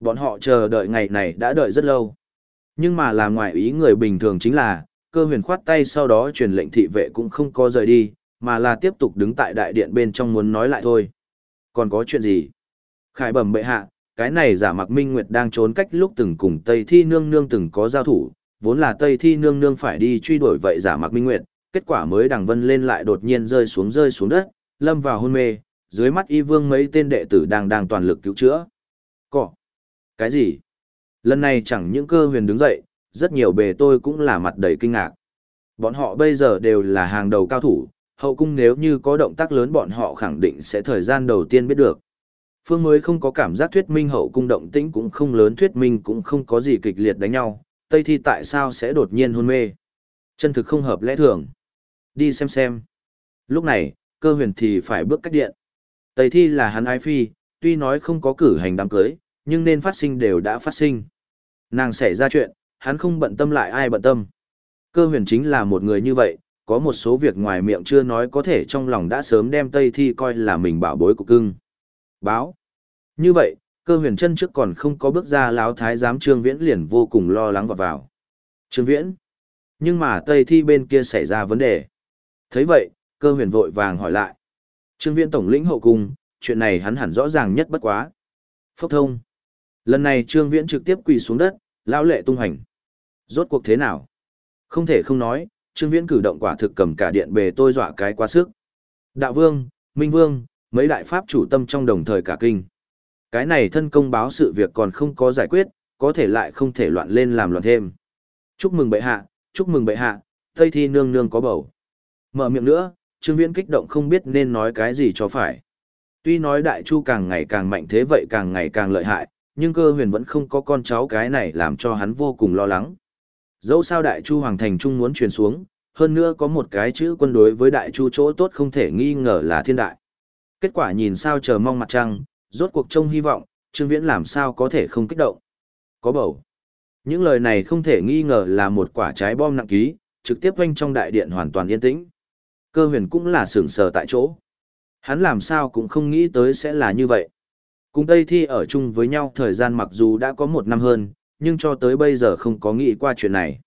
Bọn họ chờ đợi ngày này đã đợi rất lâu. Nhưng mà làm ngoài ý người bình thường chính là, cơ huyền khoát tay sau đó truyền lệnh thị vệ cũng không có rời đi, mà là tiếp tục đứng tại đại điện bên trong muốn nói lại thôi. Còn có chuyện gì? Khải bẩm bệ hạ, cái này giả mặc minh nguyệt đang trốn cách lúc từng cùng Tây Thi Nương Nương từng có giao thủ, vốn là Tây Thi Nương Nương phải đi truy đuổi vậy giả mặc minh nguyệt, kết quả mới đằng vân lên lại đột nhiên rơi xuống rơi xuống đất, lâm vào hôn mê, dưới mắt y vương mấy tên đệ tử đang đang toàn lực cứu chữa. Cỏ! Cái gì? Lần này chẳng những cơ huyền đứng dậy, rất nhiều bề tôi cũng là mặt đầy kinh ngạc. Bọn họ bây giờ đều là hàng đầu cao thủ, hậu cung nếu như có động tác lớn bọn họ khẳng định sẽ thời gian đầu tiên biết được. Phương mới không có cảm giác thuyết minh hậu cung động tĩnh cũng không lớn thuyết minh cũng không có gì kịch liệt đánh nhau, Tây Thi tại sao sẽ đột nhiên hôn mê. Chân thực không hợp lẽ thường. Đi xem xem. Lúc này, cơ huyền thì phải bước cách điện. Tây Thi là hắn ái phi, tuy nói không có cử hành đám cưới, nhưng nên phát sinh đều đã phát sinh. Nàng xảy ra chuyện, hắn không bận tâm lại ai bận tâm. Cơ huyền chính là một người như vậy, có một số việc ngoài miệng chưa nói có thể trong lòng đã sớm đem Tây Thi coi là mình bảo bối của cưng. Báo. Như vậy, cơ huyền chân trước còn không có bước ra láo thái giám Trương Viễn liền vô cùng lo lắng vào vào. Trương Viễn. Nhưng mà Tây Thi bên kia xảy ra vấn đề. thấy vậy, cơ huyền vội vàng hỏi lại. Trương Viễn tổng lĩnh hậu cung, chuyện này hắn hẳn rõ ràng nhất bất quá. Phốc thông. Lần này Trương Viễn trực tiếp quỳ xuống đất, lão lệ tung hành. Rốt cuộc thế nào? Không thể không nói, Trương Viễn cử động quả thực cầm cả điện bề tôi dọa cái quá sức. Đạo Vương, Minh Vương, mấy đại pháp chủ tâm trong đồng thời cả kinh. Cái này thân công báo sự việc còn không có giải quyết, có thể lại không thể loạn lên làm loạn thêm. Chúc mừng bệ hạ, chúc mừng bệ hạ, Tây Thi nương nương có bầu. Mở miệng nữa, Trương Viễn kích động không biết nên nói cái gì cho phải. Tuy nói đại chu càng ngày càng mạnh thế vậy càng ngày càng lợi hại, nhưng cơ huyền vẫn không có con cháu cái này làm cho hắn vô cùng lo lắng. Dẫu sao đại chu hoàng thành trung muốn truyền xuống, hơn nữa có một cái chữ quân đối với đại chu chỗ tốt không thể nghi ngờ là thiên đại. Kết quả nhìn sao chờ mong mặt trăng, rốt cuộc trông hy vọng, Trương Viễn làm sao có thể không kích động. Có bầu. Những lời này không thể nghi ngờ là một quả trái bom nặng ký, trực tiếp quanh trong đại điện hoàn toàn yên tĩnh. Cơ huyền cũng là sửng sờ tại chỗ. Hắn làm sao cũng không nghĩ tới sẽ là như vậy. Cùng Tây Thi ở chung với nhau thời gian mặc dù đã có một năm hơn, nhưng cho tới bây giờ không có nghĩ qua chuyện này.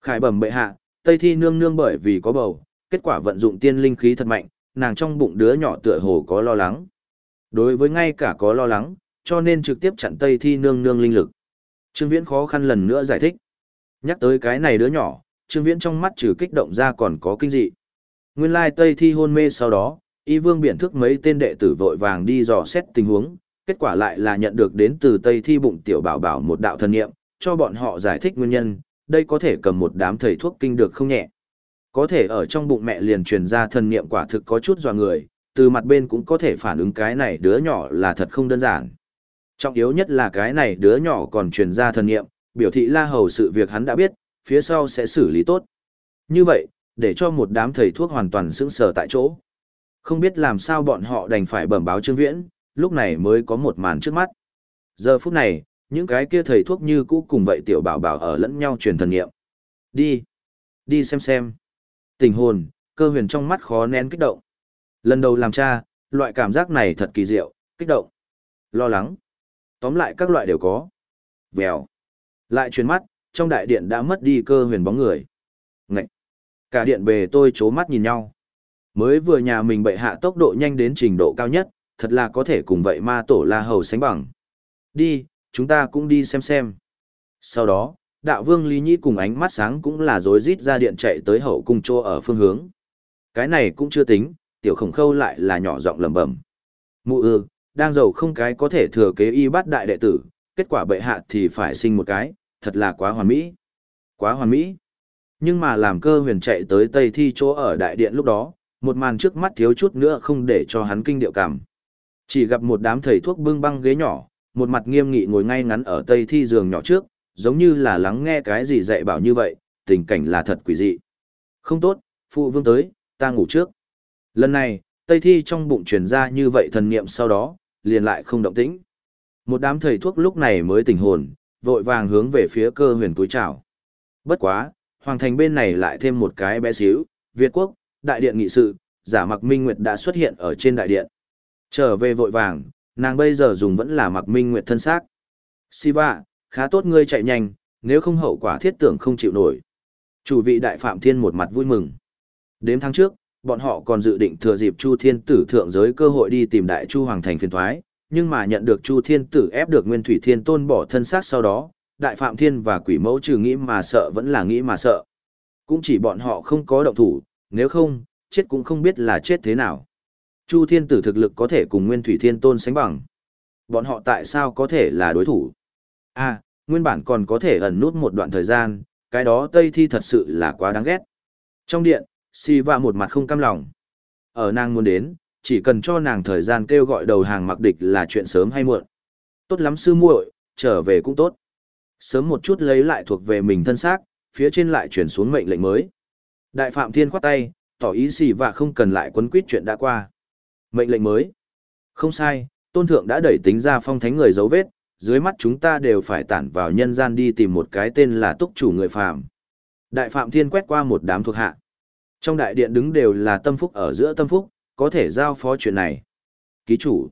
Khải bẩm bệ hạ, Tây Thi nương nương bởi vì có bầu, kết quả vận dụng tiên linh khí thật mạnh, nàng trong bụng đứa nhỏ tựa hồ có lo lắng. Đối với ngay cả có lo lắng, cho nên trực tiếp chặn Tây Thi nương nương linh lực. Trương Viễn khó khăn lần nữa giải thích. Nhắc tới cái này đứa nhỏ, Trương Viễn trong mắt trừ kích động ra còn có kinh dị. Nguyên lai Tây Thi hôn mê sau đó, Y Vương biện thức mấy tên đệ tử vội vàng đi dò xét tình huống, kết quả lại là nhận được đến từ Tây Thi bụng tiểu bảo bảo một đạo thần niệm, cho bọn họ giải thích nguyên nhân, đây có thể cầm một đám thầy thuốc kinh được không nhẹ. Có thể ở trong bụng mẹ liền truyền ra thần niệm quả thực có chút dò người, từ mặt bên cũng có thể phản ứng cái này đứa nhỏ là thật không đơn giản. Trọng yếu nhất là cái này đứa nhỏ còn truyền ra thần niệm, biểu thị la hầu sự việc hắn đã biết, phía sau sẽ xử lý tốt. Như vậy, để cho một đám thầy thuốc hoàn toàn sững sờ tại chỗ. Không biết làm sao bọn họ đành phải bẩm báo Trương Viễn, lúc này mới có một màn trước mắt. Giờ phút này, những cái kia thầy thuốc như cũ cùng vậy tiểu bảo bảo ở lẫn nhau truyền thần nghiệm. Đi, đi xem xem. Tình hồn, cơ huyền trong mắt khó nén kích động. Lần đầu làm cha, loại cảm giác này thật kỳ diệu, kích động, lo lắng. Tóm lại các loại đều có. Vèo. Lại chuyển mắt, trong đại điện đã mất đi cơ huyền bóng người. Ngậy. Cả điện bề tôi chố mắt nhìn nhau. Mới vừa nhà mình bệ hạ tốc độ nhanh đến trình độ cao nhất, thật là có thể cùng vậy ma tổ la hầu sánh bằng. Đi, chúng ta cũng đi xem xem. Sau đó, đạo vương Lý Nhĩ cùng ánh mắt sáng cũng là rối rít ra điện chạy tới hậu cung trô ở phương hướng. Cái này cũng chưa tính, tiểu khổng khâu lại là nhỏ giọng lẩm bẩm. Mụ ư, đang giàu không cái có thể thừa kế y bát đại đệ tử, kết quả bệ hạ thì phải sinh một cái, thật là quá hoàn mỹ. Quá hoàn mỹ. Nhưng mà làm cơ huyền chạy tới Tây Thi chỗ ở đại điện lúc đó, một màn trước mắt thiếu chút nữa không để cho hắn kinh điệu cảm. Chỉ gặp một đám thầy thuốc bưng băng ghế nhỏ, một mặt nghiêm nghị ngồi ngay ngắn ở Tây Thi giường nhỏ trước, giống như là lắng nghe cái gì dạy bảo như vậy, tình cảnh là thật quỷ dị. Không tốt, phụ vương tới, ta ngủ trước. Lần này, Tây Thi trong bụng truyền ra như vậy thần niệm sau đó, liền lại không động tĩnh. Một đám thầy thuốc lúc này mới tỉnh hồn, vội vàng hướng về phía cơ huyền túi chào. Bất quá, hoàng thành bên này lại thêm một cái bé xíu, Việt quốc, đại điện nghị sự, giả mặc minh nguyệt đã xuất hiện ở trên đại điện. Trở về vội vàng, nàng bây giờ dùng vẫn là mặc minh nguyệt thân xác. Siva, khá tốt ngươi chạy nhanh, nếu không hậu quả thiết tưởng không chịu nổi. Chủ vị đại phạm thiên một mặt vui mừng. Đếm tháng trước, bọn họ còn dự định thừa dịp Chu Thiên Tử thượng giới cơ hội đi tìm đại Chu Hoàng thành phiền thoái, nhưng mà nhận được Chu Thiên Tử ép được Nguyên Thủy Thiên Tôn bỏ thân xác sau đó, đại phạm thiên và quỷ mẫu trừ nghĩ mà sợ vẫn là nghĩ mà sợ. Cũng chỉ bọn họ không có động thủ, nếu không, chết cũng không biết là chết thế nào. Chu Thiên Tử thực lực có thể cùng Nguyên Thủy Thiên Tôn sánh bằng. Bọn họ tại sao có thể là đối thủ? À, nguyên bản còn có thể ẩn nút một đoạn thời gian, cái đó Tây Thi thật sự là quá đáng ghét. Trong điện, Si va một mặt không cam lòng. Ở nàng muốn đến, chỉ cần cho nàng thời gian kêu gọi đầu hàng mặc địch là chuyện sớm hay muộn. Tốt lắm sư muội, trở về cũng tốt. Sớm một chút lấy lại thuộc về mình thân xác, phía trên lại chuyển xuống mệnh lệnh mới. Đại Phạm Thiên khoát tay, tỏ ý xì và không cần lại quấn quýt chuyện đã qua. Mệnh lệnh mới. Không sai, tôn thượng đã đẩy tính ra phong thánh người dấu vết, dưới mắt chúng ta đều phải tản vào nhân gian đi tìm một cái tên là túc chủ người phạm. Đại Phạm Thiên quét qua một đám thuộc hạ. Trong đại điện đứng đều là tâm phúc ở giữa tâm phúc, có thể giao phó chuyện này. Ký chủ.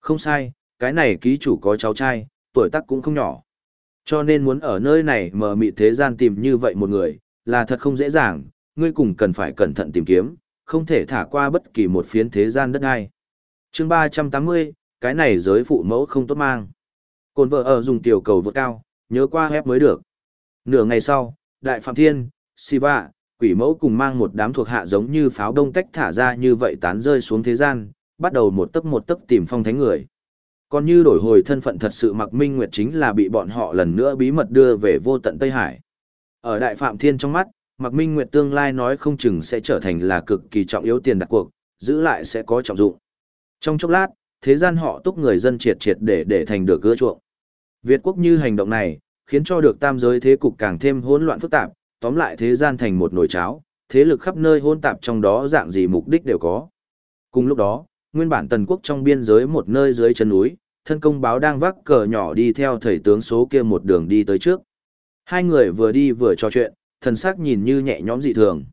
Không sai, cái này ký chủ có cháu trai, tuổi tác cũng không nhỏ. Cho nên muốn ở nơi này mờ mị thế gian tìm như vậy một người, là thật không dễ dàng, ngươi cùng cần phải cẩn thận tìm kiếm, không thể thả qua bất kỳ một phiến thế gian đất ai. chương 380, cái này giới phụ mẫu không tốt mang. Cồn vợ ở dùng tiểu cầu vượt cao, nhớ qua hép mới được. Nửa ngày sau, Đại Phạm Thiên, Siva, quỷ mẫu cùng mang một đám thuộc hạ giống như pháo đông tách thả ra như vậy tán rơi xuống thế gian, bắt đầu một tấc một tấc tìm phong thánh người. Còn như đổi hồi thân phận thật sự mặc Minh Nguyệt chính là bị bọn họ lần nữa bí mật đưa về vô tận Tây Hải. Ở Đại Phạm Thiên trong mắt, Mạc Minh Nguyệt tương lai nói không chừng sẽ trở thành là cực kỳ trọng yếu tiền đặt cuộc, giữ lại sẽ có trọng dụng. Trong chốc lát, thế gian họ túc người dân triệt triệt để để thành được gỡ chuộng. Việt quốc như hành động này, khiến cho được tam giới thế cục càng thêm hỗn loạn phức tạp, tóm lại thế gian thành một nồi cháo, thế lực khắp nơi hỗn tạp trong đó dạng gì mục đích đều có. Cùng lúc đó, nguyên bản tần quốc trong biên giới một nơi dưới chân núi, thân công báo đang vác cờ nhỏ đi theo thầy tướng số kia một đường đi tới trước. Hai người vừa đi vừa trò chuyện, thần sắc nhìn như nhẹ nhõm dị thường.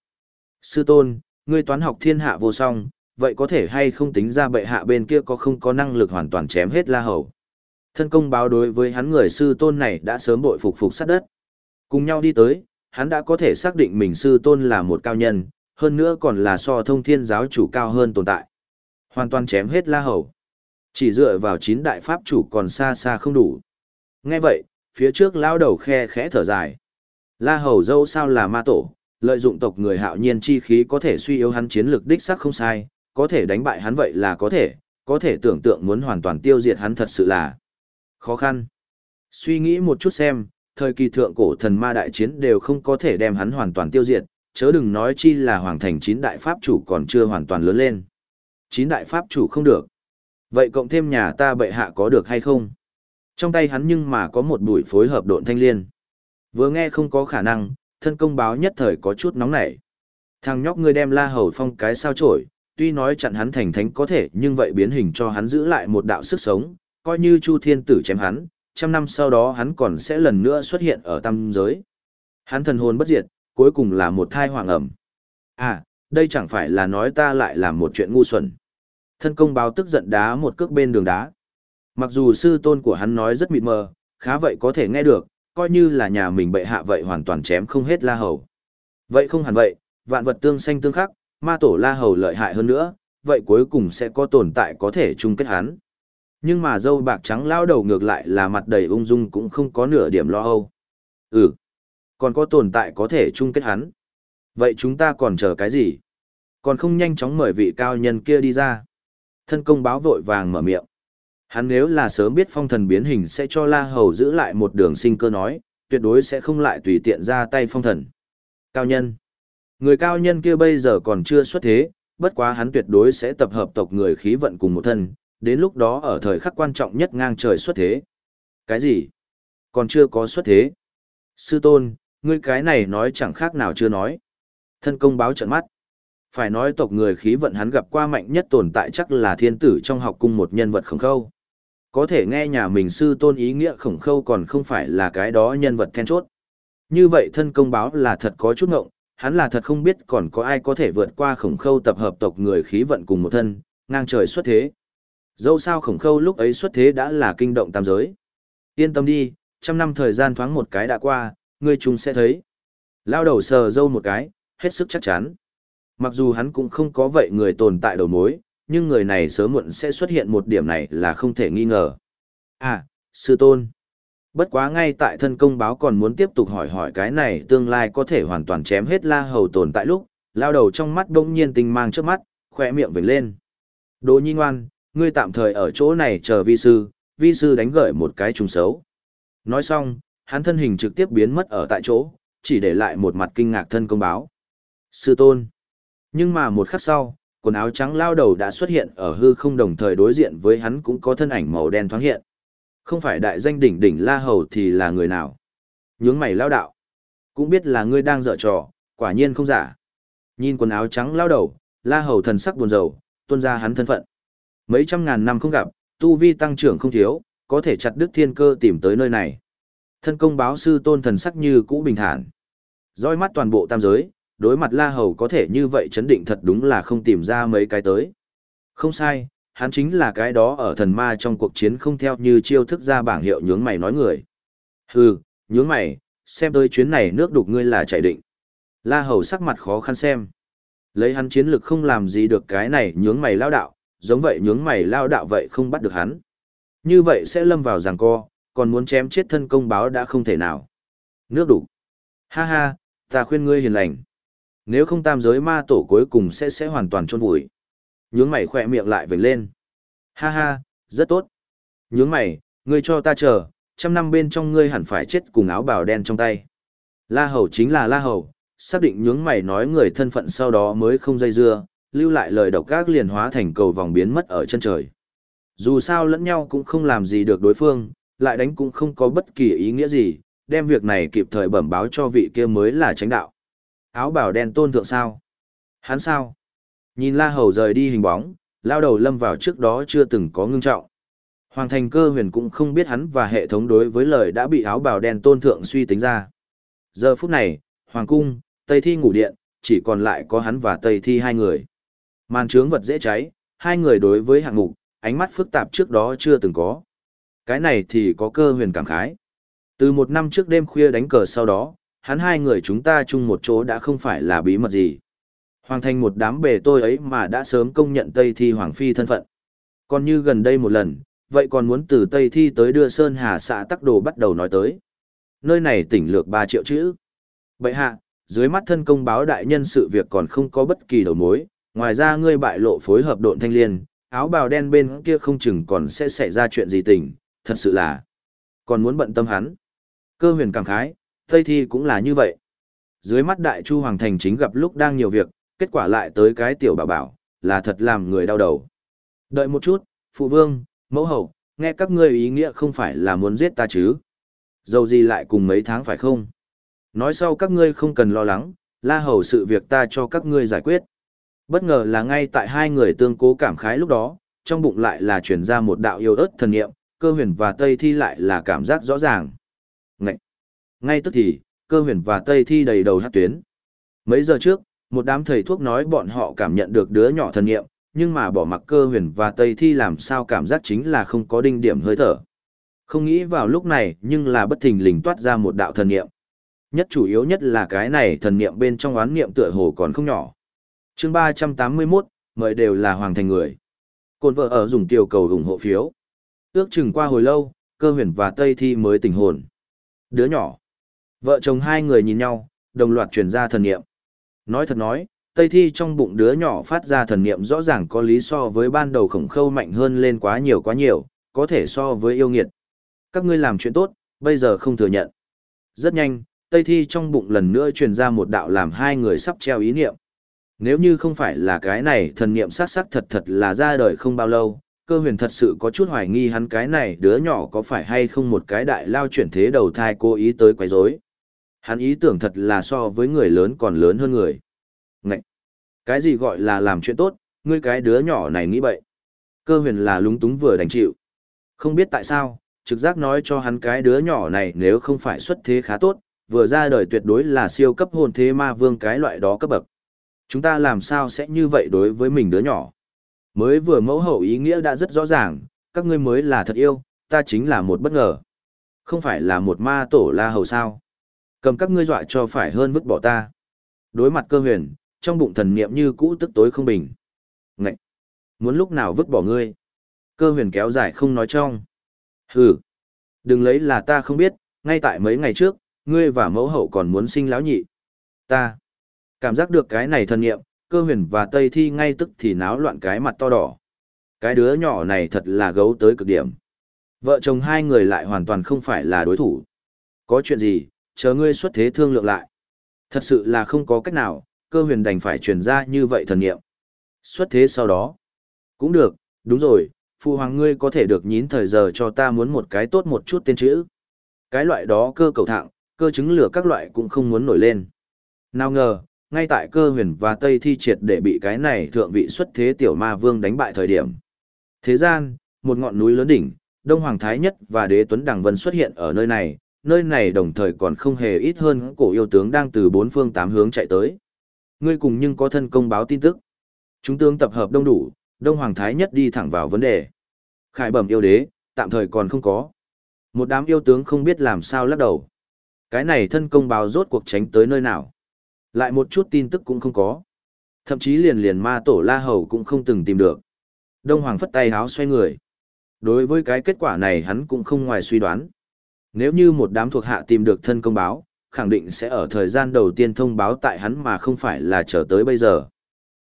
Sư tôn, ngươi toán học thiên hạ vô song, vậy có thể hay không tính ra bệ hạ bên kia có không có năng lực hoàn toàn chém hết la hầu. Thân công báo đối với hắn người sư tôn này đã sớm bội phục phục sát đất. Cùng nhau đi tới, hắn đã có thể xác định mình sư tôn là một cao nhân, hơn nữa còn là so thông thiên giáo chủ cao hơn tồn tại. Hoàn toàn chém hết la hầu. Chỉ dựa vào chín đại pháp chủ còn xa xa không đủ. Nghe vậy, phía trước lao đầu khe khẽ thở dài. La hầu dâu sao là ma tổ, lợi dụng tộc người hạo nhiên chi khí có thể suy yếu hắn chiến lực đích xác không sai, có thể đánh bại hắn vậy là có thể, có thể tưởng tượng muốn hoàn toàn tiêu diệt hắn thật sự là khó khăn. Suy nghĩ một chút xem, thời kỳ thượng cổ thần ma đại chiến đều không có thể đem hắn hoàn toàn tiêu diệt, chớ đừng nói chi là hoàng thành chín đại pháp chủ còn chưa hoàn toàn lớn lên. Chín đại pháp chủ không được. Vậy cộng thêm nhà ta bệ hạ có được hay không? Trong tay hắn nhưng mà có một bụi phối hợp độn thanh liên. Vừa nghe không có khả năng, thân công báo nhất thời có chút nóng nảy. Thằng nhóc ngươi đem la hầu phong cái sao trổi, tuy nói chặn hắn thành thánh có thể nhưng vậy biến hình cho hắn giữ lại một đạo sức sống, coi như Chu Thiên Tử chém hắn, trăm năm sau đó hắn còn sẽ lần nữa xuất hiện ở tam giới. Hắn thần hồn bất diệt, cuối cùng là một thai hoàng ẩm. À, đây chẳng phải là nói ta lại làm một chuyện ngu xuẩn. Thân công báo tức giận đá một cước bên đường đá. Mặc dù sư tôn của hắn nói rất mịt mờ, khá vậy có thể nghe được, coi như là nhà mình bệ hạ vậy hoàn toàn chém không hết la hầu. Vậy không hẳn vậy, vạn vật tương sinh tương khắc, ma tổ la hầu lợi hại hơn nữa, vậy cuối cùng sẽ có tồn tại có thể chung kết hắn. Nhưng mà dâu bạc trắng lao đầu ngược lại là mặt đầy ung dung cũng không có nửa điểm lo âu. Ừ, còn có tồn tại có thể chung kết hắn. Vậy chúng ta còn chờ cái gì? Còn không nhanh chóng mời vị cao nhân kia đi ra. Thân công báo vội vàng mở miệng. Hắn nếu là sớm biết phong thần biến hình sẽ cho La Hầu giữ lại một đường sinh cơ nói, tuyệt đối sẽ không lại tùy tiện ra tay phong thần. Cao nhân. Người cao nhân kia bây giờ còn chưa xuất thế, bất quá hắn tuyệt đối sẽ tập hợp tộc người khí vận cùng một thân, đến lúc đó ở thời khắc quan trọng nhất ngang trời xuất thế. Cái gì? Còn chưa có xuất thế. Sư tôn, ngươi cái này nói chẳng khác nào chưa nói. Thân công báo trận mắt. Phải nói tộc người khí vận hắn gặp qua mạnh nhất tồn tại chắc là thiên tử trong học cung một nhân vật khổng khâu. Có thể nghe nhà mình sư tôn ý nghĩa khổng khâu còn không phải là cái đó nhân vật then chốt. Như vậy thân công báo là thật có chút ngộng, hắn là thật không biết còn có ai có thể vượt qua khổng khâu tập hợp tộc người khí vận cùng một thân, ngang trời xuất thế. Dẫu sao khổng khâu lúc ấy xuất thế đã là kinh động tam giới. Yên tâm đi, trăm năm thời gian thoáng một cái đã qua, ngươi chúng sẽ thấy. Lao đầu sờ dâu một cái, hết sức chắc chắn. Mặc dù hắn cũng không có vậy người tồn tại đầu mối, nhưng người này sớm muộn sẽ xuất hiện một điểm này là không thể nghi ngờ. À, sư tôn. Bất quá ngay tại thân công báo còn muốn tiếp tục hỏi hỏi cái này tương lai có thể hoàn toàn chém hết la hầu tồn tại lúc, lao đầu trong mắt đông nhiên tinh mang trước mắt, khỏe miệng vểnh lên. Đỗ nhi ngoan, ngươi tạm thời ở chỗ này chờ vi sư, vi sư đánh gợi một cái trùng xấu. Nói xong, hắn thân hình trực tiếp biến mất ở tại chỗ, chỉ để lại một mặt kinh ngạc thân công báo. Sư tôn. Nhưng mà một khắc sau, quần áo trắng lao đầu đã xuất hiện ở hư không đồng thời đối diện với hắn cũng có thân ảnh màu đen thoáng hiện. Không phải đại danh đỉnh đỉnh la hầu thì là người nào. Nhướng mày lao đạo. Cũng biết là ngươi đang dở trò, quả nhiên không giả. Nhìn quần áo trắng lao đầu, la hầu thần sắc buồn rầu, tuôn ra hắn thân phận. Mấy trăm ngàn năm không gặp, tu vi tăng trưởng không thiếu, có thể chặt đứt thiên cơ tìm tới nơi này. Thân công báo sư tôn thần sắc như cũ bình thản. Rõi mắt toàn bộ tam giới, đối mặt La Hầu có thể như vậy chấn định thật đúng là không tìm ra mấy cái tới. Không sai, hắn chính là cái đó ở thần ma trong cuộc chiến không theo như chiêu thức ra bảng hiệu nhướng mày nói người. Hừ, nhướng mày, xem tới chuyến này nước đục ngươi là chạy định. La Hầu sắc mặt khó khăn xem. Lấy hắn chiến lực không làm gì được cái này nhướng mày lao đạo, giống vậy nhướng mày lao đạo vậy không bắt được hắn. Như vậy sẽ lâm vào giằng co, còn muốn chém chết thân công báo đã không thể nào. Nước đủ. Ha ha, ta khuyên ngươi hiền lành. Nếu không tam giới ma tổ cuối cùng sẽ sẽ hoàn toàn trôn vùi. Nhướng mày khỏe miệng lại vểnh lên. Ha ha, rất tốt. Nhướng mày, ngươi cho ta chờ, trăm năm bên trong ngươi hẳn phải chết cùng áo bào đen trong tay. La Hầu chính là La Hầu, xác định nhướng mày nói người thân phận sau đó mới không dây dưa, lưu lại lời độc gác liền hóa thành cầu vòng biến mất ở chân trời. Dù sao lẫn nhau cũng không làm gì được đối phương, lại đánh cũng không có bất kỳ ý nghĩa gì, đem việc này kịp thời bẩm báo cho vị kia mới là tránh đạo. Áo bảo đen tôn thượng sao? Hắn sao? Nhìn La Hầu rời đi hình bóng, lao đầu lâm vào trước đó chưa từng có ngưng trọng. Hoàng thành cơ huyền cũng không biết hắn và hệ thống đối với lời đã bị áo bào đen tôn thượng suy tính ra. Giờ phút này, Hoàng cung, Tây Thi ngủ điện, chỉ còn lại có hắn và Tây Thi hai người. Màn trướng vật dễ cháy, hai người đối với hạng mục, ánh mắt phức tạp trước đó chưa từng có. Cái này thì có cơ huyền cảm khái. Từ một năm trước đêm khuya đánh cờ sau đó, hắn hai người chúng ta chung một chỗ đã không phải là bí mật gì. Hoàng thành một đám bề tôi ấy mà đã sớm công nhận Tây Thi Hoàng Phi thân phận. Còn như gần đây một lần, vậy còn muốn từ Tây Thi tới đưa Sơn Hà xã tắc đồ bắt đầu nói tới. Nơi này tỉnh lược 3 triệu chữ. Bậy hạ, dưới mắt thân công báo đại nhân sự việc còn không có bất kỳ đầu mối, ngoài ra ngươi bại lộ phối hợp độn thanh liên, áo bào đen bên kia không chừng còn sẽ xảy ra chuyện gì tình, thật sự là còn muốn bận tâm hắn. Cơ huyền cảm khái, Tây Thi cũng là như vậy. Dưới mắt đại chu hoàng thành chính gặp lúc đang nhiều việc, kết quả lại tới cái tiểu bảo bảo, là thật làm người đau đầu. Đợi một chút, phụ vương, mẫu hậu, nghe các ngươi ý nghĩa không phải là muốn giết ta chứ. Dầu gì lại cùng mấy tháng phải không? Nói sau các ngươi không cần lo lắng, la hầu sự việc ta cho các ngươi giải quyết. Bất ngờ là ngay tại hai người tương cố cảm khái lúc đó, trong bụng lại là chuyển ra một đạo yêu ớt thần nghiệm, cơ huyền và tây thi lại là cảm giác rõ ràng. Ngay tức thì, cơ huyền và tây thi đầy đầu hát tuyến. Mấy giờ trước, một đám thầy thuốc nói bọn họ cảm nhận được đứa nhỏ thần nghiệm, nhưng mà bỏ mặc cơ huyền và tây thi làm sao cảm giác chính là không có đinh điểm hơi thở. Không nghĩ vào lúc này nhưng là bất thình lình toát ra một đạo thần nghiệm. Nhất chủ yếu nhất là cái này thần niệm bên trong oán niệm tựa hồ còn không nhỏ. chương 381, mời đều là hoàng thành người. Côn vợ ở dùng tiểu cầu ủng hộ phiếu. Ước chừng qua hồi lâu, cơ huyền và Tây Thi mới tỉnh hồn. Đứa nhỏ. Vợ chồng hai người nhìn nhau, đồng loạt truyền ra thần niệm. Nói thật nói, Tây Thi trong bụng đứa nhỏ phát ra thần niệm rõ ràng có lý so với ban đầu khổng khâu mạnh hơn lên quá nhiều quá nhiều, có thể so với yêu nghiệt. Các ngươi làm chuyện tốt, bây giờ không thừa nhận. Rất nhanh, Tây Thi trong bụng lần nữa truyền ra một đạo làm hai người sắp treo ý niệm. Nếu như không phải là cái này thần niệm sát sắc thật thật là ra đời không bao lâu, cơ huyền thật sự có chút hoài nghi hắn cái này đứa nhỏ có phải hay không một cái đại lao chuyển thế đầu thai cố ý tới quấy rối. Hắn ý tưởng thật là so với người lớn còn lớn hơn người. Ngậy! Cái gì gọi là làm chuyện tốt, ngươi cái đứa nhỏ này nghĩ bậy. Cơ huyền là lúng túng vừa đành chịu. Không biết tại sao, trực giác nói cho hắn cái đứa nhỏ này nếu không phải xuất thế khá tốt, vừa ra đời tuyệt đối là siêu cấp hồn thế ma vương cái loại đó cấp bậc. Chúng ta làm sao sẽ như vậy đối với mình đứa nhỏ? Mới vừa mẫu hậu ý nghĩa đã rất rõ ràng, các ngươi mới là thật yêu, ta chính là một bất ngờ. Không phải là một ma tổ la hầu sao? Cầm các ngươi dọa cho phải hơn vứt bỏ ta. Đối mặt cơ huyền, trong bụng thần niệm như cũ tức tối không bình. Ngậy! Muốn lúc nào vứt bỏ ngươi? Cơ huyền kéo dài không nói trong. Hừ! Đừng lấy là ta không biết, ngay tại mấy ngày trước, ngươi và mẫu hậu còn muốn sinh lão nhị. Ta! Cảm giác được cái này thần niệm, cơ huyền và Tây Thi ngay tức thì náo loạn cái mặt to đỏ. Cái đứa nhỏ này thật là gấu tới cực điểm. Vợ chồng hai người lại hoàn toàn không phải là đối thủ. Có chuyện gì, chờ ngươi xuất thế thương lượng lại. Thật sự là không có cách nào, cơ huyền đành phải truyền ra như vậy thần nghiệm. Xuất thế sau đó. Cũng được, đúng rồi, phụ hoàng ngươi có thể được nhín thời giờ cho ta muốn một cái tốt một chút tên chữ. Cái loại đó cơ cầu thạng, cơ chứng lửa các loại cũng không muốn nổi lên. Nào ngờ, ngay tại cơ huyền và Tây Thi triệt để bị cái này thượng vị xuất thế tiểu ma vương đánh bại thời điểm. Thế gian, một ngọn núi lớn đỉnh, Đông Hoàng Thái Nhất và Đế Tuấn Đằng Vân xuất hiện ở nơi này, nơi này đồng thời còn không hề ít hơn cổ yêu tướng đang từ bốn phương tám hướng chạy tới. Ngươi cùng nhưng có thân công báo tin tức. Chúng tướng tập hợp đông đủ, Đông Hoàng Thái Nhất đi thẳng vào vấn đề. Khải bẩm yêu đế, tạm thời còn không có. Một đám yêu tướng không biết làm sao lắc đầu. Cái này thân công báo rốt cuộc tránh tới nơi nào. Lại một chút tin tức cũng không có. Thậm chí liền liền ma tổ la hầu cũng không từng tìm được. Đông Hoàng phất tay háo xoay người. Đối với cái kết quả này hắn cũng không ngoài suy đoán. Nếu như một đám thuộc hạ tìm được thân công báo, khẳng định sẽ ở thời gian đầu tiên thông báo tại hắn mà không phải là chờ tới bây giờ.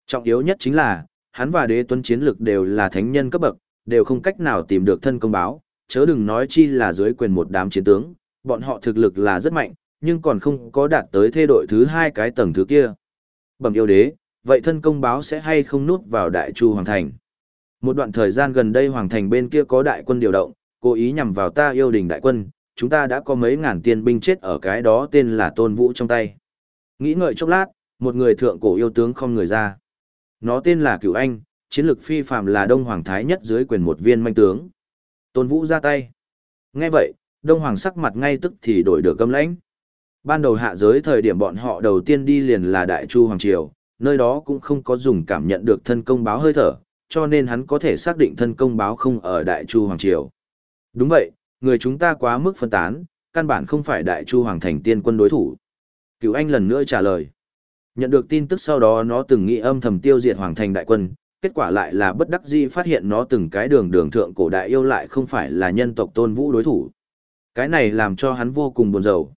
Trọng yếu nhất chính là, hắn và đế tuấn chiến lực đều là thánh nhân cấp bậc, đều không cách nào tìm được thân công báo, chớ đừng nói chi là dưới quyền một đám chiến tướng, bọn họ thực lực là rất mạnh, nhưng còn không có đạt tới thê đội thứ hai cái tầng thứ kia. Bẩm yêu đế, vậy thân công báo sẽ hay không nuốt vào đại chu hoàng thành? Một đoạn thời gian gần đây hoàng thành bên kia có đại quân điều động, cố ý nhằm vào ta yêu đình đại quân, chúng ta đã có mấy ngàn tiên binh chết ở cái đó tên là Tôn Vũ trong tay. Nghĩ ngợi chốc lát, một người thượng cổ yêu tướng không người ra. Nó tên là Cửu Anh, chiến lược phi phàm là Đông Hoàng Thái nhất dưới quyền một viên manh tướng. Tôn Vũ ra tay. Nghe vậy, Đông Hoàng sắc mặt ngay tức thì đổi được gâm lãnh. Ban đầu hạ giới thời điểm bọn họ đầu tiên đi liền là Đại Chu Hoàng Triều, nơi đó cũng không có dùng cảm nhận được thân công báo hơi thở, cho nên hắn có thể xác định thân công báo không ở Đại Chu Hoàng Triều. Đúng vậy, người chúng ta quá mức phân tán, căn bản không phải Đại Chu Hoàng thành tiên quân đối thủ. Cửu Anh lần nữa trả lời. Nhận được tin tức sau đó nó từng nghĩ âm thầm tiêu diệt Hoàng thành đại quân, kết quả lại là bất đắc dĩ phát hiện nó từng cái đường đường thượng cổ đại yêu lại không phải là nhân tộc tôn vũ đối thủ. Cái này làm cho hắn vô cùng buồn rầu.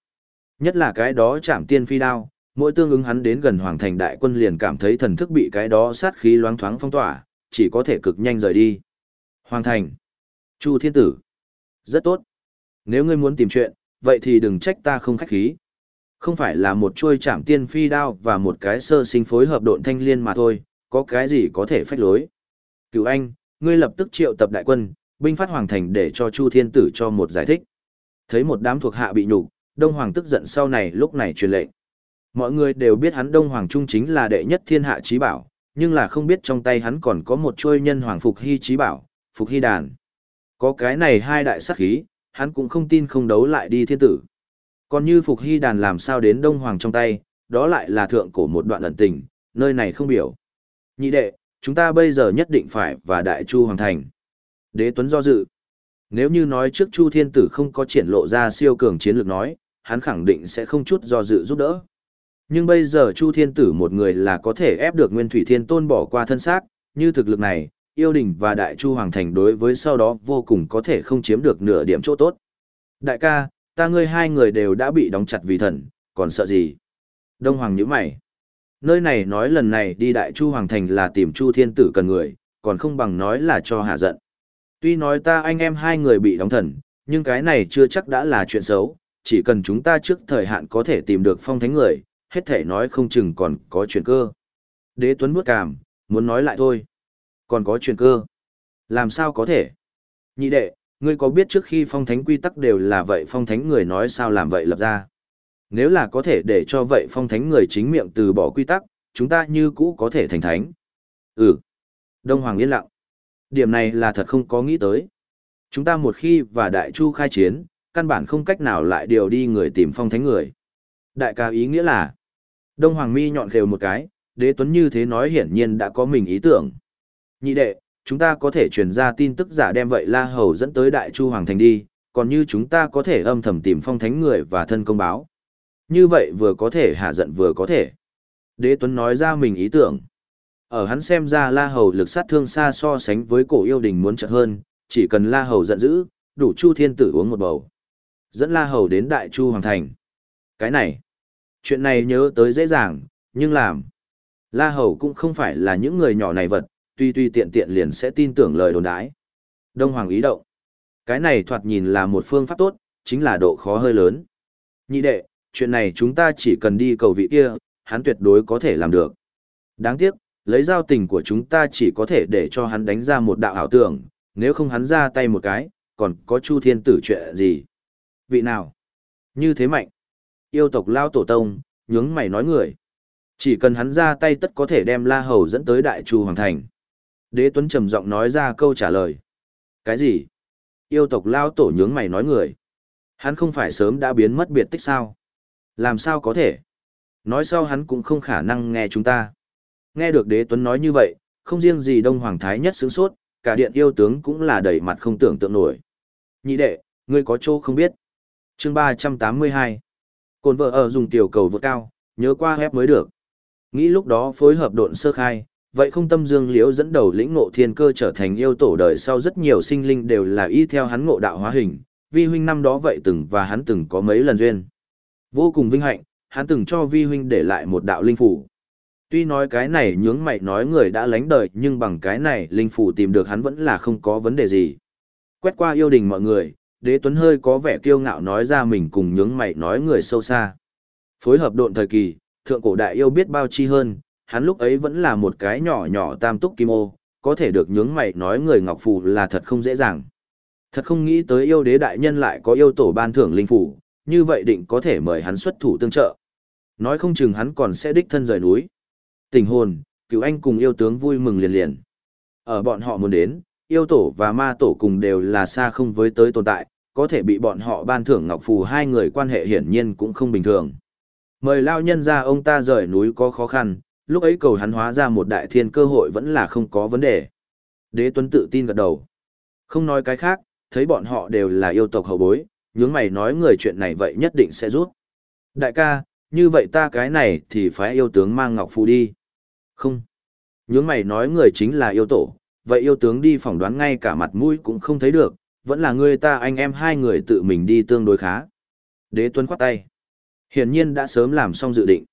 Nhất là cái đó chạm tiên phi đao, mỗi tương ứng hắn đến gần hoàng thành đại quân liền cảm thấy thần thức bị cái đó sát khí loáng thoáng phong tỏa, chỉ có thể cực nhanh rời đi. Hoàng thành. Chu thiên tử. Rất tốt. Nếu ngươi muốn tìm chuyện, vậy thì đừng trách ta không khách khí. Không phải là một chuôi chạm tiên phi đao và một cái sơ sinh phối hợp độn thanh liên mà thôi, có cái gì có thể phách lối. Cựu anh, ngươi lập tức triệu tập đại quân, binh phát hoàng thành để cho Chu Thiên Tử cho một giải thích. Thấy một đám thuộc hạ bị nhục, Đông Hoàng tức giận sau này lúc này truyền lệnh. Mọi người đều biết hắn Đông Hoàng Trung chính là đệ nhất thiên hạ trí bảo, nhưng là không biết trong tay hắn còn có một chuôi nhân Hoàng Phục Hy trí bảo, Phục Hy đàn. Có cái này hai đại sát khí, hắn cũng không tin không đấu lại đi thiên tử. Còn như Phục Hy đàn làm sao đến Đông Hoàng trong tay, đó lại là thượng cổ một đoạn ẩn tình, nơi này không biểu. Nhị đệ, chúng ta bây giờ nhất định phải và Đại Chu Hoàng thành. Đế Tuấn do dự. Nếu như nói trước Chu Thiên Tử không có triển lộ ra siêu cường chiến lược nói, hắn khẳng định sẽ không chút do dự giúp đỡ. Nhưng bây giờ Chu Thiên Tử một người là có thể ép được Nguyên Thủy Thiên Tôn bỏ qua thân xác, như thực lực này, yêu đình và Đại Chu Hoàng Thành đối với sau đó vô cùng có thể không chiếm được nửa điểm chỗ tốt. Đại ca, ta ngươi hai người đều đã bị đóng chặt vì thần, còn sợ gì? Đông Hoàng nhíu mày. Nơi này nói lần này đi Đại Chu Hoàng Thành là tìm Chu Thiên Tử cần người, còn không bằng nói là cho hạ giận. Tuy nói ta anh em hai người bị đóng thần, nhưng cái này chưa chắc đã là chuyện xấu, chỉ cần chúng ta trước thời hạn có thể tìm được phong thánh người, hết thể nói không chừng còn có chuyện cơ. Đế Tuấn bước cảm, muốn nói lại thôi. Còn có chuyện cơ. Làm sao có thể? Nhị đệ, ngươi có biết trước khi phong thánh quy tắc đều là vậy phong thánh người nói sao làm vậy lập ra? Nếu là có thể để cho vậy phong thánh người chính miệng từ bỏ quy tắc, chúng ta như cũ có thể thành thánh. Ừ. Đông Hoàng yên lặng. Điểm này là thật không có nghĩ tới. Chúng ta một khi và Đại Chu khai chiến, căn bản không cách nào lại điều đi người tìm phong thánh người. Đại ca ý nghĩa là, Đông Hoàng mi nhọn khều một cái, đế tuấn như thế nói hiển nhiên đã có mình ý tưởng. Nhị đệ, chúng ta có thể truyền ra tin tức giả đem vậy La Hầu dẫn tới Đại Chu Hoàng Thành đi, còn như chúng ta có thể âm thầm tìm phong thánh người và thân công báo. Như vậy vừa có thể hạ giận vừa có thể. Đế Tuấn nói ra mình ý tưởng. Ở hắn xem ra La Hầu lực sát thương xa so sánh với cổ yêu đình muốn trận hơn, chỉ cần La Hầu giận dữ, đủ Chu Thiên Tử uống một bầu. Dẫn La Hầu đến Đại Chu Hoàng Thành. Cái này, chuyện này nhớ tới dễ dàng, nhưng làm. La Hầu cũng không phải là những người nhỏ này vật, tuy tuy tiện tiện liền sẽ tin tưởng lời đồn đái. Đông Hoàng ý động. Cái này thoạt nhìn là một phương pháp tốt, chính là độ khó hơi lớn. Nhị đệ, chuyện này chúng ta chỉ cần đi cầu vị kia, hắn tuyệt đối có thể làm được. Đáng tiếc, lấy giao tình của chúng ta chỉ có thể để cho hắn đánh ra một đạo ảo tưởng, nếu không hắn ra tay một cái, còn có Chu Thiên Tử chuyện gì. Vị nào? Như thế mạnh. Yêu tộc lao tổ tông, nhướng mày nói người. Chỉ cần hắn ra tay tất có thể đem La Hầu dẫn tới Đại Chu Hoàng Thành. Đế Tuấn trầm giọng nói ra câu trả lời. Cái gì? Yêu tộc lao tổ nhướng mày nói người. Hắn không phải sớm đã biến mất biệt tích sao? Làm sao có thể? Nói sau hắn cũng không khả năng nghe chúng ta. Nghe được đế tuấn nói như vậy, không riêng gì Đông Hoàng Thái nhất sướng sốt, cả điện yêu tướng cũng là đầy mặt không tưởng tượng nổi. Nhị đệ, ngươi có chỗ không biết. chương ba trăm tám mươi hai Cồn vợ ở dùng tiểu cầu vượt cao, nhớ qua hép mới được. Nghĩ lúc đó phối hợp độn sơ khai, vậy không tâm dương liễu dẫn đầu lĩnh ngộ thiên cơ trở thành yêu tổ đời sau rất nhiều sinh linh đều là y theo hắn ngộ đạo hóa hình, vi huynh năm đó vậy từng và hắn từng có mấy lần duyên. Vô cùng vinh hạnh, hắn từng cho vi huynh để lại một đạo linh phủ. Tuy nói cái này nhướng mày nói người đã lánh đời nhưng bằng cái này linh phủ tìm được hắn vẫn là không có vấn đề gì. Quét qua yêu đình mọi người, đế tuấn hơi có vẻ kiêu ngạo nói ra mình cùng nhướng mày nói người sâu xa. Phối hợp độn thời kỳ, thượng cổ đại yêu biết bao chi hơn, hắn lúc ấy vẫn là một cái nhỏ nhỏ tam túc kim ô, có thể được nhướng mày nói người ngọc phù là thật không dễ dàng. Thật không nghĩ tới yêu đế đại nhân lại có yêu tổ ban thưởng linh phủ, như vậy định có thể mời hắn xuất thủ tương trợ. Nói không chừng hắn còn sẽ đích thân rời núi. Tình hồn, cựu anh cùng yêu tướng vui mừng liền liền. Ở bọn họ muốn đến, yêu tổ và ma tổ cùng đều là xa không với tới tồn tại, có thể bị bọn họ ban thưởng ngọc phù hai người quan hệ hiển nhiên cũng không bình thường. Mời lao nhân ra ông ta rời núi có khó khăn, lúc ấy cầu hắn hóa ra một đại thiên cơ hội vẫn là không có vấn đề. Đế Tuấn tự tin gật đầu. Không nói cái khác, thấy bọn họ đều là yêu tộc hậu bối, nhướng mày nói người chuyện này vậy nhất định sẽ rút. Đại ca, như vậy ta cái này thì phải yêu tướng mang ngọc phù đi. Không. Nhướng mày nói người chính là yêu tổ, vậy yêu tướng đi phỏng đoán ngay cả mặt mũi cũng không thấy được, vẫn là người ta anh em hai người tự mình đi tương đối khá. Đế Tuấn khoát tay. Hiển nhiên đã sớm làm xong dự định.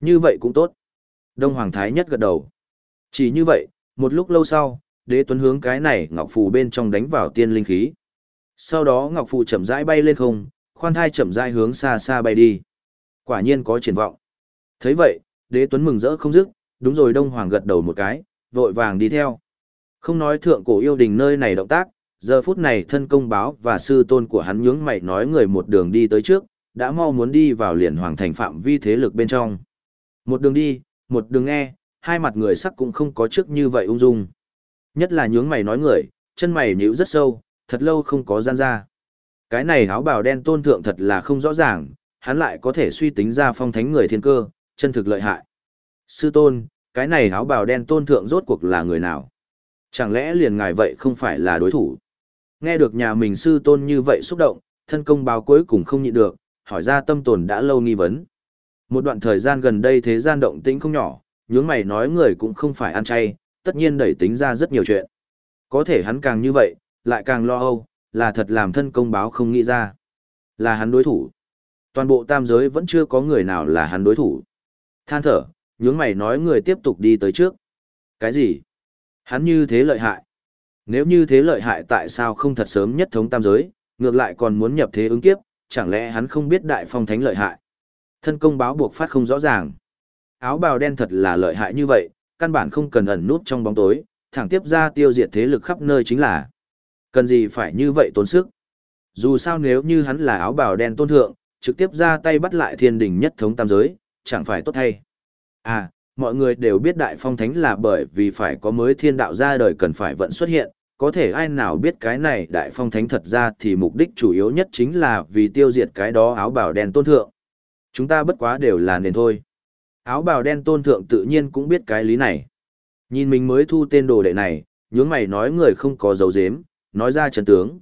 Như vậy cũng tốt. Đông Hoàng Thái nhất gật đầu. Chỉ như vậy, một lúc lâu sau, đế tuấn hướng cái này ngọc phù bên trong đánh vào tiên linh khí. Sau đó ngọc phù chậm rãi bay lên không, khoan thai chậm rãi hướng xa xa bay đi. Quả nhiên có triển vọng. thấy vậy, đế tuấn mừng rỡ không dứt, đúng rồi Đông Hoàng gật đầu một cái, vội vàng đi theo. Không nói thượng cổ yêu đình nơi này động tác, giờ phút này thân công báo và sư tôn của hắn nhướng mày nói người một đường đi tới trước, đã mau muốn đi vào liền hoàng thành phạm vi thế lực bên trong. Một đường đi, một đường nghe, hai mặt người sắc cũng không có trước như vậy ung dung. Nhất là nhướng mày nói người, chân mày nhíu rất sâu, thật lâu không có gian ra. Cái này áo bào đen tôn thượng thật là không rõ ràng, hắn lại có thể suy tính ra phong thánh người thiên cơ, chân thực lợi hại. Sư tôn, cái này áo bào đen tôn thượng rốt cuộc là người nào? Chẳng lẽ liền ngài vậy không phải là đối thủ? Nghe được nhà mình sư tôn như vậy xúc động, thân công báo cuối cùng không nhịn được, hỏi ra tâm tồn đã lâu nghi vấn. Một đoạn thời gian gần đây thế gian động tĩnh không nhỏ, nhướng mày nói người cũng không phải ăn chay, tất nhiên đẩy tính ra rất nhiều chuyện. Có thể hắn càng như vậy, lại càng lo âu, là thật làm thân công báo không nghĩ ra. Là hắn đối thủ. Toàn bộ tam giới vẫn chưa có người nào là hắn đối thủ. Than thở, nhướng mày nói người tiếp tục đi tới trước. Cái gì? Hắn như thế lợi hại. Nếu như thế lợi hại tại sao không thật sớm nhất thống tam giới, ngược lại còn muốn nhập thế ứng kiếp, chẳng lẽ hắn không biết đại phong thánh lợi hại? Thân công báo buộc phát không rõ ràng. Áo bào đen thật là lợi hại như vậy, căn bản không cần ẩn nút trong bóng tối, thẳng tiếp ra tiêu diệt thế lực khắp nơi chính là. Cần gì phải như vậy tốn sức. Dù sao nếu như hắn là áo bào đen tôn thượng, trực tiếp ra tay bắt lại thiên đình nhất thống tam giới, chẳng phải tốt hay. À, mọi người đều biết đại phong thánh là bởi vì phải có mới thiên đạo ra đời cần phải vẫn xuất hiện, có thể ai nào biết cái này đại phong thánh thật ra thì mục đích chủ yếu nhất chính là vì tiêu diệt cái đó áo bào đen tôn thượng. Chúng ta bất quá đều là nền thôi. Áo bào đen tôn thượng tự nhiên cũng biết cái lý này. Nhìn mình mới thu tên đồ đệ này, nhướng mày nói người không có dấu dếm, nói ra trần tướng.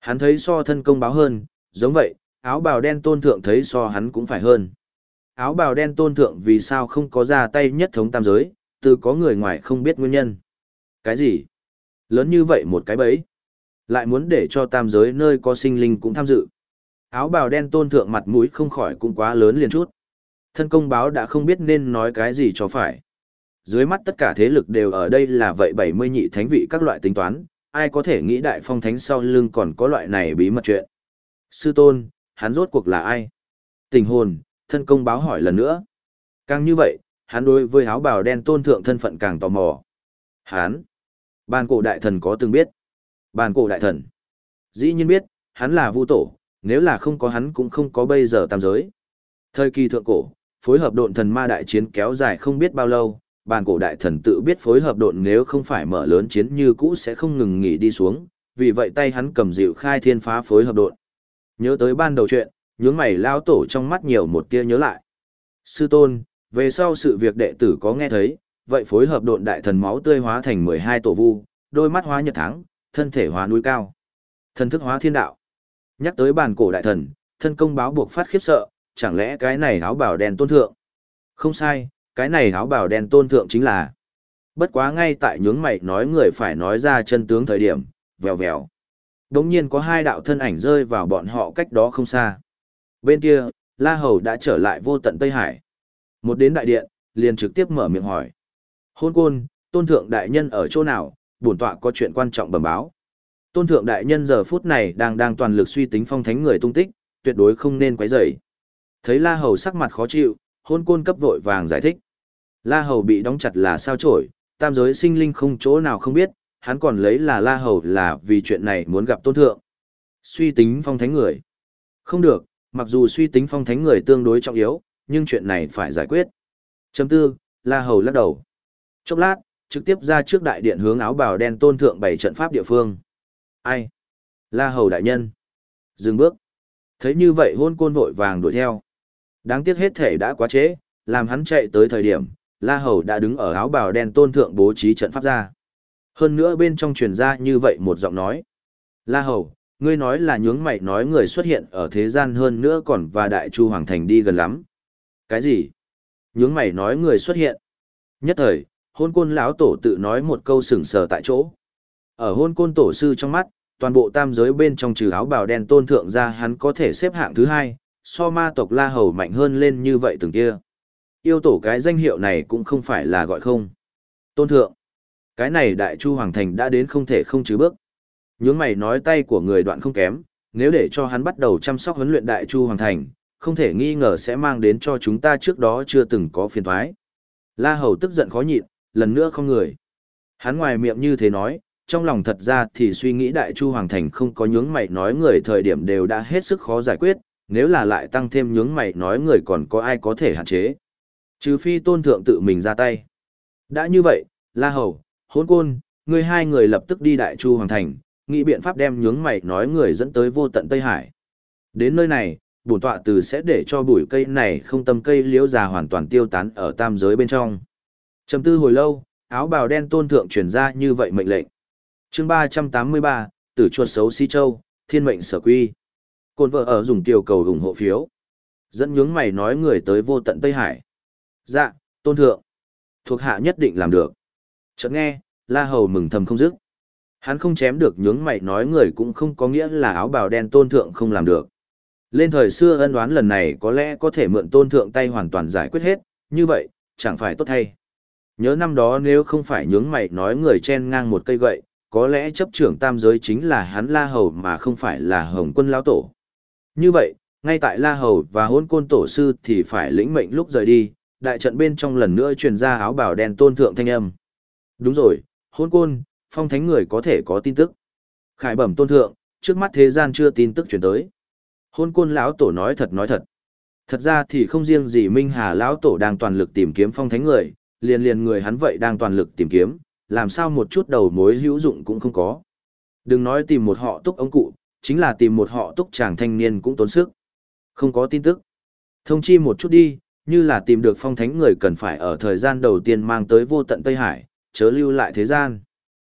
Hắn thấy so thân công báo hơn, giống vậy, áo bào đen tôn thượng thấy so hắn cũng phải hơn. Áo bào đen tôn thượng vì sao không có ra tay nhất thống tam giới, từ có người ngoài không biết nguyên nhân. Cái gì? Lớn như vậy một cái bẫy. Lại muốn để cho tam giới nơi có sinh linh cũng tham dự. Áo bào đen tôn thượng mặt mũi không khỏi cũng quá lớn liền chút. Thân công báo đã không biết nên nói cái gì cho phải. Dưới mắt tất cả thế lực đều ở đây là vậy bảy mươi nhị thánh vị các loại tính toán, ai có thể nghĩ đại phong thánh sau lưng còn có loại này bí mật chuyện. Sư tôn, hắn rốt cuộc là ai? Tình hồn, thân công báo hỏi lần nữa. Càng như vậy, hắn đối với áo bào đen tôn thượng thân phận càng tò mò. Hắn, bàn cổ đại thần có từng biết. Bàn cổ đại thần, dĩ nhiên biết, hắn là vu tổ, nếu là không có hắn cũng không có bây giờ tam giới. Thời kỳ thượng cổ, phối hợp độn thần ma đại chiến kéo dài không biết bao lâu, bàn cổ đại thần tự biết phối hợp độn nếu không phải mở lớn chiến như cũ sẽ không ngừng nghỉ đi xuống, vì vậy tay hắn cầm dịu khai thiên phá phối hợp độn. Nhớ tới ban đầu chuyện, nhướng mày lao tổ trong mắt nhiều một tia nhớ lại. Sư tôn, về sau sự việc đệ tử có nghe thấy, vậy phối hợp độn đại thần máu tươi hóa thành 12 tổ vu, đôi mắt hóa nhật tháng, thân thể hóa núi cao, thần thức hóa thiên đạo. Nhắc tới bàn cổ đại thần, thân công báo buộc phát khiếp sợ, chẳng lẽ cái này áo bào đen tôn thượng? Không sai, cái này áo bào đen tôn thượng chính là. Bất quá ngay tại nhướng mày nói người phải nói ra chân tướng thời điểm, vèo vèo. Đống nhiên có hai đạo thân ảnh rơi vào bọn họ cách đó không xa. Bên kia, La Hầu đã trở lại vô tận Tây Hải. Một đến đại điện, liền trực tiếp mở miệng hỏi. Hôn côn, tôn thượng đại nhân ở chỗ nào, bổn tọa có chuyện quan trọng bẩm báo. Tôn thượng đại nhân giờ phút này đang đang toàn lực suy tính phong thánh người tung tích, tuyệt đối không nên quấy rầy. Thấy La Hầu sắc mặt khó chịu, hôn côn cấp vội vàng giải thích. La Hầu bị đóng chặt là sao chổi, tam giới sinh linh không chỗ nào không biết, hắn còn lấy là La Hầu là vì chuyện này muốn gặp tôn thượng. Suy tính phong thánh người. Không được, mặc dù suy tính phong thánh người tương đối trọng yếu, nhưng chuyện này phải giải quyết. Chấm tư, La Hầu lắc đầu. Chốc lát, trực tiếp ra trước đại điện hướng áo bào đen tôn thượng bảy trận pháp địa phương. Ai? La Hầu đại nhân. Dừng bước. Thấy như vậy hôn côn vội vàng đuổi theo. Đáng tiếc hết thể đã quá trễ, làm hắn chạy tới thời điểm, La Hầu đã đứng ở áo bào đen tôn thượng bố trí trận pháp ra. Hơn nữa bên trong truyền ra như vậy một giọng nói. La Hầu, ngươi nói là nhướng mày nói người xuất hiện ở thế gian hơn nữa còn và đại chu hoàng thành đi gần lắm. Cái gì? Nhướng mày nói người xuất hiện. Nhất thời, hôn côn lão tổ tự nói một câu sừng sờ tại chỗ. Ở hôn côn tổ sư trong mắt, toàn bộ tam giới bên trong trừ áo bào đen tôn thượng ra hắn có thể xếp hạng thứ hai, so ma tộc La Hầu mạnh hơn lên như vậy từng kia. Yêu tổ cái danh hiệu này cũng không phải là gọi không. Tôn thượng, cái này đại chu hoàng thành đã đến không thể không chứ bước. Nhướng mày nói tay của người đoạn không kém, nếu để cho hắn bắt đầu chăm sóc huấn luyện đại chu hoàng thành, không thể nghi ngờ sẽ mang đến cho chúng ta trước đó chưa từng có phiền thoái. La Hầu tức giận khó nhịn, lần nữa không người. Hắn ngoài miệng như thế nói, trong lòng thật ra thì suy nghĩ đại chu hoàng thành không có nhướng mày nói người thời điểm đều đã hết sức khó giải quyết, nếu là lại tăng thêm nhướng mày nói người còn có ai có thể hạn chế. Trừ phi tôn thượng tự mình ra tay. Đã như vậy, La Hầu, hôn côn, người hai người lập tức đi đại chu hoàng thành, nghĩ biện pháp đem nhướng mày nói người dẫn tới vô tận Tây Hải. Đến nơi này, bổn tọa từ sẽ để cho bụi cây này không tâm cây liễu già hoàn toàn tiêu tán ở tam giới bên trong. Trầm tư hồi lâu, áo bào đen tôn thượng truyền ra như vậy mệnh lệnh. Chương 383, Tử chuột xấu si châu, thiên mệnh sở quy. Côn vợ ở dùng tiểu cầu ủng hộ phiếu. Dẫn nhướng mày nói người tới vô tận Tây Hải. Dạ, tôn thượng. Thuộc hạ nhất định làm được. Chợt nghe, La Hầu mừng thầm không dứt. Hắn không chém được nhướng mày nói người cũng không có nghĩa là áo bào đen tôn thượng không làm được. Lên thời xưa ân đoán lần này có lẽ có thể mượn tôn thượng tay hoàn toàn giải quyết hết, như vậy, chẳng phải tốt thay. Nhớ năm đó nếu không phải nhướng mày nói người chen ngang một cây gậy, có lẽ chấp trưởng tam giới chính là hắn La Hầu mà không phải là Hồng quân lão tổ. Như vậy, ngay tại La Hầu và hôn côn tổ sư thì phải lĩnh mệnh lúc rời đi, đại trận bên trong lần nữa truyền ra áo bào đen tôn thượng thanh âm. Đúng rồi, hôn côn, phong thánh người có thể có tin tức. Khải bẩm tôn thượng, trước mắt thế gian chưa tin tức truyền tới. Hôn côn lão tổ nói thật nói thật. Thật ra thì không riêng gì Minh Hà lão tổ đang toàn lực tìm kiếm phong thánh người, liền liền người hắn vậy đang toàn lực tìm kiếm, làm sao một chút đầu mối hữu dụng cũng không có. Đừng nói tìm một họ túc ông cụ, chính là tìm một họ túc chàng thanh niên cũng tốn sức. Không có tin tức. Thông chi một chút đi, như là tìm được phong thánh người cần phải ở thời gian đầu tiên mang tới vô tận Tây Hải, chớ lưu lại thế gian.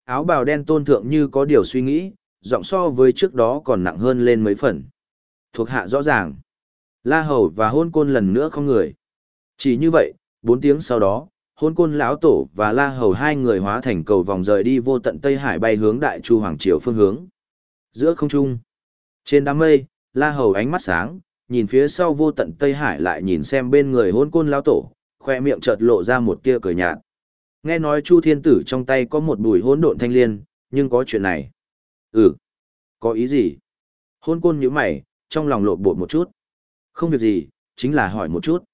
Áo bào đen tôn thượng như có điều suy nghĩ, giọng so với trước đó còn nặng hơn lên mấy phần. Thuộc hạ rõ ràng. La Hầu và hôn côn lần nữa không người. Chỉ như vậy, bốn tiếng sau đó, hôn côn lão tổ và La Hầu hai người hóa thành cầu vòng rời đi vô tận Tây Hải bay hướng Đại Chu Hoàng Triều phương hướng. Giữa không trung, trên đám mây, La Hầu ánh mắt sáng, nhìn phía sau vô tận Tây Hải lại nhìn xem bên người hôn côn lão tổ, khoe miệng chợt lộ ra một tia cười nhạt. Nghe nói Chu Thiên Tử trong tay có một bùi hỗn độn thanh liên, nhưng có chuyện này. Ừ, có ý gì? Hôn côn nhíu mày, trong lòng lộn bột một chút. Không việc gì, chính là hỏi một chút.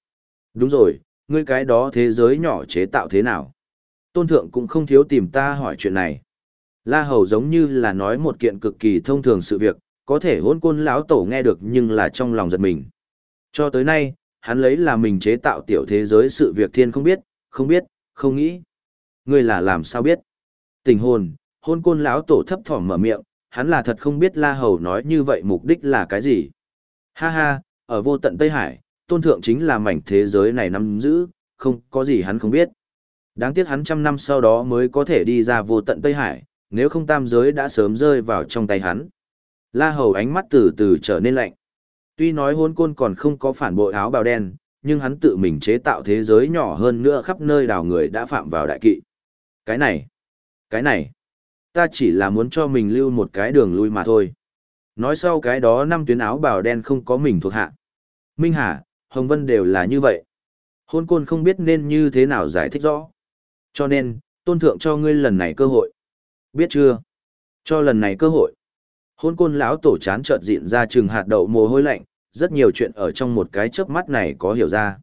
Đúng rồi, ngươi cái đó thế giới nhỏ chế tạo thế nào? Tôn thượng cũng không thiếu tìm ta hỏi chuyện này. La Hầu giống như là nói một kiện cực kỳ thông thường sự việc, có thể hôn côn lão tổ nghe được nhưng là trong lòng giật mình. Cho tới nay, hắn lấy là mình chế tạo tiểu thế giới sự việc thiên không biết, không biết, không nghĩ. Ngươi là làm sao biết? Tình hồn, hôn côn lão tổ thấp thỏm mở miệng, hắn là thật không biết La Hầu nói như vậy mục đích là cái gì. Ha ha, ở vô tận Tây Hải, tôn thượng chính là mảnh thế giới này nắm giữ, không có gì hắn không biết. Đáng tiếc hắn trăm năm sau đó mới có thể đi ra vô tận Tây Hải, nếu không tam giới đã sớm rơi vào trong tay hắn. La Hầu ánh mắt từ từ trở nên lạnh. Tuy nói hôn côn còn không có phản bội áo bào đen, nhưng hắn tự mình chế tạo thế giới nhỏ hơn nữa khắp nơi đào người đã phạm vào đại kỵ. Cái này, cái này, ta chỉ là muốn cho mình lưu một cái đường lui mà thôi. Nói sau cái đó năm tuyến áo bào đen không có mình thuộc hạ. Minh Hà, Hồng Vân đều là như vậy. Hôn côn không biết nên như thế nào giải thích rõ. Cho nên, tôn thượng cho ngươi lần này cơ hội. Biết chưa? Cho lần này cơ hội. Hôn côn lão tổ chán chợt dịn ra chừng hạt đậu mồ hôi lạnh, rất nhiều chuyện ở trong một cái chớp mắt này có hiểu ra.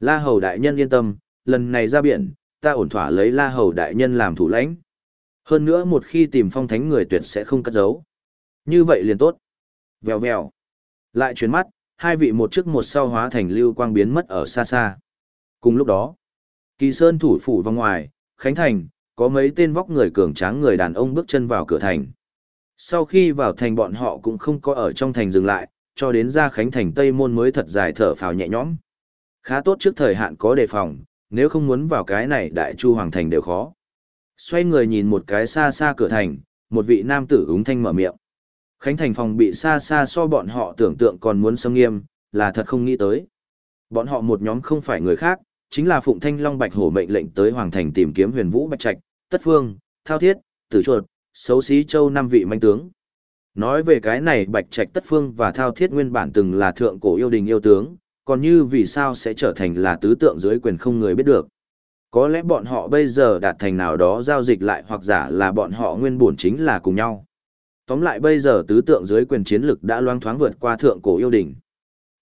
La Hầu đại nhân yên tâm, lần này ra biển, ta ổn thỏa lấy La Hầu đại nhân làm thủ lãnh. Hơn nữa một khi tìm phong thánh người tuyệt sẽ không cất giấu. Như vậy liền tốt. Vèo vèo. Lại chuyển mắt, hai vị một trước một sau hóa thành lưu quang biến mất ở xa xa. Cùng lúc đó, Kỳ Sơn thủ phủ vòng ngoài, Khánh Thành, có mấy tên vóc người cường tráng người đàn ông bước chân vào cửa thành. Sau khi vào thành bọn họ cũng không có ở trong thành dừng lại, cho đến ra Khánh Thành Tây Môn mới thật dài thở phào nhẹ nhõm. Khá tốt trước thời hạn có đề phòng, nếu không muốn vào cái này đại chu hoàng thành đều khó. Xoay người nhìn một cái xa xa cửa thành, một vị nam tử úng thanh mở miệng. Khánh Thành phòng bị xa xa so bọn họ tưởng tượng còn muốn xâm nghiêm, là thật không nghĩ tới. Bọn họ một nhóm không phải người khác, chính là Phụng Thanh Long Bạch Hổ mệnh lệnh tới Hoàng Thành tìm kiếm huyền vũ Bạch Trạch, Tất Phương, Thao Thiết, Tử Chuột, Xấu Xí Châu năm vị manh tướng. Nói về cái này Bạch Trạch Tất Phương và Thao Thiết nguyên bản từng là thượng cổ yêu đình yêu tướng, còn như vì sao sẽ trở thành là tứ tượng dưới quyền không người biết được. Có lẽ bọn họ bây giờ đạt thành nào đó giao dịch lại hoặc giả là bọn họ nguyên bổn chính là cùng nhau. Tóm lại bây giờ tứ tượng dưới quyền chiến lực đã loang thoáng vượt qua thượng cổ yêu đình.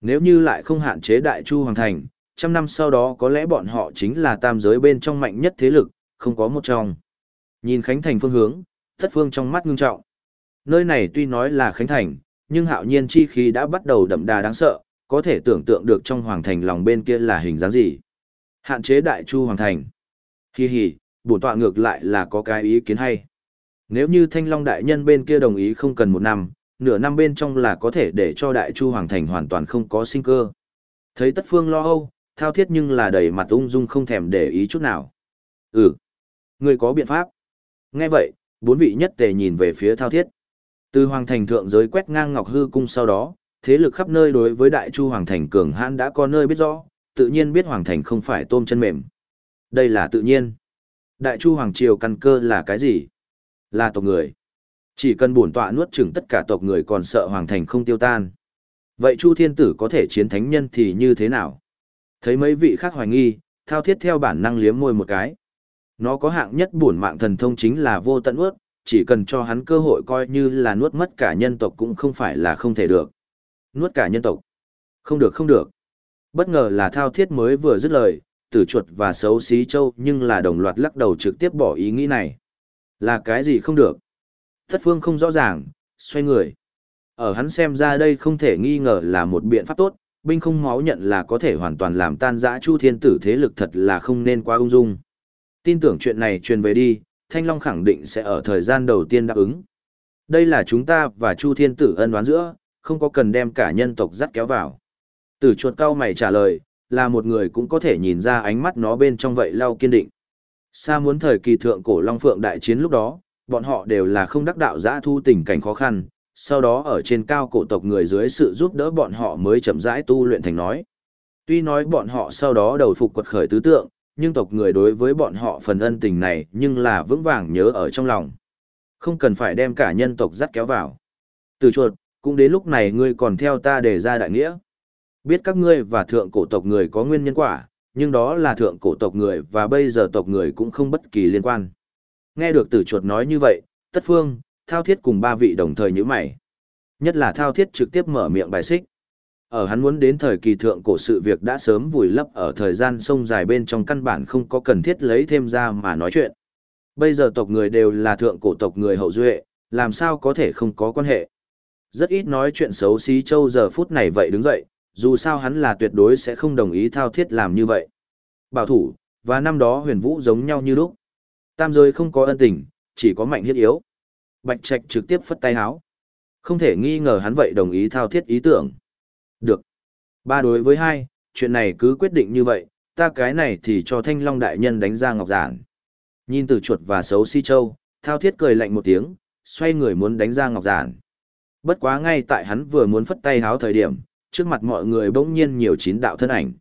Nếu như lại không hạn chế đại chu hoàng thành, trăm năm sau đó có lẽ bọn họ chính là tam giới bên trong mạnh nhất thế lực, không có một trong. Nhìn Khánh Thành phương hướng, thất phương trong mắt ngưng trọng. Nơi này tuy nói là Khánh Thành, nhưng hạo nhiên chi khí đã bắt đầu đậm đà đáng sợ, có thể tưởng tượng được trong hoàng thành lòng bên kia là hình dáng gì. Hạn chế đại chu hoàng thành. Hi hi, bổn tọa ngược lại là có cái ý kiến hay. Nếu như Thanh Long đại nhân bên kia đồng ý không cần một năm, nửa năm bên trong là có thể để cho đại chu hoàng thành hoàn toàn không có sinh cơ. Thấy tất phương lo âu, thao thiết nhưng là đầy mặt ung dung không thèm để ý chút nào. Ừ, người có biện pháp. Nghe vậy, bốn vị nhất tề nhìn về phía thao thiết. Từ hoàng thành thượng giới quét ngang ngọc hư cung sau đó, thế lực khắp nơi đối với đại chu hoàng thành cường hãn đã có nơi biết rõ, tự nhiên biết hoàng thành không phải tôm chân mềm. Đây là tự nhiên. Đại chu hoàng triều căn cơ là cái gì? Là tộc người. Chỉ cần bổn tọa nuốt chửng tất cả tộc người còn sợ hoàng thành không tiêu tan. Vậy Chu Thiên Tử có thể chiến thánh nhân thì như thế nào? Thấy mấy vị khác hoài nghi, thao thiết theo bản năng liếm môi một cái. Nó có hạng nhất bổn mạng thần thông chính là vô tận nuốt, chỉ cần cho hắn cơ hội coi như là nuốt mất cả nhân tộc cũng không phải là không thể được. Nuốt cả nhân tộc. Không được không được. Bất ngờ là thao thiết mới vừa dứt lời, tử chuột và xấu xí châu nhưng là đồng loạt lắc đầu trực tiếp bỏ ý nghĩ này. Là cái gì không được? Thất phương không rõ ràng, xoay người. Ở hắn xem ra đây không thể nghi ngờ là một biện pháp tốt, binh không máu nhận là có thể hoàn toàn làm tan rã Chu Thiên Tử thế lực thật là không nên quá ung dung. Tin tưởng chuyện này truyền về đi, Thanh Long khẳng định sẽ ở thời gian đầu tiên đáp ứng. Đây là chúng ta và Chu Thiên Tử ân đoán giữa, không có cần đem cả nhân tộc dắt kéo vào. Tử chuột cao mày trả lời, là một người cũng có thể nhìn ra ánh mắt nó bên trong vậy lau kiên định. Sa muốn thời kỳ thượng cổ Long Phượng đại chiến lúc đó, bọn họ đều là không đắc đạo giã thu tình cảnh khó khăn, sau đó ở trên cao cổ tộc người dưới sự giúp đỡ bọn họ mới chậm rãi tu luyện thành nói. Tuy nói bọn họ sau đó đầu phục quật khởi tứ tượng, nhưng tộc người đối với bọn họ phần ân tình này nhưng là vững vàng nhớ ở trong lòng. Không cần phải đem cả nhân tộc dắt kéo vào. Từ chuột, cũng đến lúc này ngươi còn theo ta để ra đại nghĩa. Biết các ngươi và thượng cổ tộc người có nguyên nhân quả, nhưng đó là thượng cổ tộc người và bây giờ tộc người cũng không bất kỳ liên quan. Nghe được tử chuột nói như vậy, tất phương, thao thiết cùng ba vị đồng thời như mày. Nhất là thao thiết trực tiếp mở miệng bài xích. Ở hắn muốn đến thời kỳ thượng cổ sự việc đã sớm vùi lấp ở thời gian sông dài bên trong căn bản không có cần thiết lấy thêm ra mà nói chuyện. Bây giờ tộc người đều là thượng cổ tộc người hậu duệ, làm sao có thể không có quan hệ. Rất ít nói chuyện xấu xí châu giờ phút này vậy đứng dậy, dù sao hắn là tuyệt đối sẽ không đồng ý thao thiết làm như vậy. Bảo thủ, và năm đó huyền vũ giống nhau như lúc. Tam giới không có ân tình, chỉ có mạnh hiết yếu. Bạch Trạch trực tiếp phất tay háo. Không thể nghi ngờ hắn vậy đồng ý thao thiết ý tưởng. Được. Ba đối với hai, chuyện này cứ quyết định như vậy, ta cái này thì cho thanh long đại nhân đánh ra ngọc giản. Nhìn từ chuột và xấu si châu, thao thiết cười lạnh một tiếng, xoay người muốn đánh ra ngọc giản. Bất quá ngay tại hắn vừa muốn phất tay háo thời điểm, trước mặt mọi người bỗng nhiên nhiều chín đạo thân ảnh.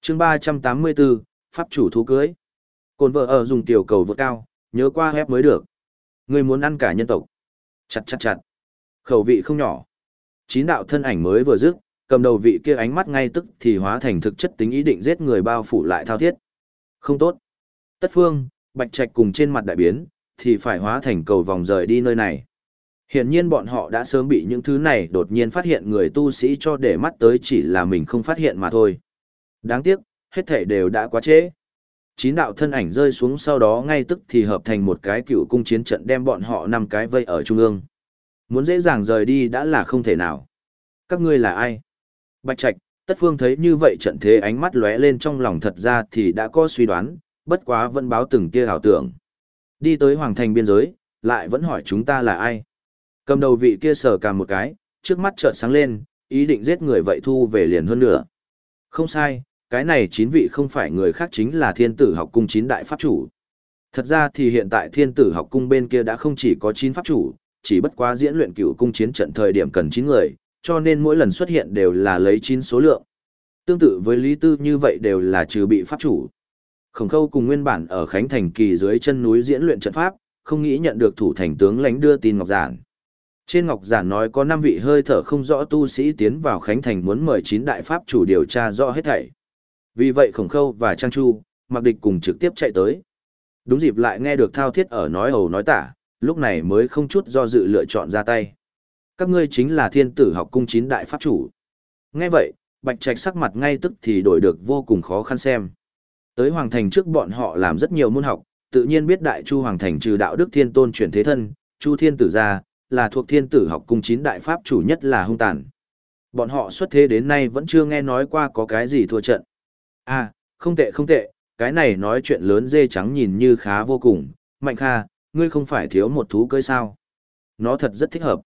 chương 384, Pháp chủ thú cưới. Cồn vợ ở dùng tiểu cầu vượt cao, nhớ qua hép mới được. Người muốn ăn cả nhân tộc. Chặt chặt chặt. Khẩu vị không nhỏ. Chín đạo thân ảnh mới vừa dứt, cầm đầu vị kia ánh mắt ngay tức thì hóa thành thực chất tính ý định giết người bao phủ lại thao thiết. Không tốt. Tất phương, bạch trạch cùng trên mặt đại biến, thì phải hóa thành cầu vòng rời đi nơi này. Hiển nhiên bọn họ đã sớm bị những thứ này đột nhiên phát hiện người tu sĩ cho để mắt tới chỉ là mình không phát hiện mà thôi. Đáng tiếc, hết thể đều đã quá trễ. Chín đạo thân ảnh rơi xuống sau đó ngay tức thì hợp thành một cái cựu cung chiến trận đem bọn họ năm cái vây ở trung ương. Muốn dễ dàng rời đi đã là không thể nào. Các ngươi là ai? Bạch Trạch, Tất Phương thấy như vậy trận thế ánh mắt lóe lên trong lòng thật ra thì đã có suy đoán, bất quá vẫn báo từng tia ảo tưởng. Đi tới hoàng thành biên giới, lại vẫn hỏi chúng ta là ai? Cầm đầu vị kia sờ cả một cái, trước mắt chợt sáng lên, ý định giết người vậy thu về liền hơn nữa. Không sai, cái này chín vị không phải người khác chính là thiên tử học cung chín đại pháp chủ. Thật ra thì hiện tại thiên tử học cung bên kia đã không chỉ có chín pháp chủ, chỉ bất quá diễn luyện cửu cung chiến trận thời điểm cần chín người, cho nên mỗi lần xuất hiện đều là lấy chín số lượng. Tương tự với Lý Tư như vậy đều là trừ bị pháp chủ. Khổng khâu cùng nguyên bản ở Khánh Thành kỳ dưới chân núi diễn luyện trận pháp, không nghĩ nhận được thủ thành tướng lãnh đưa tin ngọc giản. Trên ngọc giản nói có 5 vị hơi thở không rõ tu sĩ tiến vào Khánh Thành muốn mời 9 đại pháp chủ điều tra rõ hết thảy. Vì vậy Khổng Khâu và Trang Chu, mặc địch cùng trực tiếp chạy tới. Đúng dịp lại nghe được thao thiết ở nói ầu nói tả, lúc này mới không chút do dự lựa chọn ra tay. Các ngươi chính là thiên tử học cung 9 đại pháp chủ. Nghe vậy, Bạch Trạch sắc mặt ngay tức thì đổi được vô cùng khó khăn xem. Tới Hoàng Thành trước bọn họ làm rất nhiều môn học, tự nhiên biết Đại Chu Hoàng Thành trừ đạo đức thiên tôn chuyển thế thân, Chu Thiên Tử gia, là thuộc thiên tử học cung chín đại pháp chủ nhất là hung tàn. Bọn họ xuất thế đến nay vẫn chưa nghe nói qua có cái gì thua trận. À, không tệ không tệ, cái này nói chuyện lớn dê trắng nhìn như khá vô cùng, mạnh kha, ngươi không phải thiếu một thú cưới sao. Nó thật rất thích hợp.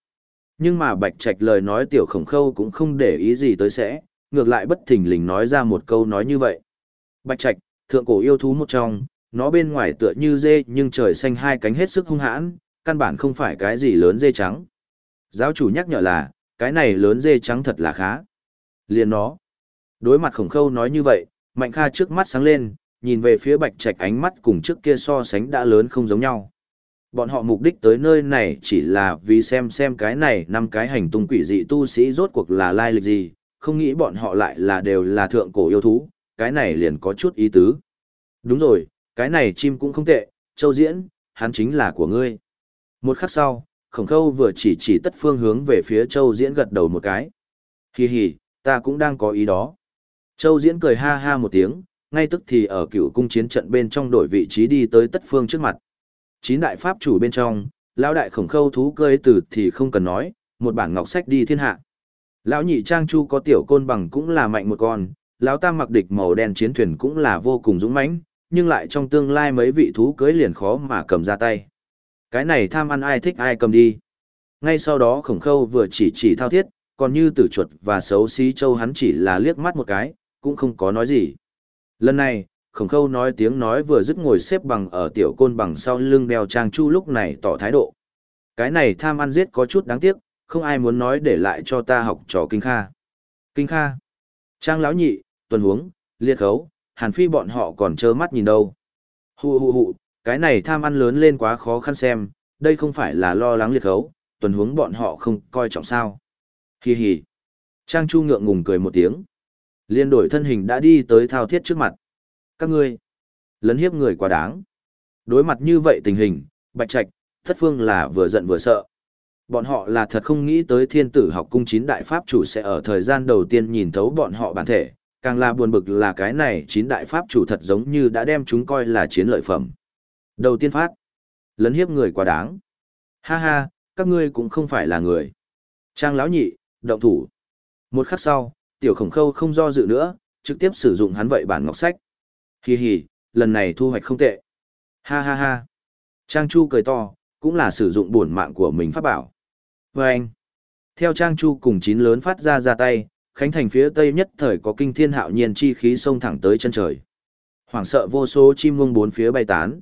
Nhưng mà bạch trạch lời nói tiểu khổng khâu cũng không để ý gì tới sẽ, ngược lại bất thình lình nói ra một câu nói như vậy. Bạch trạch, thượng cổ yêu thú một trong, nó bên ngoài tựa như dê nhưng trời xanh hai cánh hết sức hung hãn, căn bản không phải cái gì lớn dê trắng. Giáo chủ nhắc nhở là, cái này lớn dê trắng thật là khá. Liền nó. Đối mặt khổng khâu nói như vậy, Mạnh Kha trước mắt sáng lên, nhìn về phía bạch trạch ánh mắt cùng trước kia so sánh đã lớn không giống nhau. Bọn họ mục đích tới nơi này chỉ là vì xem xem cái này năm cái hành tung quỷ dị tu sĩ rốt cuộc là lai lịch gì, không nghĩ bọn họ lại là đều là thượng cổ yêu thú, cái này liền có chút ý tứ. Đúng rồi, cái này chim cũng không tệ, châu diễn, hắn chính là của ngươi. Một khắc sau, khổng khâu vừa chỉ chỉ tất phương hướng về phía châu diễn gật đầu một cái. Hì hì, ta cũng đang có ý đó. Châu diễn cười ha ha một tiếng, ngay tức thì ở cựu cung chiến trận bên trong đổi vị trí đi tới tất phương trước mặt. Chín đại pháp chủ bên trong, lão đại khổng khâu thú cơi từ thì không cần nói, một bản ngọc sách đi thiên hạ. Lão nhị trang chu có tiểu côn bằng cũng là mạnh một con, lão tam mặc địch màu đen chiến thuyền cũng là vô cùng dũng mãnh, nhưng lại trong tương lai mấy vị thú cưới liền khó mà cầm ra tay. Cái này tham ăn ai thích ai cầm đi. Ngay sau đó khổng khâu vừa chỉ chỉ thao thiết, còn như tử chuột và xấu xí châu hắn chỉ là liếc mắt một cái, cũng không có nói gì. Lần này, khổng khâu nói tiếng nói vừa dứt ngồi xếp bằng ở tiểu côn bằng sau lưng bèo trang chu lúc này tỏ thái độ. Cái này tham ăn giết có chút đáng tiếc, không ai muốn nói để lại cho ta học trò kinh kha. Kinh kha. Trang lão nhị, tuần huống, liệt khấu, hàn phi bọn họ còn trơ mắt nhìn đâu. Hù hù hù, cái này tham ăn lớn lên quá khó khăn xem, đây không phải là lo lắng liệt khấu, tuần huống bọn họ không coi trọng sao. Hi hi. Trang Chu ngượng ngùng cười một tiếng. Liên đổi thân hình đã đi tới thao thiết trước mặt. Các ngươi, lấn hiếp người quá đáng. Đối mặt như vậy tình hình, Bạch Trạch, Thất Phương là vừa giận vừa sợ. Bọn họ là thật không nghĩ tới thiên tử học cung chín đại pháp chủ sẽ ở thời gian đầu tiên nhìn thấu bọn họ bản thể, càng là buồn bực là cái này chín đại pháp chủ thật giống như đã đem chúng coi là chiến lợi phẩm. Đầu tiên phát, lấn hiếp người quá đáng. Ha ha, các ngươi cũng không phải là người. Trang lão nhị, động thủ. Một khắc sau, tiểu khổng khâu không do dự nữa, trực tiếp sử dụng hắn vậy bản ngọc sách. Hi hi, lần này thu hoạch không tệ. Ha ha ha. Trang Chu cười to, cũng là sử dụng bổn mạng của mình pháp bảo. Vâng. anh. Theo Trang Chu cùng chín lớn phát ra ra tay, khánh thành phía tây nhất thời có kinh thiên hạo nhiên chi khí xông thẳng tới chân trời. Hoảng sợ vô số chim muông bốn phía bay tán.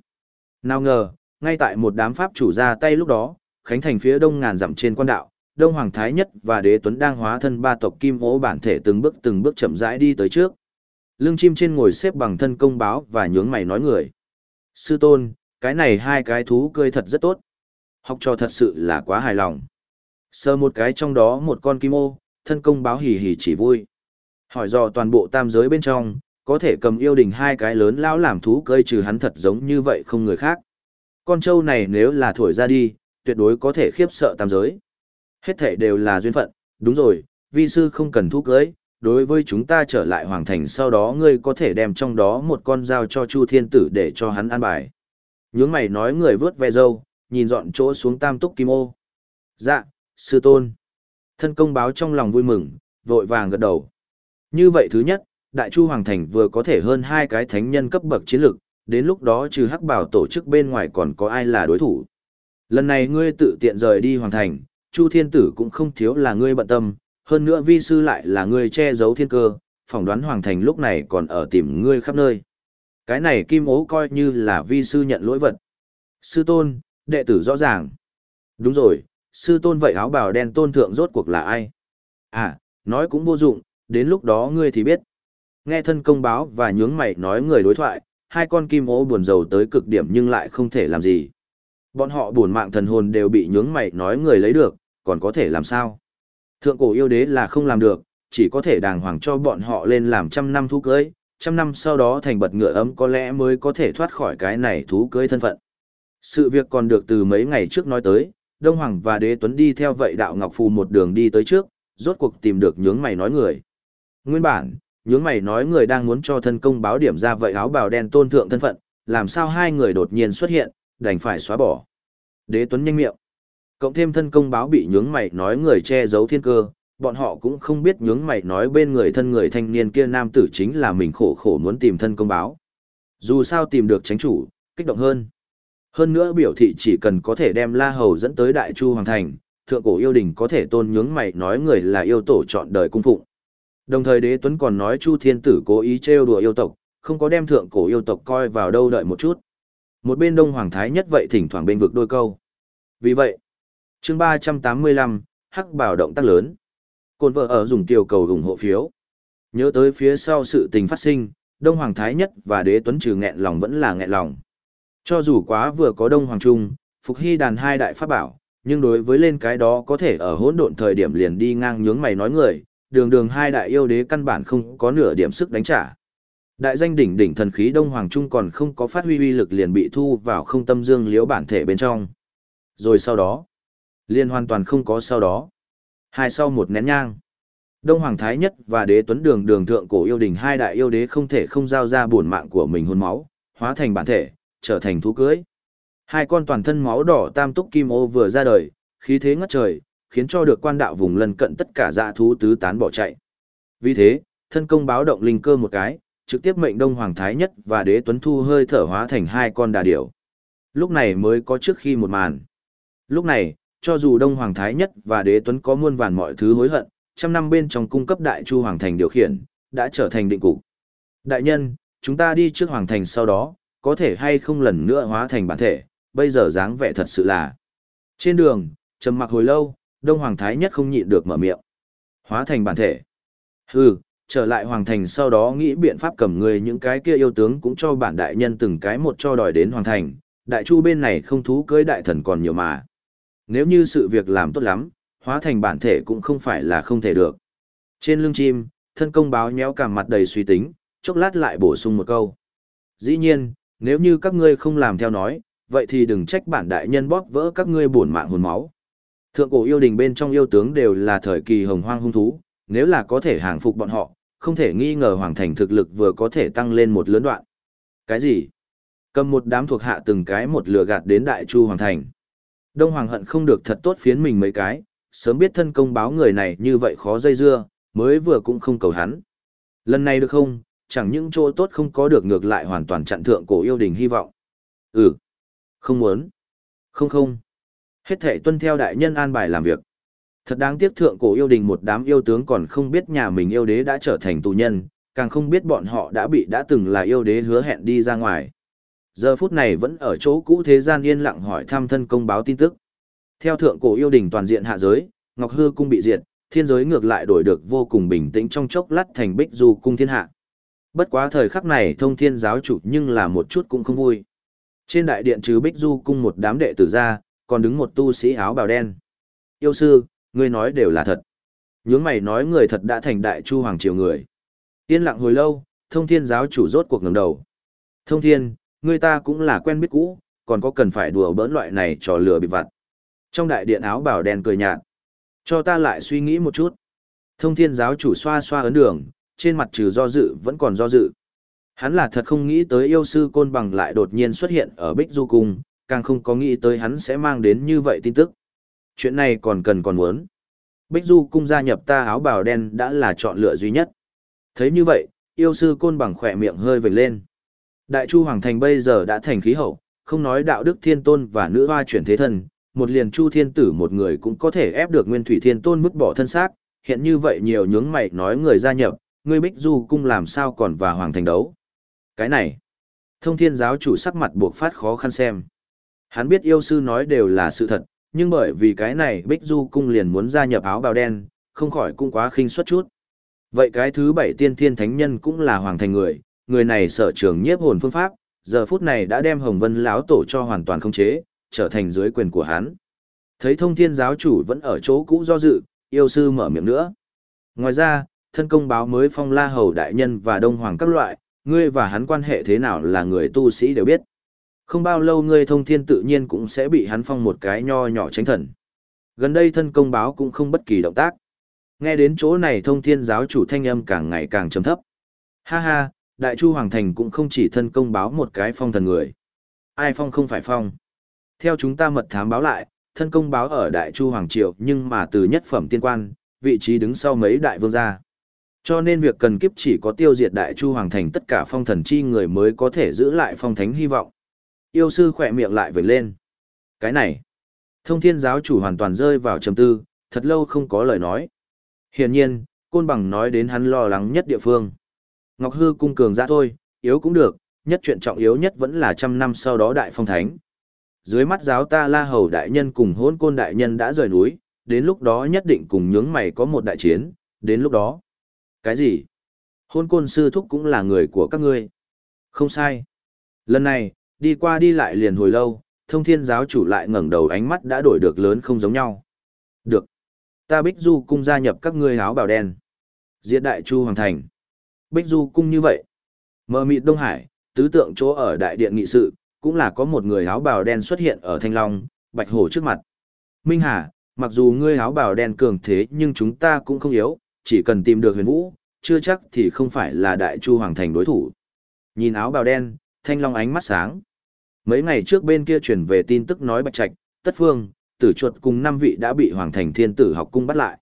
Nào ngờ, ngay tại một đám pháp chủ ra tay lúc đó, khánh thành phía đông ngàn dặm trên quan đạo, Đông Hoàng Thái Nhất và Đế Tuấn đang hóa thân ba tộc kim ố bản thể từng bước từng bước chậm rãi đi tới trước. Lương chim trên ngồi xếp bằng thân công báo và nhướng mày nói người. Sư tôn, cái này hai cái thú cười thật rất tốt. Học trò thật sự là quá hài lòng. Sơ một cái trong đó một con kim ô, thân công báo hỉ hỉ chỉ vui. Hỏi dò toàn bộ tam giới bên trong, có thể cầm yêu đình hai cái lớn lão làm thú cơi trừ hắn thật giống như vậy không người khác. Con trâu này nếu là thổi ra đi, tuyệt đối có thể khiếp sợ tam giới. Hết thể đều là duyên phận, đúng rồi, vi sư không cần thú cưới, đối với chúng ta trở lại hoàng thành sau đó ngươi có thể đem trong đó một con dao cho Chu Thiên Tử để cho hắn an bài. Nhướng mày nói người vớt ve dâu, nhìn dọn chỗ xuống tam túc kim ô. Dạ, sư tôn. Thân công báo trong lòng vui mừng, vội vàng gật đầu. Như vậy thứ nhất, Đại Chu Hoàng Thành vừa có thể hơn hai cái thánh nhân cấp bậc chiến lực, đến lúc đó trừ hắc bảo tổ chức bên ngoài còn có ai là đối thủ. Lần này ngươi tự tiện rời đi Hoàng Thành, Chu Thiên Tử cũng không thiếu là ngươi bận tâm, hơn nữa vi sư lại là ngươi che giấu thiên cơ, phỏng đoán Hoàng Thành lúc này còn ở tìm ngươi khắp nơi. Cái này kim ố coi như là vi sư nhận lỗi vật. Sư tôn, đệ tử rõ ràng. Đúng rồi, sư tôn vậy áo bào đen tôn thượng rốt cuộc là ai? À, nói cũng vô dụng, đến lúc đó ngươi thì biết. Nghe thân công báo và nhướng mày nói người đối thoại, hai con kim ố buồn rầu tới cực điểm nhưng lại không thể làm gì. Bọn họ buồn mạng thần hồn đều bị nhướng mày nói người lấy được, còn có thể làm sao? Thượng cổ yêu đế là không làm được, chỉ có thể đàng hoàng cho bọn họ lên làm trăm năm thú cưới, trăm năm sau đó thành bật ngựa ấm có lẽ mới có thể thoát khỏi cái này thú cưới thân phận. Sự việc còn được từ mấy ngày trước nói tới, Đông Hoàng và Đế Tuấn đi theo vậy đạo Ngọc Phù một đường đi tới trước, rốt cuộc tìm được nhướng mày nói người. Nguyên bản, nhướng mày nói người đang muốn cho thân công báo điểm ra vậy áo bào đen tôn thượng thân phận, làm sao hai người đột nhiên xuất hiện, đành phải xóa bỏ. Đế Tuấn nhanh miệng. Cộng thêm thân công báo bị nhướng mày nói người che giấu thiên cơ, bọn họ cũng không biết nhướng mày nói bên người thân người thanh niên kia nam tử chính là mình khổ khổ muốn tìm thân công báo. Dù sao tìm được tránh chủ, kích động hơn. Hơn nữa biểu thị chỉ cần có thể đem La Hầu dẫn tới Đại Chu Hoàng Thành, thượng cổ yêu đình có thể tôn nhướng mày nói người là yêu tổ chọn đời cung phụng. Đồng thời đế tuấn còn nói Chu Thiên Tử cố ý trêu đùa yêu tộc, không có đem thượng cổ yêu tộc coi vào đâu đợi một chút. Một bên Đông Hoàng Thái nhất vậy thỉnh thoảng bên vực đôi câu. Vì vậy, chương ba trăm tám mươi lăm hắc bảo động tác lớn côn vợ ở dùng tiểu cầu ủng hộ phiếu nhớ tới phía sau sự tình phát sinh đông hoàng thái nhất và đế tuấn trừ nghẹn lòng vẫn là nghẹn lòng cho dù quá vừa có đông hoàng trung phục hy đàn hai đại pháp bảo nhưng đối với lên cái đó có thể ở hỗn độn thời điểm liền đi ngang nhướng mày nói người đường đường hai đại yêu đế căn bản không có nửa điểm sức đánh trả đại danh đỉnh đỉnh thần khí đông hoàng trung còn không có phát huy uy lực liền bị thu vào không tâm dương liễu bản thể bên trong rồi sau đó liền hoàn toàn không có sau đó. Hai sau một nén nhang. Đông Hoàng Thái Nhất và Đế Tuấn Đường đường thượng cổ yêu đình hai đại yêu đế không thể không giao ra buồn mạng của mình hồn máu, hóa thành bản thể, trở thành thú cưới. Hai con toàn thân máu đỏ tam túc kim ô vừa ra đời, khí thế ngất trời, khiến cho được quan đạo vùng lân cận tất cả dạ thú tứ tán bỏ chạy. Vì thế, thân công báo động linh cơ một cái, trực tiếp mệnh Đông Hoàng Thái Nhất và Đế Tuấn Thu hơi thở hóa thành hai con đà điểu. Lúc này mới có trước khi một màn. Lúc này, cho dù Đông Hoàng Thái Nhất và Đế Tuấn có muôn vàn mọi thứ hối hận, trăm năm bên trong cung cấp Đại Chu Hoàng Thành điều khiển, đã trở thành định cục. Đại nhân, chúng ta đi trước hoàng thành sau đó, có thể hay không lần nữa hóa thành bản thể, bây giờ dáng vẻ thật sự là. Trên đường, trầm mặc hồi lâu, Đông Hoàng Thái nhất không nhịn được mở miệng. Hóa thành bản thể. Hừ, trở lại hoàng thành sau đó nghĩ biện pháp cầm người những cái kia yêu tướng cũng cho bản đại nhân từng cái một cho đòi đến hoàng thành, đại chu bên này không thú cưới đại thần còn nhiều mà. Nếu như sự việc làm tốt lắm, hóa thành bản thể cũng không phải là không thể được. Trên lưng chim, thân công báo nhéo cả mặt đầy suy tính, chốc lát lại bổ sung một câu. Dĩ nhiên, nếu như các ngươi không làm theo nói, vậy thì đừng trách bản đại nhân bóp vỡ các ngươi buồn mạng hồn máu. Thượng cổ yêu đình bên trong yêu tướng đều là thời kỳ hồng hoang hung thú, nếu là có thể hàng phục bọn họ, không thể nghi ngờ hoàng thành thực lực vừa có thể tăng lên một lớn đoạn. Cái gì? Cầm một đám thuộc hạ từng cái một lừa gạt đến đại chu hoàng thành. Đông hoàng hận không được thật tốt phiến mình mấy cái, sớm biết thân công báo người này như vậy khó dây dưa, mới vừa cũng không cầu hắn. Lần này được không, chẳng những chỗ tốt không có được ngược lại hoàn toàn chặn thượng cổ yêu đình hy vọng. Ừ, không muốn. Không không. Hết thể tuân theo đại nhân an bài làm việc. Thật đáng tiếc thượng cổ yêu đình một đám yêu tướng còn không biết nhà mình yêu đế đã trở thành tù nhân, càng không biết bọn họ đã bị đã từng là yêu đế hứa hẹn đi ra ngoài. Giờ phút này vẫn ở chỗ cũ thế gian yên lặng hỏi thăm thân công báo tin tức. Theo thượng cổ yêu đình toàn diện hạ giới, Ngọc Hư cung bị diệt, thiên giới ngược lại đổi được vô cùng bình tĩnh trong chốc lát thành Bích Du cung thiên hạ. Bất quá thời khắc này thông thiên giáo chủ nhưng là một chút cũng không vui. Trên đại điện trừ Bích Du cung một đám đệ tử ra, còn đứng một tu sĩ áo bào đen. Yêu sư, ngươi nói đều là thật. Nhướng mày nói người thật đã thành đại chu hoàng triều người. Yên lặng hồi lâu, thông thiên giáo chủ rốt cuộc ngẩng đầu. Thông thiên, ngươi ta cũng là quen biết cũ, còn có cần phải đùa bỡn loại này trò lừa bị vặt. Trong đại điện áo bào đen cười nhạt. Cho ta lại suy nghĩ một chút. Thông thiên giáo chủ xoa xoa ấn đường, trên mặt trừ do dự vẫn còn do dự. Hắn là thật không nghĩ tới yêu sư côn bằng lại đột nhiên xuất hiện ở Bích Du Cung, càng không có nghĩ tới hắn sẽ mang đến như vậy tin tức. Chuyện này còn cần còn muốn. Bích Du Cung gia nhập ta áo bào đen đã là chọn lựa duy nhất. Thấy như vậy, yêu sư côn bằng khỏe miệng hơi vểnh lên. Đại Chu Hoàng Thành bây giờ đã thành khí hậu, không nói đạo đức thiên tôn và nữ hoa chuyển thế thân, một liền Chu Thiên Tử một người cũng có thể ép được Nguyên Thủy Thiên Tôn vứt bỏ thân xác, hiện như vậy nhiều nhướng mày nói người gia nhập, ngươi Bích Du cung làm sao còn và Hoàng Thành đấu. Cái này, thông thiên giáo chủ sắc mặt buộc phát khó khăn xem. Hắn biết yêu sư nói đều là sự thật, nhưng bởi vì cái này Bích Du cung liền muốn gia nhập áo bào đen, không khỏi cũng quá khinh suất chút. Vậy cái thứ bảy tiên thiên thánh nhân cũng là Hoàng Thành người, người này sở trường nhiếp hồn phương pháp, giờ phút này đã đem Hồng Vân lão tổ cho hoàn toàn không chế, trở thành dưới quyền của hắn. Thấy thông thiên giáo chủ vẫn ở chỗ cũ do dự, yêu sư mở miệng nữa. Ngoài ra, thân công báo mới phong la hầu đại nhân và đông hoàng các loại, ngươi và hắn quan hệ thế nào là người tu sĩ đều biết. Không bao lâu ngươi thông thiên tự nhiên cũng sẽ bị hắn phong một cái nho nhỏ tránh thần. Gần đây thân công báo cũng không bất kỳ động tác. Nghe đến chỗ này thông thiên giáo chủ thanh âm càng ngày càng trầm thấp. Ha ha, đại chu hoàng thành cũng không chỉ thân công báo một cái phong thần người. Ai phong không phải phong. Theo chúng ta mật thám báo lại, thân công báo ở Đại Chu Hoàng Triều nhưng mà từ nhất phẩm tiên quan, vị trí đứng sau mấy đại vương gia. Cho nên việc cần kiếp chỉ có tiêu diệt Đại Chu Hoàng Thành tất cả phong thần chi người mới có thể giữ lại phong thánh hy vọng. Yêu sư khỏe miệng lại vểnh lên. Cái này, thông thiên giáo chủ hoàn toàn rơi vào trầm tư, thật lâu không có lời nói. Hiển nhiên, côn bằng nói đến hắn lo lắng nhất địa phương. Ngọc Hư cung cường ra thôi, yếu cũng được, nhất chuyện trọng yếu nhất vẫn là trăm năm sau đó đại phong thánh dưới mắt giáo ta la hầu đại nhân cùng hôn côn đại nhân đã rời núi, đến lúc đó nhất định cùng nhướng mày có một đại chiến, đến lúc đó. Cái gì? Hôn côn sư thúc cũng là người của các ngươi. Không sai. Lần này, đi qua đi lại liền hồi lâu, thông thiên giáo chủ lại ngẩng đầu ánh mắt đã đổi được lớn không giống nhau. Được. Ta Bích Du cung gia nhập các ngươi áo bào đen. Diệt đại chu hoàng thành. Bích Du cung như vậy. Mờ mịt Đông Hải, tứ tượng chỗ ở đại điện nghị sự, cũng là có một người áo bào đen xuất hiện ở thanh long, bạch hổ trước mặt. Minh Hà, mặc dù ngươi áo bào đen cường thế nhưng chúng ta cũng không yếu, chỉ cần tìm được huyền vũ, chưa chắc thì không phải là đại chu hoàng thành đối thủ. Nhìn áo bào đen, thanh long ánh mắt sáng. Mấy ngày trước bên kia truyền về tin tức nói bạch trạch, tất phương, tử chuột cùng năm vị đã bị hoàng thành thiên tử học cung bắt lại.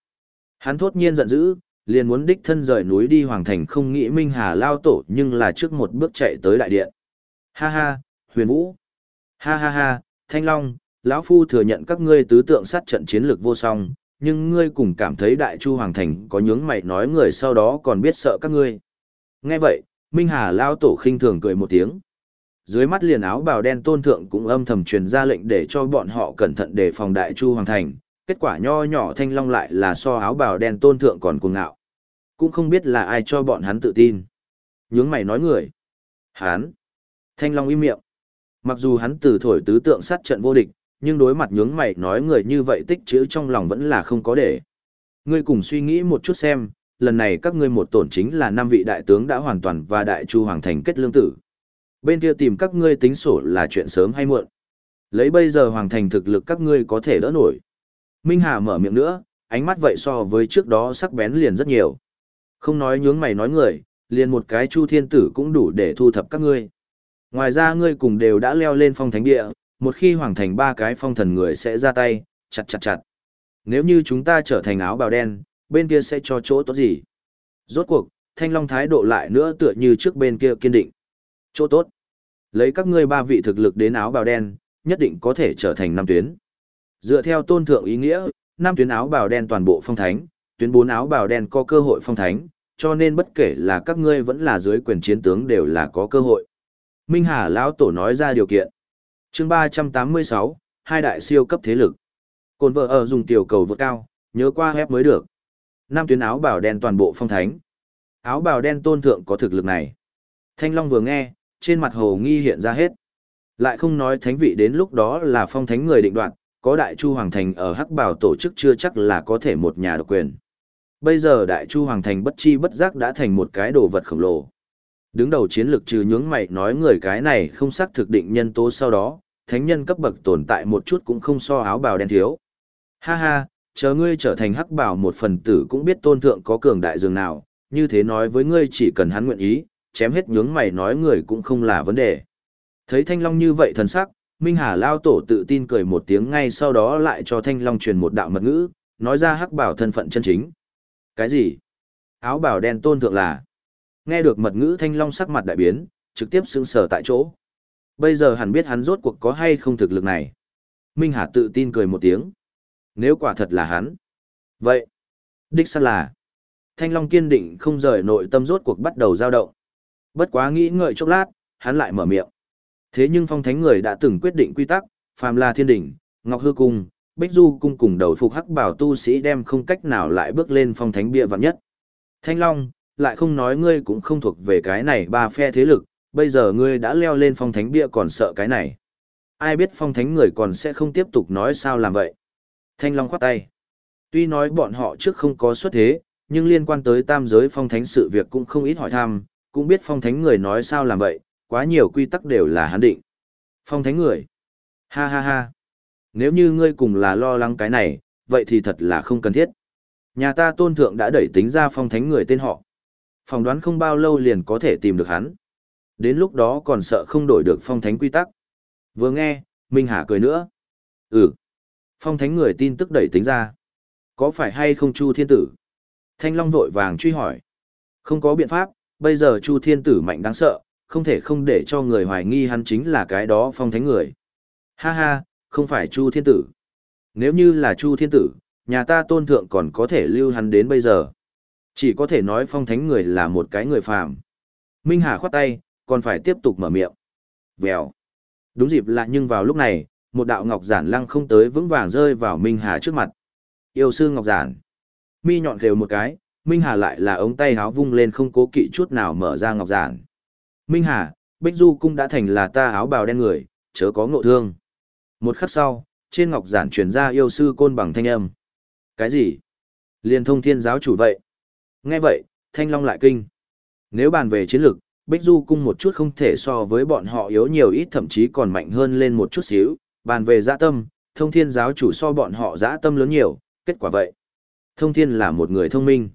Hắn thốt nhiên giận dữ, liền muốn đích thân rời núi đi hoàng thành không nghĩ Minh Hà lao tổ nhưng là trước một bước chạy tới đại điện. Ha ha, huyền vũ. Ha ha ha, thanh long, lão phu thừa nhận các ngươi tứ tượng sát trận chiến lược vô song, nhưng ngươi cùng cảm thấy đại chu hoàng thành có nhướng mày nói người sau đó còn biết sợ các ngươi. Nghe vậy, Minh Hà lao tổ khinh thường cười một tiếng. Dưới mắt liền áo bào đen tôn thượng cũng âm thầm truyền ra lệnh để cho bọn họ cẩn thận đề phòng đại chu hoàng thành. Kết quả nho nhỏ thanh long lại là so áo bào đen tôn thượng còn cuồng ngạo. Cũng không biết là ai cho bọn hắn tự tin. Nhướng mày nói người. Hắn. Thanh long im miệng. Mặc dù hắn từ thổi tứ tượng sát trận vô địch, nhưng đối mặt nhướng mày nói người như vậy tích chữ trong lòng vẫn là không có để. Ngươi cùng suy nghĩ một chút xem, lần này các ngươi một tổn chính là năm vị đại tướng đã hoàn toàn và đại chu hoàng thành kết lương tử. Bên kia tìm các ngươi tính sổ là chuyện sớm hay muộn. Lấy bây giờ hoàng thành thực lực các ngươi có thể đỡ nổi. Minh Hà mở miệng nữa, ánh mắt vậy so với trước đó sắc bén liền rất nhiều. Không nói nhướng mày nói người, liền một cái chu thiên tử cũng đủ để thu thập các ngươi. Ngoài ra ngươi cùng đều đã leo lên phong thánh địa, một khi hoàng thành ba cái phong thần người sẽ ra tay, chặt chặt chặt. Nếu như chúng ta trở thành áo bào đen, bên kia sẽ cho chỗ tốt gì? Rốt cuộc, thanh long thái độ lại nữa tựa như trước bên kia kiên định. Chỗ tốt. Lấy các ngươi ba vị thực lực đến áo bào đen, nhất định có thể trở thành năm tuyến. Dựa theo tôn thượng ý nghĩa, năm tuyến áo bào đen toàn bộ phong thánh, tuyến bốn áo bào đen có cơ hội phong thánh, cho nên bất kể là các ngươi vẫn là dưới quyền chiến tướng đều là có cơ hội. Minh Hà lão tổ nói ra điều kiện. Chương 386, hai đại siêu cấp thế lực. Cồn vợ ở dùng tiểu cầu vượt cao, nhớ qua hép mới được. Năm tuyến áo bào đen toàn bộ phong thánh. Áo bào đen tôn thượng có thực lực này. Thanh Long vừa nghe, trên mặt hồ nghi hiện ra hết. Lại không nói thánh vị đến lúc đó là phong thánh người định đoạt, có đại chu hoàng thành ở hắc bảo tổ chức chưa chắc là có thể một nhà độc quyền. Bây giờ đại chu hoàng thành bất chi bất giác đã thành một cái đồ vật khổng lồ. Đứng đầu chiến lược trừ nhướng mày nói người cái này không xác thực định nhân tố sau đó, thánh nhân cấp bậc tồn tại một chút cũng không so áo bào đen thiếu. Ha ha, chờ ngươi trở thành hắc bảo một phần tử cũng biết tôn thượng có cường đại dường nào, như thế nói với ngươi chỉ cần hắn nguyện ý, chém hết nhướng mày nói người cũng không là vấn đề. Thấy Thanh Long như vậy thần sắc, Minh Hà Lao Tổ tự tin cười một tiếng ngay sau đó lại cho Thanh Long truyền một đạo mật ngữ, nói ra hắc bảo thân phận chân chính. Cái gì? Áo bảo đen tôn thượng là. Nghe được mật ngữ Thanh Long sắc mặt đại biến, trực tiếp sững sờ tại chỗ. Bây giờ hẳn biết hắn rốt cuộc có hay không thực lực này. Minh Hà tự tin cười một tiếng. Nếu quả thật là hắn. Vậy, đích xác là. Thanh Long kiên định không rời nội tâm rốt cuộc bắt đầu dao động. Bất quá nghĩ ngợi chốc lát, hắn lại mở miệng. Thế nhưng phong thánh người đã từng quyết định quy tắc, phàm là thiên đỉnh, ngọc hư cung, bích du cung cùng đầu phục hắc bảo tu sĩ đem không cách nào lại bước lên phong thánh bia vạn nhất. Thanh Long, lại không nói ngươi cũng không thuộc về cái này ba phe thế lực, bây giờ ngươi đã leo lên phong thánh bia còn sợ cái này. Ai biết phong thánh người còn sẽ không tiếp tục nói sao làm vậy. Thanh Long khoát tay. Tuy nói bọn họ trước không có xuất thế, nhưng liên quan tới tam giới phong thánh sự việc cũng không ít hỏi thăm, cũng biết phong thánh người nói sao làm vậy, quá nhiều quy tắc đều là hắn định. Phong thánh người. Ha ha ha. Nếu như ngươi cùng là lo lắng cái này, vậy thì thật là không cần thiết. Nhà ta tôn thượng đã đẩy tính ra phong thánh người tên họ. Phòng đoán không bao lâu liền có thể tìm được hắn. Đến lúc đó còn sợ không đổi được phong thánh quy tắc. Vừa nghe, Minh Hà cười nữa. Ừ. Phong thánh người tin tức đẩy tính ra. Có phải hay không Chu Thiên Tử? Thanh Long vội vàng truy hỏi. Không có biện pháp, bây giờ Chu Thiên Tử mạnh đáng sợ, không thể không để cho người hoài nghi hắn chính là cái đó phong thánh người. Ha ha, không phải Chu Thiên Tử. Nếu như là Chu Thiên Tử, nhà ta tôn thượng còn có thể lưu hắn đến bây giờ. Chỉ có thể nói phong thánh người là một cái người phàm. Minh Hà khoát tay, còn phải tiếp tục mở miệng. Vèo. Đúng dịp lạ nhưng vào lúc này, một đạo ngọc giản lăng không tới vững vàng rơi vào Minh Hà trước mặt. Yêu sư ngọc giản. Mi nhọn kêu một cái, Minh Hà lại là ống tay háo vung lên không cố kỵ chút nào mở ra ngọc giản. Minh Hà, Bích Du cung đã thành là ta áo bào đen người, chớ có ngộ thương. Một khắc sau, trên ngọc giản truyền ra yêu sư côn bằng thanh âm. Cái gì? Liên thông thiên giáo chủ vậy. Nghe vậy, Thanh Long lại kinh. Nếu bàn về chiến lược, Bích Du cung một chút không thể so với bọn họ yếu nhiều ít thậm chí còn mạnh hơn lên một chút xíu, bàn về dã tâm, thông thiên giáo chủ so bọn họ dã tâm lớn nhiều, kết quả vậy. Thông thiên là một người thông minh.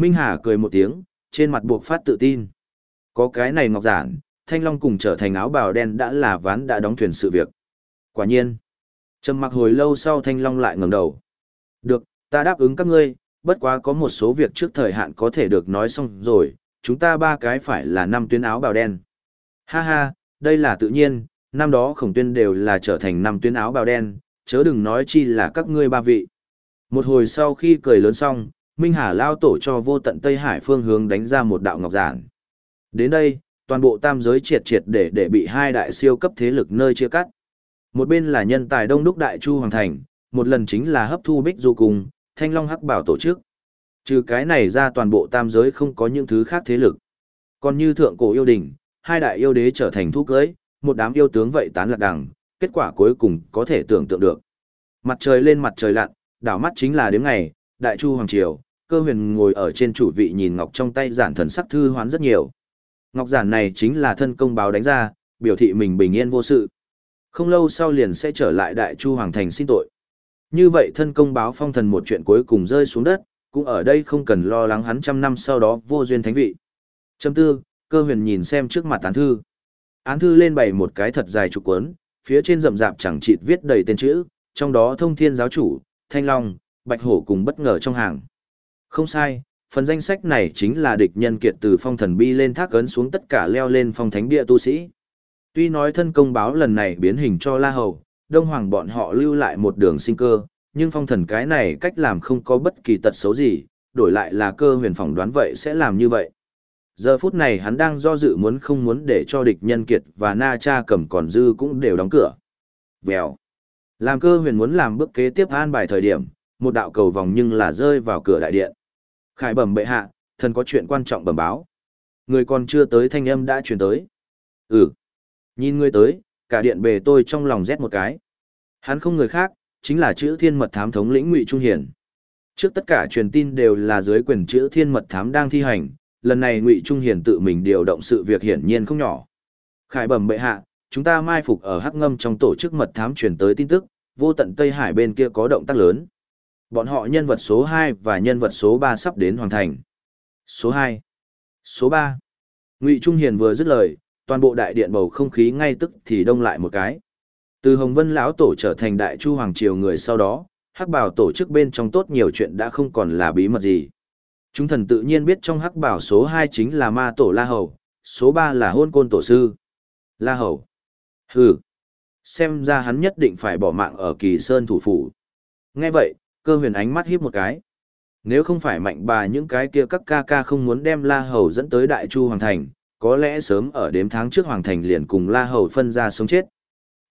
Minh Hà cười một tiếng, trên mặt buộc phát tự tin. Có cái này ngọc giản, Thanh Long cùng trở thành áo bào đen đã là ván đã đóng thuyền sự việc. Quả nhiên. Trầm mặc hồi lâu sau Thanh Long lại ngẩng đầu. Được, ta đáp ứng các ngươi, bất quá có một số việc trước thời hạn có thể được nói xong rồi, chúng ta ba cái phải là năm tuyến áo bào đen. Ha ha, đây là tự nhiên, năm đó khổng tuyên đều là trở thành năm tuyến áo bào đen, chớ đừng nói chi là các ngươi ba vị. Một hồi sau khi cười lớn xong, Minh Hà lao tổ cho vô tận Tây Hải phương hướng đánh ra một đạo ngọc giản. Đến đây, toàn bộ tam giới triệt triệt để để bị hai đại siêu cấp thế lực nơi chia cắt. Một bên là nhân tài đông đúc đại chu hoàng thành, một lần chính là hấp thu bích du cùng, thanh long hắc bảo tổ chức. Trừ cái này ra toàn bộ tam giới không có những thứ khác thế lực. Còn như thượng cổ yêu đình, hai đại yêu đế trở thành thú cưới, một đám yêu tướng vậy tán lạc đằng, kết quả cuối cùng có thể tưởng tượng được. Mặt trời lên mặt trời lặn, đảo mắt chính là đến ngày, đại chu hoàng triều, cơ huyền ngồi ở trên chủ vị nhìn ngọc trong tay giản thần sắc thư hoán rất nhiều. Ngọc giản này chính là thân công báo đánh ra, biểu thị mình bình yên vô sự. Không lâu sau liền sẽ trở lại đại chu hoàng thành xin tội. Như vậy thân công báo phong thần một chuyện cuối cùng rơi xuống đất, cũng ở đây không cần lo lắng hắn trăm năm sau đó vô duyên thánh vị. Châm tư, cơ huyền nhìn xem trước mặt án thư. Án thư lên bày một cái thật dài trục cuốn, phía trên rậm rạp chẳng chịt viết đầy tên chữ, trong đó thông thiên giáo chủ, thanh long, bạch hổ cùng bất ngờ trong hàng. Không sai, phần danh sách này chính là địch nhân kiệt từ phong thần bi lên thác ấn xuống tất cả leo lên phong thánh địa tu sĩ. Tuy nói thân công báo lần này biến hình cho La Hầu, Đông Hoàng bọn họ lưu lại một đường sinh cơ, nhưng phong thần cái này cách làm không có bất kỳ tật xấu gì, đổi lại là cơ huyền phỏng đoán vậy sẽ làm như vậy. Giờ phút này hắn đang do dự muốn không muốn để cho địch nhân kiệt và na cha cầm còn dư cũng đều đóng cửa. Vèo. Làm cơ huyền muốn làm bước kế tiếp an bài thời điểm, một đạo cầu vòng nhưng là rơi vào cửa đại điện. Khải bẩm bệ hạ, thần có chuyện quan trọng bẩm báo. Người còn chưa tới thanh âm đã truyền tới. Ừ. Nhìn ngươi tới, cả điện bề tôi trong lòng rét một cái. Hắn không người khác, chính là chữ thiên mật thám thống lĩnh Ngụy Trung Hiển. Trước tất cả truyền tin đều là dưới quyền chữ thiên mật thám đang thi hành, lần này Ngụy Trung Hiển tự mình điều động sự việc hiển nhiên không nhỏ. Khải bẩm bệ hạ, chúng ta mai phục ở Hắc Ngâm trong tổ chức mật thám truyền tới tin tức, vô tận Tây Hải bên kia có động tác lớn. Bọn họ nhân vật số 2 và nhân vật số 3 sắp đến hoàn thành. Số 2. Số 3. Ngụy Trung Hiền vừa dứt lời, toàn bộ đại điện bầu không khí ngay tức thì đông lại một cái. Từ Hồng Vân lão tổ trở thành đại chu hoàng triều người sau đó, Hắc Bảo tổ chức bên trong tốt nhiều chuyện đã không còn là bí mật gì. Chúng thần tự nhiên biết trong Hắc Bảo số 2 chính là Ma tổ La Hầu, số 3 là Hôn Côn tổ sư. La Hầu. Hừ. Xem ra hắn nhất định phải bỏ mạng ở Kỳ Sơn thủ phủ. Nghe vậy, cơ huyền ánh mắt hiếp một cái. Nếu không phải mạnh bà những cái kia các ca ca không muốn đem La Hầu dẫn tới Đại Chu Hoàng Thành, có lẽ sớm ở đếm tháng trước Hoàng Thành liền cùng La Hầu phân ra sống chết.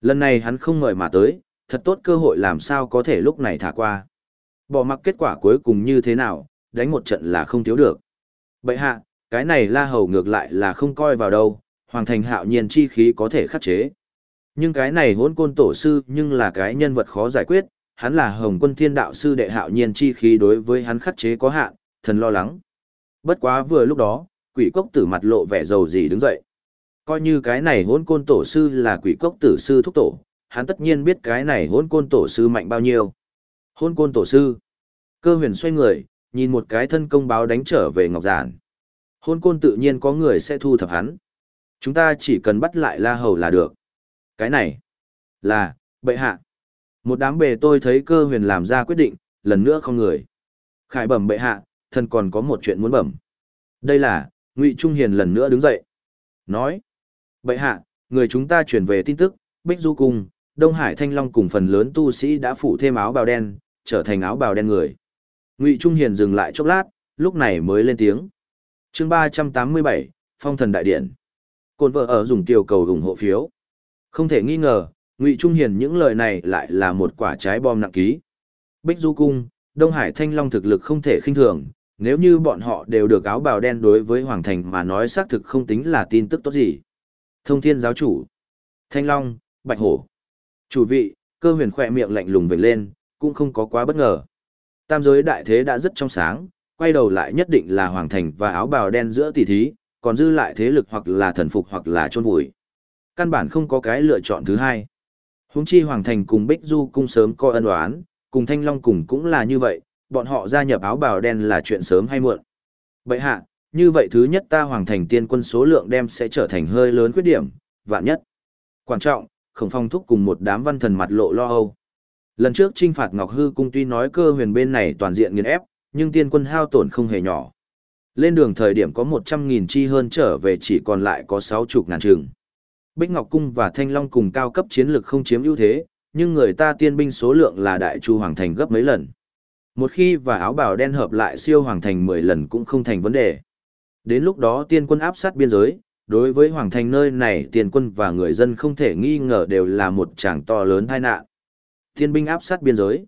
Lần này hắn không mời mà tới, thật tốt cơ hội làm sao có thể lúc này thả qua. Bỏ mặc kết quả cuối cùng như thế nào, đánh một trận là không thiếu được. Bậy hạ, cái này La Hầu ngược lại là không coi vào đâu, Hoàng Thành hạo nhiên chi khí có thể khắc chế. Nhưng cái này hỗn côn tổ sư nhưng là cái nhân vật khó giải quyết, hắn là Hồng Quân Thiên Đạo sư đệ hạo nhiên chi khí đối với hắn khắc chế có hạn, thần lo lắng. Bất quá vừa lúc đó, quỷ cốc tử mặt lộ vẻ dầu gì đứng dậy. Coi như cái này hôn côn tổ sư là quỷ cốc tử sư thúc tổ, hắn tất nhiên biết cái này hôn côn tổ sư mạnh bao nhiêu. Hôn côn tổ sư. Cơ huyền xoay người, nhìn một cái thân công báo đánh trở về ngọc giản. Hôn côn tự nhiên có người sẽ thu thập hắn. Chúng ta chỉ cần bắt lại la hầu là được. Cái này là, bệ hạ. Một đám bề tôi thấy cơ huyền làm ra quyết định, lần nữa không người. Khải bẩm bệ hạ, thần còn có một chuyện muốn bẩm. Đây là, Ngụy Trung Hiền lần nữa đứng dậy. Nói, bệ hạ, người chúng ta chuyển về tin tức, Bích Du Cung, Đông Hải Thanh Long cùng phần lớn tu sĩ đã phủ thêm áo bào đen, trở thành áo bào đen người. Ngụy Trung Hiền dừng lại chốc lát, lúc này mới lên tiếng. chương ba trăm tám mươi bảy, Phong thần đại điện. Côn vợ ở dùng tiểu cầu ủng hộ phiếu. Không thể nghi ngờ, Ngụy Trung Hiền những lời này lại là một quả trái bom nặng ký. Bích Du Cung, Đông Hải Thanh Long thực lực không thể khinh thường, nếu như bọn họ đều được áo bào đen đối với Hoàng Thành mà nói xác thực không tính là tin tức tốt gì. Thông thiên giáo chủ, Thanh Long, Bạch Hổ, chủ vị, cơ huyền khỏe miệng lạnh lùng vểnh lên, cũng không có quá bất ngờ. Tam giới đại thế đã rất trong sáng, quay đầu lại nhất định là Hoàng Thành và áo bào đen giữa tỷ thí, còn dư lại thế lực hoặc là thần phục hoặc là chôn vùi. Căn bản không có cái lựa chọn thứ hai. Huống chi Hoàng Thành cùng Bích Du cung sớm coi ân oán, cùng Thanh Long cùng cũng là như vậy, bọn họ gia nhập áo bào đen là chuyện sớm hay muộn. Bậy hạ, như vậy thứ nhất ta Hoàng Thành tiên quân số lượng đem sẽ trở thành hơi lớn khuyết điểm, vạn nhất. Quan trọng, khổng phong thúc cùng một đám văn thần mặt lộ lo âu. Lần trước trinh phạt Ngọc Hư cung tuy nói cơ huyền bên này toàn diện nghiền ép, nhưng tiên quân hao tổn không hề nhỏ. Lên đường thời điểm có 100.000 chi hơn trở về chỉ còn lại có 60 ngàn trường. Bích Ngọc Cung và Thanh Long cùng cao cấp chiến lực không chiếm ưu thế, nhưng người ta tiên binh số lượng là đại chu hoàng thành gấp mấy lần. Một khi và áo bào đen hợp lại siêu hoàng thành 10 lần cũng không thành vấn đề. đến lúc đó tiên quân áp sát biên giới, đối với hoàng thành nơi này tiên quân và người dân không thể nghi ngờ đều là một tràng to lớn tai nạn. Tiên binh áp sát biên giới.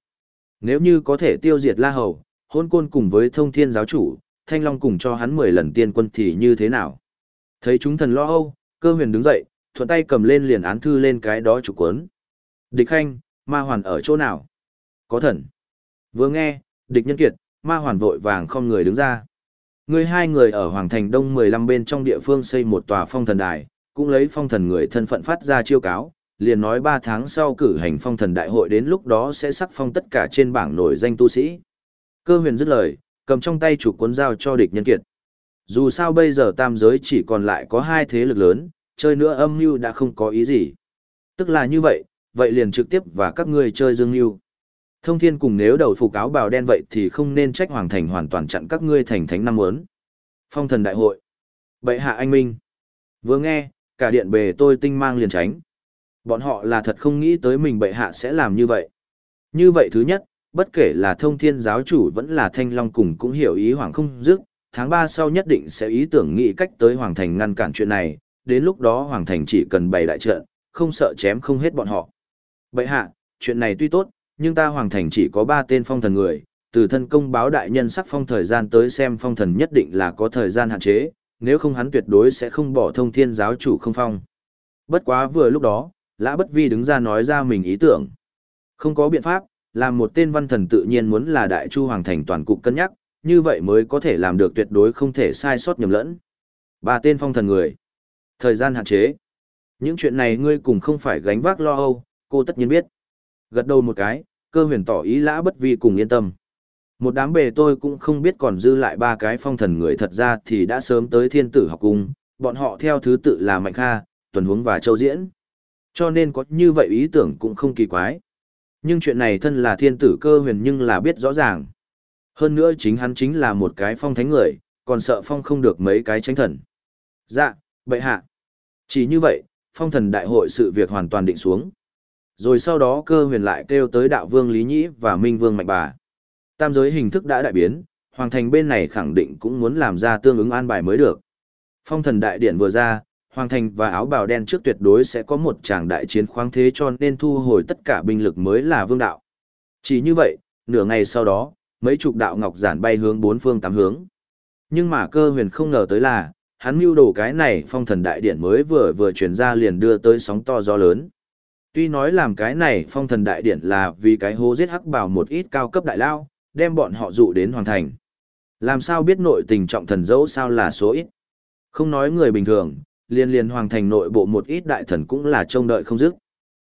Nếu như có thể tiêu diệt La Hầu, hôn côn cùng với thông thiên giáo chủ, thanh long cùng cho hắn 10 lần tiên quân thì như thế nào? Thấy chúng thần lo âu, cơ huyền đứng dậy, thuận tay cầm lên liền án thư lên cái đó chủ cuốn. Địch khanh, ma hoàn ở chỗ nào? Có thần. Vừa nghe, địch nhân kiệt, ma hoàn vội vàng không người đứng ra. Người hai người ở Hoàng Thành Đông 15 bên trong địa phương xây một tòa phong thần đài, cũng lấy phong thần người thân phận phát ra chiêu cáo, liền nói 3 tháng sau cử hành phong thần đại hội đến lúc đó sẽ sắc phong tất cả trên bảng nổi danh tu sĩ. Cơ huyền dứt lời, cầm trong tay chủ cuốn giao cho địch nhân kiệt. Dù sao bây giờ tam giới chỉ còn lại có hai thế lực lớn, chơi nữa âm mưu đã không có ý gì. Tức là như vậy, vậy liền trực tiếp và các ngươi chơi dương mưu. Thông thiên cùng nếu đầu phục áo bào đen vậy thì không nên trách hoàng thành hoàn toàn chặn các ngươi thành thánh năm muốn. Phong thần đại hội. Bệ hạ anh minh. Vừa nghe, cả điện bề tôi tinh mang liền tránh. Bọn họ là thật không nghĩ tới mình bệ hạ sẽ làm như vậy. Như vậy thứ nhất, bất kể là thông thiên giáo chủ vẫn là thanh long cùng cũng hiểu ý hoàng không dứt, tháng 3 sau nhất định sẽ ý tưởng nghĩ cách tới hoàng thành ngăn cản chuyện này, đến lúc đó hoàng thành chỉ cần bày đại trận, không sợ chém không hết bọn họ. Bệ hạ, chuyện này tuy tốt, nhưng ta hoàng thành chỉ có 3 tên phong thần người, từ thân công báo đại nhân sắc phong thời gian tới xem phong thần nhất định là có thời gian hạn chế, nếu không hắn tuyệt đối sẽ không bỏ thông thiên giáo chủ không phong. Bất quá vừa lúc đó, Lã Bất Vi đứng ra nói ra mình ý tưởng. Không có biện pháp, làm một tên văn thần tự nhiên muốn là đại chu hoàng thành toàn cục cân nhắc, như vậy mới có thể làm được tuyệt đối không thể sai sót nhầm lẫn. Ba tên phong thần người. Thời gian hạn chế. Những chuyện này ngươi cùng không phải gánh vác lo âu, cô tất nhiên biết. Gật đầu một cái, cơ huyền tỏ ý lã bất vi cùng yên tâm. Một đám bề tôi cũng không biết còn dư lại ba cái phong thần người thật ra thì đã sớm tới thiên tử học cung, bọn họ theo thứ tự là Mạnh Kha, Tuần Huống và Châu Diễn. Cho nên có như vậy ý tưởng cũng không kỳ quái. Nhưng chuyện này thân là thiên tử cơ huyền nhưng là biết rõ ràng. Hơn nữa chính hắn chính là một cái phong thánh người, còn sợ phong không được mấy cái tránh thần. Dạ, bệ hạ. Chỉ như vậy, phong thần đại hội sự việc hoàn toàn định xuống. Rồi sau đó cơ huyền lại kêu tới đạo vương Lý Nhĩ và Minh Vương Mạnh Bà. Tam giới hình thức đã đại biến, hoàng thành bên này khẳng định cũng muốn làm ra tương ứng an bài mới được. Phong thần đại điện vừa ra, hoàng thành và áo bào đen trước tuyệt đối sẽ có một tràng đại chiến khoáng thế cho nên thu hồi tất cả binh lực mới là vương đạo. Chỉ như vậy, nửa ngày sau đó, mấy chục đạo ngọc giản bay hướng bốn phương tám hướng. Nhưng mà cơ huyền không ngờ tới là, hắn mưu đồ cái này phong thần đại điển mới vừa vừa truyền ra liền đưa tới sóng to gió lớn. Tuy nói làm cái này phong thần đại điển là vì cái hố giết hắc bảo một ít cao cấp đại lao, đem bọn họ dụ đến hoàn thành. Làm sao biết nội tình trọng thần dẫu sao là số ít. Không nói người bình thường, liên liên hoàng thành nội bộ một ít đại thần cũng là trông đợi không dứt.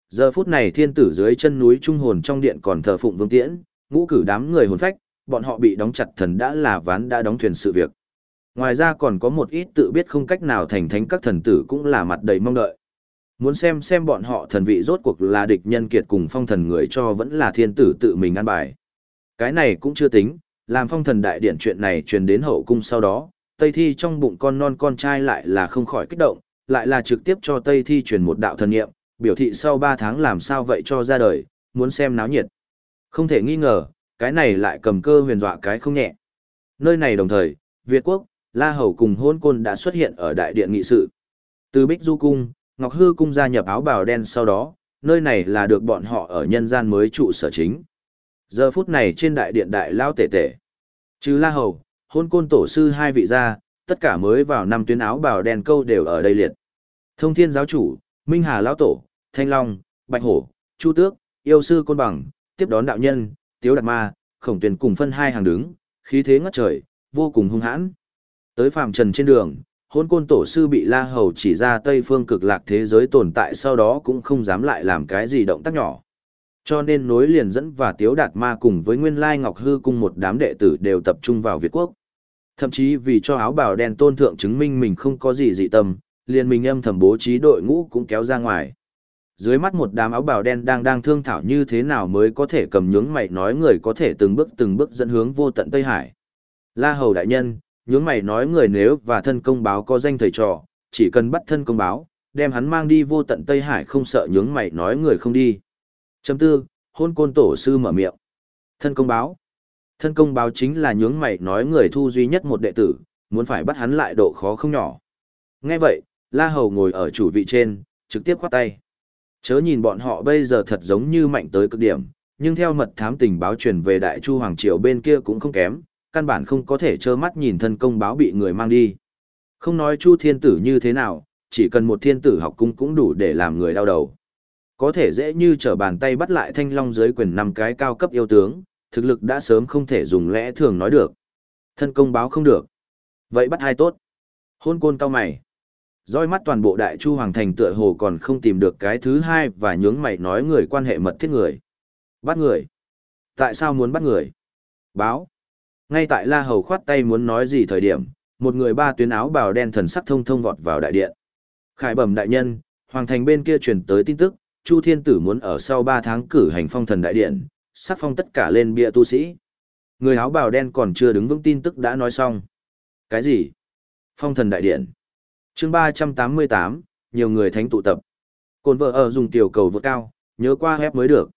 Giờ phút này thiên tử dưới chân núi trung hồn trong điện còn thờ phụng vương tiễn, ngũ cử đám người hồn phách, bọn họ bị đóng chặt thần đã là ván đã đóng thuyền sự việc. Ngoài ra còn có một ít tự biết không cách nào thành thánh các thần tử cũng là mặt đầy mong đợi. Muốn xem xem bọn họ thần vị rốt cuộc là địch nhân kiệt cùng phong thần người cho vẫn là thiên tử tự mình ăn bài. Cái này cũng chưa tính, làm phong thần đại điện chuyện này truyền đến hậu cung sau đó, Tây Thi trong bụng con non con trai lại là không khỏi kích động, lại là trực tiếp cho Tây Thi truyền một đạo thần nghiệm, biểu thị sau 3 tháng làm sao vậy cho ra đời, muốn xem náo nhiệt. Không thể nghi ngờ, cái này lại cầm cơ huyền dọa cái không nhẹ. Nơi này đồng thời, Việt Quốc, La Hầu cùng hôn côn đã xuất hiện ở đại điện nghị sự. Từ Bích Du Cung, Ngọc Hư Cung gia nhập áo bào đen sau đó, nơi này là được bọn họ ở nhân gian mới trụ sở chính. Giờ phút này trên đại điện đại lao tể tể. Trừ La Hầu, hôn côn tổ sư hai vị gia, tất cả mới vào năm tuyến áo bào đen câu đều ở đây liệt. Thông thiên giáo chủ, Minh Hà lão tổ, Thanh Long, Bạch Hổ, Chu Tước, yêu sư côn bằng, tiếp đón đạo nhân, tiếu đạt ma, khổng Tuyền cùng phân hai hàng đứng, khí thế ngất trời, vô cùng hung hãn. Tới phàm trần trên đường, hôn côn tổ sư bị la hầu chỉ ra tây phương cực lạc thế giới tồn tại sau đó cũng không dám lại làm cái gì động tác nhỏ. Cho nên nối liền dẫn và tiếu đạt ma cùng với nguyên lai ngọc hư cung một đám đệ tử đều tập trung vào Việt Quốc. Thậm chí vì cho áo bào đen tôn thượng chứng minh mình không có gì dị tâm, liền mình âm thầm bố trí đội ngũ cũng kéo ra ngoài dưới mắt một đám áo bào đen đang đang thương thảo như thế nào mới có thể cầm nhướng mày nói người có thể từng bước từng bước dẫn hướng vô tận Tây Hải. La Hầu đại nhân, nhướng mày nói người nếu và thân công báo có danh thầy trò, chỉ cần bắt thân công báo, đem hắn mang đi vô tận Tây Hải không sợ nhướng mày nói người không đi. Chấm tư, hôn côn tổ sư mở miệng. Thân công báo. Thân công báo chính là nhướng mày nói người thu duy nhất một đệ tử, muốn phải bắt hắn lại độ khó không nhỏ. Nghe vậy, La Hầu ngồi ở chủ vị trên, trực tiếp khoát tay. Chớ nhìn bọn họ bây giờ thật giống như mạnh tới cực điểm, nhưng theo mật thám tình báo truyền về Đại Chu Hoàng Triều bên kia cũng không kém, căn bản không có thể trơ mắt nhìn thân công báo bị người mang đi. Không nói Chu Thiên Tử như thế nào, chỉ cần một thiên tử học cung cũng đủ để làm người đau đầu. Có thể dễ như trở bàn tay bắt lại thanh long dưới quyền năm cái cao cấp yêu tướng, thực lực đã sớm không thể dùng lẽ thường nói được. Thân công báo không được. Vậy bắt hai tốt. Hôn côn cao mày. Roi mắt toàn bộ đại chu hoàng thành tựa hồ còn không tìm được cái thứ hai và nhướng mày nói người quan hệ mật thiết người. Bắt người. Tại sao muốn bắt người? Báo. Ngay tại La Hầu khoát tay muốn nói gì thời điểm, một người ba tuyến áo bào đen thần sắc thông thông vọt vào đại điện. Khải bẩm đại nhân, hoàng thành bên kia truyền tới tin tức, Chu Thiên Tử muốn ở sau 3 tháng cử hành phong thần đại điện, sắc phong tất cả lên bia tu sĩ. Người áo bào đen còn chưa đứng vững tin tức đã nói xong. Cái gì? Phong thần đại điện. chương 388, nhiều người thánh tụ tập. Cồn vợ ở dùng tiểu cầu vượt cao, nhớ qua hép mới được.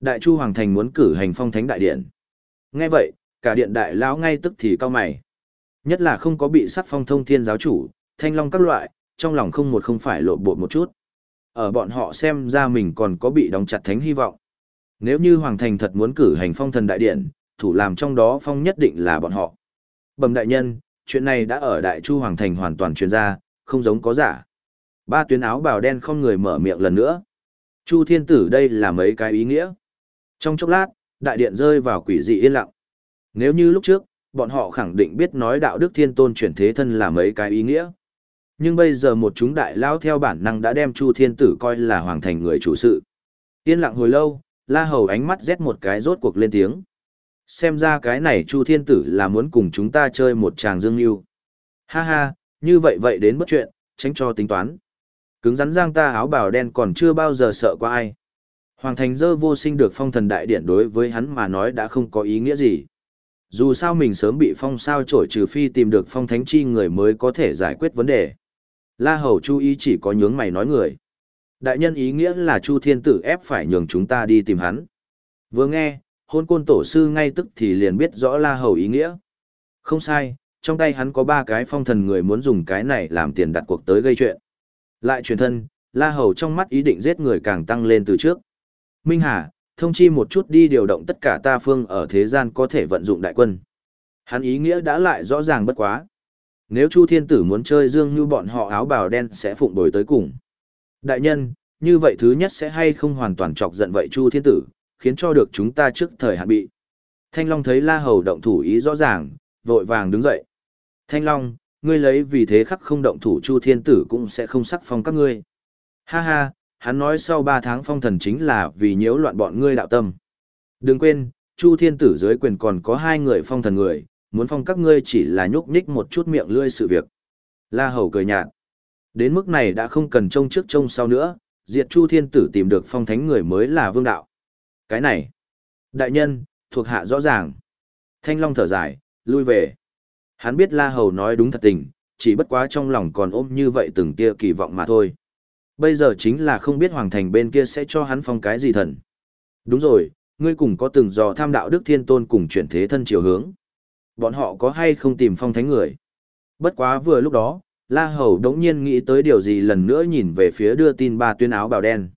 Đại Chu Hoàng Thành muốn cử hành phong thánh đại điện. Nghe vậy, cả điện đại lão ngay tức thì cao mày. Nhất là không có bị sắc phong thông thiên giáo chủ, thanh long các loại, trong lòng không một không phải lộ bột một chút. Ở bọn họ xem ra mình còn có bị đóng chặt thánh hy vọng. Nếu như Hoàng Thành thật muốn cử hành phong thần đại điện, thủ làm trong đó phong nhất định là bọn họ. Bẩm đại nhân, chuyện này đã ở Đại Chu Hoàng Thành hoàn toàn truyền ra, không giống có giả. Ba tuyến áo bào đen không người mở miệng lần nữa. Chu Thiên Tử đây là mấy cái ý nghĩa. Trong chốc lát, đại điện rơi vào quỷ dị yên lặng. Nếu như lúc trước, bọn họ khẳng định biết nói đạo đức thiên tôn chuyển thế thân là mấy cái ý nghĩa. Nhưng bây giờ một chúng đại lao theo bản năng đã đem Chu Thiên Tử coi là hoàng thành người chủ sự. Yên lặng hồi lâu, La Hầu ánh mắt rét một cái rốt cuộc lên tiếng. Xem ra cái này Chu Thiên Tử là muốn cùng chúng ta chơi một tràng dương yêu. Ha ha, như vậy vậy đến bất chuyện, tránh cho tính toán. Cứng rắn giang ta áo bào đen còn chưa bao giờ sợ qua ai. Hoàng thành dơ vô sinh được phong thần đại điện đối với hắn mà nói đã không có ý nghĩa gì. Dù sao mình sớm bị phong sao trổi trừ phi tìm được phong thánh chi người mới có thể giải quyết vấn đề. La Hầu chú ý chỉ có nhướng mày nói người. Đại nhân ý nghĩa là Chu Thiên Tử ép phải nhường chúng ta đi tìm hắn. Vừa nghe, hôn côn tổ sư ngay tức thì liền biết rõ La Hầu ý nghĩa. Không sai, trong tay hắn có ba cái phong thần người muốn dùng cái này làm tiền đặt cuộc tới gây chuyện. Lại truyền thân, La Hầu trong mắt ý định giết người càng tăng lên từ trước. Minh Hà, thông chi một chút đi điều động tất cả ta phương ở thế gian có thể vận dụng đại quân. Hắn ý nghĩa đã lại rõ ràng bất quá. Nếu Chu Thiên Tử muốn chơi dương như bọn họ áo bào đen sẽ phụng bồi tới cùng. Đại nhân, như vậy thứ nhất sẽ hay không hoàn toàn chọc giận vậy Chu Thiên Tử, khiến cho được chúng ta trước thời hạn bị. Thanh Long thấy La Hầu động thủ ý rõ ràng, vội vàng đứng dậy. Thanh Long, ngươi lấy vì thế khắc không động thủ Chu Thiên Tử cũng sẽ không sắc phong các ngươi. Ha ha, hắn nói sau 3 tháng phong thần chính là vì nhiễu loạn bọn ngươi đạo tâm. Đừng quên, Chu Thiên Tử dưới quyền còn có hai người phong thần người, muốn phong các ngươi chỉ là nhúc nhích một chút miệng lươi sự việc. La Hầu cười nhạt. Đến mức này đã không cần trông trước trông sau nữa, diệt Chu Thiên Tử tìm được phong thánh người mới là vương đạo. Cái này, đại nhân, thuộc hạ rõ ràng. Thanh Long thở dài, lui về. Hắn biết La Hầu nói đúng thật tình, chỉ bất quá trong lòng còn ôm như vậy từng tia kỳ vọng mà thôi. Bây giờ chính là không biết Hoàng Thành bên kia sẽ cho hắn phong cái gì thần. Đúng rồi, ngươi cùng có từng dò tham đạo Đức Thiên Tôn cùng chuyển thế thân chiều hướng. Bọn họ có hay không tìm phong thánh người? Bất quá vừa lúc đó, La Hầu đống nhiên nghĩ tới điều gì lần nữa nhìn về phía đưa tin ba tuyên áo bào đen.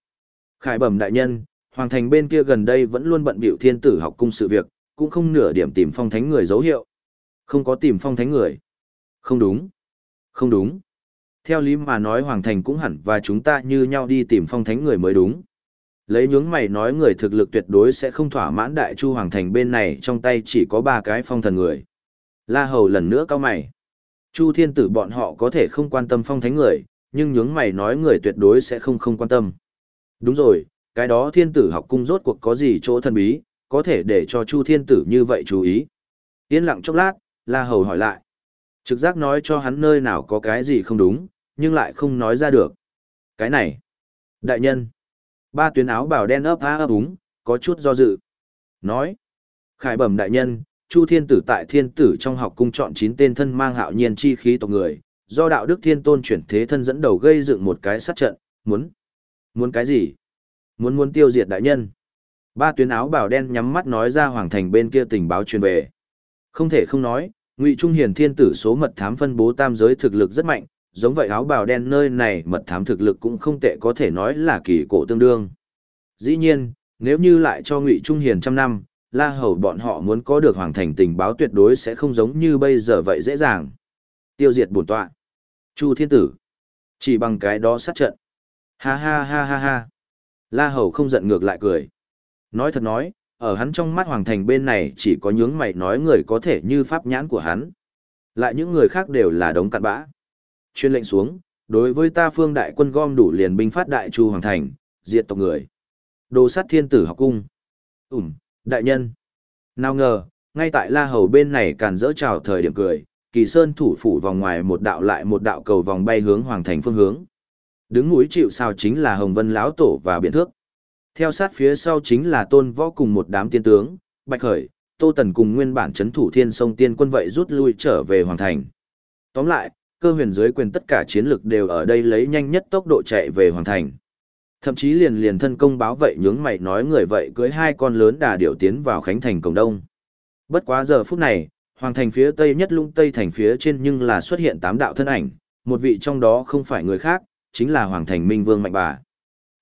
Khải bẩm đại nhân, Hoàng thành bên kia gần đây vẫn luôn bận biểu thiên tử học cung sự việc, cũng không nửa điểm tìm phong thánh người dấu hiệu. Không có tìm phong thánh người. Không đúng. Không đúng. Theo lý mà nói Hoàng thành cũng hẳn và chúng ta như nhau đi tìm phong thánh người mới đúng. Lấy nhướng mày nói người thực lực tuyệt đối sẽ không thỏa mãn đại chu Hoàng thành bên này trong tay chỉ có ba cái phong thần người. La Hầu lần nữa cao mày. Chu thiên tử bọn họ có thể không quan tâm phong thánh người, nhưng nhướng mày nói người tuyệt đối sẽ không không quan tâm. Đúng rồi, cái đó thiên tử học cung rốt cuộc có gì chỗ thần bí, có thể để cho Chu thiên tử như vậy chú ý. Yên lặng chốc lát, La Hầu hỏi lại. Trực giác nói cho hắn nơi nào có cái gì không đúng, nhưng lại không nói ra được. Cái này. Đại nhân. Ba tuyến áo bảo đen ấp á ấp úng, có chút do dự. Nói. Khải bẩm đại nhân, Chu Thiên Tử tại Thiên Tử trong học cung chọn 9 tên thân mang hạo nhiên chi khí tộc người, do đạo đức thiên tôn chuyển thế thân dẫn đầu gây dựng một cái sát trận, muốn. Muốn cái gì? Muốn muốn tiêu diệt đại nhân. Ba tuyến áo bảo đen nhắm mắt nói ra hoàng thành bên kia tình báo truyền về. Không thể không nói, Ngụy Trung Hiền thiên tử số mật thám phân bố tam giới thực lực rất mạnh, giống vậy áo bào đen nơi này mật thám thực lực cũng không tệ có thể nói là kỳ cổ tương đương. Dĩ nhiên, nếu như lại cho Ngụy Trung Hiền trăm năm, La Hầu bọn họ muốn có được hoàng thành tình báo tuyệt đối sẽ không giống như bây giờ vậy dễ dàng. Tiêu diệt bổn tọa. Chu Thiên Tử. Chỉ bằng cái đó sát trận. Ha ha ha ha ha. La Hầu không giận ngược lại cười. Nói thật nói, ở hắn trong mắt hoàng thành bên này chỉ có nhướng mày nói người có thể như pháp nhãn của hắn. Lại những người khác đều là đống cặn bã. Chuyên lệnh xuống, đối với ta phương đại quân gom đủ liền binh phát đại chu hoàng thành, diệt tộc người. Đồ sát thiên tử học cung. Ừm, đại nhân. Nào ngờ, ngay tại La Hầu bên này càn dỡ chào thời điểm cười, kỳ sơn thủ phủ vòng ngoài một đạo lại một đạo cầu vòng bay hướng hoàng thành phương hướng. Đứng núi chịu sao chính là Hồng Vân lão tổ và biện thước. Theo sát phía sau chính là Tôn Võ cùng một đám tiên tướng, Bạch Khởi, Tô Tần cùng nguyên bản chấn thủ Thiên Sông Tiên quân vậy rút lui trở về hoàng thành. Tóm lại, cơ huyền dưới quyền tất cả chiến lực đều ở đây lấy nhanh nhất tốc độ chạy về hoàng thành. Thậm chí liền liền thân công báo vậy nhướng mày nói người vậy cưới hai con lớn đà điểu tiến vào khánh thành cổng đông. Bất quá giờ phút này, hoàng thành phía tây nhất lũng tây thành phía trên nhưng là xuất hiện tám đạo thân ảnh, một vị trong đó không phải người khác, chính là hoàng thành minh vương mạnh bà.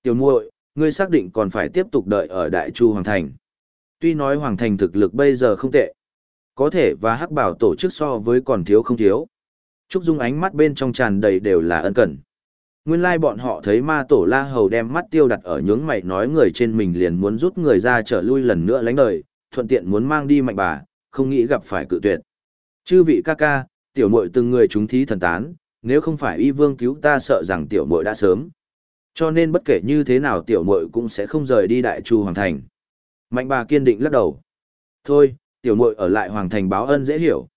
Tiểu muội, ngươi xác định còn phải tiếp tục đợi ở đại chu hoàng thành. Tuy nói hoàng thành thực lực bây giờ không tệ, có thể và hắc bảo tổ chức so với còn thiếu không thiếu. Trúc Dung ánh mắt bên trong tràn đầy đều là ân cần. Nguyên lai bọn họ thấy ma tổ la hầu đem mắt tiêu đặt ở nhướng mày nói người trên mình liền muốn rút người ra trở lui lần nữa lánh đời, thuận tiện muốn mang đi mạnh bà, không nghĩ gặp phải cự tuyệt. Chư vị ca ca, tiểu muội từng người chúng thí thần tán, nếu không phải y vương cứu ta sợ rằng tiểu muội đã sớm. Cho nên bất kể như thế nào tiểu muội cũng sẽ không rời đi đại chu hoàng thành. Mạnh bà kiên định lắc đầu. Thôi, tiểu muội ở lại hoàng thành báo ân dễ hiểu.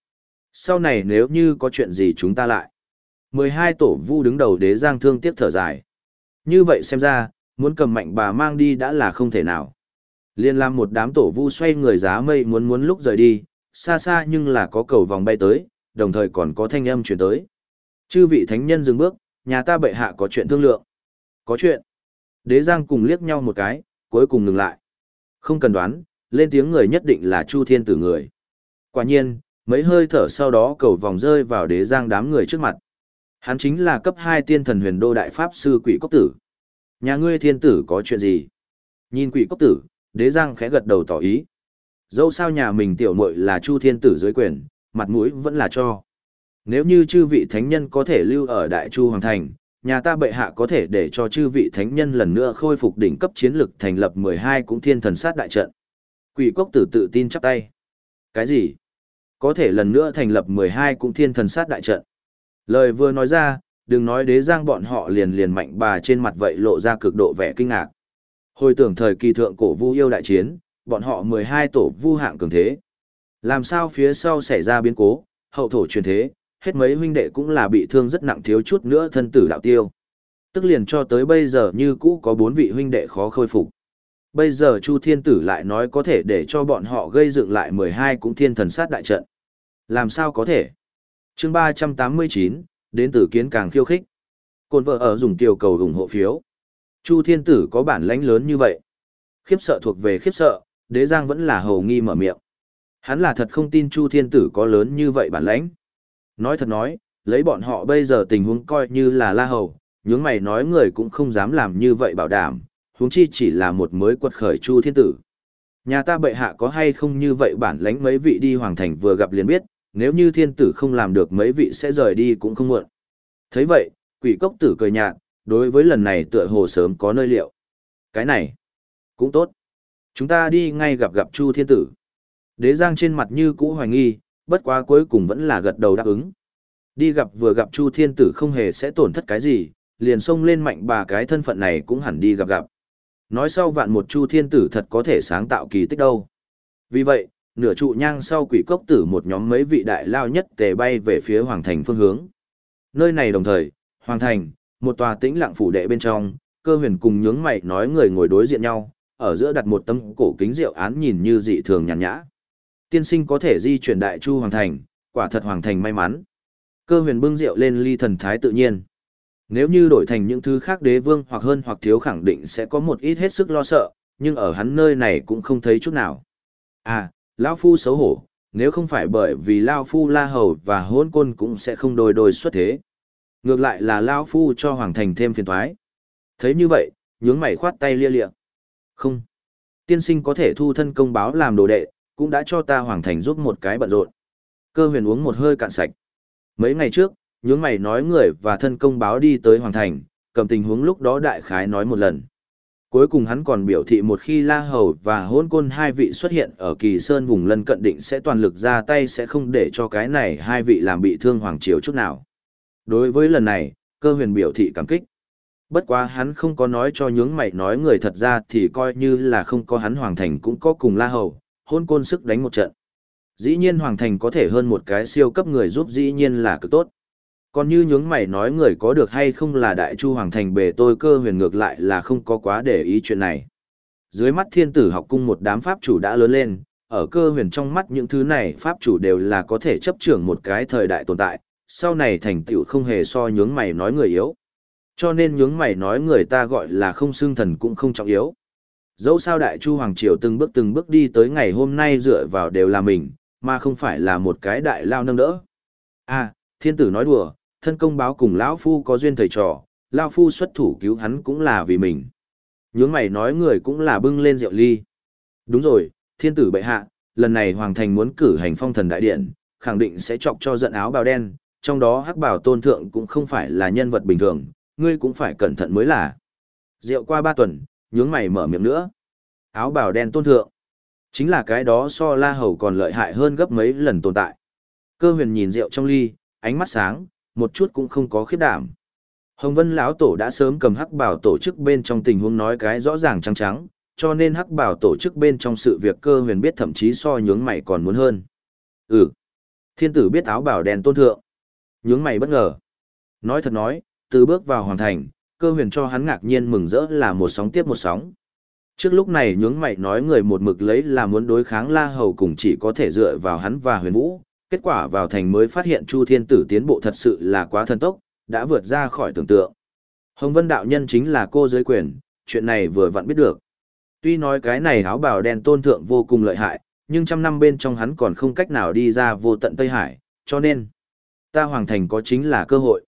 Sau này nếu như có chuyện gì chúng ta lại. 12 tổ vu đứng đầu đế giang thương tiếc thở dài. Như vậy xem ra, muốn cầm mạnh bà mang đi đã là không thể nào. Liên làm một đám tổ vu xoay người giá mây muốn muốn lúc rời đi, xa xa nhưng là có cầu vòng bay tới, đồng thời còn có thanh âm chuyển tới. Chư vị thánh nhân dừng bước, nhà ta bệ hạ có chuyện thương lượng. Có chuyện. Đế giang cùng liếc nhau một cái, cuối cùng ngừng lại. Không cần đoán, lên tiếng người nhất định là Chu Thiên Tử người. Quả nhiên, mấy hơi thở sau đó cầu vòng rơi vào đế giang đám người trước mặt. Hắn chính là cấp 2 tiên thần huyền đô đại pháp sư quỷ cốc tử. Nhà ngươi thiên tử có chuyện gì? Nhìn quỷ cốc tử, đế giang khẽ gật đầu tỏ ý. Dẫu sao nhà mình tiểu muội là chu thiên tử dưới quyền, mặt mũi vẫn là cho. Nếu như chư vị thánh nhân có thể lưu ở đại chu hoàng thành, nhà ta bệ hạ có thể để cho chư vị thánh nhân lần nữa khôi phục đỉnh cấp chiến lực thành lập 12 cũng thiên thần sát đại trận. Quỷ cốc tử tự tin chắp tay. Cái gì? Có thể lần nữa thành lập 12 cung thiên thần sát đại trận. Lời vừa nói ra, đừng nói đế giang bọn họ liền liền mạnh bà trên mặt vậy lộ ra cực độ vẻ kinh ngạc. Hồi tưởng thời kỳ thượng cổ vu yêu đại chiến, bọn họ 12 tổ vu hạng cường thế. Làm sao phía sau xảy ra biến cố, hậu thổ truyền thế, hết mấy huynh đệ cũng là bị thương rất nặng thiếu chút nữa thân tử đạo tiêu. Tức liền cho tới bây giờ như cũ có bốn vị huynh đệ khó khôi phục. Bây giờ Chu Thiên Tử lại nói có thể để cho bọn họ gây dựng lại 12 cũng thiên thần sát đại trận. Làm sao có thể? chương 389, đến Tử kiến càng khiêu khích. Côn vợ ở dùng tiểu cầu ủng hộ phiếu. Chu Thiên Tử có bản lãnh lớn như vậy. Khiếp sợ thuộc về khiếp sợ, đế giang vẫn là hầu nghi mở miệng. Hắn là thật không tin Chu Thiên Tử có lớn như vậy bản lãnh. Nói thật nói, lấy bọn họ bây giờ tình huống coi như là la hầu, những mày nói người cũng không dám làm như vậy bảo đảm, huống chi chỉ là một mới quật khởi Chu Thiên Tử. Nhà ta bệ hạ có hay không như vậy bản lãnh mấy vị đi hoàng thành vừa gặp liền biết, nếu như thiên tử không làm được mấy vị sẽ rời đi cũng không muộn. thấy vậy, quỷ cốc tử cười nhạt, đối với lần này tựa hồ sớm có nơi liệu. Cái này, cũng tốt. Chúng ta đi ngay gặp gặp Chu thiên tử. Đế giang trên mặt như cũ hoài nghi, bất quá cuối cùng vẫn là gật đầu đáp ứng. Đi gặp vừa gặp Chu thiên tử không hề sẽ tổn thất cái gì, liền xông lên mạnh bà cái thân phận này cũng hẳn đi gặp gặp. Nói sau vạn một Chu thiên tử thật có thể sáng tạo kỳ tích đâu. Vì vậy, nửa trụ nhang sau quỷ cốc tử một nhóm mấy vị đại lao nhất tề bay về phía hoàng thành phương hướng. Nơi này đồng thời, hoàng thành, một tòa tĩnh lặng phủ đệ bên trong, cơ huyền cùng nhướng mày nói người ngồi đối diện nhau, ở giữa đặt một tấm cổ kính rượu án nhìn như dị thường nhàn nhã. Tiên sinh có thể di chuyển đại chu hoàng thành, quả thật hoàng thành may mắn. Cơ huyền bưng rượu lên ly thần thái tự nhiên. Nếu như đổi thành những thứ khác đế vương hoặc hơn hoặc thiếu khẳng định sẽ có một ít hết sức lo sợ, nhưng ở hắn nơi này cũng không thấy chút nào. À, lão phu xấu hổ, nếu không phải bởi vì Lao Phu La Hầu và hôn côn cũng sẽ không đôi đôi xuất thế. Ngược lại là Lao Phu cho Hoàng Thành thêm phiền thoái. Thấy như vậy, nhướng mày khoát tay lia lịa. Không. Tiên sinh có thể thu thân công báo làm đồ đệ, cũng đã cho ta Hoàng Thành giúp một cái bận rộn. Cơ huyền uống một hơi cạn sạch. Mấy ngày trước, nhướng mày nói người và thân công báo đi tới Hoàng Thành, cầm tình huống lúc đó đại khái nói một lần. Cuối cùng hắn còn biểu thị một khi La Hầu và Hôn Côn hai vị xuất hiện ở Kỳ Sơn vùng lân cận định sẽ toàn lực ra tay sẽ không để cho cái này hai vị làm bị thương Hoàng Triều chút nào. Đối với lần này, cơ huyền biểu thị cảm kích. Bất quá hắn không có nói cho nhướng mày nói người thật ra thì coi như là không có hắn Hoàng Thành cũng có cùng La Hầu, Hôn Côn sức đánh một trận. Dĩ nhiên Hoàng Thành có thể hơn một cái siêu cấp người giúp dĩ nhiên là cực tốt. Còn như nhướng mày nói người có được hay không là đại chu hoàng thành bề tôi cơ huyền ngược lại là không có quá để ý chuyện này. Dưới mắt thiên tử học cung một đám pháp chủ đã lớn lên, ở cơ huyền trong mắt những thứ này pháp chủ đều là có thể chấp trưởng một cái thời đại tồn tại, sau này thành tựu không hề so nhướng mày nói người yếu. Cho nên nhướng mày nói người ta gọi là không xương thần cũng không trọng yếu. Dẫu sao đại chu hoàng triều từng bước từng bước đi tới ngày hôm nay dựa vào đều là mình, mà không phải là một cái đại lao nâng đỡ. À, thiên tử nói đùa, thân công báo cùng lão phu có duyên thầy trò, lão phu xuất thủ cứu hắn cũng là vì mình. Nhướng mày nói người cũng là bưng lên rượu ly. Đúng rồi, thiên tử bệ hạ, lần này hoàng thành muốn cử hành phong thần đại điện, khẳng định sẽ chọc cho giận áo bào đen, trong đó hắc bảo tôn thượng cũng không phải là nhân vật bình thường, ngươi cũng phải cẩn thận mới là. Rượu qua ba tuần, nhướng mày mở miệng nữa. Áo bào đen tôn thượng. Chính là cái đó so la hầu còn lợi hại hơn gấp mấy lần tồn tại. Cơ huyền nhìn rượu trong ly, ánh mắt sáng, một chút cũng không có khiết đảm. Hồng Vân lão tổ đã sớm cầm hắc bảo tổ chức bên trong tình huống nói cái rõ ràng trắng trắng, cho nên hắc bảo tổ chức bên trong sự việc cơ huyền biết thậm chí so nhướng mày còn muốn hơn. Ừ. Thiên tử biết áo bảo đèn tôn thượng. Nhướng mày bất ngờ. Nói thật nói, từ bước vào hoàn thành, cơ huyền cho hắn ngạc nhiên mừng rỡ là một sóng tiếp một sóng. Trước lúc này nhướng mày nói người một mực lấy là muốn đối kháng La Hầu cùng chỉ có thể dựa vào hắn và huyền vũ, kết quả vào thành mới phát hiện Chu Thiên Tử tiến bộ thật sự là quá thần tốc, đã vượt ra khỏi tưởng tượng. Hồng Vân đạo nhân chính là cô giới quyền, chuyện này vừa vặn biết được. Tuy nói cái này áo bào đen tôn thượng vô cùng lợi hại, nhưng trăm năm bên trong hắn còn không cách nào đi ra vô tận Tây Hải, cho nên, ta hoàng thành có chính là cơ hội.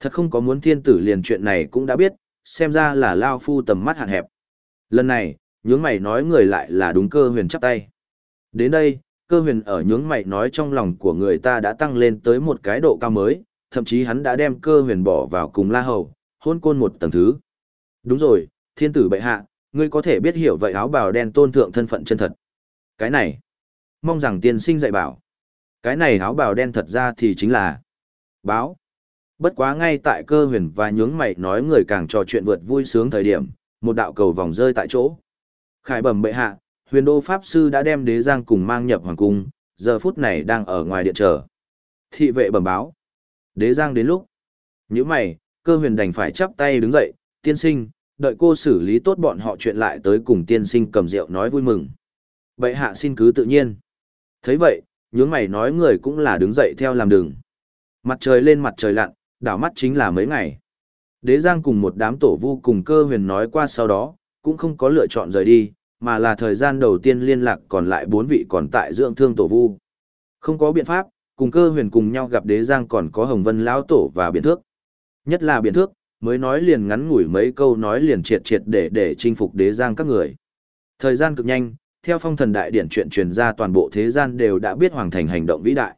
Thật không có muốn thiên tử liền chuyện này cũng đã biết, xem ra là Lao Phu tầm mắt hạn hẹp. Lần này, nhướng mày nói người lại là đúng cơ huyền chắp tay. Đến đây, cơ huyền ở nhướng mày nói trong lòng của người ta đã tăng lên tới một cái độ cao mới, thậm chí hắn đã đem cơ huyền bỏ vào cùng la hầu, hôn côn một tầng thứ. Đúng rồi, thiên tử bệ hạ, ngươi có thể biết hiểu vậy áo bào đen tôn thượng thân phận chân thật. Cái này, mong rằng tiên sinh dạy bảo. Cái này áo bào đen thật ra thì chính là báo. Bất quá ngay tại cơ huyền và nhướng mày nói người càng trò chuyện vượt vui sướng thời điểm, một đạo cầu vòng rơi tại chỗ. Khải bẩm bệ hạ, huyền đô pháp sư đã đem đế giang cùng mang nhập hoàng cung, giờ phút này đang ở ngoài điện chờ. Thị vệ bẩm báo. Đế giang đến lúc. Những mày, cơ huyền đành phải chắp tay đứng dậy, tiên sinh, đợi cô xử lý tốt bọn họ chuyện lại tới cùng tiên sinh cầm rượu nói vui mừng. Bệ hạ xin cứ tự nhiên. thấy vậy, nhướng mày nói người cũng là đứng dậy theo làm đường. Mặt trời lên mặt trời lặn, đảo mắt chính là mấy ngày. Đế Giang cùng một đám tổ vu cùng cơ huyền nói qua sau đó, cũng không có lựa chọn rời đi, mà là thời gian đầu tiên liên lạc còn lại bốn vị còn tại dưỡng thương tổ vu. Không có biện pháp, cùng cơ huyền cùng nhau gặp đế giang còn có hồng vân lão tổ và biện thước. Nhất là biện thước, mới nói liền ngắn ngủi mấy câu nói liền triệt triệt để để chinh phục đế giang các người. Thời gian cực nhanh, theo phong thần đại điển chuyện truyền ra toàn bộ thế gian đều đã biết hoàng thành hành động vĩ đại.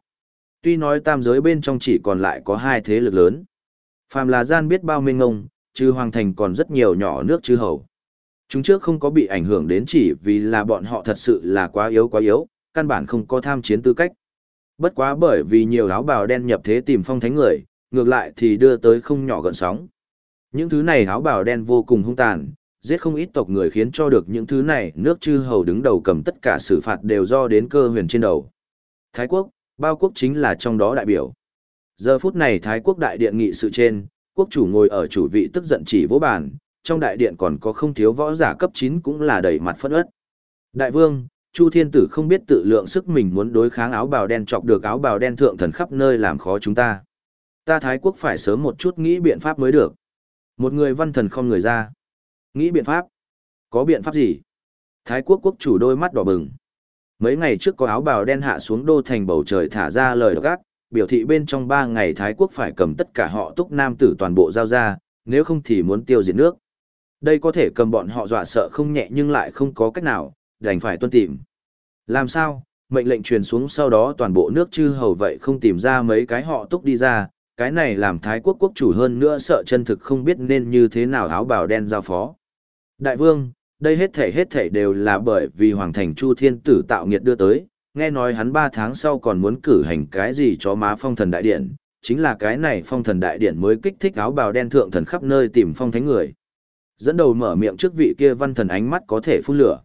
Tuy nói tam giới bên trong chỉ còn lại có hai thế lực lớn. Phàm là gian biết bao minh ngông, trừ hoàng thành còn rất nhiều nhỏ nước chư hầu. Chúng trước không có bị ảnh hưởng đến chỉ vì là bọn họ thật sự là quá yếu quá yếu, căn bản không có tham chiến tư cách. Bất quá bởi vì nhiều áo bào đen nhập thế tìm phong thánh người, ngược lại thì đưa tới không nhỏ gợn sóng. Những thứ này áo bào đen vô cùng hung tàn, giết không ít tộc người khiến cho được những thứ này nước chư hầu đứng đầu cầm tất cả xử phạt đều do đến cơ huyền trên đầu. Thái quốc, bao quốc chính là trong đó đại biểu. Giờ phút này Thái quốc đại điện nghị sự trên, quốc chủ ngồi ở chủ vị tức giận chỉ vỗ bàn, trong đại điện còn có không thiếu võ giả cấp 9 cũng là đầy mặt phẫn ớt. Đại vương, Chu Thiên Tử không biết tự lượng sức mình muốn đối kháng áo bào đen chọc được áo bào đen thượng thần khắp nơi làm khó chúng ta. Ta Thái Quốc phải sớm một chút nghĩ biện pháp mới được. Một người văn thần không người ra. Nghĩ biện pháp? Có biện pháp gì? Thái Quốc quốc chủ đôi mắt đỏ bừng. Mấy ngày trước có áo bào đen hạ xuống đô thành bầu trời thả ra lời độc ác, biểu thị bên trong ba ngày Thái quốc phải cầm tất cả họ túc nam tử toàn bộ giao ra, nếu không thì muốn tiêu diệt nước. Đây có thể cầm bọn họ dọa sợ không nhẹ nhưng lại không có cách nào, đành phải tuân tìm. Làm sao, mệnh lệnh truyền xuống sau đó toàn bộ nước chư hầu vậy không tìm ra mấy cái họ túc đi ra, cái này làm Thái quốc quốc chủ hơn nữa sợ chân thực không biết nên như thế nào áo bào đen giao phó. Đại vương, đây hết thể hết thể đều là bởi vì Hoàng thành Chu Thiên Tử tạo nghiệt đưa tới, nghe nói hắn 3 tháng sau còn muốn cử hành cái gì cho má phong thần đại điện, chính là cái này phong thần đại điện mới kích thích áo bào đen thượng thần khắp nơi tìm phong thánh người. Dẫn đầu mở miệng trước vị kia văn thần ánh mắt có thể phun lửa.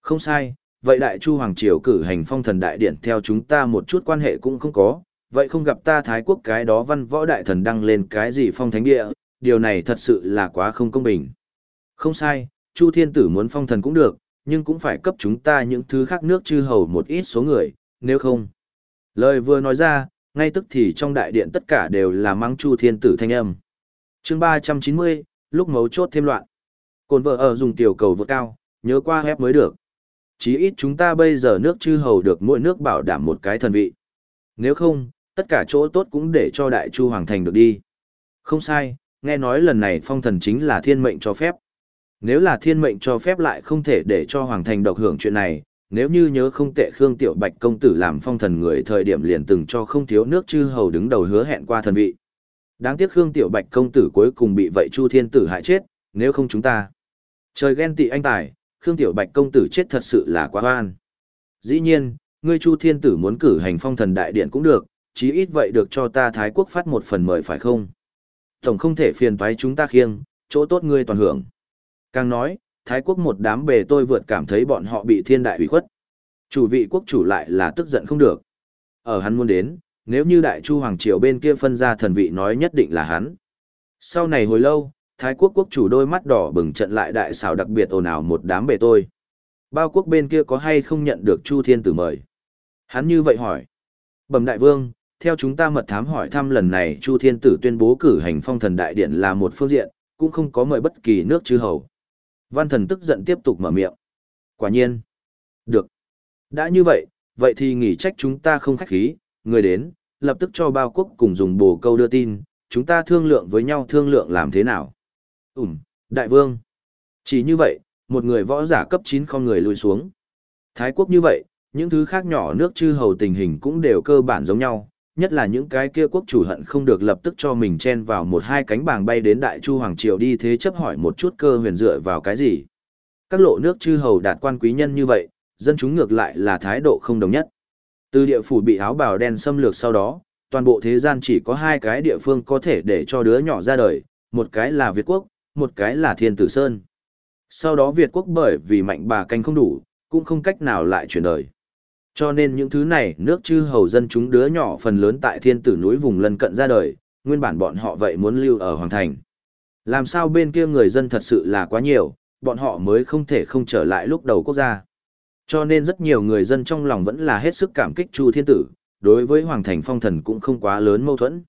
Không sai, vậy đại chu hoàng triều cử hành phong thần đại điện theo chúng ta một chút quan hệ cũng không có, vậy không gặp ta thái quốc cái đó văn võ đại thần đăng lên cái gì phong thánh địa, điều này thật sự là quá không công bình. Không sai, chu thiên tử muốn phong thần cũng được, nhưng cũng phải cấp chúng ta những thứ khác nước chư hầu một ít số người, nếu không. Lời vừa nói ra, ngay tức thì trong đại điện tất cả đều là mang chu thiên tử thanh âm. chương 390, lúc mấu chốt thêm loạn. Cồn vợ ở dùng tiểu cầu vượt cao, nhớ qua hép mới được. Chí ít chúng ta bây giờ nước chư hầu được mỗi nước bảo đảm một cái thần vị. Nếu không, tất cả chỗ tốt cũng để cho đại chu hoàng thành được đi. Không sai, nghe nói lần này phong thần chính là thiên mệnh cho phép. Nếu là thiên mệnh cho phép lại không thể để cho hoàng thành độc hưởng chuyện này, nếu như nhớ không tệ Khương Tiểu Bạch công tử làm phong thần người thời điểm liền từng cho không thiếu nước chư hầu đứng đầu hứa hẹn qua thần vị. Đáng tiếc Khương Tiểu Bạch công tử cuối cùng bị vậy Chu Thiên tử hại chết, nếu không chúng ta. Trời ghen tị anh tài, Khương Tiểu Bạch công tử chết thật sự là quá oan. Dĩ nhiên, ngươi Chu Thiên tử muốn cử hành phong thần đại điện cũng được, chí ít vậy được cho ta Thái quốc phát một phần mời phải không? Tổng không thể phiền toái chúng ta khiêng, chỗ tốt ngươi toàn hưởng. Càng nói, Thái quốc một đám bề tôi vượt cảm thấy bọn họ bị thiên đại hủy khuất. Chủ vị quốc chủ lại là tức giận không được. Ở hắn muốn đến, nếu như đại chu hoàng triều bên kia phân ra thần vị nói nhất định là hắn. Sau này hồi lâu, Thái quốc quốc chủ đôi mắt đỏ bừng trận lại đại xảo đặc biệt ồn ào một đám bề tôi. Bao quốc bên kia có hay không nhận được Chu Thiên Tử mời? Hắn như vậy hỏi. Bẩm đại vương, theo chúng ta mật thám hỏi thăm lần này Chu Thiên Tử tuyên bố cử hành phong thần đại điện là một phương diện, cũng không có mời bất kỳ nước chư hầu. Văn thần tức giận tiếp tục mở miệng. Quả nhiên. Được. Đã như vậy, vậy thì nghỉ trách chúng ta không khách khí, người đến, lập tức cho bao quốc cùng dùng bồ câu đưa tin, chúng ta thương lượng với nhau thương lượng làm thế nào. Ừm, đại vương. Chỉ như vậy, một người võ giả cấp 9 không người lùi xuống. Thái quốc như vậy, những thứ khác nhỏ nước chư hầu tình hình cũng đều cơ bản giống nhau, nhất là những cái kia quốc chủ hận không được lập tức cho mình chen vào một hai cánh bàng bay đến đại chu hoàng triều đi thế chấp hỏi một chút cơ huyền dựa vào cái gì. Các lộ nước chư hầu đạt quan quý nhân như vậy, dân chúng ngược lại là thái độ không đồng nhất. Từ địa phủ bị áo bào đen xâm lược sau đó, toàn bộ thế gian chỉ có hai cái địa phương có thể để cho đứa nhỏ ra đời, một cái là Việt Quốc, một cái là Thiên Tử Sơn. Sau đó Việt Quốc bởi vì mạnh bà canh không đủ, cũng không cách nào lại chuyển đời. Cho nên những thứ này nước chư hầu dân chúng đứa nhỏ phần lớn tại thiên tử núi vùng lân cận ra đời, nguyên bản bọn họ vậy muốn lưu ở Hoàng Thành. Làm sao bên kia người dân thật sự là quá nhiều, bọn họ mới không thể không trở lại lúc đầu quốc gia. Cho nên rất nhiều người dân trong lòng vẫn là hết sức cảm kích Chu Thiên Tử, đối với Hoàng Thành phong thần cũng không quá lớn mâu thuẫn.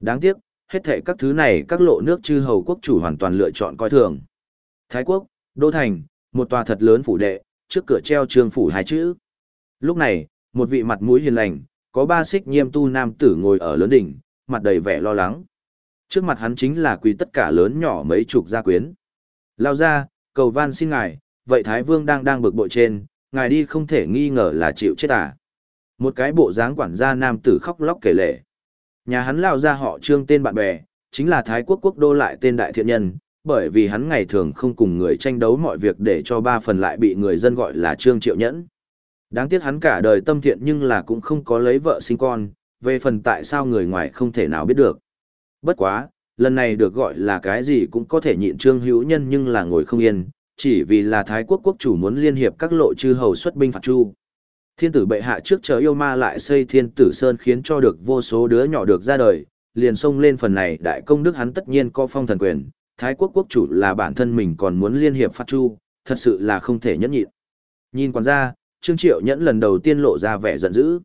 Đáng tiếc, hết thệ các thứ này các lộ nước chư hầu quốc chủ hoàn toàn lựa chọn coi thường. Thái quốc, Đô Thành, một tòa thật lớn phủ đệ, trước cửa treo trương phủ hai chữ. Lúc này, một vị mặt mũi hiền lành, có ba xích nhiêm tu nam tử ngồi ở lớn đỉnh, mặt đầy vẻ lo lắng. Trước mặt hắn chính là quỳ tất cả lớn nhỏ mấy chục gia quyến. Lao ra, cầu van xin ngài, vậy Thái Vương đang đang bực bội trên, ngài đi không thể nghi ngờ là chịu chết à. Một cái bộ dáng quản gia nam tử khóc lóc kể lệ. Nhà hắn lao ra họ trương tên bạn bè, chính là Thái Quốc quốc đô lại tên đại thiện nhân, bởi vì hắn ngày thường không cùng người tranh đấu mọi việc để cho ba phần lại bị người dân gọi là trương triệu nhẫn. Đáng tiếc hắn cả đời tâm thiện nhưng là cũng không có lấy vợ sinh con, về phần tại sao người ngoài không thể nào biết được. Bất quá, lần này được gọi là cái gì cũng có thể nhịn trương hữu nhân nhưng là ngồi không yên, chỉ vì là Thái quốc quốc chủ muốn liên hiệp các lộ chư hầu xuất binh phạt chu. Thiên tử bệ hạ trước chờ yêu ma lại xây thiên tử sơn khiến cho được vô số đứa nhỏ được ra đời, liền xông lên phần này đại công đức hắn tất nhiên có phong thần quyền, Thái quốc quốc chủ là bản thân mình còn muốn liên hiệp phạt chu, thật sự là không thể nhẫn nhịn. Nhìn quản gia, Trương Triệu Nhẫn lần đầu tiên lộ ra vẻ giận dữ.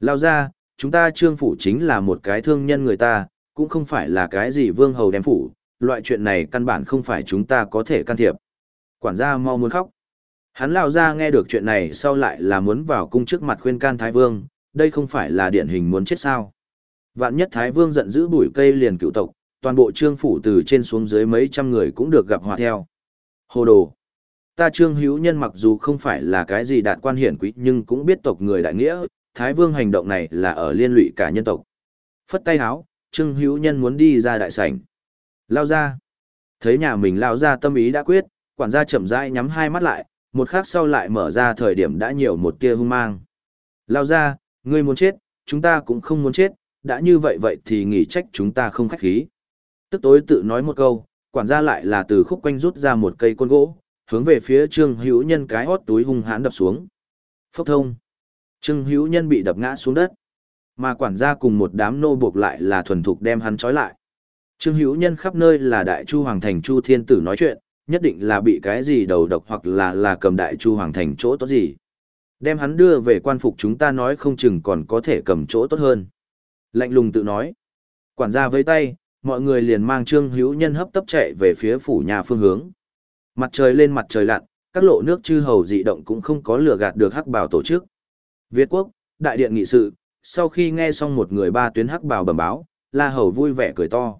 Lao ra, chúng ta Trương Phủ chính là một cái thương nhân người ta, cũng không phải là cái gì vương hầu đem phủ, loại chuyện này căn bản không phải chúng ta có thể can thiệp. Quản gia mau muốn khóc. Hắn lao ra nghe được chuyện này sau lại là muốn vào cung trước mặt khuyên can Thái Vương, đây không phải là điển hình muốn chết sao. Vạn nhất Thái Vương giận dữ bụi cây liền cựu tộc, toàn bộ trương phủ từ trên xuống dưới mấy trăm người cũng được gặp hòa theo. Hồ đồ! Ta trương hữu nhân mặc dù không phải là cái gì đạt quan hiển quý nhưng cũng biết tộc người đại nghĩa, Thái Vương hành động này là ở liên lụy cả nhân tộc. Phất tay háo, trương hữu nhân muốn đi ra đại sảnh. Lao ra! Thấy nhà mình lao ra tâm ý đã quyết, quản gia chậm rãi nhắm hai mắt lại, một khắc sau lại mở ra thời điểm đã nhiều một tia hung mang. Lao ra, ngươi muốn chết, chúng ta cũng không muốn chết, đã như vậy vậy thì nghỉ trách chúng ta không khách khí. Tức tối tự nói một câu, quản gia lại là từ khúc quanh rút ra một cây côn gỗ, hướng về phía Trương Hữu Nhân cái hót túi hung hãn đập xuống. Phốc thông. Trương Hữu Nhân bị đập ngã xuống đất. Mà quản gia cùng một đám nô buộc lại là thuần thục đem hắn trói lại. Trương Hữu Nhân khắp nơi là đại chu hoàng thành chu thiên tử nói chuyện, nhất định là bị cái gì đầu độc hoặc là là cầm đại chu hoàng thành chỗ tốt gì. Đem hắn đưa về quan phục chúng ta nói không chừng còn có thể cầm chỗ tốt hơn. Lạnh lùng tự nói. Quản gia với tay, mọi người liền mang trương hữu nhân hấp tấp chạy về phía phủ nhà phương hướng. Mặt trời lên mặt trời lặn, các lộ nước chư hầu dị động cũng không có lừa gạt được hắc bảo tổ chức. Việt quốc, đại điện nghị sự, sau khi nghe xong một người ba tuyến hắc bảo bẩm báo, la hầu vui vẻ cười to.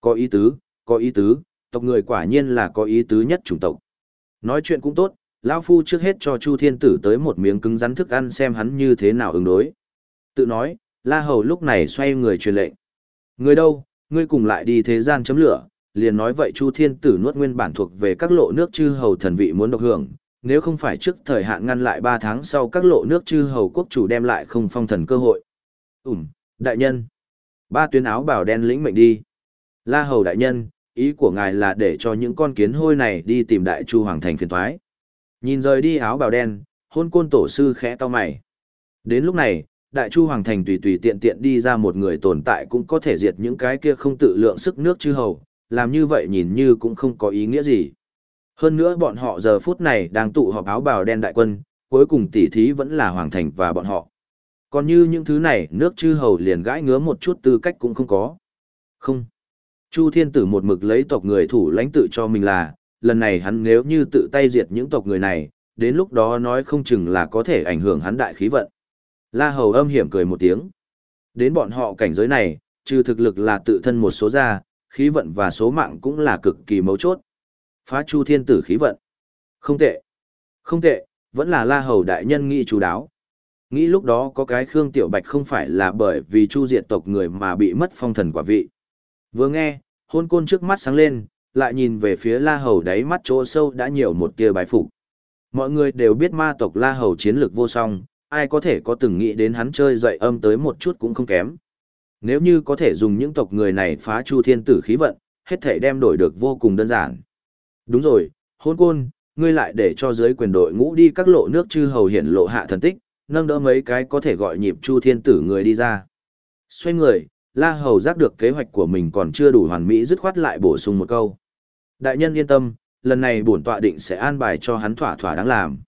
Có ý tứ, có ý tứ, tộc người quả nhiên là có ý tứ nhất chủng tộc. Nói chuyện cũng tốt, lão phu trước hết cho Chu Thiên Tử tới một miếng cứng rắn thức ăn xem hắn như thế nào ứng đối. Tự nói, La Hầu lúc này xoay người truyền lệnh. Người đâu, ngươi cùng lại đi thế gian chấm lửa, liền nói vậy Chu Thiên Tử nuốt nguyên bản thuộc về các lộ nước chư hầu thần vị muốn độc hưởng, nếu không phải trước thời hạn ngăn lại 3 tháng sau các lộ nước chư hầu quốc chủ đem lại không phong thần cơ hội. Ừm, đại nhân. Ba tuyến áo bảo đen lĩnh mệnh đi. La Hầu đại nhân, ý của ngài là để cho những con kiến hôi này đi tìm đại chu hoàng thành phiền thoái. Nhìn rời đi áo bào đen, hôn côn tổ sư khẽ to mày. Đến lúc này, đại chu hoàng thành tùy tùy tiện tiện đi ra một người tồn tại cũng có thể diệt những cái kia không tự lượng sức nước chư hầu, làm như vậy nhìn như cũng không có ý nghĩa gì. Hơn nữa bọn họ giờ phút này đang tụ họp áo bào đen đại quân, cuối cùng tỉ thí vẫn là hoàng thành và bọn họ. Còn như những thứ này, nước chư hầu liền gãi ngứa một chút tư cách cũng không có. Không. Chu thiên tử một mực lấy tộc người thủ lãnh tự cho mình là, lần này hắn nếu như tự tay diệt những tộc người này, đến lúc đó nói không chừng là có thể ảnh hưởng hắn đại khí vận. La Hầu âm hiểm cười một tiếng. Đến bọn họ cảnh giới này, trừ thực lực là tự thân một số ra, khí vận và số mạng cũng là cực kỳ mấu chốt. Phá Chu Thiên Tử khí vận. Không tệ. Không tệ, vẫn là La Hầu đại nhân nghĩ chú đáo. Nghĩ lúc đó có cái Khương Tiểu Bạch không phải là bởi vì Chu diệt tộc người mà bị mất phong thần quả vị. Vừa nghe, hôn côn trước mắt sáng lên, lại nhìn về phía La Hầu đáy mắt chỗ sâu đã nhiều một tia bái phục. Mọi người đều biết ma tộc La Hầu chiến lược vô song, ai có thể có từng nghĩ đến hắn chơi dậy âm tới một chút cũng không kém. Nếu như có thể dùng những tộc người này phá Chu Thiên Tử khí vận, hết thể đem đổi được vô cùng đơn giản. Đúng rồi, hôn côn, ngươi lại để cho dưới quyền đội ngũ đi các lộ nước chư hầu hiển lộ hạ thần tích, nâng đỡ mấy cái có thể gọi nhịp Chu Thiên Tử người đi ra. Xoay người, La Hầu giác được kế hoạch của mình còn chưa đủ hoàn mỹ dứt khoát lại bổ sung một câu. Đại nhân yên tâm, lần này bổn tọa định sẽ an bài cho hắn thỏa thỏa đáng làm.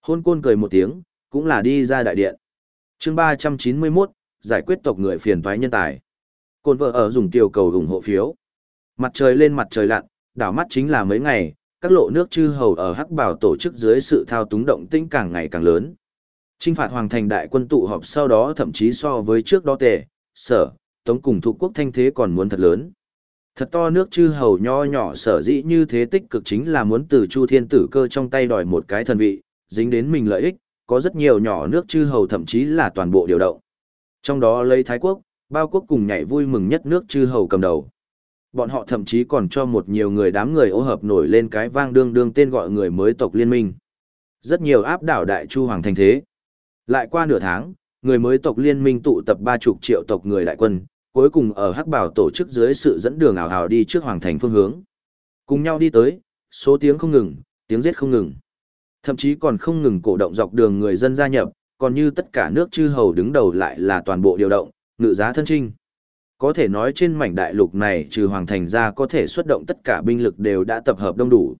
Hôn côn cười một tiếng, cũng là đi ra đại điện. chương 391, giải quyết tộc người phiền toái nhân tài. Côn vợ ở dùng tiểu cầu ủng hộ phiếu. Mặt trời lên mặt trời lặn, đảo mắt chính là mấy ngày, các lộ nước chư hầu ở Hắc Bảo tổ chức dưới sự thao túng động tĩnh càng ngày càng lớn. Trinh phạt hoàng thành đại quân tụ họp sau đó thậm chí so với trước đó tề, sở, tống cùng thuộc quốc thanh thế còn muốn thật lớn. Thật to nước chư hầu nho nhỏ sở dĩ như thế tích cực chính là muốn từ Chu Thiên Tử cơ trong tay đòi một cái thần vị, dính đến mình lợi ích, có rất nhiều nhỏ nước chư hầu thậm chí là toàn bộ điều động. Trong đó lấy Thái Quốc, bao quốc cùng nhảy vui mừng nhất nước chư hầu cầm đầu. Bọn họ thậm chí còn cho một nhiều người đám người ô hợp nổi lên cái vang đương đương tên gọi người mới tộc liên minh. Rất nhiều áp đảo đại chu hoàng thành thế. Lại qua nửa tháng, người mới tộc liên minh tụ tập ba chục triệu tộc người đại quân, cuối cùng ở hắc bảo tổ chức dưới sự dẫn đường ảo hào đi trước hoàng thành phương hướng. Cùng nhau đi tới, số tiếng không ngừng, tiếng giết không ngừng. Thậm chí còn không ngừng cổ động dọc đường người dân gia nhập, còn như tất cả nước chư hầu đứng đầu lại là toàn bộ điều động, ngự giá thân trinh. Có thể nói trên mảnh đại lục này trừ hoàng thành ra có thể xuất động tất cả binh lực đều đã tập hợp đông đủ.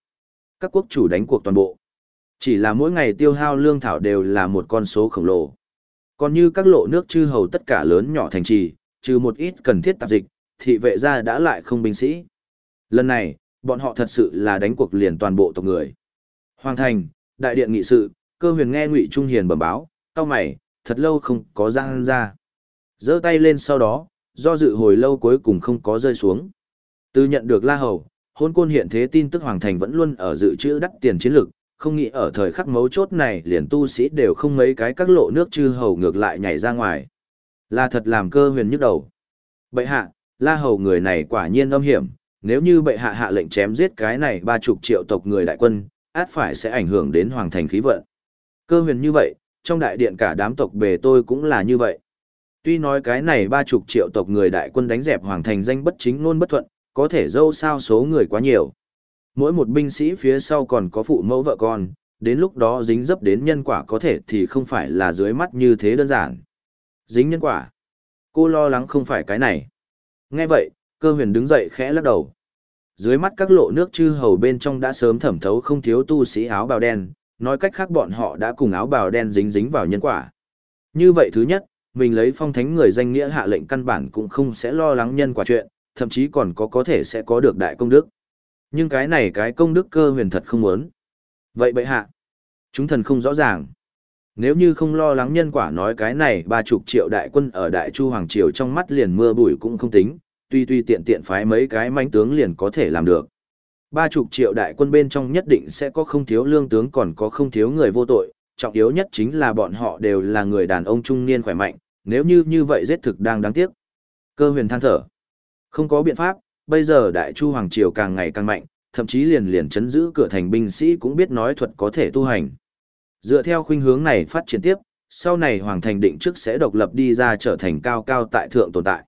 Các quốc chủ đánh cuộc toàn bộ. Chỉ là mỗi ngày tiêu hao lương thảo đều là một con số khổng lồ. Còn như các lộ nước chư hầu tất cả lớn nhỏ thành trì, trừ một ít cần thiết tạp dịch, thị vệ ra đã lại không binh sĩ. Lần này, bọn họ thật sự là đánh cuộc liền toàn bộ tộc người. Hoàng thành, đại điện nghị sự, cơ huyền nghe Ngụy Trung Hiền bẩm báo, cao mày, thật lâu không có giang ra. giơ tay lên sau đó, do dự hồi lâu cuối cùng không có rơi xuống. Từ nhận được La Hầu, hôn côn hiện thế tin tức Hoàng Thành vẫn luôn ở dự trữ đắt tiền chiến lược, không nghĩ ở thời khắc mấu chốt này liền tu sĩ đều không mấy cái các lộ nước chư hầu ngược lại nhảy ra ngoài. Là thật làm cơ huyền nhức đầu. Bệ hạ, La Hầu người này quả nhiên âm hiểm, nếu như bệ hạ hạ lệnh chém giết cái này ba chục triệu tộc người đại quân, át phải sẽ ảnh hưởng đến hoàng thành khí vận. Cơ huyền như vậy, trong đại điện cả đám tộc bề tôi cũng là như vậy. Tuy nói cái này ba chục triệu tộc người đại quân đánh dẹp hoàng thành danh bất chính ngôn bất thuận, có thể dâu sao số người quá nhiều. Mỗi một binh sĩ phía sau còn có phụ mẫu vợ con, đến lúc đó dính dấp đến nhân quả có thể thì không phải là dưới mắt như thế đơn giản. Dính nhân quả. Cô lo lắng không phải cái này. Nghe vậy, cơ huyền đứng dậy khẽ lắc đầu. Dưới mắt các lộ nước chư hầu bên trong đã sớm thẩm thấu không thiếu tu sĩ áo bào đen, nói cách khác bọn họ đã cùng áo bào đen dính dính vào nhân quả. Như vậy thứ nhất, mình lấy phong thánh người danh nghĩa hạ lệnh căn bản cũng không sẽ lo lắng nhân quả chuyện, thậm chí còn có có thể sẽ có được đại công đức. Nhưng cái này cái công đức cơ huyền thật không muốn. Vậy bệ hạ, chúng thần không rõ ràng. Nếu như không lo lắng nhân quả nói cái này ba chục triệu đại quân ở đại chu hoàng triều trong mắt liền mưa bụi cũng không tính, tuy tuy tiện tiện phái mấy cái mánh tướng liền có thể làm được. Ba chục triệu đại quân bên trong nhất định sẽ có không thiếu lương tướng còn có không thiếu người vô tội, trọng yếu nhất chính là bọn họ đều là người đàn ông trung niên khỏe mạnh, nếu như như vậy giết thực đang đáng tiếc. Cơ huyền than thở. Không có biện pháp, bây giờ đại chu hoàng triều càng ngày càng mạnh, thậm chí liền liền chấn giữ cửa thành binh sĩ cũng biết nói thuật có thể tu hành. Dựa theo khuynh hướng này phát triển tiếp, sau này hoàng thành định trước sẽ độc lập đi ra trở thành cao cao tại thượng tồn tại.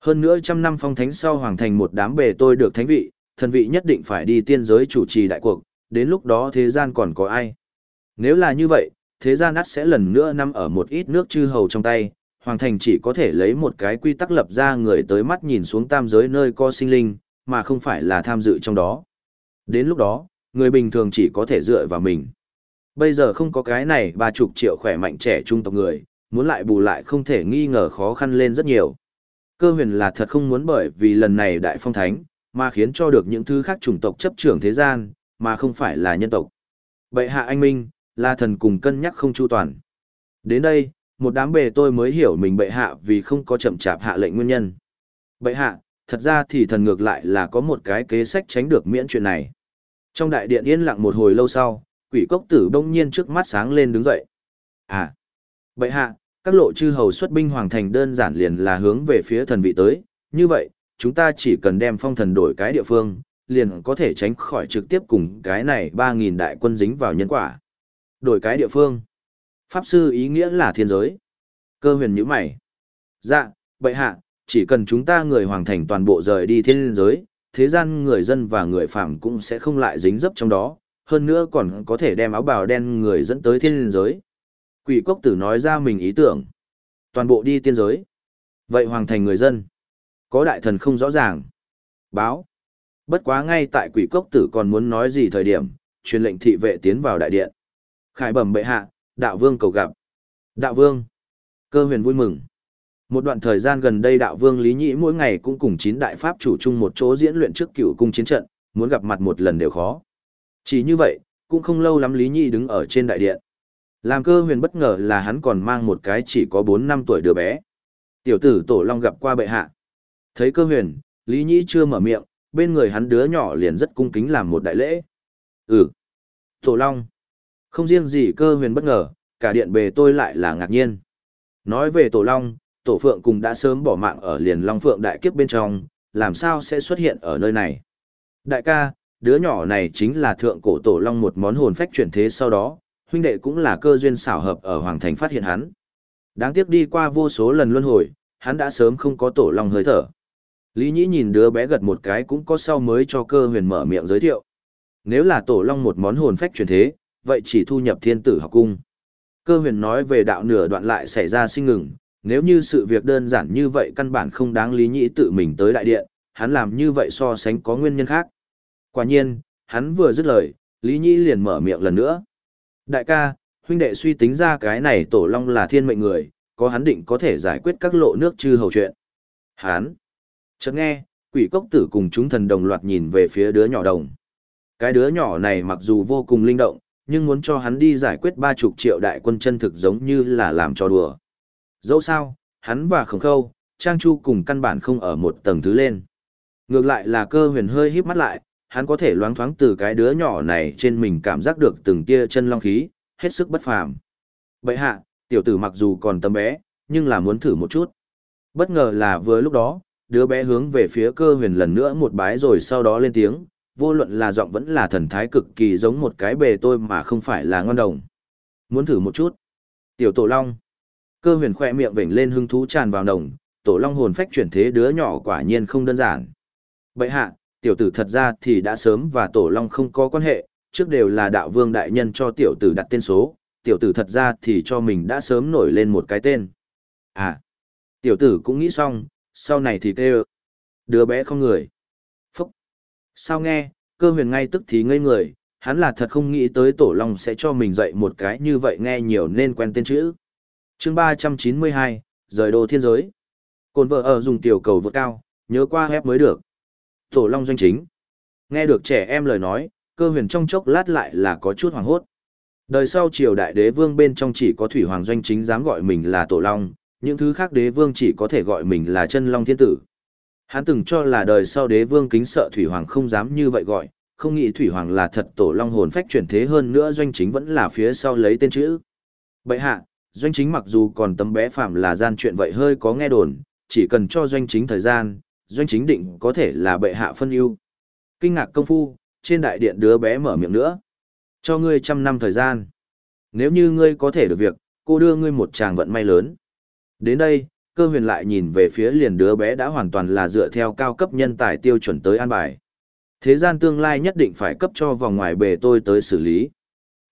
Hơn nữa trăm năm phong thánh sau hoàng thành một đám bề tôi được thánh vị, thần vị nhất định phải đi tiên giới chủ trì đại cuộc, đến lúc đó thế gian còn có ai. Nếu là như vậy, thế gian ắt sẽ lần nữa nằm ở một ít nước chư hầu trong tay, hoàng thành chỉ có thể lấy một cái quy tắc lập ra người tới mắt nhìn xuống tam giới nơi có sinh linh, mà không phải là tham dự trong đó. Đến lúc đó, người bình thường chỉ có thể dựa vào mình. Bây giờ không có cái này ba chục triệu khỏe mạnh trẻ trung tộc người, muốn lại bù lại không thể nghi ngờ khó khăn lên rất nhiều. Cơ huyền là thật không muốn bởi vì lần này đại phong thánh, mà khiến cho được những thứ khác chủng tộc chấp trưởng thế gian, mà không phải là nhân tộc. Bệ hạ anh minh, là thần cùng cân nhắc không chu toàn. Đến đây, một đám bề tôi mới hiểu mình bệ hạ vì không có chậm chạp hạ lệnh nguyên nhân. Bệ hạ, thật ra thì thần ngược lại là có một cái kế sách tránh được miễn chuyện này. Trong đại điện yên lặng một hồi lâu sau, quỷ cốc tử đông nhiên trước mắt sáng lên đứng dậy. À, bệ hạ, các lộ chư hầu xuất binh hoàng thành đơn giản liền là hướng về phía thần vị tới, như vậy, chúng ta chỉ cần đem phong thần đổi cái địa phương, liền có thể tránh khỏi trực tiếp cùng cái này 3.000 đại quân dính vào nhân quả. Đổi cái địa phương. Pháp sư ý nghĩa là thiên giới. Cơ huyền như mày. Dạ, bệ hạ, chỉ cần chúng ta người hoàng thành toàn bộ rời đi thiên giới, thế gian người dân và người phạm cũng sẽ không lại dính dấp trong đó, hơn nữa còn có thể đem áo bào đen người dẫn tới thiên giới. Quỷ cốc tử nói ra mình ý tưởng. Toàn bộ đi tiên giới. Vậy hoàng thành người dân. Có đại thần không rõ ràng. Báo. Bất quá ngay tại quỷ cốc tử còn muốn nói gì thời điểm, truyền lệnh thị vệ tiến vào đại điện. Khải bẩm bệ hạ, đạo vương cầu gặp. Đạo vương. Cơ huyền vui mừng. Một đoạn thời gian gần đây đạo vương Lý Nhĩ mỗi ngày cũng cùng chín đại pháp chủ chung một chỗ diễn luyện trước cựu cung chiến trận, muốn gặp mặt một lần đều khó. Chỉ như vậy, cũng không lâu lắm Lý Nhi đứng ở trên đại điện. Làm cơ huyền bất ngờ là hắn còn mang một cái chỉ có 4 năm tuổi đứa bé. Tiểu tử Tổ Long gặp qua bệ hạ. Thấy cơ huyền, Lý Nhi chưa mở miệng, bên người hắn đứa nhỏ liền rất cung kính làm một đại lễ. Ừ. Tổ Long. Không riêng gì cơ huyền bất ngờ, cả điện bề tôi lại là ngạc nhiên. Nói về Tổ Long, Tổ Phượng cùng đã sớm bỏ mạng ở liền Long Phượng đại kiếp bên trong, làm sao sẽ xuất hiện ở nơi này. Đại ca, đứa nhỏ này chính là thượng cổ Tổ Long một món hồn phách chuyển thế sau đó, huynh đệ cũng là cơ duyên xảo hợp ở Hoàng Thành phát hiện hắn. Đáng tiếc đi qua vô số lần luân hồi, hắn đã sớm không có tổ long hơi thở. Lý Nhĩ nhìn đứa bé gật một cái cũng có sau mới cho cơ huyền mở miệng giới thiệu. Nếu là tổ long một món hồn phách truyền thế, vậy chỉ thu nhập thiên tử học cung. Cơ huyền nói về đạo nửa đoạn lại xảy ra sinh ngừng, nếu như sự việc đơn giản như vậy căn bản không đáng Lý Nhĩ tự mình tới đại điện, hắn làm như vậy so sánh có nguyên nhân khác. Quả nhiên, hắn vừa dứt lời, Lý Nhĩ liền mở miệng lần nữa. Đại ca, huynh đệ suy tính ra cái này tổ long là thiên mệnh người, có hắn định có thể giải quyết các lộ nước chư hầu chuyện. Hắn. Chợt nghe, quỷ cốc tử cùng chúng thần đồng loạt nhìn về phía đứa nhỏ đồng. Cái đứa nhỏ này mặc dù vô cùng linh động, nhưng muốn cho hắn đi giải quyết ba chục triệu đại quân chân thực giống như là làm trò đùa. Dẫu sao, hắn và khổng khâu, Trang Chu cùng căn bản không ở một tầng thứ lên. Ngược lại là cơ huyền hơi híp mắt lại, hắn có thể loáng thoáng từ cái đứa nhỏ này trên mình cảm giác được từng tia chân long khí, hết sức bất phàm. Bệ hạ, tiểu tử mặc dù còn tầm bé, nhưng là muốn thử một chút. Bất ngờ là vừa lúc đó, đứa bé hướng về phía cơ huyền lần nữa một bái rồi sau đó lên tiếng, vô luận là giọng vẫn là thần thái cực kỳ giống một cái bề tôi mà không phải là ngon đồng. Muốn thử một chút. Tiểu tổ long. Cơ huyền khỏe miệng vểnh lên hưng thú tràn vào nồng, tổ long hồn phách chuyển thế đứa nhỏ quả nhiên không đơn giản. Bậy hạ, tiểu tử thật ra thì đã sớm và tổ long không có quan hệ, trước đều là đạo vương đại nhân cho tiểu tử đặt tên số, tiểu tử thật ra thì cho mình đã sớm nổi lên một cái tên. À, tiểu tử cũng nghĩ xong, sau này thì kêu. Đứa bé không người. Phúc. Sao nghe, cơ huyền ngay tức thì ngây người, hắn là thật không nghĩ tới tổ long sẽ cho mình dạy một cái như vậy nghe nhiều nên quen tên chữ. chương ba trăm chín mươi hai rời đồ thiên giới. Cồn vợ ở dùng tiểu cầu vượt cao, nhớ qua hép mới được. Tổ long doanh chính. Nghe được trẻ em lời nói, cơ huyền trong chốc lát lại là có chút hoàng hốt. Đời sau triều đại đế vương bên trong chỉ có thủy hoàng doanh chính dám gọi mình là tổ long, những thứ khác đế vương chỉ có thể gọi mình là chân long thiên tử. Hắn từng cho là đời sau đế vương kính sợ thủy hoàng không dám như vậy gọi, không nghĩ thủy hoàng là thật tổ long hồn phách chuyển thế hơn nữa doanh chính vẫn là phía sau lấy tên chữ. Bậy hạ, doanh chính mặc dù còn tấm bé phạm là gian chuyện vậy hơi có nghe đồn, chỉ cần cho doanh chính thời gian, doanh chính định có thể là bệ hạ phân ưu. Kinh ngạc công phu, trên đại điện đứa bé mở miệng nữa. Cho ngươi trăm năm thời gian. Nếu như ngươi có thể được việc, cô đưa ngươi một tràng vận may lớn. Đến đây, cơ huyền lại nhìn về phía liền đứa bé đã hoàn toàn là dựa theo cao cấp nhân tài tiêu chuẩn tới an bài. Thế gian tương lai nhất định phải cấp cho vòng ngoài bề tôi tới xử lý.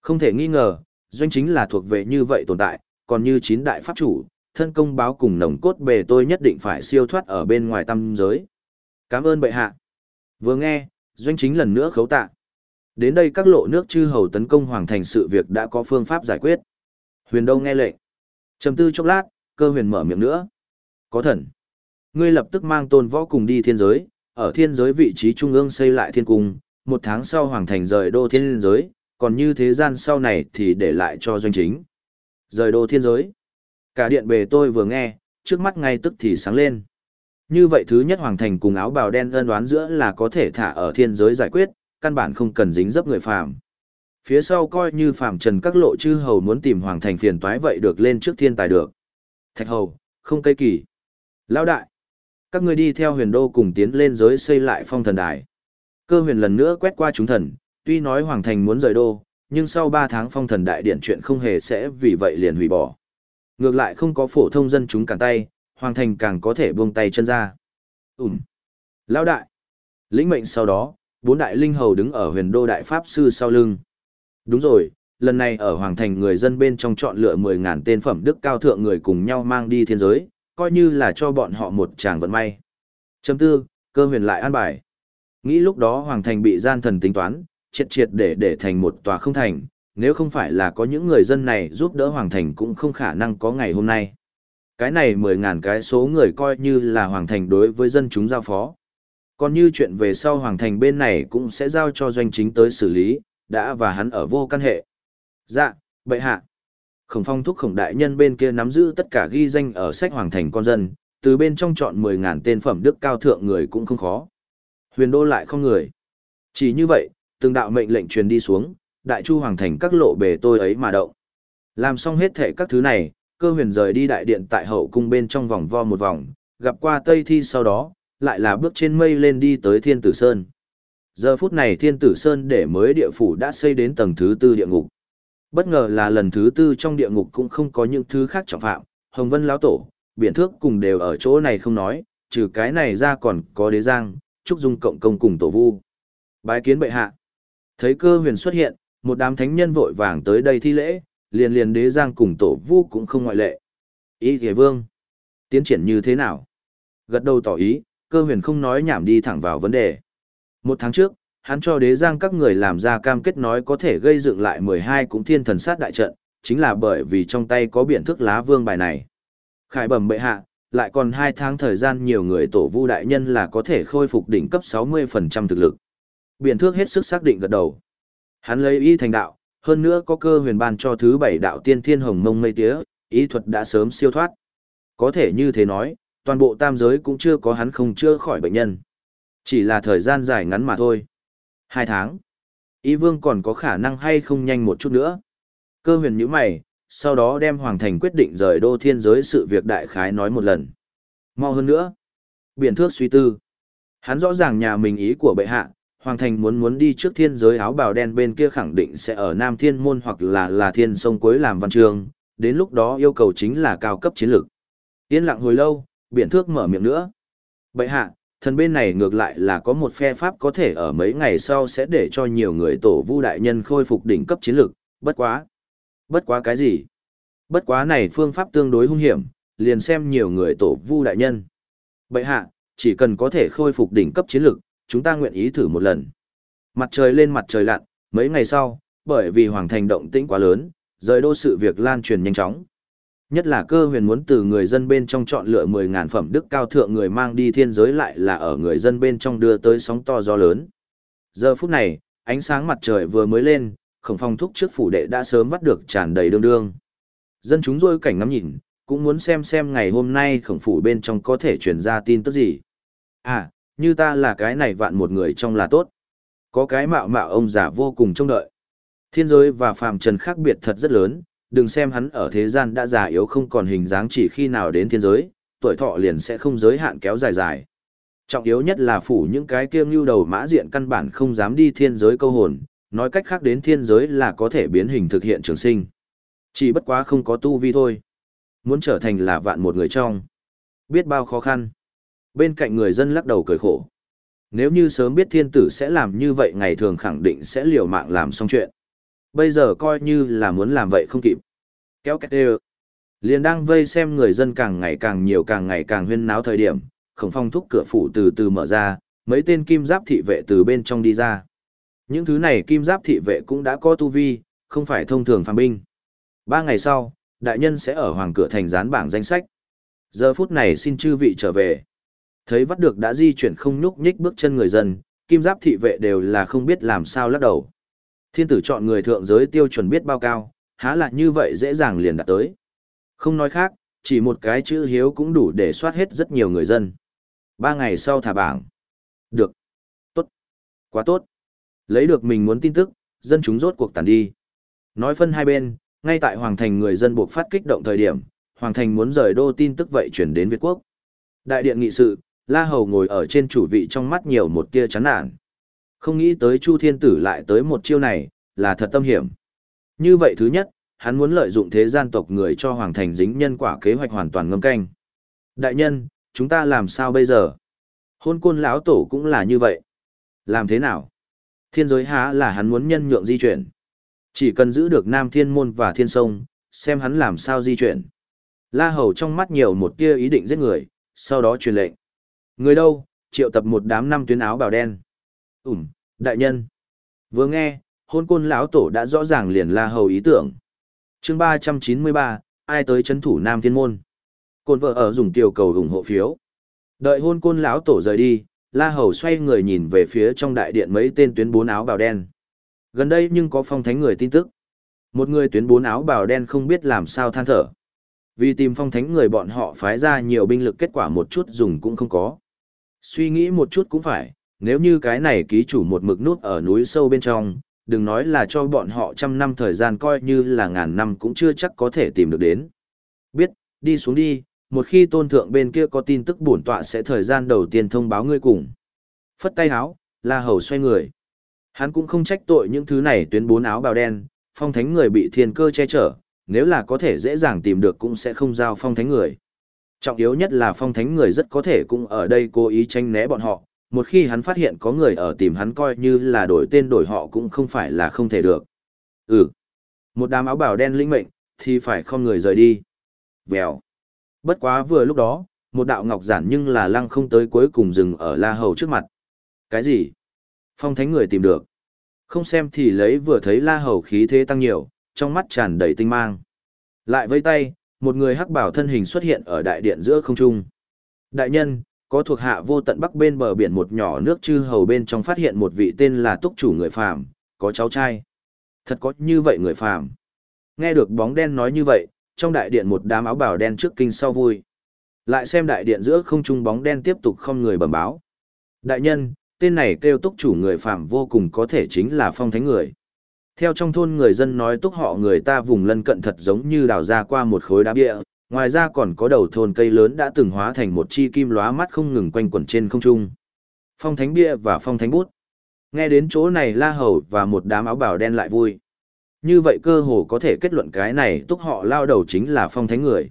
Không thể nghi ngờ, doanh chính là thuộc về như vậy tồn tại, còn như chín đại pháp chủ, thân công báo cùng nồng cốt bề tôi nhất định phải siêu thoát ở bên ngoài tâm giới. Cảm ơn bệ hạ. Vừa nghe, doanh chính lần nữa khấu tạ. Đến đây các lộ nước chư hầu tấn công hoàng thành sự việc đã có phương pháp giải quyết. Huyền Đông nghe lệnh. Trầm tư chốc lát, cơ huyền mở miệng nữa. Có thần. Ngươi lập tức mang tôn võ cùng đi thiên giới, ở thiên giới vị trí trung ương xây lại thiên cung, một tháng sau hoàng thành rời đô thiên giới, còn như thế gian sau này thì để lại cho doanh chính. Rời đô thiên giới. Cả điện bề tôi vừa nghe, trước mắt ngay tức thì sáng lên. Như vậy thứ nhất hoàng thành cùng áo bào đen ân đoán giữa là có thể thả ở thiên giới giải quyết, căn bản không cần dính dấp người phàm. Phía sau coi như phàm trần các lộ chư hầu muốn tìm hoàng thành phiền toái vậy được lên trước thiên tài được. Thạch hầu, không cây kỳ. Lão đại, các ngươi đi theo huyền đô cùng tiến lên giới xây lại phong thần đài. Cơ huyền lần nữa quét qua chúng thần, tuy nói hoàng thành muốn rời đô, nhưng sau 3 tháng phong thần đại điện chuyện không hề sẽ vì vậy liền hủy bỏ. Ngược lại không có phổ thông dân chúng cản tay, hoàng thành càng có thể buông tay chân ra. Ừm. Lão đại. Lĩnh mệnh sau đó, bốn đại linh hầu đứng ở huyền đô đại pháp sư sau lưng. Đúng rồi, lần này ở hoàng thành người dân bên trong chọn lựa 10.000 tên phẩm đức cao thượng người cùng nhau mang đi thiên giới, coi như là cho bọn họ một tràng vận may. Chấm tư, cơ huyền lại an bài. Nghĩ lúc đó hoàng thành bị gian thần tính toán, triệt triệt để để thành một tòa không thành, nếu không phải là có những người dân này giúp đỡ hoàng thành cũng không khả năng có ngày hôm nay. Cái này 10.000 cái số người coi như là hoàng thành đối với dân chúng giao phó. Còn như chuyện về sau hoàng thành bên này cũng sẽ giao cho doanh chính tới xử lý, đã và hắn ở vô căn hệ. Dạ, bệ hạ. Khổng phong thúc khổng đại nhân bên kia nắm giữ tất cả ghi danh ở sách hoàng thành con dân, từ bên trong chọn 10.000 tên phẩm đức cao thượng người cũng không khó. Huyền đô lại không người. Chỉ như vậy, từng đạo mệnh lệnh truyền đi xuống, đại chu hoàng thành các lộ bề tôi ấy mà động. Làm xong hết thể các thứ này, cơ huyền rời đi đại điện tại hậu cung bên trong vòng vo một vòng, gặp qua Tây Thi sau đó, lại là bước trên mây lên đi tới Thiên Tử Sơn. Giờ phút này Thiên Tử Sơn để mới địa phủ đã xây đến tầng thứ tư địa ngục. Bất ngờ là lần thứ tư trong địa ngục cũng không có những thứ khác trọng phạm, Hồng Vân lão tổ, biển thước cùng đều ở chỗ này không nói, trừ cái này ra còn có đế giang, trúc dung cộng công cùng tổ vu. Bái kiến bệ hạ. Thấy cơ huyền xuất hiện, một đám thánh nhân vội vàng tới đây thi lễ, liền liền đế giang cùng tổ vu cũng không ngoại lệ. Ý thề vương. Tiến triển như thế nào? Gật đầu tỏ ý, cơ huyền không nói nhảm đi thẳng vào vấn đề. Một tháng trước, hắn cho đế giang các người làm ra cam kết nói có thể gây dựng lại 12 cũng thiên thần sát đại trận, chính là bởi vì trong tay có biện thức lá vương bài này. Khải bẩm bệ hạ, lại còn 2 tháng thời gian nhiều người tổ vu đại nhân là có thể khôi phục đỉnh cấp 60% thực lực. Biện thước hết sức xác định gật đầu. Hắn lấy y thành đạo, hơn nữa có cơ huyền ban cho thứ bảy đạo tiên thiên hồng mông mây tía, ý thuật đã sớm siêu thoát. Có thể như thế nói, toàn bộ tam giới cũng chưa có hắn không chưa khỏi bệnh nhân. Chỉ là thời gian dài ngắn mà thôi. Hai tháng. Ý vương còn có khả năng hay không nhanh một chút nữa. Cơ huyền nhíu mày, sau đó đem Hoàng Thành quyết định rời đô thiên giới sự việc đại khái nói một lần. Mau hơn nữa. Biển thước suy tư. Hắn rõ ràng nhà mình ý của bệ hạ, Hoàng Thành muốn muốn đi trước thiên giới áo bào đen bên kia khẳng định sẽ ở Nam Thiên Môn hoặc là là thiên sông cuối làm văn trường, đến lúc đó yêu cầu chính là cao cấp chiến lược. Yên lặng hồi lâu, biển thước mở miệng nữa. Bệ hạ, thần bên này ngược lại là có một phe pháp có thể ở mấy ngày sau sẽ để cho nhiều người tổ vu đại nhân khôi phục đỉnh cấp chiến lược, bất quá. Bất quá cái gì? Bất quá này phương pháp tương đối hung hiểm, liền xem nhiều người tổ vu đại nhân. Bệ hạ, chỉ cần có thể khôi phục đỉnh cấp chiến lược, chúng ta nguyện ý thử một lần. Mặt trời lên mặt trời lặn, mấy ngày sau, bởi vì hoàng thành động tĩnh quá lớn, rời đô sự việc lan truyền nhanh chóng. Nhất là cơ huyền muốn từ người dân bên trong chọn lựa 10.000 phẩm đức cao thượng người mang đi thiên giới lại là ở người dân bên trong đưa tới sóng to gió lớn. Giờ phút này, ánh sáng mặt trời vừa mới lên, khổng phong thúc trước phủ đệ đã sớm vắt được tràn đầy đương đương. Dân chúng rôi cảnh ngắm nhìn, cũng muốn xem xem ngày hôm nay khổng phủ bên trong có thể truyền ra tin tức gì. À, như ta là cái này vạn một người trong là tốt. Có cái mạo mạo ông già vô cùng trông đợi. Thiên giới và phàm trần khác biệt thật rất lớn, đừng xem hắn ở thế gian đã già yếu không còn hình dáng chỉ khi nào đến thiên giới, tuổi thọ liền sẽ không giới hạn kéo dài dài. Trọng yếu nhất là phủ những cái kiêng lưu đầu mã diện căn bản không dám đi thiên giới câu hồn, nói cách khác đến thiên giới là có thể biến hình thực hiện trường sinh. Chỉ bất quá không có tu vi thôi. Muốn trở thành là vạn một người trong. Biết bao khó khăn. Bên cạnh người dân lắc đầu cười khổ. Nếu như sớm biết thiên tử sẽ làm như vậy ngày thường khẳng định sẽ liều mạng làm xong chuyện. Bây giờ coi như là muốn làm vậy không kịp. Kéo kẹt đều. Liền đang vây xem người dân càng ngày càng nhiều càng ngày càng huyên náo thời điểm, khổng phong thúc cửa phủ từ từ mở ra, mấy tên kim giáp thị vệ từ bên trong đi ra. Những thứ này kim giáp thị vệ cũng đã có tu vi, không phải thông thường phàm binh. Ba ngày sau, đại nhân sẽ ở hoàng cửa thành dán bảng danh sách. Giờ phút này xin chư vị trở về. Thấy vắt được đã di chuyển không nhúc nhích bước chân người dân, kim giáp thị vệ đều là không biết làm sao lắc đầu. Thiên tử chọn người thượng giới tiêu chuẩn biết bao cao, há lại như vậy dễ dàng liền đạt tới. Không nói khác, chỉ một cái chữ hiếu cũng đủ để soát hết rất nhiều người dân. Ba ngày sau thả bảng. Được. Tốt. Quá tốt. Lấy được mình muốn tin tức, dân chúng rốt cuộc tàn đi. Nói phân hai bên, ngay tại Hoàng Thành người dân buộc phát kích động thời điểm, Hoàng Thành muốn rời đô tin tức vậy chuyển đến Việt Quốc. Đại điện nghị sự, La Hầu ngồi ở trên chủ vị trong mắt nhiều một tia chán nản. Không nghĩ tới Chu Thiên Tử lại tới một chiêu này, là thật tâm hiểm. Như vậy thứ nhất, hắn muốn lợi dụng thế gian tộc người cho Hoàng Thành dính nhân quả kế hoạch hoàn toàn ngâm canh. Đại nhân, chúng ta làm sao bây giờ? Hôn côn lão tổ cũng là như vậy. Làm thế nào? Thiên giới há là hắn muốn nhân nhượng di chuyển. Chỉ cần giữ được Nam Thiên Môn và Thiên Sông, xem hắn làm sao di chuyển. La Hầu trong mắt nhiều một tia ý định giết người, sau đó truyền lệnh. Người đâu, triệu tập một đám năm tuyến áo bào đen. Ừm, đại nhân. Vừa nghe, hôn côn lão tổ đã rõ ràng liền La Hầu ý tưởng. chương ba trăm chín mươi ba, ai tới chấn thủ Nam Thiên Môn. Côn vợ ở dùng tiểu cầu ủng hộ phiếu. Đợi hôn côn lão tổ rời đi, La Hầu xoay người nhìn về phía trong đại điện mấy tên tuyến bốn áo bào đen. Gần đây nhưng có phong thánh người tin tức. Một người tuyến bốn áo bào đen không biết làm sao than thở. Vì tìm phong thánh người bọn họ phái ra nhiều binh lực kết quả một chút dùng cũng không có. Suy nghĩ một chút cũng phải, nếu như cái này ký chủ một mực nút ở núi sâu bên trong, đừng nói là cho bọn họ trăm năm thời gian coi như là ngàn năm cũng chưa chắc có thể tìm được đến. Biết, đi xuống đi, một khi tôn thượng bên kia có tin tức bổn tọa sẽ thời gian đầu tiên thông báo ngươi cùng. Phất tay áo, La Hầu xoay người. Hắn cũng không trách tội những thứ này tuyến bốn áo bào đen, phong thánh người bị thiên cơ che chở, nếu là có thể dễ dàng tìm được cũng sẽ không giao phong thánh người. Trọng yếu nhất là phong thánh người rất có thể cũng ở đây cố ý tranh né bọn họ, một khi hắn phát hiện có người ở tìm hắn coi như là đổi tên đổi họ cũng không phải là không thể được. Ừ. Một đám áo bào đen linh mệnh, thì phải không người rời đi. Vèo. Bất quá vừa lúc đó, một đạo ngọc giản nhưng là lăng không tới cuối cùng dừng ở La Hầu trước mặt. Cái gì? Phong thánh người tìm được. Không xem thì lấy vừa thấy La Hầu khí thế tăng nhiều, trong mắt tràn đầy tinh mang. Lại với tay, một người hắc bảo thân hình xuất hiện ở đại điện giữa không trung. Đại nhân, có thuộc hạ vô tận bắc bên bờ biển một nhỏ nước chư hầu bên trong phát hiện một vị tên là túc chủ người phàm, có cháu trai. Thật có như vậy người phàm. Nghe được bóng đen nói như vậy, trong đại điện một đám áo bào đen trước kinh sau vui. Lại xem đại điện giữa không trung bóng đen tiếp tục không người bẩm báo. Đại nhân, tên này kêu túc chủ người phàm vô cùng có thể chính là phong thánh người. Theo trong thôn người dân nói túc họ người ta vùng lân cận thật giống như đào ra qua một khối đá bịa, ngoài ra còn có đầu thôn cây lớn đã từng hóa thành một chi kim lóa mắt không ngừng quanh quẩn trên không trung. Phong thánh bia và phong thánh bút. Nghe đến chỗ này la hầu và một đám áo bào đen lại vui. Như vậy cơ hồ có thể kết luận cái này túc họ lao đầu chính là phong thánh người.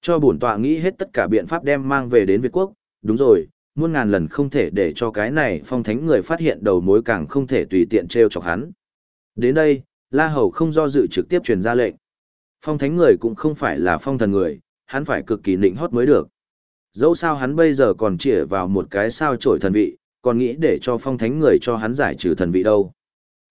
Cho bổn tọa nghĩ hết tất cả biện pháp đem mang về đến Việt Quốc, đúng rồi, muôn ngàn lần không thể để cho cái này phong thánh người phát hiện đầu mối càng không thể tùy tiện treo chọc hắn. Đến đây, La Hầu không do dự trực tiếp truyền ra lệnh. Phong thánh người cũng không phải là phong thần người, hắn phải cực kỳ nịnh hót mới được. Dẫu sao hắn bây giờ còn chỉ vào một cái sao trổi thần vị, còn nghĩ để cho phong thánh người cho hắn giải trừ thần vị đâu.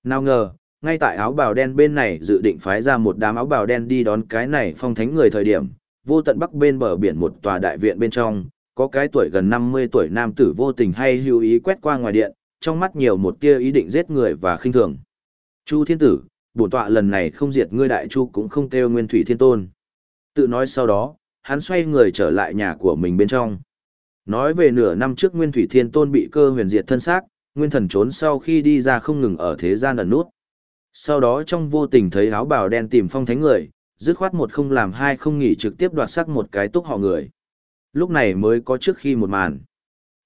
Nào ngờ, ngay tại áo bào đen bên này dự định phái ra một đám áo bào đen đi đón cái này phong thánh người thời điểm, vô tận bắc bên bờ biển một tòa đại viện bên trong, có cái tuổi gần 50 tuổi nam tử vô tình hay hữu ý quét qua ngoài điện, trong mắt nhiều một tia ý định giết người và khinh thường. Chu thiên tử, bổn tọa lần này không diệt ngươi đại chu cũng không kêu nguyên thủy thiên tôn. Tự nói sau đó, hắn xoay người trở lại nhà của mình bên trong. Nói về nửa năm trước nguyên thủy thiên tôn bị cơ huyền diệt thân xác, nguyên thần trốn sau khi đi ra không ngừng ở thế gian ẩn nút. Sau đó trong vô tình thấy áo bào đen tìm phong thánh người, dứt khoát một không làm hai không nghỉ trực tiếp đoạt sắc một cái túc họ người. Lúc này mới có trước khi một màn.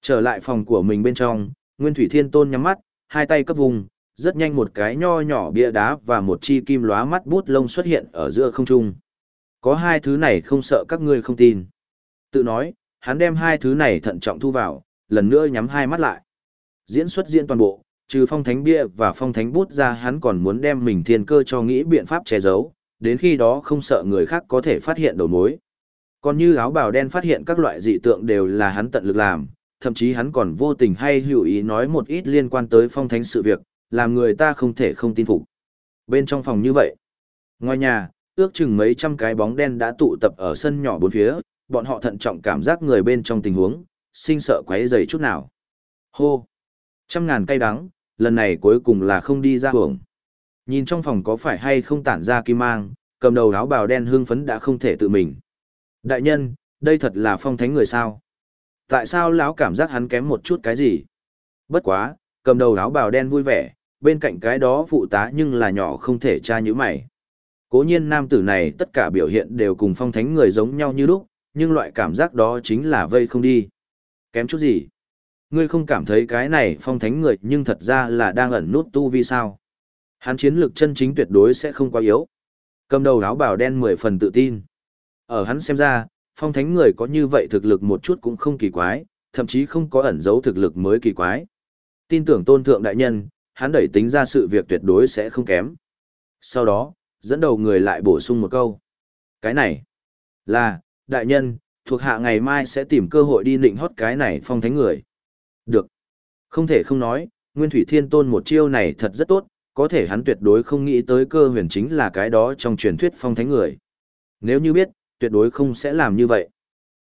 Trở lại phòng của mình bên trong, Nguyên Thủy Thiên Tôn nhắm mắt, hai tay cấp vùng, rất nhanh một cái nho nhỏ bia đá và một chi kim lóa mắt bút lông xuất hiện ở giữa không trung. Có hai thứ này không sợ các ngươi không tin. Tự nói, hắn đem hai thứ này thận trọng thu vào, lần nữa nhắm hai mắt lại. Diễn xuất diễn toàn bộ, trừ phong thánh bia và phong thánh bút ra hắn còn muốn đem mình thiên cơ cho nghĩ biện pháp che giấu, đến khi đó không sợ người khác có thể phát hiện đầu mối. Còn như áo bào đen phát hiện các loại dị tượng đều là hắn tận lực làm, thậm chí hắn còn vô tình hay hữu ý nói một ít liên quan tới phong thánh sự việc, làm người ta không thể không tin phục. Bên trong phòng như vậy, ngoài nhà, ước chừng mấy trăm cái bóng đen đã tụ tập ở sân nhỏ bốn phía, bọn họ thận trọng cảm giác người bên trong tình huống, sinh sợ quấy rầy chút nào. Hô! Trăm ngàn cây đắng, lần này cuối cùng là không đi ra hưởng. Nhìn trong phòng có phải hay không tản ra kim mang, cầm đầu áo bào đen hưng phấn đã không thể tự mình. Đại nhân, đây thật là phong thánh người sao? Tại sao lão cảm giác hắn kém một chút cái gì? Bất quá, cầm đầu áo bào đen vui vẻ, bên cạnh cái đó phụ tá nhưng là nhỏ không thể tra như mày. Cố nhiên nam tử này tất cả biểu hiện đều cùng phong thánh người giống nhau như lúc, nhưng loại cảm giác đó chính là vây không đi. Kém chút gì? Ngươi không cảm thấy cái này phong thánh người nhưng thật ra là đang ẩn nút tu vi sao? Hắn chiến lược chân chính tuyệt đối sẽ không quá yếu. Cầm đầu áo bào đen mười phần tự tin. Ở hắn xem ra, phong thánh người có như vậy thực lực một chút cũng không kỳ quái, thậm chí không có ẩn giấu thực lực mới kỳ quái. Tin tưởng tôn thượng đại nhân, hắn đẩy tính ra sự việc tuyệt đối sẽ không kém. Sau đó, dẫn đầu người lại bổ sung một câu. Cái này là, đại nhân, thuộc hạ ngày mai sẽ tìm cơ hội đi nịnh hót cái này phong thánh người. Được. Không thể không nói, Nguyên Thủy Thiên Tôn một chiêu này thật rất tốt, có thể hắn tuyệt đối không nghĩ tới cơ huyền chính là cái đó trong truyền thuyết phong thánh người. Nếu như biết, tuyệt đối không sẽ làm như vậy.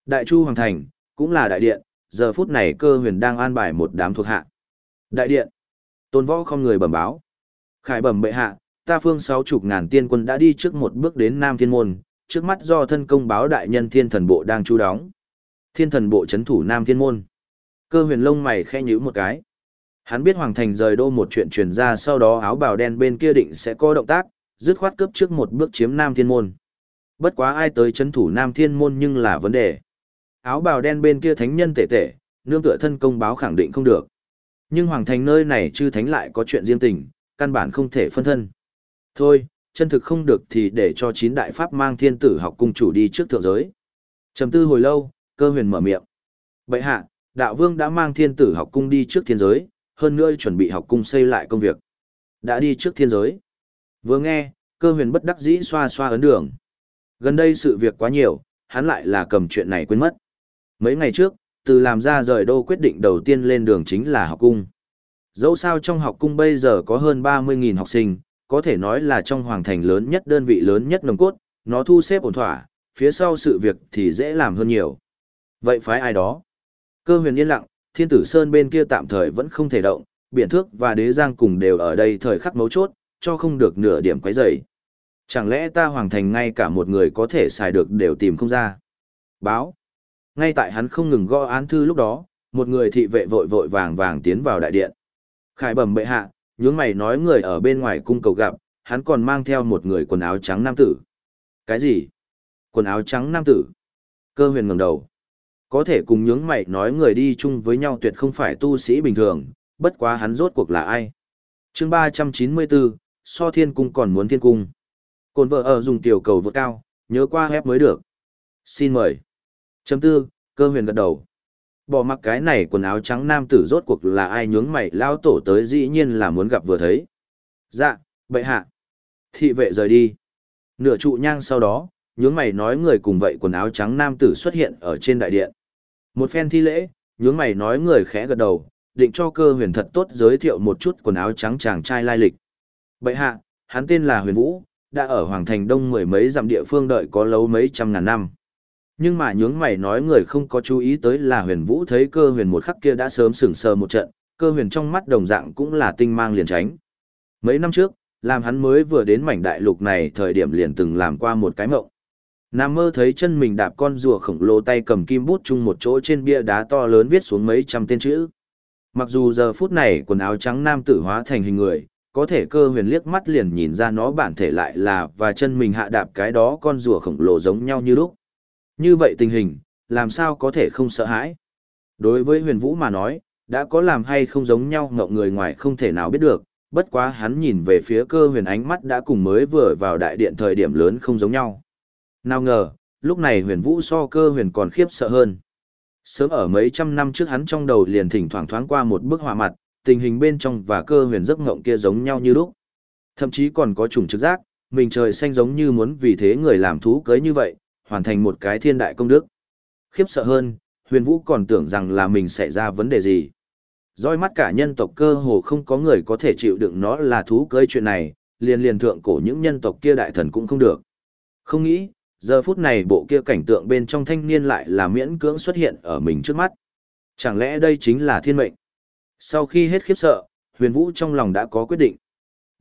Đại Chu Hoàng Thành, cũng là đại điện, giờ phút này cơ huyền đang an bài một đám thuộc hạ. Đại điện, tôn võ không người bẩm báo. Khải bẩm bệ hạ, ta phương sáu chục ngàn tiên quân đã đi trước một bước đến Nam Thiên Môn, trước mắt do thân công báo đại nhân thiên thần bộ đang chú đóng. Thiên thần bộ chấn thủ Nam Thiên Môn. Cơ huyền lông mày khe nhíu một cái. Hắn biết Hoàng Thành rời đô một chuyện truyền ra sau đó áo bào đen bên kia định sẽ có động tác, dứt khoát cướp trước một bước chiếm Nam Thiên Môn. Bất quá ai tới chấn thủ Nam Thiên Môn nhưng là vấn đề. Áo bào đen bên kia thánh nhân tệ tệ, nương tựa thân công báo khẳng định không được. Nhưng Hoàng Thành nơi này chư thánh lại có chuyện riêng tình, căn bản không thể phân thân. Thôi, chân thực không được thì để cho chín đại pháp mang thiên tử học cung chủ đi trước thượng giới. Trầm tư hồi lâu, cơ huyền mở miệng. Bậy hạ, đạo vương đã mang thiên tử học cung đi trước thiên giới, hơn nữa chuẩn bị học cung xây lại công việc. Đã đi trước thiên giới. Vừa nghe, cơ huyền bất đắc dĩ xoa xoa ấn đường. Gần đây sự việc quá nhiều, hắn lại là cầm chuyện này quên mất. Mấy ngày trước, từ làm ra rời đô quyết định đầu tiên lên đường chính là học cung. Dẫu sao trong học cung bây giờ có hơn 30.000 học sinh, có thể nói là trong hoàng thành lớn nhất đơn vị lớn nhất nồng cốt, nó thu xếp ổn thỏa, phía sau sự việc thì dễ làm hơn nhiều. Vậy phái ai đó? Cơ huyền yên lặng, thiên tử sơn bên kia tạm thời vẫn không thể động, biển thước và đế giang cùng đều ở đây thời khắc mấu chốt, cho không được nửa điểm quấy rầy. Chẳng lẽ ta hoàng thành ngay cả một người có thể xài được đều tìm không ra? Báo. Ngay tại hắn không ngừng gõ án thư lúc đó, một người thị vệ vội vội vàng vàng tiến vào đại điện. Khải bẩm bệ hạ, nhướng mày nói người ở bên ngoài cung cầu gặp, hắn còn mang theo một người quần áo trắng nam tử. Cái gì? Quần áo trắng nam tử? Cơ huyền ngẩng đầu. Có thể cùng nhướng mày nói người đi chung với nhau tuyệt không phải tu sĩ bình thường, bất quá hắn rốt cuộc là ai? chương 394, so thiên cung còn muốn thiên cung. Cồn vợ ở dùng tiểu cầu vượt cao, nhớ qua hép mới được. Xin mời. Chấm tư, cơ huyền gật đầu. Bỏ mặc cái này quần áo trắng nam tử rốt cuộc là ai nhướng mày lao tổ tới dĩ nhiên là muốn gặp vừa thấy. Dạ, bệ hạ. Thị vệ rời đi. Nửa trụ nhang sau đó, nhướng mày nói người cùng vậy quần áo trắng nam tử xuất hiện ở trên đại điện. Một phen thi lễ, nhướng mày nói người khẽ gật đầu, định cho cơ huyền thật tốt giới thiệu một chút quần áo trắng chàng trai lai lịch. Bệ hạ, hắn tên là huyền vũ, đã ở Hoàng Thành Đông mười mấy dặm địa phương đợi có lâu mấy trăm ngàn năm. Nhưng mà nhướng mày nói người không có chú ý tới là huyền vũ thấy cơ huyền một khắc kia đã sớm sửng sờ một trận, cơ huyền trong mắt đồng dạng cũng là tinh mang liền tránh. Mấy năm trước, làm hắn mới vừa đến mảnh đại lục này thời điểm liền từng làm qua một cái mộng. Nam mơ thấy chân mình đạp con rùa khổng lồ tay cầm kim bút chung một chỗ trên bia đá to lớn viết xuống mấy trăm tên chữ. Mặc dù giờ phút này quần áo trắng nam tử hóa thành hình người, có thể cơ huyền liếc mắt liền nhìn ra nó bản thể lại là và chân mình hạ đạp cái đó con rùa khổng lồ giống nhau như lúc. Như vậy tình hình, làm sao có thể không sợ hãi? Đối với huyền vũ mà nói, đã có làm hay không giống nhau ngộng người ngoài không thể nào biết được, bất quá hắn nhìn về phía cơ huyền ánh mắt đã cùng mới vừa vào đại điện thời điểm lớn không giống nhau. Nào ngờ, lúc này huyền vũ so cơ huyền còn khiếp sợ hơn. Sớm ở mấy trăm năm trước hắn trong đầu liền thỉnh thoảng thoáng qua một bức họa mặt, tình hình bên trong và cơ huyền giấc ngộng kia giống nhau như lúc. Thậm chí còn có trùng trực giác, mình trời xanh giống như muốn vì thế người làm thú cưới như vậy, hoàn thành một cái thiên đại công đức. Khiếp sợ hơn, huyền vũ còn tưởng rằng là mình sẽ ra vấn đề gì. Dõi mắt cả nhân tộc cơ hồ không có người có thể chịu đựng nó là thú cưới chuyện này, liền liền thượng cổ những nhân tộc kia đại thần cũng không được. Không nghĩ, giờ phút này bộ kia cảnh tượng bên trong thanh niên lại là miễn cưỡng xuất hiện ở mình trước mắt. Chẳng lẽ đây chính là thiên mệnh? Sau khi hết khiếp sợ, huyền vũ trong lòng đã có quyết định.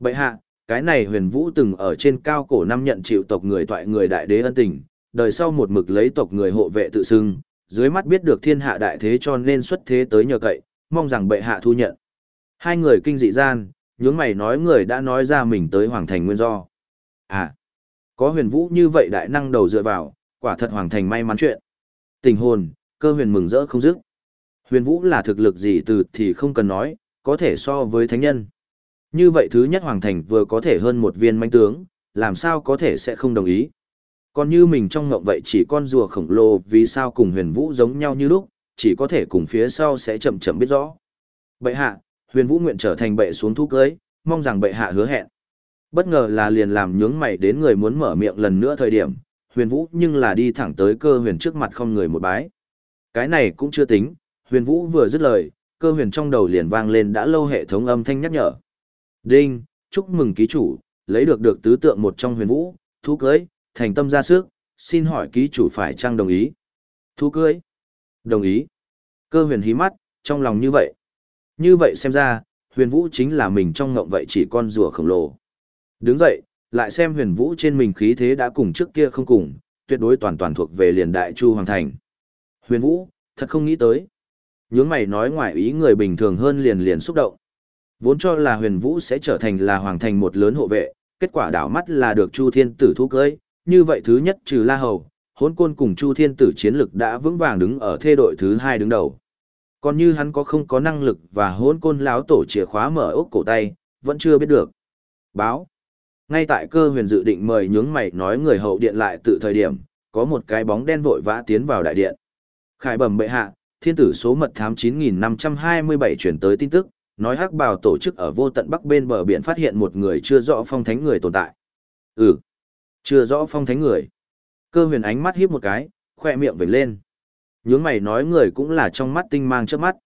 Bậy hạ, cái này huyền vũ từng ở trên cao cổ năm nhận chịu tộc người thoại người đại đế ân tình, đời sau một mực lấy tộc người hộ vệ tự xưng, dưới mắt biết được thiên hạ đại thế cho nên xuất thế tới nhờ cậy, mong rằng bệ hạ thu nhận. Hai người kinh dị gian, nhướng mày nói người đã nói ra mình tới hoàng thành nguyên do. À, có huyền vũ như vậy đại năng đầu dựa vào, quả thật hoàng thành may mắn chuyện. Tình hồn, cơ huyền mừng rỡ không dứt. Huyền vũ là thực lực gì từ thì không cần nói, có thể so với thánh nhân. Như vậy thứ nhất hoàng thành vừa có thể hơn một viên manh tướng, làm sao có thể sẽ không đồng ý. Còn như mình trong ngộng vậy chỉ con rùa khổng lồ vì sao cùng huyền vũ giống nhau như lúc, chỉ có thể cùng phía sau sẽ chậm chậm biết rõ. Bệ hạ, huyền vũ nguyện trở thành bệ xuống thu cưới, mong rằng bệ hạ hứa hẹn. Bất ngờ là liền làm nhướng mày đến người muốn mở miệng lần nữa thời điểm, huyền vũ nhưng là đi thẳng tới cơ huyền trước mặt không người một bái. Cái này cũng chưa tính, huyền vũ vừa dứt lời, cơ huyền trong đầu liền vang lên đã lâu hệ thống âm thanh nhắc nhở. Đinh, chúc mừng ký chủ, lấy được được tứ tượng một trong huyền vũ, thú cưới, thành tâm ra sức, xin hỏi ký chủ phải chăng đồng ý? thu cưới. Đồng ý. Cơ huyền hí mắt, trong lòng như vậy. Như vậy xem ra, huyền vũ chính là mình trong ngộng vậy chỉ con rùa khổng lồ. Đứng dậy, lại xem huyền vũ trên mình khí thế đã cùng trước kia không cùng, tuyệt đối toàn toàn thuộc về liền đại chu hoàng thành. Huyền vũ, thật không nghĩ tới. Nhướng mày nói ngoài ý người bình thường hơn liền liền xúc động. Vốn cho là huyền vũ sẽ trở thành là hoàng thành một lớn hộ vệ, kết quả đảo mắt là được chu thiên tử thu cưới, như vậy thứ nhất trừ la hầu, hỗn côn cùng chu thiên tử chiến lực đã vững vàng đứng ở thê đội thứ hai đứng đầu. Còn như hắn có không có năng lực và hỗn côn láo tổ chìa khóa mở ốc cổ tay, vẫn chưa biết được. Báo. Ngay tại cơ huyền dự định mời nhướng mày nói người hậu điện lại tự thời điểm, có một cái bóng đen vội vã tiến vào đại điện. Khải bẩm bệ hạ, thiên tử số mật thám 9527 chuyển tới tin tức, nói hắc bào tổ chức ở vô tận bắc bên bờ biển phát hiện một người chưa rõ phong thánh người tồn tại. Ừ, chưa rõ phong thánh người. Cơ huyền ánh mắt híp một cái, khoe miệng vểnh lên. Nhướng mày nói người cũng là trong mắt tinh mang trước mắt.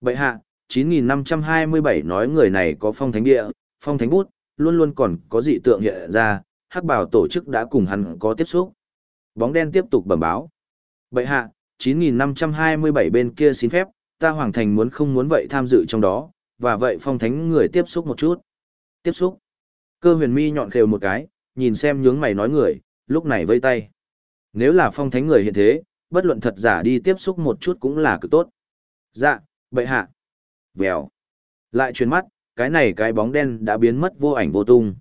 Bệ hạ, 9527 nói người này có phong thánh địa, phong thánh bút, luôn luôn còn có dị tượng hiện ra, hắc bảo tổ chức đã cùng hắn có tiếp xúc. Bóng đen tiếp tục bẩm báo. Bệ hạ, 9527 bên kia xin phép, ta hoàng thành muốn không muốn vậy tham dự trong đó, và vậy phong thánh người tiếp xúc một chút. Tiếp xúc. Cơ huyền mi nhọn khều một cái, nhìn xem nhướng mày nói người, lúc này vây tay. Nếu là phong thánh người hiện thế, bất luận thật giả đi tiếp xúc một chút cũng là cực tốt. Dạ, bệ hạ. Vèo. Lại chuyển mắt, cái này cái bóng đen đã biến mất vô ảnh vô tung.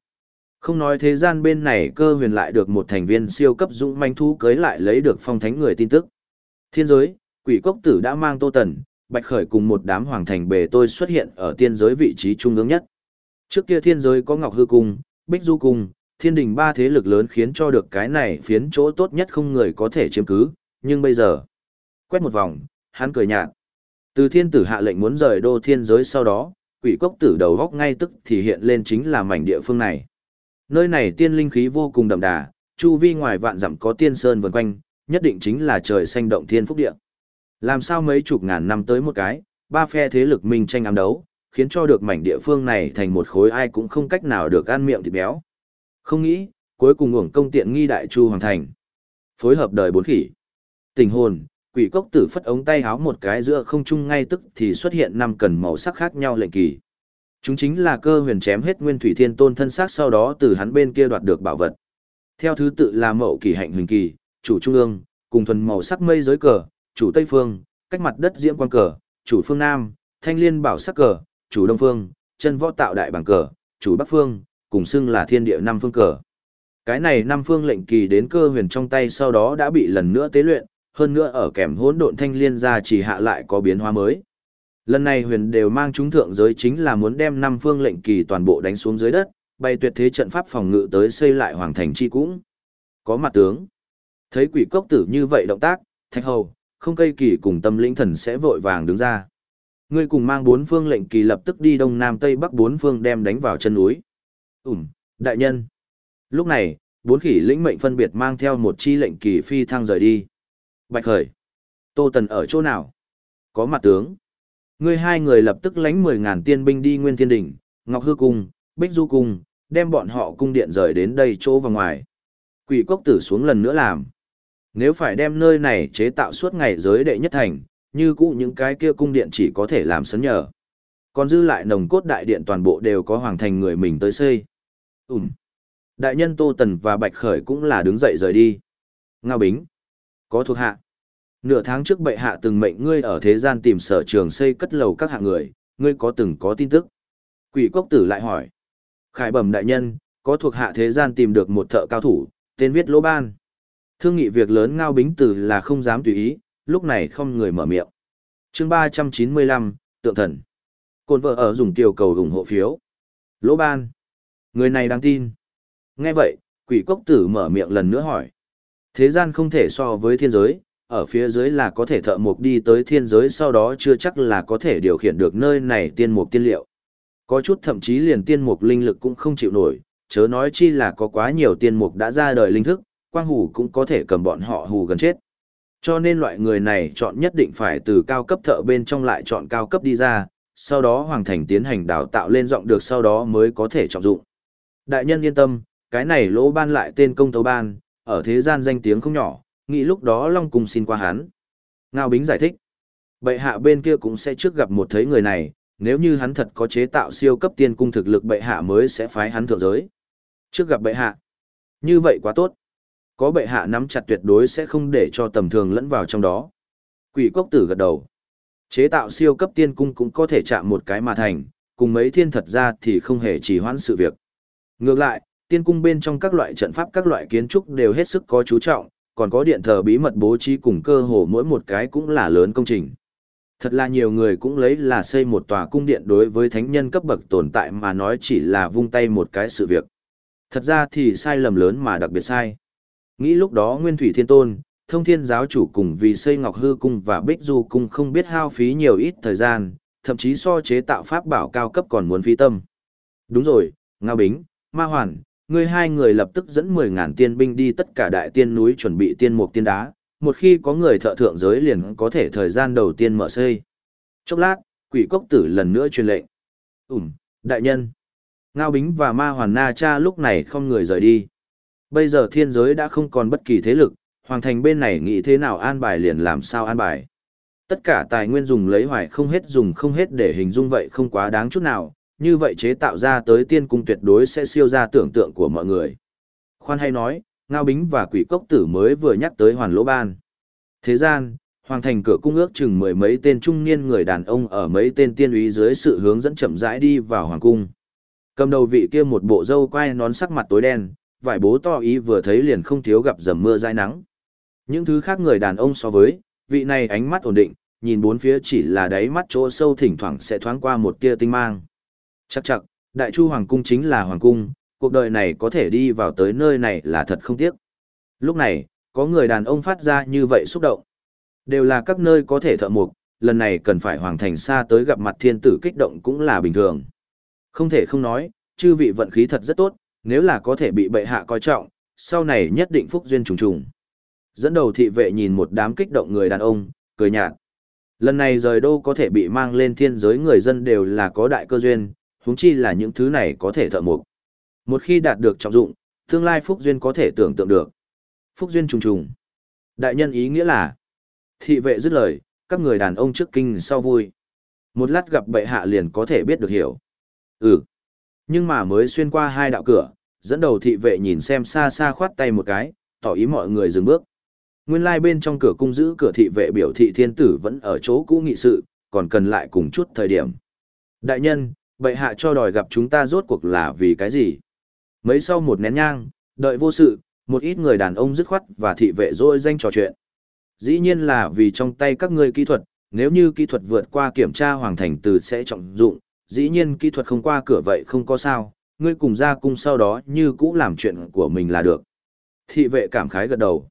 Không nói thế gian bên này cơ huyền lại được một thành viên siêu cấp dũng manh thú cưới lại lấy được phong thánh người tin tức. Thiên giới, quỷ cốc tử đã mang tô tần, bạch khởi cùng một đám hoàng thành bề tôi xuất hiện ở tiên giới vị trí trung ương nhất. Trước kia thiên giới có ngọc hư cung, bích du cung, thiên đình ba thế lực lớn khiến cho được cái này phiến chỗ tốt nhất không người có thể chiếm cứ, nhưng bây giờ, quét một vòng, hắn cười nhạt. Từ thiên tử hạ lệnh muốn rời đô thiên giới sau đó, quỷ cốc tử đầu góc ngay tức thì hiện lên chính là mảnh địa phương này. Nơi này tiên linh khí vô cùng đậm đà, chu vi ngoài vạn dặm có tiên sơn vần quanh, nhất định chính là trời xanh động thiên phúc địa. Làm sao mấy chục ngàn năm tới một cái, ba phe thế lực minh tranh ám đấu, khiến cho được mảnh địa phương này thành một khối ai cũng không cách nào được ăn miệng thịt béo. Không nghĩ, cuối cùng uổng công tiện nghi đại chu hoàng thành. Phối hợp đời bốn khỉ. Tình hồn, quỷ cốc tử phất ống tay háo một cái giữa không trung ngay tức thì xuất hiện năm cần màu sắc khác nhau lệnh kỳ. Chúng chính là cơ huyền chém hết nguyên thủy thiên tôn thân xác sau đó từ hắn bên kia đoạt được bảo vật. Theo thứ tự là mậu kỳ hạnh huỳnh kỳ, chủ trung ương, cùng thuần màu sắc mây giới cờ, chủ tây phương, cách mặt đất diễm quan cờ, chủ phương nam, thanh liên bảo sắc cờ, chủ đông phương, chân võ tạo đại bảng cờ, chủ bắc phương, cùng xưng là thiên địa năm phương cờ. Cái này năm phương lệnh kỳ đến cơ huyền trong tay sau đó đã bị lần nữa tế luyện, hơn nữa ở kèm hỗn độn thanh liên ra chỉ hạ lại có biến hóa mới. Lần này huyền đều mang chúng thượng giới chính là muốn đem năm phương lệnh kỳ toàn bộ đánh xuống dưới đất, bày tuyệt thế trận pháp phòng ngự tới xây lại hoàng thành chi cũng. Có mặt tướng. Thấy quỷ cốc tử như vậy động tác, thạch hầu, không cây kỳ cùng tâm lĩnh thần sẽ vội vàng đứng ra. Ngươi cùng mang bốn phương lệnh kỳ lập tức đi đông nam tây bắc bốn phương đem đánh vào chân núi. Ừm, đại nhân. Lúc này, bốn khỉ lĩnh mệnh phân biệt mang theo một chi lệnh kỳ phi thăng rời đi. Bạch khởi. Tô Tần ở chỗ nào? Có mặt tướng. Ngươi hai người lập tức lánh mười ngàn tiên binh đi Nguyên Thiên Đỉnh, Ngọc Hư Cung, Bích Du Cung, đem bọn họ cung điện rời đến đây chỗ vào ngoài. Quỷ cốc tử xuống lần nữa làm. Nếu phải đem nơi này chế tạo suốt ngày giới đệ nhất thành, như cũ những cái kia cung điện chỉ có thể làm sấn nhờ. Còn dư lại nồng cốt đại điện toàn bộ đều có hoàng thành người mình tới xây. Ừm. Đại nhân Tô Tần và Bạch Khởi cũng là đứng dậy rời đi. Ngao Bính. Có thuộc hạ. Nửa tháng trước bệ hạ từng mệnh ngươi ở thế gian tìm sở trường xây cất lầu các hạng người, ngươi có từng có tin tức. Quỷ cốc tử lại hỏi. Khải bẩm đại nhân, có thuộc hạ thế gian tìm được một thợ cao thủ, tên viết lỗ ban. Thương nghị việc lớn ngao bính tử là không dám tùy ý, lúc này không người mở miệng. chương ba trăm chín mươi lăm tượng thần. Côn vợ ở dùng tiểu cầu ủng hộ phiếu. Lỗ ban. Người này đáng tin. Nghe vậy, quỷ cốc tử mở miệng lần nữa hỏi. Thế gian không thể so với thiên giới, ở phía dưới là có thể thợ mộc đi tới thiên giới sau đó chưa chắc là có thể điều khiển được nơi này tiên mục tiên liệu. Có chút thậm chí liền tiên mục linh lực cũng không chịu nổi, chớ nói chi là có quá nhiều tiên mục đã ra đời linh thức, quang hủ cũng có thể cầm bọn họ hù gần chết. Cho nên loại người này chọn nhất định phải từ cao cấp thợ bên trong lại chọn cao cấp đi ra, sau đó hoàng thành tiến hành đào tạo lên giọng được sau đó mới có thể trọng dụng. Đại nhân yên tâm, cái này lỗ ban lại tên công tấu ban, ở thế gian danh tiếng không nhỏ, nghĩ lúc đó Long Cung xin qua hắn. Ngao Bính giải thích, bệ hạ bên kia cũng sẽ trước gặp một thấy người này, nếu như hắn thật có chế tạo siêu cấp tiên cung thực lực bệ hạ mới sẽ phái hắn thượng giới. Trước gặp bệ hạ. Như vậy quá tốt. Có bệ hạ nắm chặt tuyệt đối sẽ không để cho tầm thường lẫn vào trong đó. Quỷ cốc tử gật đầu. Chế tạo siêu cấp tiên cung cũng có thể chạm một cái mà thành, cùng mấy thiên thật ra thì không hề chỉ hoãn sự việc. Ngược lại, tiên cung bên trong các loại trận pháp các loại kiến trúc đều hết sức có chú trọng, còn có điện thờ bí mật bố trí cùng cơ hồ mỗi một cái cũng là lớn công trình. Thật là nhiều người cũng lấy là xây một tòa cung điện đối với thánh nhân cấp bậc tồn tại mà nói chỉ là vung tay một cái sự việc. Thật ra thì sai lầm lớn mà đặc biệt sai. Nghĩ lúc đó Nguyên Thủy Thiên Tôn, Thông Thiên Giáo chủ cùng vì xây Ngọc Hư Cung và Bích Du Cung không biết hao phí nhiều ít thời gian, thậm chí so chế tạo pháp bảo cao cấp còn muốn phí tâm. Đúng rồi, Ngao Bính, Ma Hoàn, ngươi hai người lập tức dẫn 10.000 tiên binh đi tất cả đại tiên núi chuẩn bị tiên mục tiên đá, một khi có người thợ thượng giới liền có thể thời gian đầu tiên mở xây. Chốc lát, quỷ cốc tử lần nữa truyền lệnh. Ừm, đại nhân. Ngao Bính và Ma Hoàn Na Cha lúc này không người rời đi. Bây giờ thiên giới đã không còn bất kỳ thế lực, hoàng thành bên này nghĩ thế nào an bài liền làm sao an bài. Tất cả tài nguyên dùng lấy hoài không hết dùng không hết để hình dung vậy không quá đáng chút nào, như vậy chế tạo ra tới tiên cung tuyệt đối sẽ siêu ra tưởng tượng của mọi người. Khoan hay nói, Ngao Bính và Quỷ Cốc Tử mới vừa nhắc tới Hoàn Lỗ Ban. Thế gian, Hoàng thành cửa cung ước chừng mười mấy tên trung niên người đàn ông ở mấy tên tiên úy dưới sự hướng dẫn chậm rãi đi vào hoàng cung. Cầm đầu vị kia một bộ râu quai nón sắc mặt tối đen, vải bố to ý vừa thấy liền không thiếu gặp dầm mưa dãi nắng. Những thứ khác người đàn ông so với, vị này ánh mắt ổn định, nhìn bốn phía chỉ là đáy mắt chỗ sâu thỉnh thoảng sẽ thoáng qua một tia tinh mang. Chắc chắc, đại chu hoàng cung chính là hoàng cung, cuộc đời này có thể đi vào tới nơi này là thật không tiếc. Lúc này, có người đàn ông phát ra như vậy xúc động. Đều là các nơi có thể thợ mục, lần này cần phải hoàng thành xa tới gặp mặt thiên tử kích động cũng là bình thường. Không thể không nói, chư vị vận khí thật rất tốt, nếu là có thể bị bệ hạ coi trọng, sau này nhất định phúc duyên trùng trùng. Dẫn đầu thị vệ nhìn một đám kích động người đàn ông, cười nhạt. Lần này rời đô có thể bị mang lên thiên giới người dân đều là có đại cơ duyên, huống chi là những thứ này có thể thợ mục. Một khi đạt được trọng dụng, tương lai phúc duyên có thể tưởng tượng được. Phúc duyên trùng trùng. Đại nhân ý nghĩa là, thị vệ dứt lời, các người đàn ông trước kinh sau vui. Một lát gặp bệ hạ liền có thể biết được hiểu. Ừ. Nhưng mà mới xuyên qua hai đạo cửa, dẫn đầu thị vệ nhìn xem xa xa khoát tay một cái, tỏ ý mọi người dừng bước. Nguyên lai like bên trong cửa cung giữ cửa thị vệ biểu thị thiên tử vẫn ở chỗ cũ nghị sự, còn cần lại cùng chút thời điểm. Đại nhân, Vậy hạ cho đòi gặp chúng ta rốt cuộc là vì cái gì? Mấy sau một nén nhang, đợi vô sự, một ít người đàn ông dứt khoát và thị vệ rôi danh trò chuyện. Dĩ nhiên là vì trong tay các ngươi kỹ thuật, nếu như kỹ thuật vượt qua kiểm tra hoàng thành từ sẽ trọng dụng, dĩ nhiên kỹ thuật không qua cửa vậy không có sao, ngươi cùng ra cung sau đó như cũ làm chuyện của mình là được. Thị vệ cảm khái gật đầu.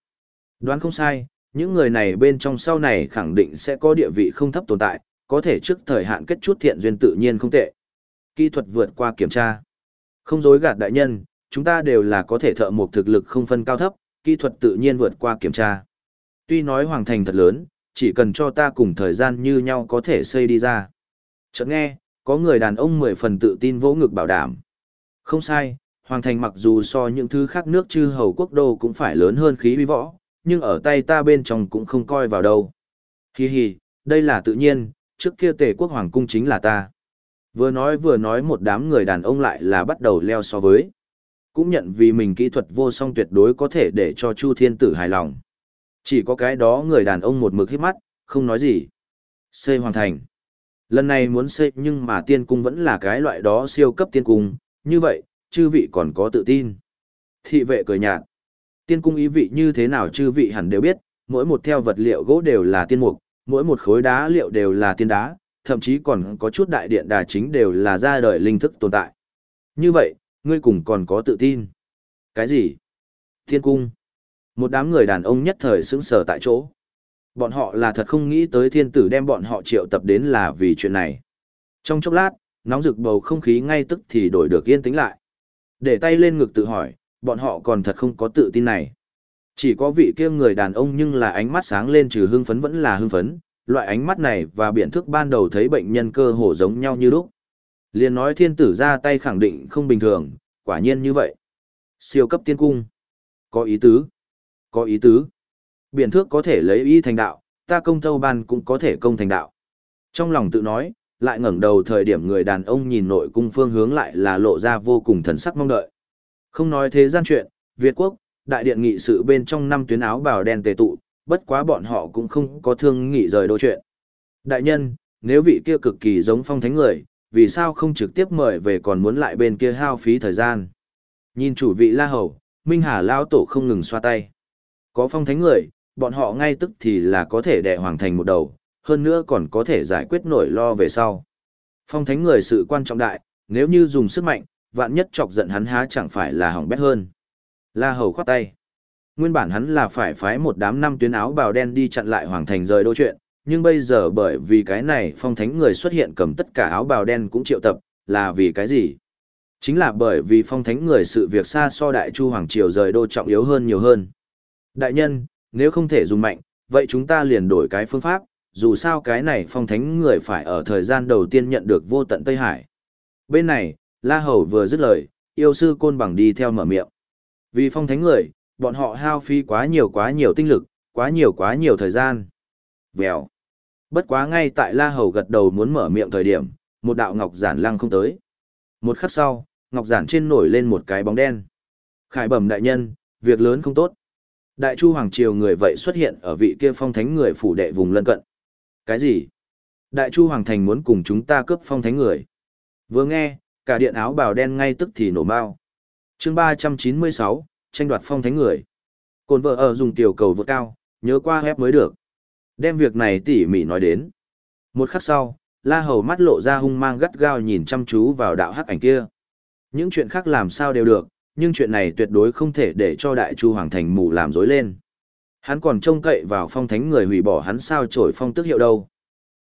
Đoán không sai, những người này bên trong sau này khẳng định sẽ có địa vị không thấp tồn tại, có thể trước thời hạn kết chút thiện duyên tự nhiên không tệ. Kỹ thuật vượt qua kiểm tra. Không dối gạt đại nhân, chúng ta đều là có thể thợ một thực lực không phân cao thấp, kỹ thuật tự nhiên vượt qua kiểm tra. Tuy nói hoàng thành thật lớn, chỉ cần cho ta cùng thời gian như nhau có thể xây đi ra. Chợt nghe, có người đàn ông mười phần tự tin vỗ ngực bảo đảm. Không sai, hoàng thành mặc dù so những thứ khác nước chư hầu quốc đô cũng phải lớn hơn khí uy võ, nhưng ở tay ta bên trong cũng không coi vào đâu. Hi hi, đây là tự nhiên, trước kia tề quốc hoàng cung chính là ta. Vừa nói vừa nói một đám người đàn ông lại là bắt đầu leo so với. Cũng nhận vì mình kỹ thuật vô song tuyệt đối có thể để cho Chu Thiên Tử hài lòng. Chỉ có cái đó người đàn ông một mực hít mắt, không nói gì. Xây hoàn thành. Lần này muốn xây nhưng mà tiên cung vẫn là cái loại đó siêu cấp tiên cung, như vậy, chư vị còn có tự tin. Thị vệ cười nhạt. Tiên cung ý vị như thế nào chư vị hẳn đều biết, mỗi một theo vật liệu gỗ đều là tiên mục, mỗi một khối đá liệu đều là tiên đá, thậm chí còn có chút đại điện đà chính đều là ra đời linh thức tồn tại. Như vậy, ngươi cùng còn có tự tin. Cái gì? thiên cung. Một đám người đàn ông nhất thời sững sờ tại chỗ. Bọn họ là thật không nghĩ tới thiên tử đem bọn họ triệu tập đến là vì chuyện này. Trong chốc lát, nóng rực bầu không khí ngay tức thì đổi được yên tĩnh lại. Để tay lên ngực tự hỏi, bọn họ còn thật không có tự tin này. Chỉ có vị kia người đàn ông nhưng là ánh mắt sáng lên trừ hưng phấn vẫn là hưng phấn, loại ánh mắt này và biện thức ban đầu thấy bệnh nhân cơ hồ giống nhau như lúc. Liền nói thiên tử ra tay khẳng định không bình thường, quả nhiên như vậy. Siêu cấp tiên cung. Có ý tứ. Có ý tứ. Biện thước có thể lấy ý thành đạo, ta công thâu ban cũng có thể công thành đạo. Trong lòng tự nói, lại ngẩng đầu thời điểm người đàn ông nhìn nội cung phương hướng lại là lộ ra vô cùng thần sắc mong đợi. Không nói thế gian chuyện, Việt quốc, đại điện nghị sự bên trong năm tuyến áo bào đen tề tụ, bất quá bọn họ cũng không có thương nghị rời đô chuyện. Đại nhân, nếu vị kia cực kỳ giống phong thánh người, vì sao không trực tiếp mời về còn muốn lại bên kia hao phí thời gian. Nhìn chủ vị la hầu, Minh Hà Lao Tổ không ngừng xoa tay. Có phong thánh người, bọn họ ngay tức thì là có thể đè hoàng thành một đầu, hơn nữa còn có thể giải quyết nổi lo về sau. Phong thánh người sự quan trọng đại, nếu như dùng sức mạnh, vạn nhất chọc giận hắn há chẳng phải là hỏng bét hơn. La Hầu khoát tay. Nguyên bản hắn là phải phái một đám năm tuyến áo bào đen đi chặn lại hoàng thành rời đô chuyện, nhưng bây giờ bởi vì cái này phong thánh người xuất hiện cầm tất cả áo bào đen cũng triệu tập, là vì cái gì? Chính là bởi vì phong thánh người sự việc xa so đại chu hoàng triều rời đô trọng yếu hơn nhiều hơn. Đại nhân, nếu không thể dùng mạnh, vậy chúng ta liền đổi cái phương pháp, dù sao cái này phong thánh người phải ở thời gian đầu tiên nhận được vô tận Tây Hải. Bên này, La Hầu vừa dứt lời, yêu sư côn bằng đi theo mở miệng. Vì phong thánh người, bọn họ hao phí quá nhiều quá nhiều tinh lực, quá nhiều quá nhiều thời gian. Vèo. Bất quá ngay tại La Hầu gật đầu muốn mở miệng thời điểm, một đạo ngọc giản lăng không tới. Một khắc sau, ngọc giản trên nổi lên một cái bóng đen. Khải bẩm đại nhân, việc lớn không tốt. Đại chu hoàng triều người vậy xuất hiện ở vị kia phong thánh người phủ đệ vùng lân cận. Cái gì? Đại chu hoàng thành muốn cùng chúng ta cướp phong thánh người. Vừa nghe, cả điện áo bào đen ngay tức thì nổ mau. chương ba trăm chín mươi sáu, tranh đoạt phong thánh người. Cồn vợ ở dùng tiểu cầu vượt cao, nhớ qua hép mới được. Đem việc này tỉ mỉ nói đến. Một khắc sau, la hầu mắt lộ ra hung mang gắt gao nhìn chăm chú vào đạo hắc ảnh kia. Những chuyện khác làm sao đều được, nhưng chuyện này tuyệt đối không thể để cho đại chu hoàng thành mù làm rối lên. Hắn còn trông cậy vào phong thánh người hủy bỏ hắn sao trổi phong tước hiệu đâu.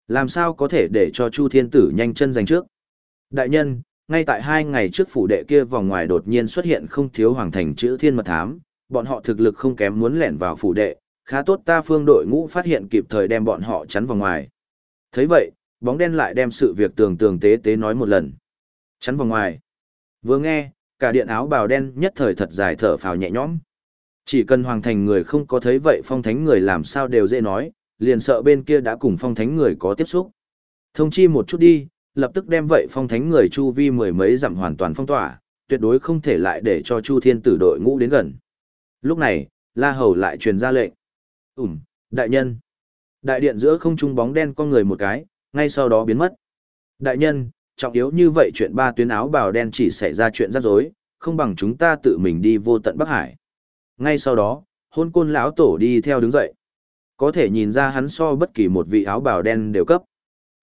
Làm sao có thể để cho Chu Thiên Tử nhanh chân giành trước. Đại nhân, ngay tại hai ngày trước phủ đệ kia vòng ngoài đột nhiên xuất hiện không thiếu hoàng thành chữ thiên mật thám, bọn họ thực lực không kém muốn lẻn vào phủ đệ, khá tốt ta phương đội ngũ phát hiện kịp thời đem bọn họ chắn vào ngoài. thấy vậy, bóng đen lại đem sự việc tường tường tế tế nói một lần. Chắn vào ngoài. Vừa nghe, cả điện áo bào đen nhất thời thật dài thở phào nhẹ nhõm. Chỉ cần hoàng thành người không có thấy vậy phong thánh người làm sao đều dễ nói, liền sợ bên kia đã cùng phong thánh người có tiếp xúc. Thông chi một chút đi, lập tức đem vậy phong thánh người chu vi mười mấy dặm hoàn toàn phong tỏa, tuyệt đối không thể lại để cho chu thiên tử đội ngũ đến gần. Lúc này, La Hầu lại truyền ra lệnh. Ừm, đại nhân. Đại điện giữa không trung bóng đen con người một cái, ngay sau đó biến mất. Đại nhân, trọng yếu như vậy chuyện ba tuyến áo bào đen chỉ xảy ra chuyện rắc rối, không bằng chúng ta tự mình đi vô tận Bắc Hải. Ngay sau đó, hôn côn lão tổ đi theo đứng dậy. Có thể nhìn ra hắn so bất kỳ một vị áo bào đen đều cấp.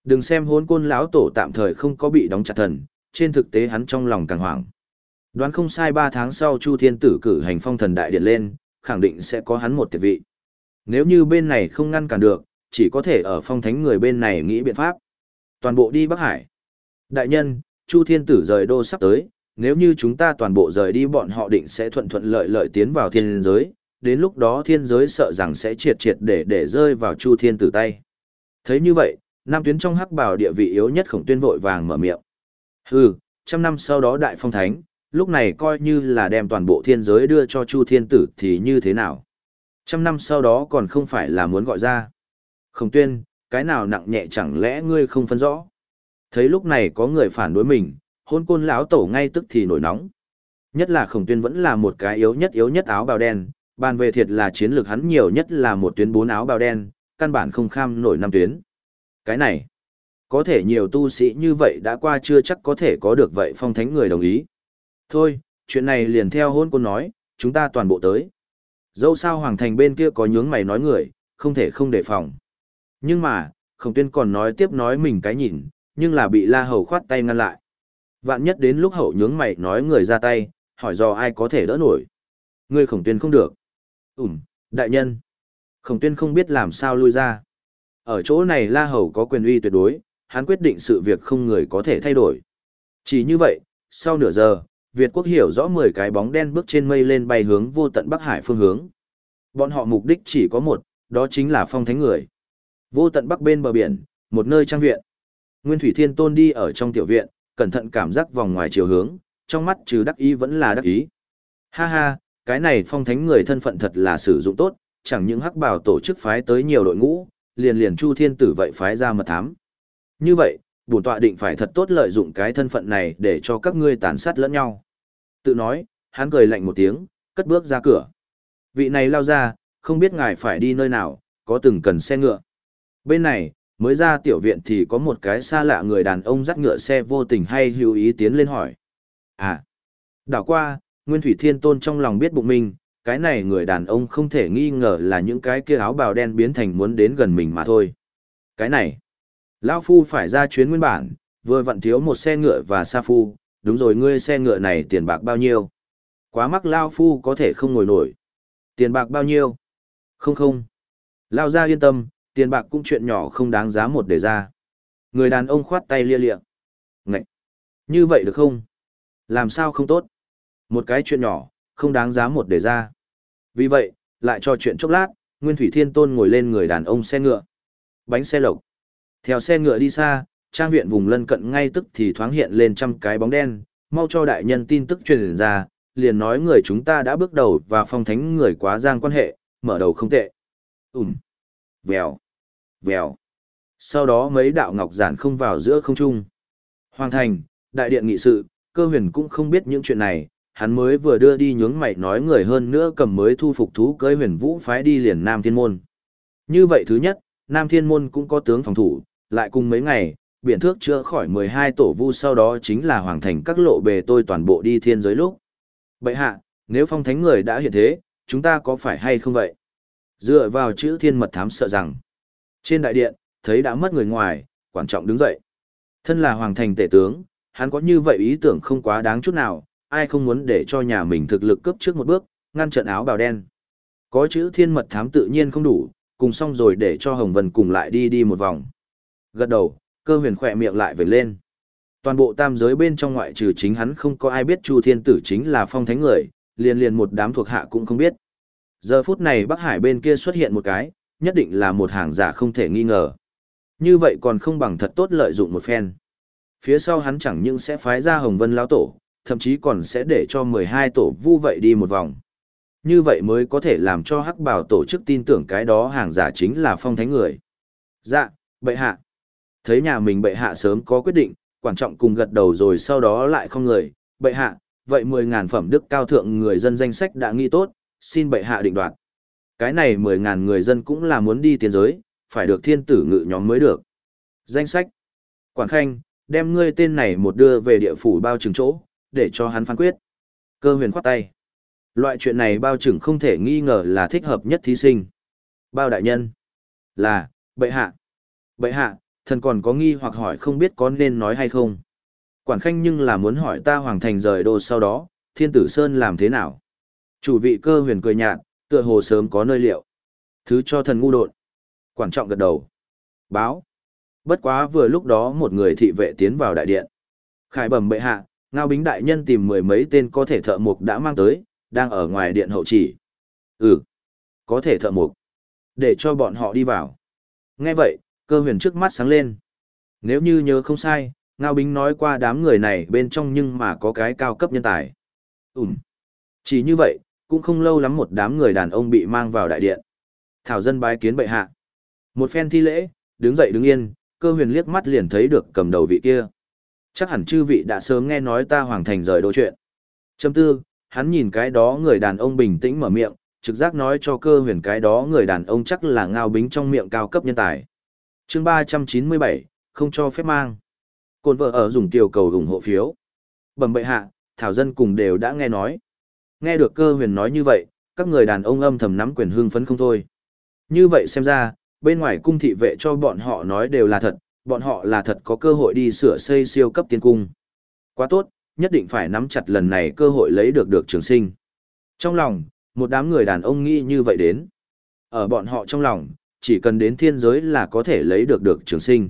Đừng xem hôn côn lão tổ tạm thời không có bị đóng chặt thần, trên thực tế hắn trong lòng càng hoảng. Đoán không sai ba tháng sau Chu Thiên Tử cử hành phong thần đại điện lên, khẳng định sẽ có hắn một tiệt vị. Nếu như bên này không ngăn cản được, chỉ có thể ở phong thánh người bên này nghĩ biện pháp. Toàn bộ đi Bắc Hải. Đại nhân, Chu Thiên Tử rời đô sắp tới, nếu như chúng ta toàn bộ rời đi bọn họ định sẽ thuận thuận lợi lợi tiến vào thiên giới, đến lúc đó thiên giới sợ rằng sẽ triệt triệt để để rơi vào Chu Thiên Tử tay. Thấy như vậy, Nam tuyến trong hắc bảo địa vị yếu nhất khổng tuyên vội vàng mở miệng. Hừ, trăm năm sau đó đại phong thánh, lúc này coi như là đem toàn bộ thiên giới đưa cho Chu Thiên Tử thì như thế nào? Trăm năm sau đó còn không phải là muốn gọi ra. Khổng tuyên, cái nào nặng nhẹ chẳng lẽ ngươi không phân rõ? Thấy lúc này có người phản đối mình, hôn côn lão tổ ngay tức thì nổi nóng. Nhất là khổng tuyên vẫn là một cái yếu nhất yếu nhất áo bào đen, bàn về thiệt là chiến lược hắn nhiều nhất là một tuyến bốn áo bào đen, căn bản không kham nổi năm tuyến. Cái này, có thể nhiều tu sĩ như vậy đã qua chưa chắc có thể có được vậy phong thánh người đồng ý. Thôi, chuyện này liền theo hôn côn nói, chúng ta toàn bộ tới. Dẫu sao hoàng thành bên kia có nhướng mày nói người, không thể không đề phòng. Nhưng mà, khổng tuyên còn nói tiếp nói mình cái nhìn, nhưng là bị la hầu khoát tay ngăn lại. Vạn nhất đến lúc hậu nhướng mày nói người ra tay, hỏi do ai có thể đỡ nổi. Người khổng tuyên không được. Ừm, đại nhân. Khổng tuyên không biết làm sao lui ra. Ở chỗ này la hầu có quyền uy tuyệt đối, hắn quyết định sự việc không người có thể thay đổi. Chỉ như vậy, sau nửa giờ, Việt quốc hiểu rõ 10 cái bóng đen bước trên mây lên bay hướng vô tận Bắc Hải phương hướng. Bọn họ mục đích chỉ có một, đó chính là phong thánh người. Vô tận Bắc bên bờ biển, một nơi trang viện. Nguyên Thủy Thiên Tôn đi ở trong tiểu viện, cẩn thận cảm giác vòng ngoài chiều hướng, trong mắt trừ đắc ý vẫn là đắc ý. Ha ha, cái này phong thánh người thân phận thật là sử dụng tốt, chẳng những hắc bào tổ chức phái tới nhiều đội ngũ, liền liền Chu Thiên Tử vậy phái ra mật thám. Như vậy, bổn tọa định phải thật tốt lợi dụng cái thân phận này để cho các ngươi tàn sát lẫn nhau. Tự nói, hắn cười lạnh một tiếng, cất bước ra cửa. Vị này lao ra, không biết ngài phải đi nơi nào, có từng cần xe ngựa. Bên này, mới ra tiểu viện thì có một cái xa lạ người đàn ông dắt ngựa xe vô tình hay hữu ý tiến lên hỏi. À, đảo qua, Nguyên Thủy Thiên Tôn trong lòng biết bụng mình, cái này người đàn ông không thể nghi ngờ là những cái kia áo bào đen biến thành muốn đến gần mình mà thôi. Cái này, Lão Phu phải ra chuyến nguyên bản, vừa vặn thiếu một xe ngựa và sa phu, đúng rồi ngươi xe ngựa này tiền bạc bao nhiêu? Quá mắc lão Phu có thể không ngồi nổi. Tiền bạc bao nhiêu? Không không. Lao ra yên tâm, tiền bạc cũng chuyện nhỏ không đáng giá một để ra. Người đàn ông khoát tay lia lịa. Ngậy! Như vậy được không? Làm sao không tốt? Một cái chuyện nhỏ, không đáng giá một đề ra. Vì vậy, lại cho chuyện chốc lát, Nguyên Thủy Thiên Tôn ngồi lên người đàn ông xe ngựa. Bánh xe lộc. Theo xe ngựa đi xa, trang viện vùng lân cận ngay tức thì thoáng hiện lên trăm cái bóng đen, mau cho đại nhân tin tức truyền ra, liền nói người chúng ta đã bước đầu và phong thánh người quá giang quan hệ, mở đầu không tệ. Ùm. Vèo. Vèo. Sau đó mấy đạo ngọc giản không vào giữa không trung. Hoàng thành, đại điện nghị sự, cơ huyền cũng không biết những chuyện này, hắn mới vừa đưa đi nhướng mày nói người hơn nữa cầm mới thu phục thú cưới huyền vũ phái đi liền Nam Thiên Môn. Như vậy thứ nhất, Nam Thiên Môn cũng có tướng phòng thủ, lại cùng mấy ngày, biển thước chữa khỏi 12 tổ vu sau đó chính là hoàng thành các lộ bề tôi toàn bộ đi thiên giới lúc. Bậy hạ, nếu phong thánh người đã hiện thế, chúng ta có phải hay không vậy? Dựa vào chữ thiên mật thám sợ rằng, trên đại điện, thấy đã mất người ngoài, quan trọng đứng dậy. Thân là hoàng thành tể tướng, hắn có như vậy ý tưởng không quá đáng chút nào, ai không muốn để cho nhà mình thực lực cấp trước một bước, ngăn trận áo bào đen. Có chữ thiên mật thám tự nhiên không đủ, cùng xong rồi để cho Hồng Vân cùng lại đi đi một vòng. Gật đầu, cơ huyền khỏe miệng lại về lên. Toàn bộ tam giới bên trong ngoại trừ chính hắn không có ai biết Chu Thiên Tử chính là phong thánh người, liền liền một đám thuộc hạ cũng không biết. Giờ phút này Bắc Hải bên kia xuất hiện một cái, nhất định là một hàng giả không thể nghi ngờ. Như vậy còn không bằng thật tốt lợi dụng một phen. Phía sau hắn chẳng những sẽ phái ra Hồng Vân lão tổ, thậm chí còn sẽ để cho 12 tổ vu vậy đi một vòng. Như vậy mới có thể làm cho hắc bảo tổ chức tin tưởng cái đó hàng giả chính là phong thánh người. Dạ, bệ hạ. Thấy nhà mình bệ hạ sớm có quyết định, quan trọng cùng gật đầu rồi sau đó lại không người, bệ hạ, vậy 10.000 phẩm đức cao thượng người dân danh sách đã nghi tốt, xin bệ hạ định đoạt. Cái này 10.000 người dân cũng là muốn đi tiến giới, phải được thiên tử ngự nhóm mới được. Danh sách. Quản khanh, đem ngươi tên này một đưa về địa phủ bao trừng chỗ, để cho hắn phán quyết. Cơ huyền khoát tay. Loại chuyện này bao trưởng không thể nghi ngờ là thích hợp nhất thí sinh. Bao đại nhân. Là, bệ hạ. Bệ hạ, thần còn có nghi hoặc hỏi không biết có nên nói hay không. Quản khanh nhưng là muốn hỏi ta hoàng thành rời đô sau đó, thiên tử sơn làm thế nào. Chủ vị cơ huyền cười nhạt, tựa hồ sớm có nơi liệu. Thứ cho thần ngu đột. Quản trọng gật đầu. Báo. Bất quá vừa lúc đó một người thị vệ tiến vào đại điện. Khải bẩm bệ hạ, ngao bính đại nhân tìm mười mấy tên có thể thợ mục đã mang tới, đang ở ngoài điện hậu chỉ. Ừ, có thể thợ mục. Để cho bọn họ đi vào. Nghe vậy, cơ huyền trước mắt sáng lên. Nếu như nhớ không sai, Ngao Bính nói qua đám người này bên trong nhưng mà có cái cao cấp nhân tài. Ừm. Chỉ như vậy, cũng không lâu lắm một đám người đàn ông bị mang vào đại điện. Thảo dân bái kiến bệ hạ. Một phen thi lễ, đứng dậy đứng yên, cơ huyền liếc mắt liền thấy được cầm đầu vị kia. Chắc hẳn chư vị đã sớm nghe nói ta hoàng thành rời đô chuyện. Châm tư, hắn nhìn cái đó người đàn ông bình tĩnh mở miệng, trực giác nói cho cơ huyền cái đó người đàn ông chắc là ngao bính trong miệng cao cấp nhân tài. chương ba trăm chín mươi bảy không cho phép mang. Côn vợ ở dùng tiểu cầu ủng hộ phiếu. Bẩm bệ hạ, thảo dân cùng đều đã nghe nói. Nghe được cơ huyền nói như vậy, các người đàn ông âm thầm nắm quyền hương phấn không thôi. Như vậy xem ra, bên ngoài cung thị vệ cho bọn họ nói đều là thật, bọn họ là thật có cơ hội đi sửa xây siêu cấp tiên cung. Quá tốt, nhất định phải nắm chặt lần này cơ hội lấy được được trường sinh. Trong lòng, một đám người đàn ông nghĩ như vậy đến. Ở bọn họ trong lòng, chỉ cần đến thiên giới là có thể lấy được được trường sinh.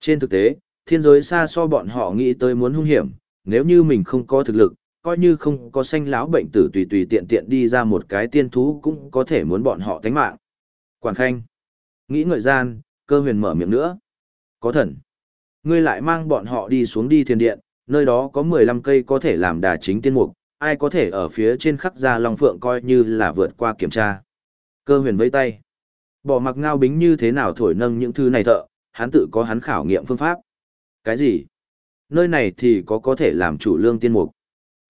Trên thực tế, thiên giới xa so bọn họ nghĩ tới muốn hung hiểm, nếu như mình không có thực lực, coi như không có sanh lão bệnh tử tùy tùy tiện tiện đi ra một cái tiên thú cũng có thể muốn bọn họ tánh mạng. Quản khanh. Nghĩ ngợi gian, cơ huyền mở miệng nữa. Có thần. Ngươi lại mang bọn họ đi xuống đi thiên điện, nơi đó có 15 cây có thể làm đà chính tiên mục, ai có thể ở phía trên khắc ra long phượng coi như là vượt qua kiểm tra. Cơ huyền vẫy tay. Bỏ mặc ngao bính như thế nào thổi nâng những thứ này thợ, hắn tự có hắn khảo nghiệm phương pháp. Cái gì? Nơi này thì có có thể làm chủ lương tiên mục.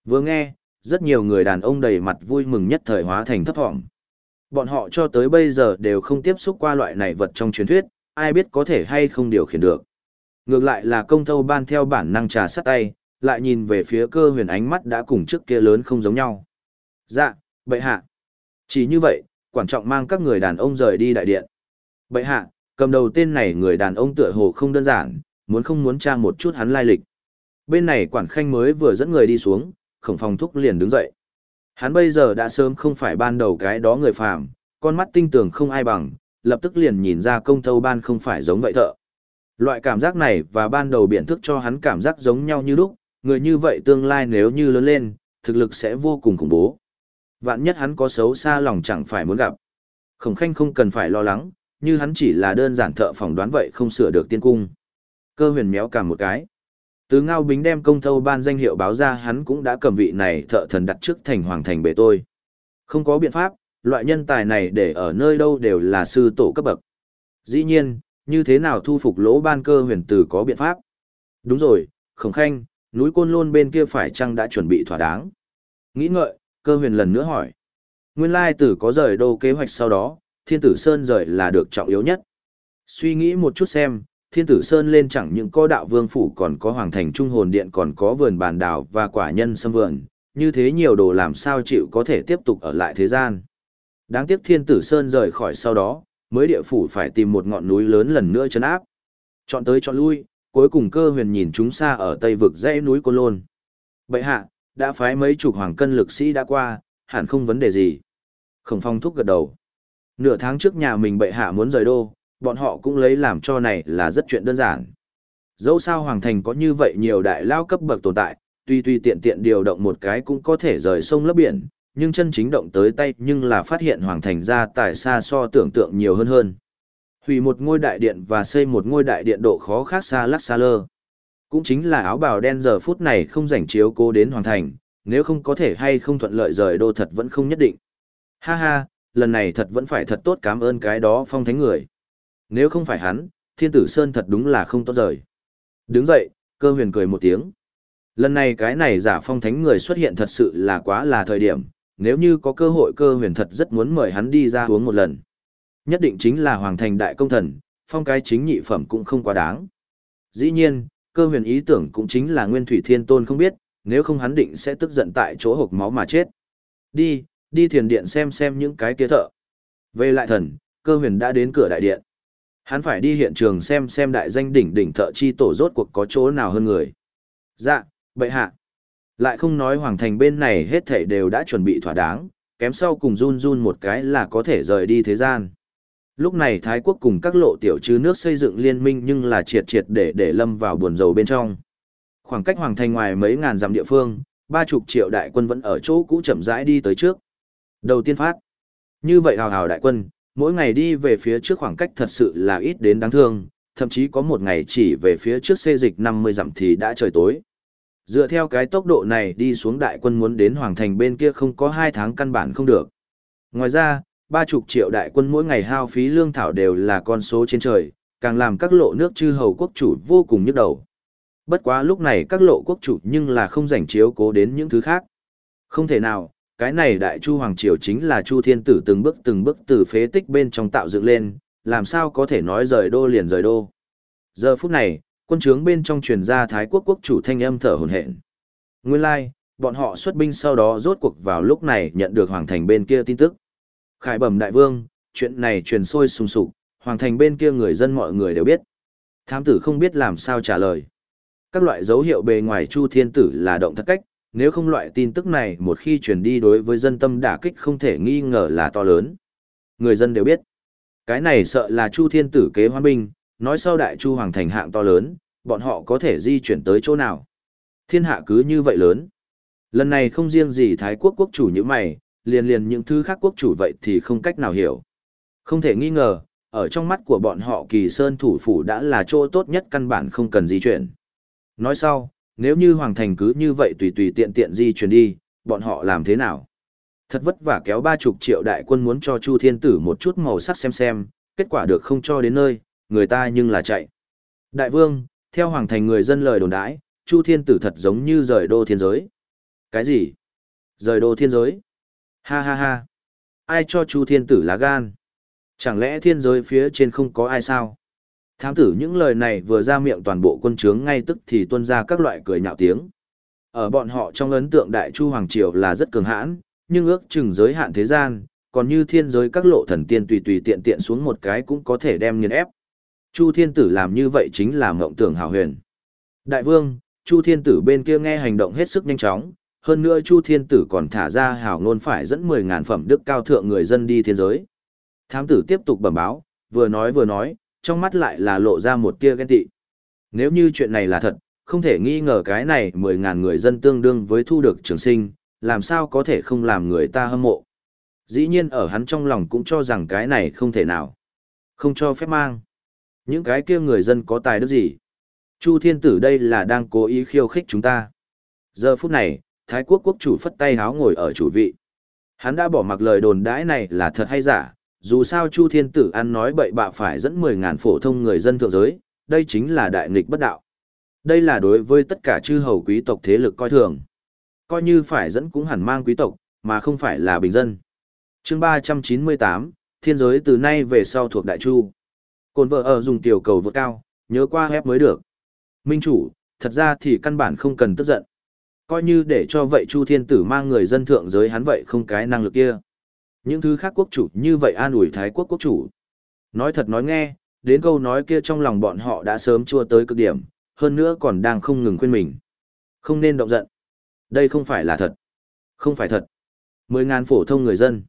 Vừa nghe, rất nhiều người đàn ông đầy mặt vui mừng nhất thời hóa thành thấp thỏm. Bọn họ cho tới bây giờ đều không tiếp xúc qua loại này vật trong truyền thuyết, ai biết có thể hay không điều khiển được. Ngược lại là công thâu ban theo bản năng trà sắt tay, lại nhìn về phía cơ huyền ánh mắt đã cùng trước kia lớn không giống nhau. Dạ, bệ hạ. Chỉ như vậy, quản trọng mang các người đàn ông rời đi đại điện. Bệ hạ, cầm đầu tên này người đàn ông tựa hồ không đơn giản, muốn không muốn tra một chút hắn lai lịch. Bên này quản khanh mới vừa dẫn người đi xuống, khổng phòng thúc liền đứng dậy. Hắn bây giờ đã sớm không phải ban đầu cái đó người phàm, con mắt tinh tường không ai bằng, lập tức liền nhìn ra công thâu ban không phải giống vậy thợ. Loại cảm giác này và ban đầu biện thức cho hắn cảm giác giống nhau như lúc, người như vậy tương lai nếu như lớn lên, thực lực sẽ vô cùng khủng bố. Vạn nhất hắn có xấu xa lòng chẳng phải muốn gặp. Khổng khanh không cần phải lo lắng, như hắn chỉ là đơn giản thợ phỏng đoán vậy không sửa được tiên cung. Cơ huyền méo cả một cái. Từ Ngao Bính đem công thâu ban danh hiệu báo ra hắn cũng đã cầm vị này thợ thần đặt trước thành hoàng thành bề tôi. Không có biện pháp, loại nhân tài này để ở nơi đâu đều là sư tổ cấp bậc. Dĩ nhiên, như thế nào thu phục lỗ ban cơ huyền tử có biện pháp. Đúng rồi, khổng khanh, Núi Côn Lôn bên kia phải chăng đã chuẩn bị thỏa đáng? Nghĩ ngợi, cơ huyền lần nữa hỏi. Nguyên lai tử có rời đô kế hoạch sau đó, thiên tử Sơn rời là được trọng yếu nhất. Suy nghĩ một chút xem, thiên tử Sơn lên chẳng những có đạo vương phủ còn có hoàng thành trung hồn điện còn có vườn bàn đảo và quả nhân sâm vườn, như thế nhiều đồ làm sao chịu có thể tiếp tục ở lại thế gian. Đáng tiếc thiên tử Sơn rời khỏi sau đó, mới địa phủ phải tìm một ngọn núi lớn lần nữa chấn áp. Chọn tới chọn lui, cuối cùng cơ huyền nhìn chúng xa ở tây vực dãy núi Côn Lôn. Bậy hạ, đã phái mấy chục hoàng cân lực sĩ đã qua, hẳn không vấn đề gì. Khổng phong thúc gật đầu. Nửa tháng trước nhà mình bệ hạ muốn rời đô, bọn họ cũng lấy làm cho này là rất chuyện đơn giản. Dẫu sao hoàng thành có như vậy nhiều đại lao cấp bậc tồn tại, tuy tuy tiện tiện điều động một cái cũng có thể rời sông lấp biển, nhưng chân chính động tới tay nhưng là phát hiện hoàng thành ra tài xa so tưởng tượng nhiều hơn hơn. Hủy một ngôi đại điện và xây một ngôi đại điện độ khó khác xa lắc xa lơ. Cũng chính là áo bào đen giờ phút này không rảnh chiếu cố đến hoàng thành, nếu không có thể hay không thuận lợi rời đô thật vẫn không nhất định. Ha ha, lần này thật vẫn phải thật tốt cảm ơn cái đó phong thánh người. Nếu không phải hắn, thiên tử sơn thật đúng là không tốt rời. Đứng dậy, cơ huyền cười một tiếng. Lần này cái này giả phong thánh người xuất hiện thật sự là quá là thời điểm, nếu như có cơ hội cơ huyền thật rất muốn mời hắn đi ra uống một lần. Nhất định chính là hoàng thành đại công thần, phong cái chính nhị phẩm cũng không quá đáng. Dĩ nhiên, cơ huyền ý tưởng cũng chính là nguyên thủy thiên tôn không biết, nếu không hắn định sẽ tức giận tại chỗ hộp máu mà chết. Đi, đi thiền điện xem xem những cái kia thợ. Về lại thần, cơ huyền đã đến cửa đại điện. Hắn phải đi hiện trường xem xem đại danh đỉnh đỉnh thợ chi tổ rốt cuộc có chỗ nào hơn người. Dạ, bệ hạ. Lại không nói hoàng thành bên này hết thảy đều đã chuẩn bị thỏa đáng, kém sau cùng run run một cái là có thể rời đi thế gian. Lúc này Thái quốc cùng các lộ tiểu chư nước xây dựng liên minh nhưng là triệt triệt để để lâm vào buồn dầu bên trong. Khoảng cách hoàng thành ngoài mấy ngàn dặm địa phương, ba chục triệu đại quân vẫn ở chỗ cũ chậm rãi đi tới trước. Đầu tiên phát. Như vậy hào hào đại quân, mỗi ngày đi về phía trước khoảng cách thật sự là ít đến đáng thương, thậm chí có một ngày chỉ về phía trước xê dịch 50 dặm thì đã trời tối. Dựa theo cái tốc độ này đi xuống đại quân muốn đến Hoàng Thành bên kia không có hai tháng căn bản không được. Ngoài ra, ba chục triệu đại quân mỗi ngày hao phí lương thảo đều là con số trên trời, càng làm các lộ nước chư hầu quốc chủ vô cùng nhức đầu. Bất quá lúc này các lộ quốc chủ nhưng là không rảnh chiếu cố đến những thứ khác. Không thể nào, cái này đại chu hoàng triều chính là chu thiên tử từng bước từng bước từ phế tích bên trong tạo dựng lên, làm sao có thể nói rời đô liền rời đô. Giờ phút này, quân trướng bên trong truyền ra thái quốc quốc chủ thanh âm thở hổn hển. Nguyên lai, like, bọn họ xuất binh sau đó rốt cuộc vào lúc này nhận được hoàng thành bên kia tin tức. Khải bẩm đại vương, chuyện này truyền sôi sùng sục, hoàng thành bên kia người dân mọi người đều biết. Thám tử không biết làm sao trả lời. Các loại dấu hiệu bề ngoài Chu Thiên Tử là động thất cách, nếu không loại tin tức này một khi truyền đi đối với dân tâm đả kích không thể nghi ngờ là to lớn. Người dân đều biết. Cái này sợ là Chu Thiên Tử kế hoan binh, nói sau đại Chu Hoàng thành hạng to lớn, bọn họ có thể di chuyển tới chỗ nào. Thiên hạ cứ như vậy lớn. Lần này không riêng gì Thái quốc quốc chủ như mày, liền liền những thứ khác quốc chủ vậy thì không cách nào hiểu. Không thể nghi ngờ, ở trong mắt của bọn họ kỳ sơn thủ phủ đã là chỗ tốt nhất căn bản không cần di chuyển. Nói sau, nếu như hoàng thành cứ như vậy tùy tùy tiện tiện di chuyển đi, bọn họ làm thế nào? Thật vất vả kéo ba chục triệu đại quân muốn cho Chu Thiên Tử một chút màu sắc xem xem, kết quả được không cho đến nơi, người ta nhưng là chạy. Đại vương, theo hoàng thành người dân lời đồn đãi, Chu Thiên Tử thật giống như rời đô thiên giới. Cái gì? Rời đô thiên giới? Ha ha ha. Ai cho Chu Thiên Tử lá gan? Chẳng lẽ thiên giới phía trên không có ai sao? Thám tử những lời này vừa ra miệng toàn bộ quân chướng ngay tức thì tuôn ra các loại cười nhạo tiếng. Ở bọn họ trong ấn tượng Đại Chu Hoàng Triều là rất cường hãn, nhưng ước chừng giới hạn thế gian, còn như thiên giới các lộ thần tiên tùy tùy tiện tiện xuống một cái cũng có thể đem nghiền ép. Chu Thiên Tử làm như vậy chính là mộng tưởng hào huyền. Đại vương, Chu Thiên Tử bên kia nghe hành động hết sức nhanh chóng, hơn nữa Chu Thiên Tử còn thả ra hào ngôn phải dẫn 10.000 phẩm đức cao thượng người dân đi thiên giới. Thám tử tiếp tục bẩm báo, vừa nói vừa nói, trong mắt lại là lộ ra một tia ghen tị. Nếu như chuyện này là thật, không thể nghi ngờ cái này 10.000 người dân tương đương với thu được trường sinh, làm sao có thể không làm người ta hâm mộ. Dĩ nhiên ở hắn trong lòng cũng cho rằng cái này không thể nào. Không cho phép mang. Những cái kia người dân có tài đức gì? Chu thiên tử đây là đang cố ý khiêu khích chúng ta. Giờ phút này, Thái quốc quốc chủ phất tay háo ngồi ở chủ vị. Hắn đã bỏ mặc lời đồn đãi này là thật hay giả, dù sao Chu Thiên Tử ăn nói bậy bạ phải dẫn 10.000 phổ thông người dân thượng giới, đây chính là đại nghịch bất đạo. Đây là đối với tất cả chư hầu quý tộc thế lực coi thường. Coi như phải dẫn cũng hẳn mang quý tộc, mà không phải là bình dân. chương 398, thiên giới từ nay về sau thuộc Đại Chu. Cồn vợ ở dùng tiểu cầu vượt cao, nhớ qua hép mới được. Minh chủ, thật ra thì căn bản không cần tức giận. Coi như để cho vậy Chu Thiên Tử mang người dân thượng giới hắn vậy không cái năng lực kia. Những thứ khác quốc chủ như vậy an ủi Thái quốc quốc chủ. Nói thật nói nghe, đến câu nói kia trong lòng bọn họ đã sớm chua tới cực điểm, hơn nữa còn đang không ngừng khuyên mình. Không nên động giận. Đây không phải là thật. Không phải thật. Mười ngàn phổ thông người dân.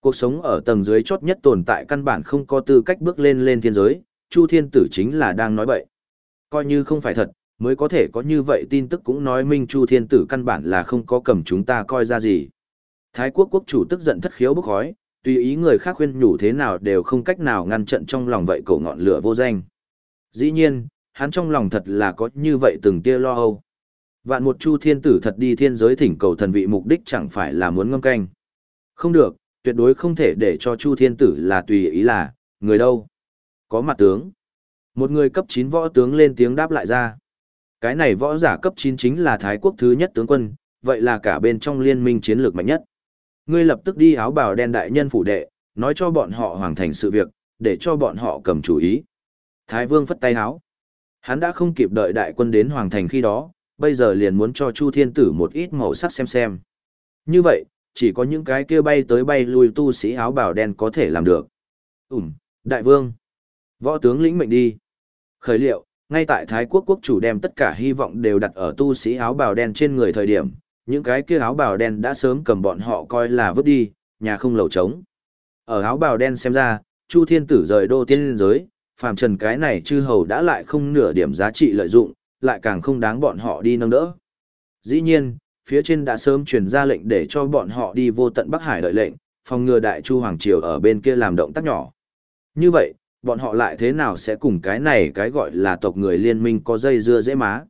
Cuộc sống ở tầng dưới chót nhất tồn tại căn bản không có tư cách bước lên lên thiên giới, Chu Thiên Tử chính là đang nói bậy. Coi như không phải thật, mới có thể có như vậy tin tức cũng nói minh Chu Thiên Tử căn bản là không có cầm chúng ta coi ra gì. Thái quốc quốc chủ tức giận thất khiếu bức khói, tùy ý người khác khuyên nhủ thế nào đều không cách nào ngăn trận trong lòng vậy cổ ngọn lửa vô danh. Dĩ nhiên, hắn trong lòng thật là có như vậy từng tia lo âu. Vạn một Chu Thiên Tử thật đi thiên giới thỉnh cầu thần vị mục đích chẳng phải là muốn ngâm canh. Không được, tuyệt đối không thể để cho Chu Thiên Tử là tùy ý là, người đâu. Có mặt tướng. Một người cấp 9 võ tướng lên tiếng đáp lại ra. Cái này võ giả cấp 9 chính là Thái quốc thứ nhất tướng quân, vậy là cả bên trong liên minh chiến lược mạnh nhất. Ngươi lập tức đi áo bào đen đại nhân phủ đệ, nói cho bọn họ hoàn thành sự việc, để cho bọn họ cầm chủ ý. Thái vương phất tay áo. Hắn đã không kịp đợi đại quân đến hoàng thành khi đó, bây giờ liền muốn cho Chu Thiên Tử một ít màu sắc xem xem. Như vậy, chỉ có những cái kia bay tới bay lui tu sĩ áo bào đen có thể làm được. Ừm, đại vương. Võ tướng lĩnh mệnh đi. Khởi liệu, ngay tại Thái quốc quốc chủ đem tất cả hy vọng đều đặt ở tu sĩ áo bào đen trên người thời điểm, những cái kia áo bào đen đã sớm cầm bọn họ coi là vứt đi, nhà không lầu trống. Ở áo bào đen xem ra, Chu Thiên Tử rời đô tiên giới, phàm trần cái này chư hầu đã lại không nửa điểm giá trị lợi dụng, lại càng không đáng bọn họ đi nâng đỡ. Dĩ nhiên, phía trên đã sớm truyền ra lệnh để cho bọn họ đi vô tận Bắc Hải đợi lệnh, phòng ngừa đại chu hoàng triều ở bên kia làm động tác nhỏ. Như vậy, bọn họ lại thế nào sẽ cùng cái này cái gọi là tộc người liên minh có dây dưa dễ má.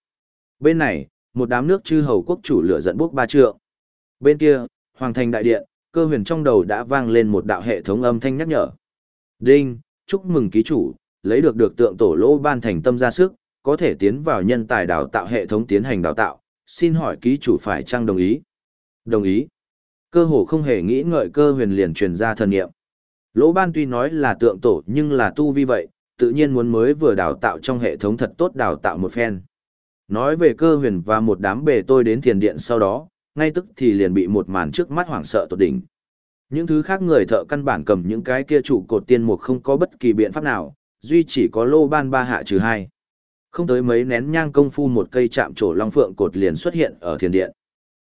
Bên này, một đám nước chư hầu quốc chủ lửa dẫn bốc ba trượng. Bên kia, hoàng thành đại điện, cơ huyền trong đầu đã vang lên một đạo hệ thống âm thanh nhắc nhở. Đinh, chúc mừng ký chủ, lấy được được tượng tổ lỗ ban thành tâm ra sức, có thể tiến vào nhân tài đào tạo hệ thống tiến hành đào tạo, xin hỏi ký chủ phải chăng đồng ý? Đồng ý. Cơ hồ không hề nghĩ ngợi cơ huyền liền truyền ra thần niệm. Lỗ ban tuy nói là tượng tổ nhưng là tu vi vậy, tự nhiên muốn mới vừa đào tạo trong hệ thống thật tốt đào tạo một phen. Nói về cơ huyền và một đám bề tôi đến thiền điện sau đó, ngay tức thì liền bị một màn trước mắt hoảng sợ tột đỉnh. Những thứ khác người thợ căn bản cầm những cái kia trụ cột tiên mục không có bất kỳ biện pháp nào, duy chỉ có lô ban ba hạ trừ hai. Không tới mấy nén nhang công phu một cây chạm trổ long phượng cột liền xuất hiện ở thiền điện.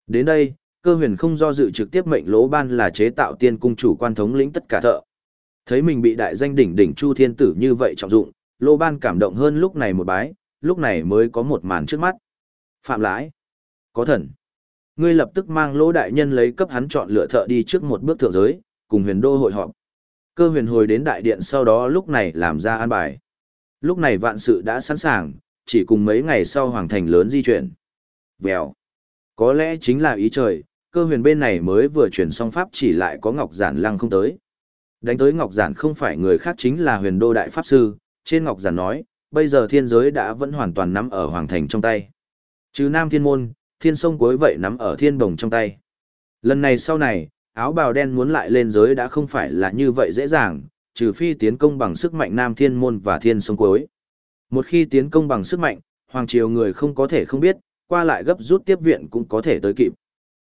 Đến đây, cơ huyền không do dự trực tiếp mệnh lỗ ban là chế tạo tiên cung chủ quan thống lĩnh tất cả thợ. Thấy mình bị đại danh đỉnh đỉnh Chu Thiên Tử như vậy trọng dụng, lỗ ban cảm động hơn lúc này một bái, lúc này mới có một màn trước mắt. Phạm lãi. Có thần. Ngươi lập tức mang lỗ đại nhân lấy cấp hắn chọn lựa thợ đi trước một bước thượng giới, cùng huyền đô hội họp. Cơ huyền hồi đến đại điện sau đó lúc này làm ra an bài. Lúc này vạn sự đã sẵn sàng, chỉ cùng mấy ngày sau hoàng thành lớn di chuyển. Vèo. Có lẽ chính là ý trời, cơ huyền bên này mới vừa chuyển xong pháp chỉ lại có Ngọc Giản Lăng không tới. Đánh tới Ngọc Giản không phải người khác chính là huyền đô đại pháp sư, trên Ngọc Giản nói, bây giờ thiên giới đã vẫn hoàn toàn nắm ở hoàng thành trong tay. Chứ Nam Thiên Môn, thiên sông cuối vậy nắm ở thiên đồng trong tay. Lần này sau này, áo bào đen muốn lại lên giới đã không phải là như vậy dễ dàng, trừ phi tiến công bằng sức mạnh Nam Thiên Môn và Thiên Sông Cuối. Một khi tiến công bằng sức mạnh, Hoàng Triều người không có thể không biết, qua lại gấp rút tiếp viện cũng có thể tới kịp.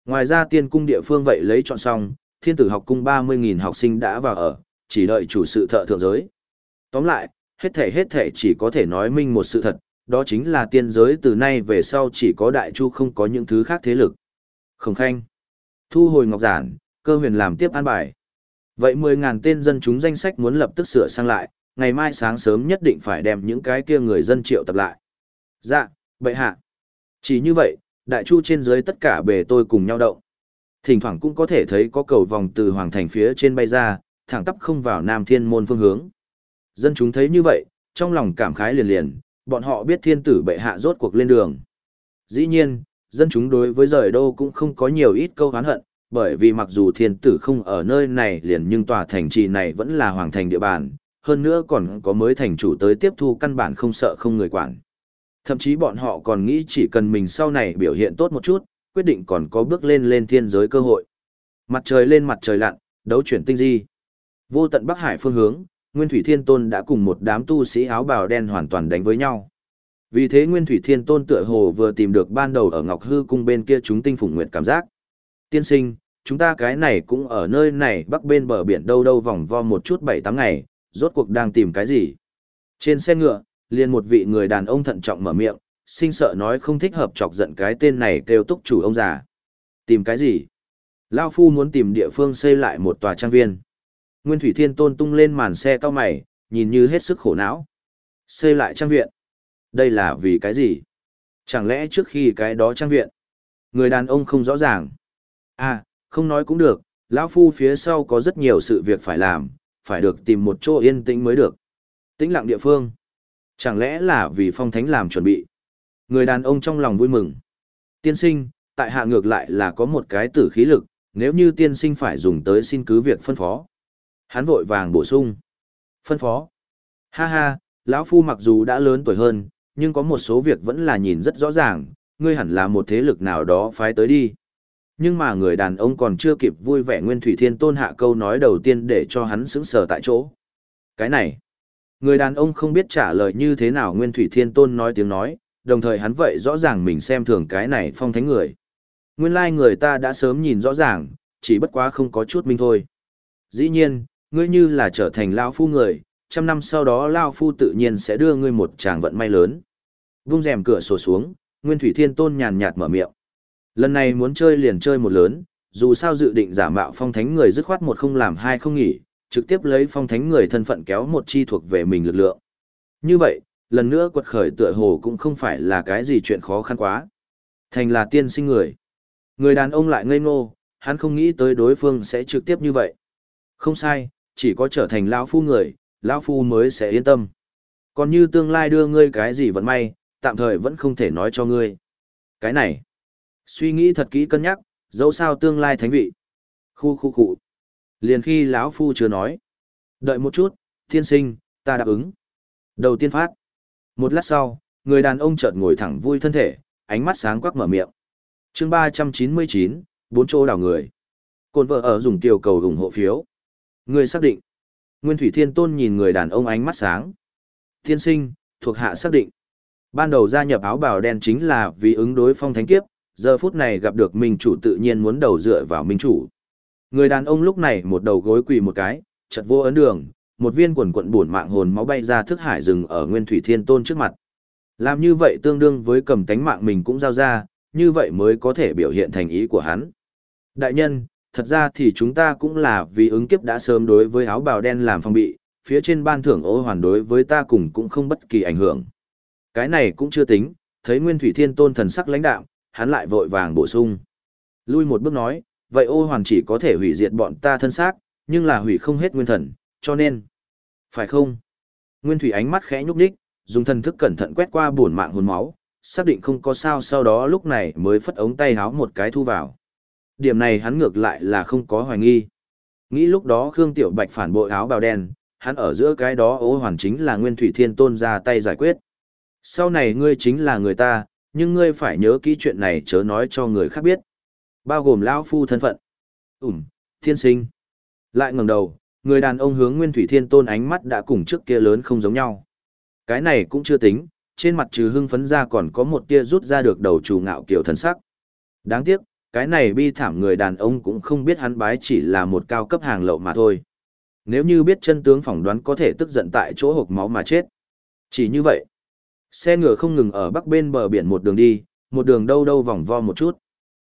Ngoài ra tiên cung địa phương vậy lấy chọn xong, thiên tử học cung 30.000 học sinh đã vào ở, chỉ đợi chủ sự thợ thượng giới. Tóm lại, hết thể hết thể chỉ có thể nói minh một sự thật, đó chính là tiên giới từ nay về sau chỉ có đại chu không có những thứ khác thế lực. Khổng khanh. Thu hồi ngọc giản, cơ huyền làm tiếp an bài. Vậy 10.000 tên dân chúng danh sách muốn lập tức sửa sang lại, ngày mai sáng sớm nhất định phải đem những cái kia người dân triệu tập lại. Dạ, vậy hạ. Chỉ như vậy, đại chu trên dưới tất cả bề tôi cùng nhau động. Thỉnh thoảng cũng có thể thấy có cầu vòng từ hoàng thành phía trên bay ra, thẳng tắp không vào nam thiên môn phương hướng. Dân chúng thấy như vậy, trong lòng cảm khái liền liền, bọn họ biết thiên tử bệ hạ rốt cuộc lên đường. Dĩ nhiên, dân chúng đối với rời đô cũng không có nhiều ít câu hán hận, bởi vì mặc dù thiên tử không ở nơi này liền nhưng tòa thành trì này vẫn là hoàng thành địa bàn, hơn nữa còn có mới thành chủ tới tiếp thu căn bản không sợ không người quản. Thậm chí bọn họ còn nghĩ chỉ cần mình sau này biểu hiện tốt một chút, quyết định còn có bước lên lên thiên giới cơ hội. Mặt trời lên mặt trời lặn, đấu chuyển tinh di. Vô tận Bắc Hải phương hướng, Nguyên Thủy Thiên Tôn đã cùng một đám tu sĩ áo bào đen hoàn toàn đánh với nhau. Vì thế Nguyên Thủy Thiên Tôn tựa hồ vừa tìm được ban đầu ở Ngọc Hư cung bên kia chúng tinh phùng nguyệt cảm giác. Tiên sinh, chúng ta cái này cũng ở nơi này bắc bên bờ biển đâu đâu vòng vo một chút bảy tám ngày, rốt cuộc đang tìm cái gì. Trên xe ngựa, liền một vị người đàn ông thận trọng mở miệng, sinh sợ nói không thích hợp chọc giận cái tên này kêu túc chủ ông già. Tìm cái gì? Lao Phu muốn tìm địa phương xây lại một tòa trang viên. Nguyên Thủy Thiên Tôn tung lên màn xe cao mày, nhìn như hết sức khổ não. Xây lại trang viện. Đây là vì cái gì? Chẳng lẽ trước khi cái đó trang viện? Người đàn ông không rõ ràng. À, không nói cũng được, lão phu phía sau có rất nhiều sự việc phải làm, phải được tìm một chỗ yên tĩnh mới được. Tĩnh lặng địa phương. Chẳng lẽ là vì phong thánh làm chuẩn bị? Người đàn ông trong lòng vui mừng. Tiên sinh, tại hạ ngược lại là có một cái tử khí lực, nếu như tiên sinh phải dùng tới xin cứ việc phân phó. Hắn vội vàng bổ sung. Phân phó. Ha ha, lão phu mặc dù đã lớn tuổi hơn, nhưng có một số việc vẫn là nhìn rất rõ ràng, ngươi hẳn là một thế lực nào đó phái tới đi. Nhưng mà người đàn ông còn chưa kịp vui vẻ Nguyên Thủy Thiên Tôn hạ câu nói đầu tiên để cho hắn sững sờ tại chỗ. Cái này, người đàn ông không biết trả lời như thế nào Nguyên Thủy Thiên Tôn nói tiếng nói, đồng thời hắn vậy rõ ràng mình xem thường cái này phong thánh người. Nguyên lai like người ta đã sớm nhìn rõ ràng, chỉ bất quá không có chút minh thôi. Dĩ nhiên, ngươi như là trở thành lao phu người, trăm năm sau đó lao phu tự nhiên sẽ đưa ngươi một tràng vận may lớn. Vung rèm cửa sổ xuống, Nguyên Thủy Thiên Tôn nhàn nhạt mở miệng. Lần này muốn chơi liền chơi một lớn, dù sao dự định giả mạo phong thánh người dứt khoát một không làm hai không nghỉ, trực tiếp lấy phong thánh người thân phận kéo một chi thuộc về mình lực lượng. Như vậy, lần nữa quật khởi tựa hồ cũng không phải là cái gì chuyện khó khăn quá. Thành là tiên sinh người. Người đàn ông lại ngây ngô, hắn không nghĩ tới đối phương sẽ trực tiếp như vậy. Không sai, chỉ có trở thành lão phu người, lão phu mới sẽ yên tâm. Còn như tương lai đưa ngươi cái gì vẫn may, tạm thời vẫn không thể nói cho ngươi. Cái này, suy nghĩ thật kỹ cân nhắc, dẫu sao tương lai thánh vị. Khu khu khu. Liền khi lão phu chưa nói. Đợi một chút, thiên sinh, ta đáp ứng. Đầu tiên phát. Một lát sau, người đàn ông chợt ngồi thẳng vui thân thể, ánh mắt sáng quắc mở miệng. chương ba trăm chín mươi chín, bốn chỗ đảo người. Côn vợ ở dùng tiểu cầu ủng hộ phiếu. Người xác định. Nguyên Thủy Thiên Tôn nhìn người đàn ông ánh mắt sáng. Thiên sinh, thuộc hạ xác định. Ban đầu gia nhập áo bào đen chính là vì ứng đối phong thánh kiếp, giờ phút này gặp được minh chủ tự nhiên muốn đầu dựa vào minh chủ. Người đàn ông lúc này một đầu gối quỳ một cái, chật vô ấn đường, một viên quần quận buồn mạng hồn máu bay ra thức hải rừng ở Nguyên Thủy Thiên Tôn trước mặt. Làm như vậy tương đương với cầm tánh mạng mình cũng giao ra, như vậy mới có thể biểu hiện thành ý của hắn. Đại nhân, thật ra thì chúng ta cũng là vì ứng kiếp đã sớm đối với áo bào đen làm phong bị, phía trên ban thưởng ô hoàn đối với ta cùng cũng không bất kỳ ảnh hưởng. Cái này cũng chưa tính, thấy Nguyên Thủy Thiên Tôn thần sắc lãnh đạo, hắn lại vội vàng bổ sung. Lui một bước nói, vậy ô hoàn chỉ có thể hủy diệt bọn ta thân xác, nhưng là hủy không hết nguyên thần, cho nên. Phải không? Nguyên Thủy ánh mắt khẽ nhúc nhích, dùng thần thức cẩn thận quét qua buồn mạng hồn máu, xác định không có sao sau đó lúc này mới phất ống tay háo một cái thu vào. Điểm này hắn ngược lại là không có hoài nghi. Nghĩ lúc đó Khương Tiểu Bạch phản bội áo bào đen, hắn ở giữa cái đó ô hoàn chính là Nguyên Thủy Thiên Tôn ra tay giải quyết. Sau này ngươi chính là người ta, nhưng ngươi phải nhớ kỹ chuyện này chớ nói cho người khác biết. Bao gồm lão phu thân phận. Ừm, thiên sinh. Lại ngẩng đầu, người đàn ông hướng Nguyên Thủy Thiên Tôn ánh mắt đã cùng trước kia lớn không giống nhau. Cái này cũng chưa tính, trên mặt trừ hưng phấn ra còn có một tia rút ra được đầu chủ ngạo kiểu thần sắc. Đáng tiếc, cái này bi thảm người đàn ông cũng không biết hắn bái chỉ là một cao cấp hàng lậu mà thôi. Nếu như biết chân tướng phỏng đoán có thể tức giận tại chỗ hộp máu mà chết. Chỉ như vậy. Xe ngựa không ngừng ở bắc bên bờ biển một đường đi, một đường đâu đâu vòng vo một chút.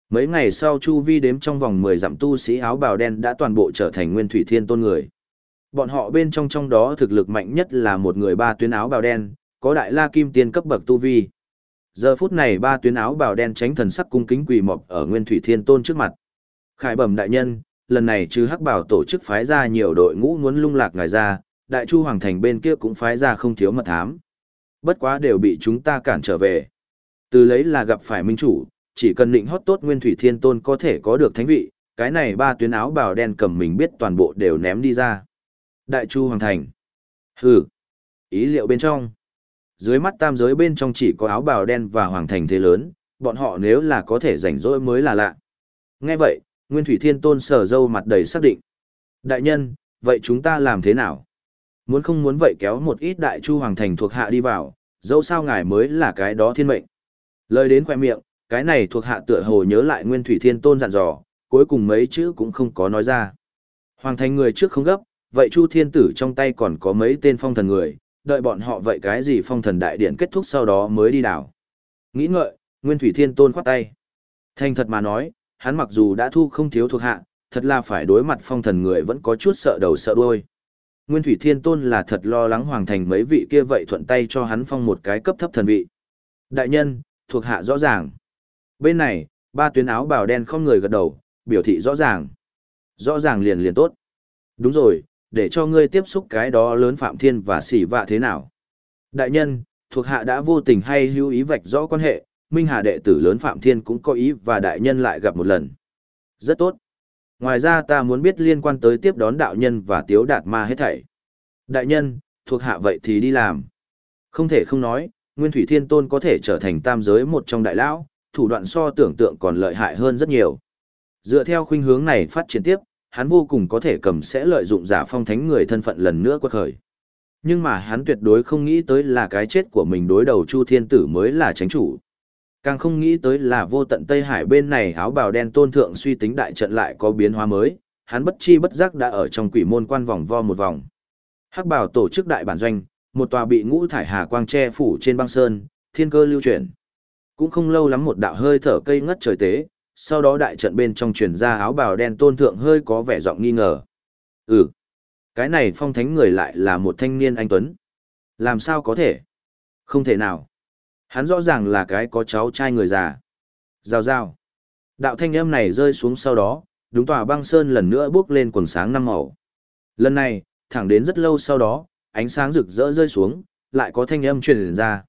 Mấy ngày sau Chu Vi đếm trong vòng 10 dặm tu sĩ áo bào đen đã toàn bộ trở thành nguyên thủy thiên tôn người. Bọn họ bên trong trong đó thực lực mạnh nhất là một người ba tuyến áo bào đen, có đại la kim tiên cấp bậc tu vi. Giờ phút này ba tuyến áo bào đen tránh thần sắc cung kính quỳ mọp ở Nguyên Thủy Thiên Tôn trước mặt. Khải bẩm đại nhân, lần này trừ hắc bảo tổ chức phái ra nhiều đội ngũ muốn lung lạc ngài ra, đại chu hoàng thành bên kia cũng phái ra không thiếu mật thám. Bất quá đều bị chúng ta cản trở về. Từ lấy là gặp phải minh chủ, chỉ cần định hót tốt Nguyên Thủy Thiên Tôn có thể có được thánh vị, cái này ba tuyến áo bào đen cầm mình biết toàn bộ đều ném đi ra. Đại chu hoàng thành. Hừ. Ý liệu bên trong. dưới mắt tam giới bên trong chỉ có áo bào đen và hoàng thành thế lớn, bọn họ nếu là có thể rảnh rỗi mới là lạ. Nghe vậy, Nguyên Thủy Thiên Tôn sở dâu mặt đầy xác định. Đại nhân, vậy chúng ta làm thế nào? Muốn không muốn vậy kéo một ít đại chu hoàng thành thuộc hạ đi vào, dẫu sao ngài mới là cái đó thiên mệnh. Lời đến khoe miệng, cái này thuộc hạ tựa hồ nhớ lại Nguyên Thủy Thiên Tôn dặn dò, cuối cùng mấy chữ cũng không có nói ra. Hoàng thành người trước không gấp, vậy Chu Thiên Tử trong tay còn có mấy tên phong thần người, đợi bọn họ vậy cái gì phong thần đại điện kết thúc sau đó mới đi đảo. Nghĩ ngợi, Nguyên Thủy Thiên Tôn khoát tay. Thành thật mà nói, hắn mặc dù đã thu không thiếu thuộc hạ, thật là phải đối mặt phong thần người vẫn có chút sợ đầu sợ đuôi. Nguyên Thủy Thiên Tôn là thật lo lắng hoàng thành mấy vị kia vậy thuận tay cho hắn phong một cái cấp thấp thần vị. Đại nhân, thuộc hạ rõ ràng. Bên này, ba tuyến áo bào đen không người gật đầu, biểu thị rõ ràng. Rõ ràng liền liền tốt. Đúng rồi, để cho ngươi tiếp xúc cái đó lớn Phạm Thiên và xỉ vạ thế nào. Đại nhân, thuộc hạ đã vô tình hay hữu ý vạch rõ quan hệ, Minh Hà đệ tử lớn Phạm Thiên cũng có ý và đại nhân lại gặp một lần. Rất tốt. Ngoài ra ta muốn biết liên quan tới tiếp đón đạo nhân và tiếu đạt ma hết thảy. Đại nhân, thuộc hạ vậy thì đi làm. Không thể không nói, Nguyên Thủy Thiên Tôn có thể trở thành tam giới một trong đại lão, thủ đoạn so tưởng tượng còn lợi hại hơn rất nhiều. Dựa theo khuynh hướng này phát triển tiếp, hắn vô cùng có thể cầm sẽ lợi dụng giả phong thánh người thân phận lần nữa quật khởi. Nhưng mà hắn tuyệt đối không nghĩ tới là cái chết của mình đối đầu Chu Thiên Tử mới là chánh chủ. Càng không nghĩ tới là vô tận Tây Hải bên này áo bào đen tôn thượng suy tính đại trận lại có biến hóa mới, hắn bất chi bất giác đã ở trong quỷ môn quan vòng vo một vòng. Hắc bảo tổ chức đại bản doanh, một tòa bị ngũ thải hà quang che phủ trên băng sơn, thiên cơ lưu chuyển. Cũng không lâu lắm một đạo hơi thở cây ngất trời tế, sau đó đại trận bên trong truyền ra áo bào đen tôn thượng hơi có vẻ giọng nghi ngờ. Ừ, cái này phong thánh người lại là một thanh niên anh Tuấn. Làm sao có thể? Không thể nào. Hắn rõ ràng là cái có cháu trai người già. Rào rào. Đạo thanh âm này rơi xuống sau đó, đúng tòa băng sơn lần nữa bước lên quần sáng năm màu. Lần này, thẳng đến rất lâu sau đó, ánh sáng rực rỡ rơi xuống, lại có thanh âm truyền ra.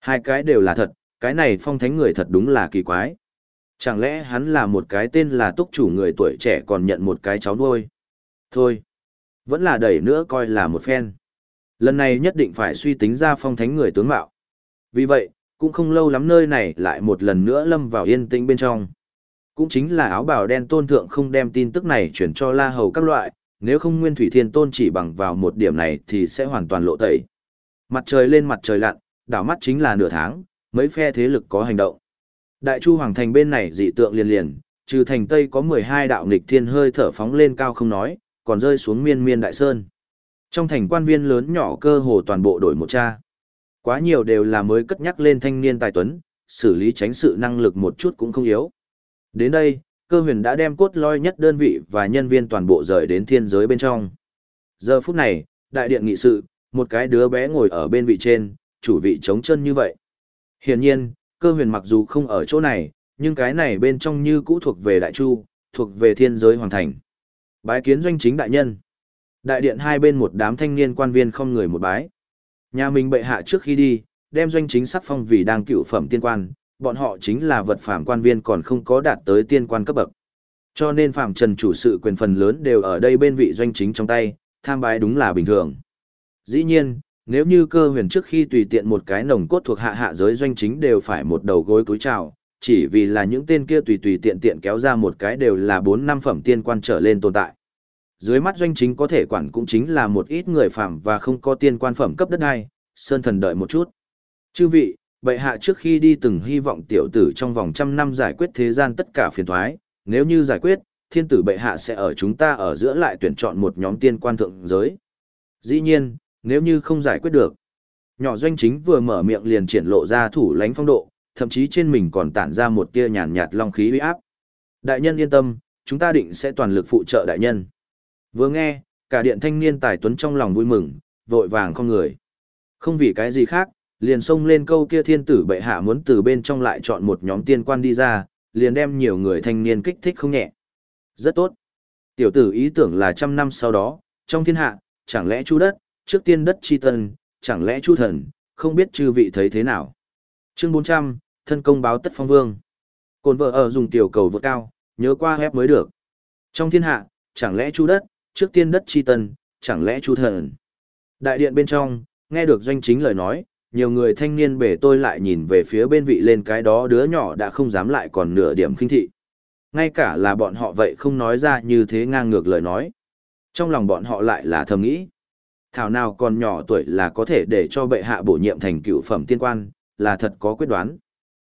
Hai cái đều là thật, cái này phong thánh người thật đúng là kỳ quái. Chẳng lẽ hắn là một cái tên là túc chủ người tuổi trẻ còn nhận một cái cháu nuôi? Thôi, vẫn là đẩy nữa coi là một phen. Lần này nhất định phải suy tính ra phong thánh người tướng mạo. Vì vậy, cũng không lâu lắm nơi này lại một lần nữa lâm vào yên tĩnh bên trong. Cũng chính là áo bào đen tôn thượng không đem tin tức này chuyển cho la hầu các loại, nếu không nguyên thủy thiên tôn chỉ bằng vào một điểm này thì sẽ hoàn toàn lộ tẩy. Mặt trời lên mặt trời lặn, đảo mắt chính là nửa tháng, mấy phe thế lực có hành động. Đại Chu Hoàng Thành bên này dị tượng liền liền, trừ thành Tây có 12 đạo nghịch thiên hơi thở phóng lên cao không nói, còn rơi xuống miên miên đại sơn. Trong thành quan viên lớn nhỏ cơ hồ toàn bộ đổi một cha. Quá nhiều đều là mới cất nhắc lên thanh niên tài tuấn, xử lý tránh sự năng lực một chút cũng không yếu. Đến đây, cơ huyền đã đem cốt lõi nhất đơn vị và nhân viên toàn bộ rời đến thiên giới bên trong. Giờ phút này, đại điện nghị sự, một cái đứa bé ngồi ở bên vị trên, chủ vị trống chân như vậy. Hiển nhiên, cơ huyền mặc dù không ở chỗ này, nhưng cái này bên trong như cũ thuộc về đại chu, thuộc về thiên giới hoàng thành. Bái kiến doanh chính đại nhân. Đại điện hai bên một đám thanh niên quan viên không người một bái. Nhà mình bệ hạ trước khi đi, đem doanh chính sắc phong vì đang cựu phẩm tiên quan, bọn họ chính là vật phạm quan viên còn không có đạt tới tiên quan cấp bậc. Cho nên phạm trần chủ sự quyền phần lớn đều ở đây bên vị doanh chính trong tay, tham bái đúng là bình thường. Dĩ nhiên, nếu như cơ huyền trước khi tùy tiện một cái nồng cốt thuộc hạ hạ giới doanh chính đều phải một đầu gối cúi chào, chỉ vì là những tên kia tùy tùy tiện tiện kéo ra một cái đều là bốn năm phẩm tiên quan trở lên tồn tại. Dưới mắt doanh chính có thể quản cũng chính là một ít người phạm và không có tiên quan phẩm cấp đất đai, sơn thần đợi một chút. Chư vị, bệ hạ trước khi đi từng hy vọng tiểu tử trong vòng trăm năm giải quyết thế gian tất cả phiền thoái, nếu như giải quyết, thiên tử bệ hạ sẽ ở chúng ta ở giữa lại tuyển chọn một nhóm tiên quan thượng giới. Dĩ nhiên, nếu như không giải quyết được. Nhỏ doanh chính vừa mở miệng liền triển lộ ra thủ lãnh phong độ, thậm chí trên mình còn tản ra một tia nhàn nhạt long khí uy áp. Đại nhân yên tâm, chúng ta định sẽ toàn lực phụ trợ đại nhân. Vừa nghe, cả điện thanh niên tài tuấn trong lòng vui mừng, vội vàng con người. Không vì cái gì khác, liền xông lên câu kia thiên tử bệ hạ muốn từ bên trong lại chọn một nhóm tiên quan đi ra, liền đem nhiều người thanh niên kích thích không nhẹ. Rất tốt. Tiểu tử ý tưởng là trăm năm sau đó, trong thiên hạ, chẳng lẽ chu đất, trước tiên đất chi tân, chẳng lẽ chu thần, không biết chư vị thấy thế nào. Chương 400, thân công báo tất phong vương. Cồn vợ ở dùng tiểu cầu vượt cao, nhớ qua hép mới được. Trong thiên hạ, chẳng lẽ chu đất, trước tiên đất chi tân, chẳng lẽ chu thần. Đại điện bên trong, nghe được doanh chính lời nói, nhiều người thanh niên bể tôi lại nhìn về phía bên vị lên cái đó đứa nhỏ đã không dám lại còn nửa điểm khinh thị. Ngay cả là bọn họ vậy không nói ra như thế ngang ngược lời nói. Trong lòng bọn họ lại là thầm nghĩ. Thảo nào còn nhỏ tuổi là có thể để cho bệ hạ bổ nhiệm thành cựu phẩm tiên quan, là thật có quyết đoán.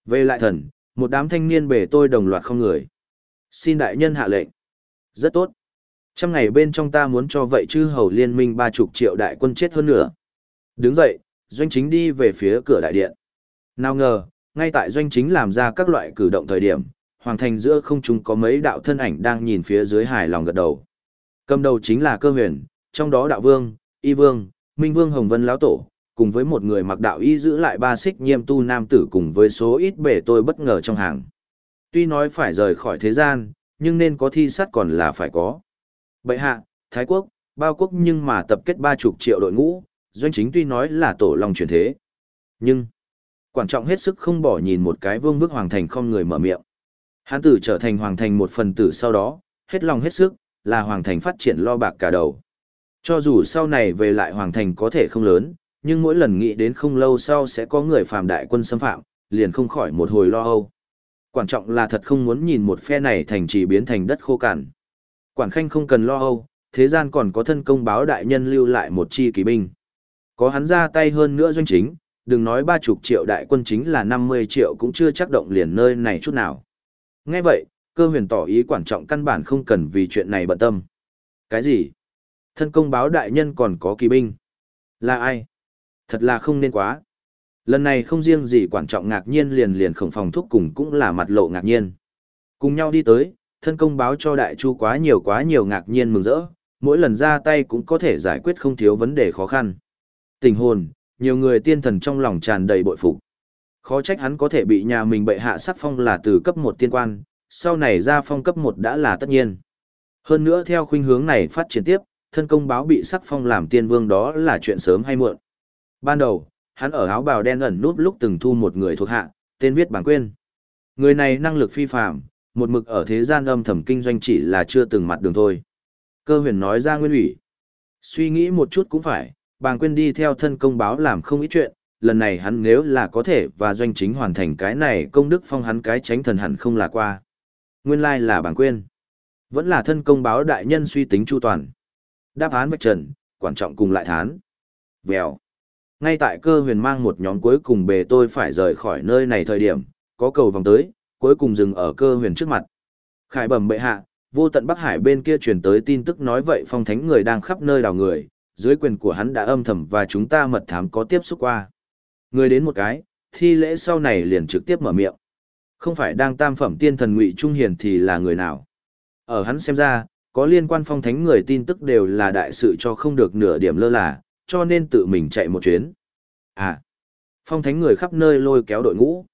Về lại thần, một đám thanh niên bể tôi đồng loạt không người. Xin đại nhân hạ lệnh. Rất tốt. Trăm ngày bên trong ta muốn cho vậy chư hầu liên minh ba chục triệu đại quân chết hơn nữa. Đứng dậy, doanh chính đi về phía cửa đại điện. Nào ngờ, ngay tại doanh chính làm ra các loại cử động thời điểm, hoàng thành giữa không trung có mấy đạo thân ảnh đang nhìn phía dưới hài lòng gật đầu. Cầm đầu chính là cơ huyền, trong đó đạo vương, y vương, minh vương hồng vân lão tổ, cùng với một người mặc đạo y giữ lại ba xích nhiêm tu nam tử cùng với số ít bể tôi bất ngờ trong hàng. Tuy nói phải rời khỏi thế gian, nhưng nên có thi sát còn là phải có. Bệ hạ, Thái quốc, bao quốc nhưng mà tập kết ba chục triệu đội ngũ, doanh chính tuy nói là tổ long chuyển thế. Nhưng, quan trọng hết sức không bỏ nhìn một cái vương vức hoàng thành không người mở miệng. Hán tử trở thành hoàng thành một phần tử sau đó, hết lòng hết sức, là hoàng thành phát triển lo bạc cả đầu. Cho dù sau này về lại hoàng thành có thể không lớn, nhưng mỗi lần nghĩ đến không lâu sau sẽ có người phàm đại quân xâm phạm, liền không khỏi một hồi lo âu. Quan trọng là thật không muốn nhìn một phe này thành trì biến thành đất khô cằn. Quản khanh không cần lo âu, thế gian còn có thân công báo đại nhân lưu lại một chi kỳ binh. Có hắn ra tay hơn nữa doanh chính, đừng nói ba chục triệu đại quân chính là 50 triệu cũng chưa chắc động liền nơi này chút nào. Nghe vậy, cơ huyền tỏ ý quản trọng căn bản không cần vì chuyện này bận tâm. Cái gì? Thân công báo đại nhân còn có kỳ binh. Là ai? Thật là không nên quá. Lần này không riêng gì quản trọng ngạc nhiên liền liền khổng phòng thúc cùng cũng là mặt lộ ngạc nhiên. Cùng nhau đi tới, thân công báo cho đại chu quá nhiều quá nhiều ngạc nhiên mừng rỡ, mỗi lần ra tay cũng có thể giải quyết không thiếu vấn đề khó khăn. Tình hồn, nhiều người tiên thần trong lòng tràn đầy bội phục. Khó trách hắn có thể bị nhà mình bệ hạ sắc phong là từ cấp một tiên quan, sau này ra phong cấp một đã là tất nhiên. Hơn nữa theo khuynh hướng này phát triển tiếp, thân công báo bị sắc phong làm tiên vương đó là chuyện sớm hay muộn. Ban đầu, hắn ở áo bào đen ẩn nút lúc từng thu một người thuộc hạ, tên viết bảng quên. Người này năng lực phi phàm, một mực ở thế gian âm thầm kinh doanh chỉ là chưa từng mặt đường thôi. Cơ huyền nói ra nguyên ủy. Suy nghĩ một chút cũng phải, bàng quên đi theo thân công báo làm không ít chuyện, lần này hắn nếu là có thể và doanh chính hoàn thành cái này công đức phong hắn cái tránh thần hẳn không là qua. Nguyên lai là bàng quên. Vẫn là thân công báo đại nhân suy tính chu toàn. Đáp án vạch trần, quan trọng cùng lại thán. Vèo. Ngay tại cơ huyền mang một nhóm cuối cùng bề tôi phải rời khỏi nơi này thời điểm, có cầu vòng tới, cuối cùng dừng ở cơ huyền trước mặt. Khải bẩm bệ hạ, vô tận Bắc Hải bên kia truyền tới tin tức nói vậy phong thánh người đang khắp nơi đào người, dưới quyền của hắn đã âm thầm và chúng ta mật thám có tiếp xúc qua. Người đến một cái, thi lễ sau này liền trực tiếp mở miệng. Không phải đang tam phẩm tiên thần ngụy trung hiền thì là người nào. Ở hắn xem ra, có liên quan phong thánh người tin tức đều là đại sự cho không được nửa điểm lơ là, cho nên tự mình chạy một chuyến. À, phong thánh người khắp nơi lôi kéo đội ngũ.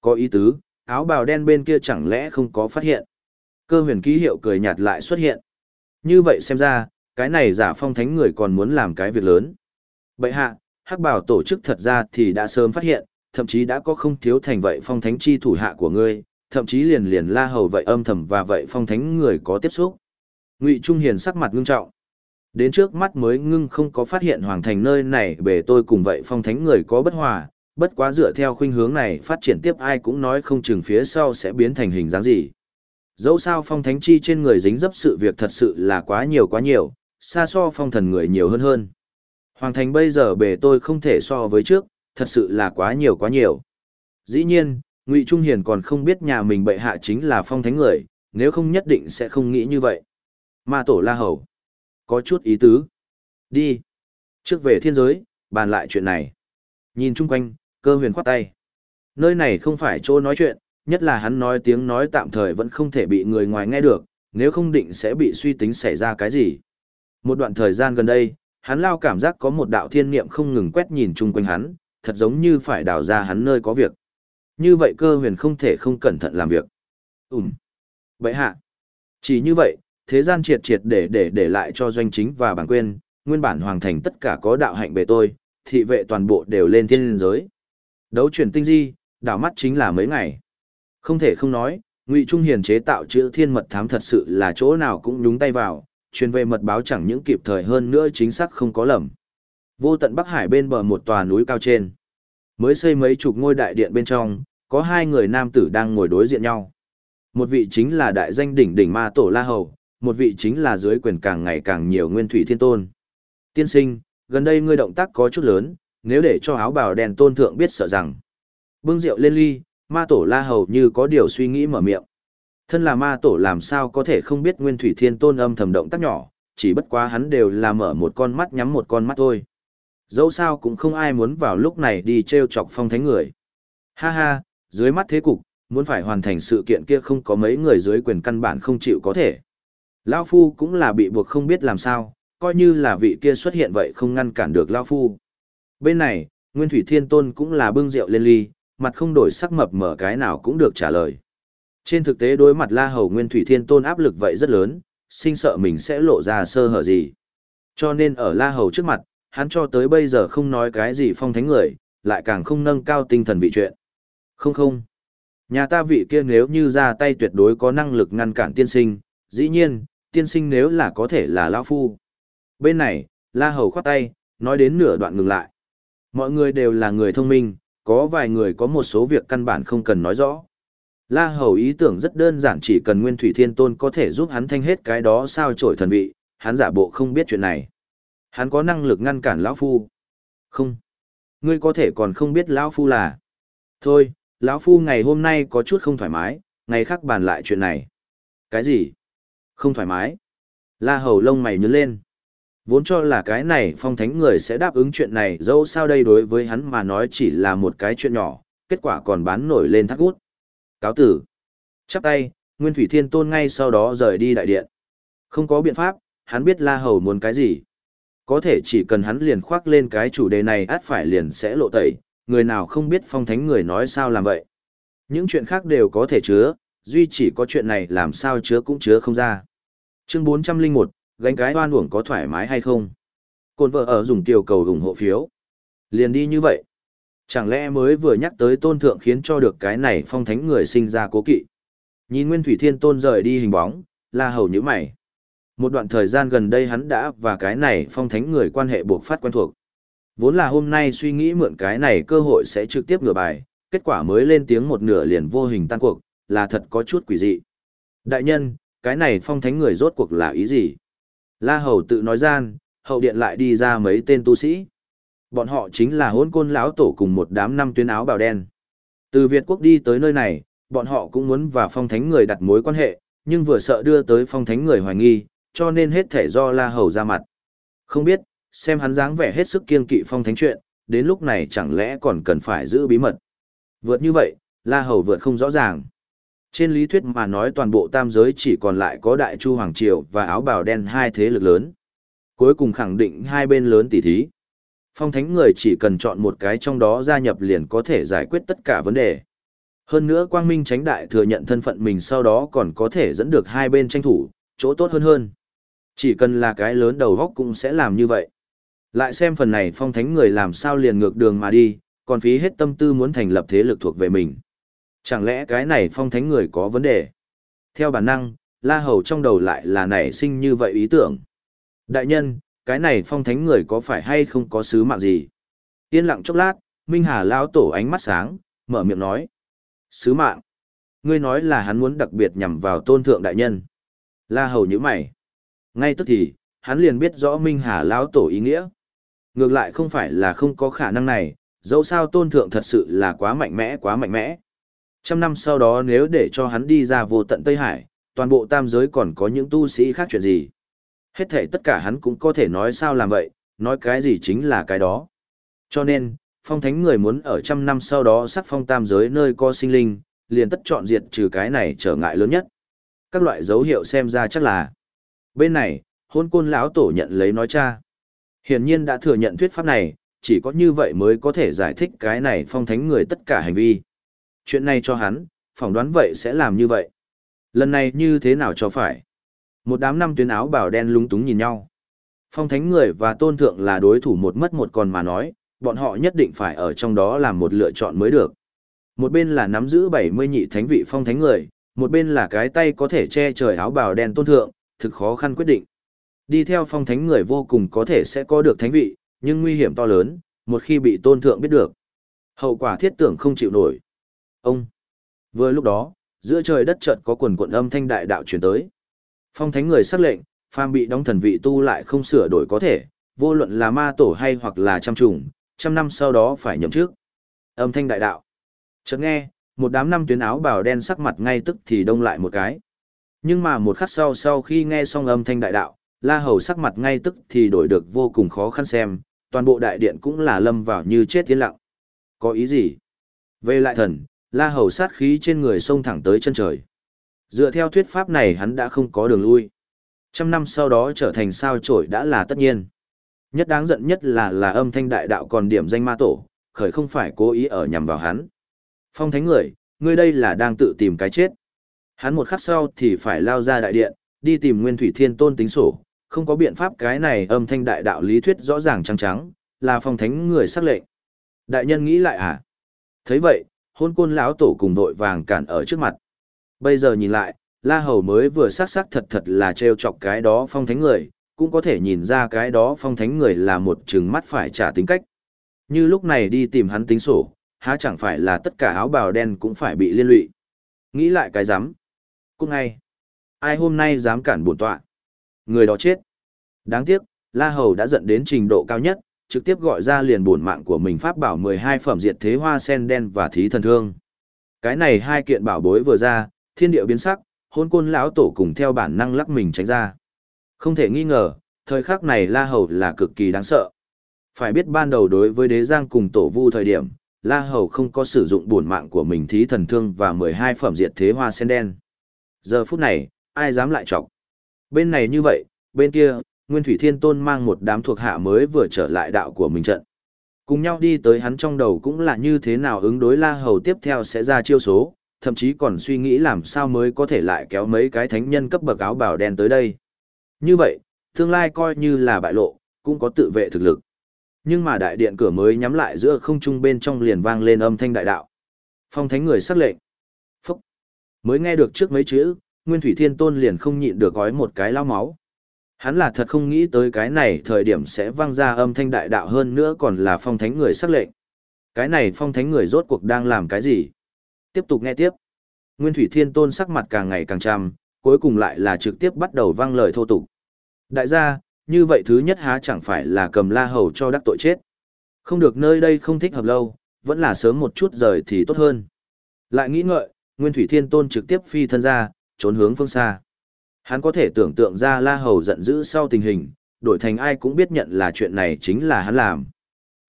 Có ý tứ, áo bào đen bên kia chẳng lẽ không có phát hiện. Cơ huyền ký hiệu cười nhạt lại xuất hiện. Như vậy xem ra, cái này giả phong thánh người còn muốn làm cái việc lớn. Bậy hạ, hắc bảo tổ chức thật ra thì đã sớm phát hiện, thậm chí đã có không thiếu thành vậy phong thánh chi thủ hạ của ngươi, thậm chí liền liền la hầu vậy âm thầm và vậy phong thánh người có tiếp xúc. Ngụy Trung Hiền sắc mặt ngưng trọng. Đến trước mắt mới ngưng không có phát hiện hoàng thành nơi này bề tôi cùng vậy phong thánh người có bất hòa, bất quá dựa theo khuynh hướng này phát triển tiếp ai cũng nói không chừng phía sau sẽ biến thành hình dáng gì. Dẫu sao phong thánh chi trên người dính dấp sự việc thật sự là quá nhiều quá nhiều, xa so phong thần người nhiều hơn hơn. Hoàng thành bây giờ bề tôi không thể so với trước, thật sự là quá nhiều quá nhiều. Dĩ nhiên, Ngụy Trung Hiền còn không biết nhà mình bệ hạ chính là phong thánh người, nếu không nhất định sẽ không nghĩ như vậy. Ma tổ la hầu. Có chút ý tứ. Đi. Trước về thiên giới, bàn lại chuyện này. Nhìn chung quanh, cơ huyền khoát tay. Nơi này không phải chỗ nói chuyện, nhất là hắn nói tiếng nói tạm thời vẫn không thể bị người ngoài nghe được, nếu không định sẽ bị suy tính xảy ra cái gì. Một đoạn thời gian gần đây, hắn lao cảm giác có một đạo thiên niệm không ngừng quét nhìn chung quanh hắn, thật giống như phải đào ra hắn nơi có việc. Như vậy cơ huyền không thể không cẩn thận làm việc. Ừm. Vậy hạ. Chỉ như vậy, thế gian triệt triệt để để để lại cho doanh chính và bản quyền, nguyên bản hoàng thành tất cả có đạo hạnh về tôi, thị vệ toàn bộ đều lên thiên giới. Đấu chuyển tinh di, đảo mắt chính là mấy ngày. Không thể không nói, Ngụy Trung Hiền chế tạo chữ thiên mật thám thật sự là chỗ nào cũng nhúng tay vào, truyền về mật báo chẳng những kịp thời hơn nữa chính xác không có lầm. Vô tận Bắc Hải bên bờ một tòa núi cao trên. Mới xây mấy chục ngôi đại điện bên trong, có hai người nam tử đang ngồi đối diện nhau. Một vị chính là đại danh đỉnh đỉnh ma tổ La Hầu, một vị chính là dưới quyền càng ngày càng nhiều nguyên thủy thiên tôn. Tiên sinh, gần đây ngươi động tác có chút lớn, nếu để cho áo bào đen tôn thượng biết sợ rằng. Bưng rượu lên ly, ma tổ La Hầu như có điều suy nghĩ mở miệng. Thân là ma tổ làm sao có thể không biết nguyên thủy thiên tôn âm thầm động tác nhỏ, chỉ bất quá hắn đều là mở một con mắt nhắm một con mắt thôi. Dẫu sao cũng không ai muốn vào lúc này đi treo chọc phong thánh người. Ha ha, dưới mắt thế cục, muốn phải hoàn thành sự kiện kia không có mấy người dưới quyền căn bản không chịu có thể. Lao Phu cũng là bị buộc không biết làm sao, coi như là vị kia xuất hiện vậy không ngăn cản được Lao Phu. Bên này, Nguyên Thủy Thiên Tôn cũng là bưng rượu lên ly, mặt không đổi sắc mập mở cái nào cũng được trả lời. Trên thực tế đối mặt La Hầu Nguyên Thủy Thiên Tôn áp lực vậy rất lớn, sinh sợ mình sẽ lộ ra sơ hở gì. Cho nên ở La Hầu trước mặt, hắn cho tới bây giờ không nói cái gì phong thánh người, lại càng không nâng cao tinh thần vị chuyện. Không không. Nhà ta vị kia nếu như ra tay tuyệt đối có năng lực ngăn cản tiên sinh, dĩ nhiên, tiên sinh nếu là có thể là lão phu. Bên này, La Hầu khoát tay, nói đến nửa đoạn ngừng lại. Mọi người đều là người thông minh, có vài người có một số việc căn bản không cần nói rõ. La Hầu ý tưởng rất đơn giản chỉ cần Nguyên Thủy Thiên Tôn có thể giúp hắn thanh hết cái đó sao trổi thần vị, hắn giả bộ không biết chuyện này. Hắn có năng lực ngăn cản lão phu. Không. Ngươi có thể còn không biết lão phu là. Thôi, lão phu ngày hôm nay có chút không thoải mái, ngày khác bàn lại chuyện này. Cái gì? Không thoải mái. La hầu lông mày nhớ lên. Vốn cho là cái này phong thánh người sẽ đáp ứng chuyện này dẫu sao đây đối với hắn mà nói chỉ là một cái chuyện nhỏ, kết quả còn bán nổi lên thắt gút. Cáo tử. Chắp tay, Nguyên Thủy Thiên Tôn ngay sau đó rời đi đại điện. Không có biện pháp, hắn biết La Hầu muốn cái gì. Có thể chỉ cần hắn liền khoác lên cái chủ đề này át phải liền sẽ lộ tẩy, người nào không biết phong thánh người nói sao làm vậy. Những chuyện khác đều có thể chứa, duy chỉ có chuyện này làm sao chứa cũng chứa không ra. Chương 401, gánh cái oan uổng có thoải mái hay không? Côn vợ ở dùng tiểu cầu ủng hộ phiếu. Liền đi như vậy. Chẳng lẽ mới vừa nhắc tới tôn thượng khiến cho được cái này phong thánh người sinh ra cố kỵ. Nhìn Nguyên Thủy Thiên Tôn rời đi hình bóng, la hầu như mày. Một đoạn thời gian gần đây hắn đã và cái này phong thánh người quan hệ buộc phát quen thuộc. Vốn là hôm nay suy nghĩ mượn cái này cơ hội sẽ trực tiếp ngửa bài, kết quả mới lên tiếng một nửa liền vô hình tan cuộc, là thật có chút quỷ dị. Đại nhân, cái này phong thánh người rốt cuộc là ý gì? La Hầu tự nói gian, hậu điện lại đi ra mấy tên tu sĩ. Bọn họ chính là hôn côn lão tổ cùng một đám năm tuyến áo bào đen. Từ Việt quốc đi tới nơi này, bọn họ cũng muốn và phong thánh người đặt mối quan hệ, nhưng vừa sợ đưa tới phong thánh người hoài nghi, cho nên hết thể do La Hầu ra mặt. Không biết, xem hắn dáng vẻ hết sức kiên kỵ phong thánh chuyện, đến lúc này chẳng lẽ còn cần phải giữ bí mật. Vượt như vậy, La Hầu vượt không rõ ràng. Trên lý thuyết mà nói toàn bộ tam giới chỉ còn lại có Đại Chu Hoàng Triều và áo bào đen hai thế lực lớn. Cuối cùng khẳng định hai bên lớn tỷ thí. Phong thánh người chỉ cần chọn một cái trong đó gia nhập liền có thể giải quyết tất cả vấn đề. Hơn nữa Quang Minh tránh đại thừa nhận thân phận mình sau đó còn có thể dẫn được hai bên tranh thủ, chỗ tốt hơn hơn. Chỉ cần là cái lớn đầu góc cũng sẽ làm như vậy. Lại xem phần này phong thánh người làm sao liền ngược đường mà đi, còn phí hết tâm tư muốn thành lập thế lực thuộc về mình. Chẳng lẽ cái này phong thánh người có vấn đề? Theo bản năng, La Hầu trong đầu lại là nảy sinh như vậy ý tưởng. Đại nhân, cái này phong thánh người có phải hay không có sứ mạng gì? Yên lặng chốc lát, Minh Hà lao tổ ánh mắt sáng, mở miệng nói. Sứ mạng? Ngươi nói là hắn muốn đặc biệt nhằm vào tôn thượng đại nhân. La Hầu như mày. Ngay tức thì, hắn liền biết rõ Minh Hà lão tổ ý nghĩa. Ngược lại không phải là không có khả năng này, dẫu sao tôn thượng thật sự là quá mạnh mẽ quá mạnh mẽ. Trăm năm sau đó nếu để cho hắn đi ra vô tận Tây Hải, toàn bộ tam giới còn có những tu sĩ khác chuyện gì. Hết thể tất cả hắn cũng có thể nói sao làm vậy, nói cái gì chính là cái đó. Cho nên, phong thánh người muốn ở trăm năm sau đó sắc phong tam giới nơi có sinh linh, liền tất chọn diệt trừ cái này trở ngại lớn nhất. Các loại dấu hiệu xem ra chắc là Bên này, hôn côn lão tổ nhận lấy nói cha. Hiển nhiên đã thừa nhận thuyết pháp này, chỉ có như vậy mới có thể giải thích cái này phong thánh người tất cả hành vi. Chuyện này cho hắn, phỏng đoán vậy sẽ làm như vậy. Lần này như thế nào cho phải? Một đám năm tuyến áo bảo đen lúng túng nhìn nhau. Phong thánh người và tôn thượng là đối thủ một mất một còn mà nói, bọn họ nhất định phải ở trong đó làm một lựa chọn mới được. Một bên là nắm giữ 70 nhị thánh vị phong thánh người, một bên là cái tay có thể che trời áo bào đen tôn thượng, thực khó khăn quyết định. Đi theo phong thánh người vô cùng có thể sẽ có được thánh vị, nhưng nguy hiểm to lớn, một khi bị tôn thượng biết được. Hậu quả thiết tưởng không chịu nổi. Ông. Vừa lúc đó, giữa trời đất chợt có quần quận âm thanh đại đạo chuyển tới. Phong thánh người sắc lệnh, phàm bị đóng thần vị tu lại không sửa đổi có thể, vô luận là ma tổ hay hoặc là trăm trùng, trăm năm sau đó phải nhậm trước. Âm thanh đại đạo. Chợt nghe, một đám năm tuyến áo bào đen sắc mặt ngay tức thì đông lại một cái. Nhưng mà một khắc sau sau khi nghe xong âm thanh đại đạo, La Hầu sắc mặt ngay tức thì đổi được vô cùng khó khăn xem, toàn bộ đại điện cũng là lâm vào như chết tiến lặng. Có ý gì? Về lại thần, La Hầu sát khí trên người xông thẳng tới chân trời. Dựa theo thuyết pháp này hắn đã không có đường lui. Trăm năm sau đó trở thành sao trổi đã là tất nhiên. Nhất đáng giận nhất là là âm thanh đại đạo còn điểm danh ma tổ, khởi không phải cố ý ở nhằm vào hắn. Phong thánh người, ngươi đây là đang tự tìm cái chết. Hắn một khắc sau thì phải lao ra đại điện, đi tìm Nguyên Thủy Thiên Tôn tính sổ, không có biện pháp cái này âm thanh đại đạo lý thuyết rõ ràng trắng trắng, là phong thánh người sắc lệnh. Đại nhân nghĩ lại à? thấy vậy, hôn côn lão tổ cùng vội vàng cản ở trước mặt. Bây giờ nhìn lại, La Hầu mới vừa sắc sắc thật thật là trêu chọc cái đó phong thánh người, cũng có thể nhìn ra cái đó phong thánh người là một trừng mắt phải trả tính cách. Như lúc này đi tìm hắn tính sổ, há chẳng phải là tất cả áo bào đen cũng phải bị liên lụy. Nghĩ lại cái dám. Cũng ngay. Ai hôm nay dám cản bổn tọa? Người đó chết. Đáng tiếc, La Hầu đã giận đến trình độ cao nhất, trực tiếp gọi ra liền bổn mạng của mình pháp bảo 12 phẩm diệt thế hoa sen đen và thí thần thương. Cái này hai kiện bảo bối vừa ra, thiên địa biến sắc, hôn côn lão tổ cùng theo bản năng lắc mình tránh ra. Không thể nghi ngờ, thời khắc này La Hầu là cực kỳ đáng sợ. Phải biết ban đầu đối với đế giang cùng tổ vu thời điểm, La Hầu không có sử dụng bổn mạng của mình thí thần thương và 12 phẩm diệt thế hoa sen đen. Giờ phút này, ai dám lại chọc. Bên này như vậy, bên kia, Nguyên Thủy Thiên Tôn mang một đám thuộc hạ mới vừa trở lại đạo của mình trận. Cùng nhau đi tới hắn trong đầu cũng là như thế nào ứng đối La Hầu tiếp theo sẽ ra chiêu số, thậm chí còn suy nghĩ làm sao mới có thể lại kéo mấy cái thánh nhân cấp bậc áo bào đen tới đây. Như vậy, tương lai coi như là bại lộ, cũng có tự vệ thực lực. Nhưng mà đại điện cửa mới nhắm lại giữa không trung bên trong liền vang lên âm thanh đại đạo. Phong thánh người sắc lệnh. Phúc. Mới nghe được trước mấy chữ, Nguyên Thủy Thiên Tôn liền không nhịn được gói một cái lao máu. Hắn là thật không nghĩ tới cái này thời điểm sẽ vang ra âm thanh đại đạo hơn nữa còn là phong thánh người sắc lệnh. Cái này phong thánh người rốt cuộc đang làm cái gì? Tiếp tục nghe tiếp. Nguyên Thủy Thiên Tôn sắc mặt càng ngày càng trầm, cuối cùng lại là trực tiếp bắt đầu vang lời thô tục. Đại gia, như vậy thứ nhất há chẳng phải là cầm la hầu cho đắc tội chết. Không được nơi đây không thích hợp lâu, vẫn là sớm một chút rời thì tốt hơn. Lại nghĩ ngợi, Nguyên Thủy Thiên Tôn trực tiếp phi thân ra, trốn hướng phương xa. Hắn có thể tưởng tượng ra La Hầu giận dữ sau tình hình, đổi thành ai cũng biết nhận là chuyện này chính là hắn làm.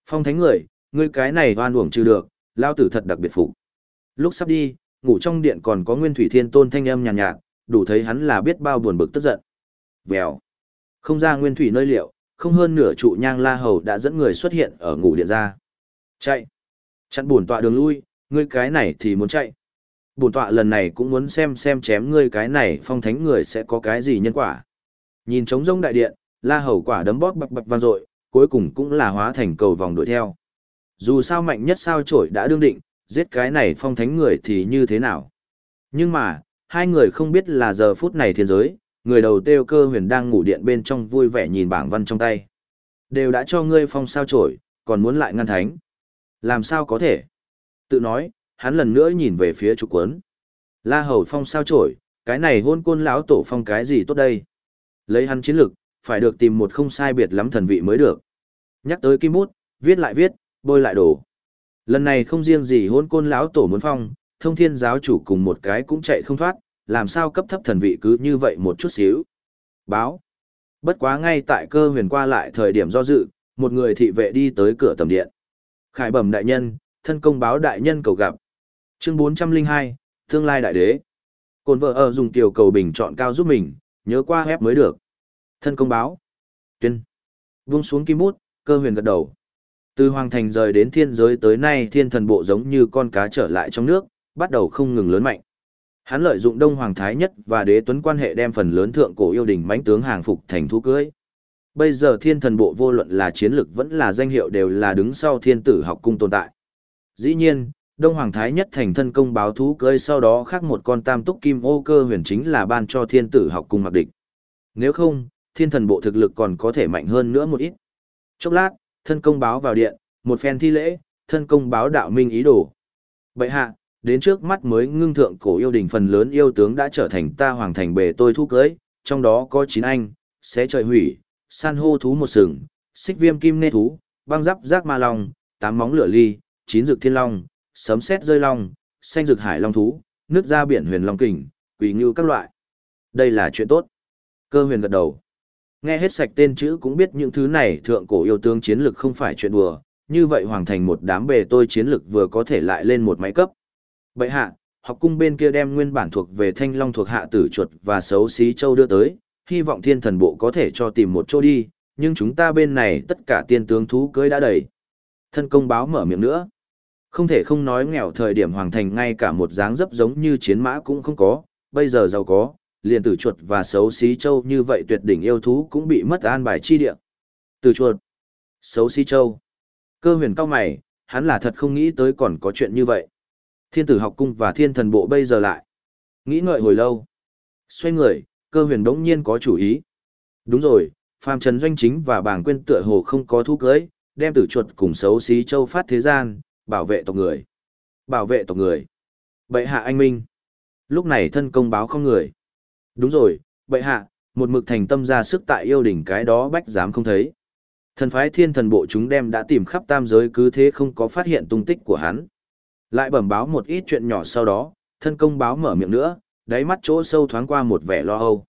Phong thánh người, ngươi cái này oan uổng trừ được, lao tử thật đặc biệt phụ Lúc sắp đi, ngủ trong điện còn có Nguyên Thủy Thiên Tôn thanh âm nhàn nhạt, nhạt, đủ thấy hắn là biết bao buồn bực tức giận. Vèo. Không ra Nguyên Thủy nơi liệu, không hơn nửa trụ nhang La Hầu đã dẫn người xuất hiện ở ngủ điện ra. Chạy. Chặn buồn tọa đường lui, ngươi cái này thì muốn chạy bổn tọa lần này cũng muốn xem xem chém ngươi cái này phong thánh người sẽ có cái gì nhân quả. Nhìn trống rông đại điện, la hầu quả đấm bóp bập bập vang dội, cuối cùng cũng là hóa thành cầu vòng đuổi theo. Dù sao mạnh nhất sao trổi đã đương định, giết cái này phong thánh người thì như thế nào. Nhưng mà, hai người không biết là giờ phút này thiên giới, người đầu tiêu cơ huyền đang ngủ điện bên trong vui vẻ nhìn bảng văn trong tay. Đều đã cho ngươi phong sao trổi, còn muốn lại ngăn thánh. Làm sao có thể? Tự nói, hắn lần nữa nhìn về phía trục quấn. La Hầu Phong sao trổi, cái này hôn côn lão tổ phong cái gì tốt đây? Lấy hắn chiến lực, phải được tìm một không sai biệt lắm thần vị mới được. Nhắc tới kim bút, viết lại viết, bôi lại đổ. Lần này không riêng gì hôn côn lão tổ muốn phong, thông thiên giáo chủ cùng một cái cũng chạy không thoát, làm sao cấp thấp thần vị cứ như vậy một chút xíu. Báo. Bất quá ngay tại cơ huyền qua lại thời điểm do dự, một người thị vệ đi tới cửa tầm điện. Khải bẩm đại nhân, thân công báo đại nhân cầu gặp. Chương 402, Tương lai đại đế. Cồn vợ ở dùng tiểu cầu bình chọn cao giúp mình, nhớ qua hép mới được. Thân công báo. Tuyên. Vung xuống kim bút, cơ huyền gật đầu. Từ hoàng thành rời đến thiên giới tới nay thiên thần bộ giống như con cá trở lại trong nước, bắt đầu không ngừng lớn mạnh. Hắn lợi dụng Đông Hoàng Thái Nhất và đế tuấn quan hệ đem phần lớn thượng cổ yêu đình mãnh tướng hàng phục thành thú cưới. Bây giờ thiên thần bộ vô luận là chiến lực vẫn là danh hiệu đều là đứng sau thiên tử học cung tồn tại. Dĩ nhiên, Đông Hoàng Thái nhất thành thân công báo thú cưới sau đó khác một con tam túc kim ô cơ huyền chính là ban cho thiên tử học cung mặc địch. Nếu không, thiên thần bộ thực lực còn có thể mạnh hơn nữa một ít. Chốc lát, thân công báo vào điện, một phen thi lễ, thân công báo đạo minh ý đồ. Bệ hạ, đến trước mắt mới ngưng thượng cổ yêu đình phần lớn yêu tướng đã trở thành ta hoàng thành bề tôi thú cưới, trong đó có chín anh, sẽ trời hủy, san hô thú một sừng, xích viêm kim nê thú, băng giáp giác ma long, tám móng lửa ly, chín rực thiên long, sấm sét rơi long, xanh rực hải long thú, nước ra biển huyền long kình, quỷ ngưu các loại. Đây là chuyện tốt. Cơ huyền gật đầu. Nghe hết sạch tên chữ cũng biết những thứ này thượng cổ yêu tướng chiến lực không phải chuyện đùa, như vậy hoàng thành một đám bề tôi chiến lực vừa có thể lại lên một máy cấp. Bậy hạ, học cung bên kia đem nguyên bản thuộc về thanh long thuộc hạ tử chuột và xấu xí châu đưa tới, hy vọng thiên thần bộ có thể cho tìm một chỗ đi, nhưng chúng ta bên này tất cả tiên tướng thú cưới đã đầy. Thân công báo mở miệng nữa. Không thể không nói nghèo thời điểm hoàng thành ngay cả một dáng dấp giống như chiến mã cũng không có, bây giờ giàu có, liền tử chuột và xấu xí châu như vậy tuyệt đỉnh yêu thú cũng bị mất an bài chi địa. Tử chuột, xấu xí châu. Cơ huyền cao mày, hắn là thật không nghĩ tới còn có chuyện như vậy. Thiên tử học cung và thiên thần bộ bây giờ lại. Nghĩ ngợi hồi lâu. Xoay người, cơ huyền đống nhiên có chủ ý. Đúng rồi, phàm trần doanh chính và bảng quên tựa hồ không có thu cưới, đem tử chuột cùng xấu xí châu phát thế gian, bảo vệ tộc người. Bảo vệ tộc người. Bệ hạ anh minh. Lúc này thân công báo không người. Đúng rồi, bệ hạ, một mực thành tâm ra sức tại yêu đỉnh cái đó bách dám không thấy. Thần phái thiên thần bộ chúng đem đã tìm khắp tam giới cứ thế không có phát hiện tung tích của hắn. Lại bẩm báo một ít chuyện nhỏ sau đó, thân công báo mở miệng nữa, đáy mắt chỗ sâu thoáng qua một vẻ lo âu.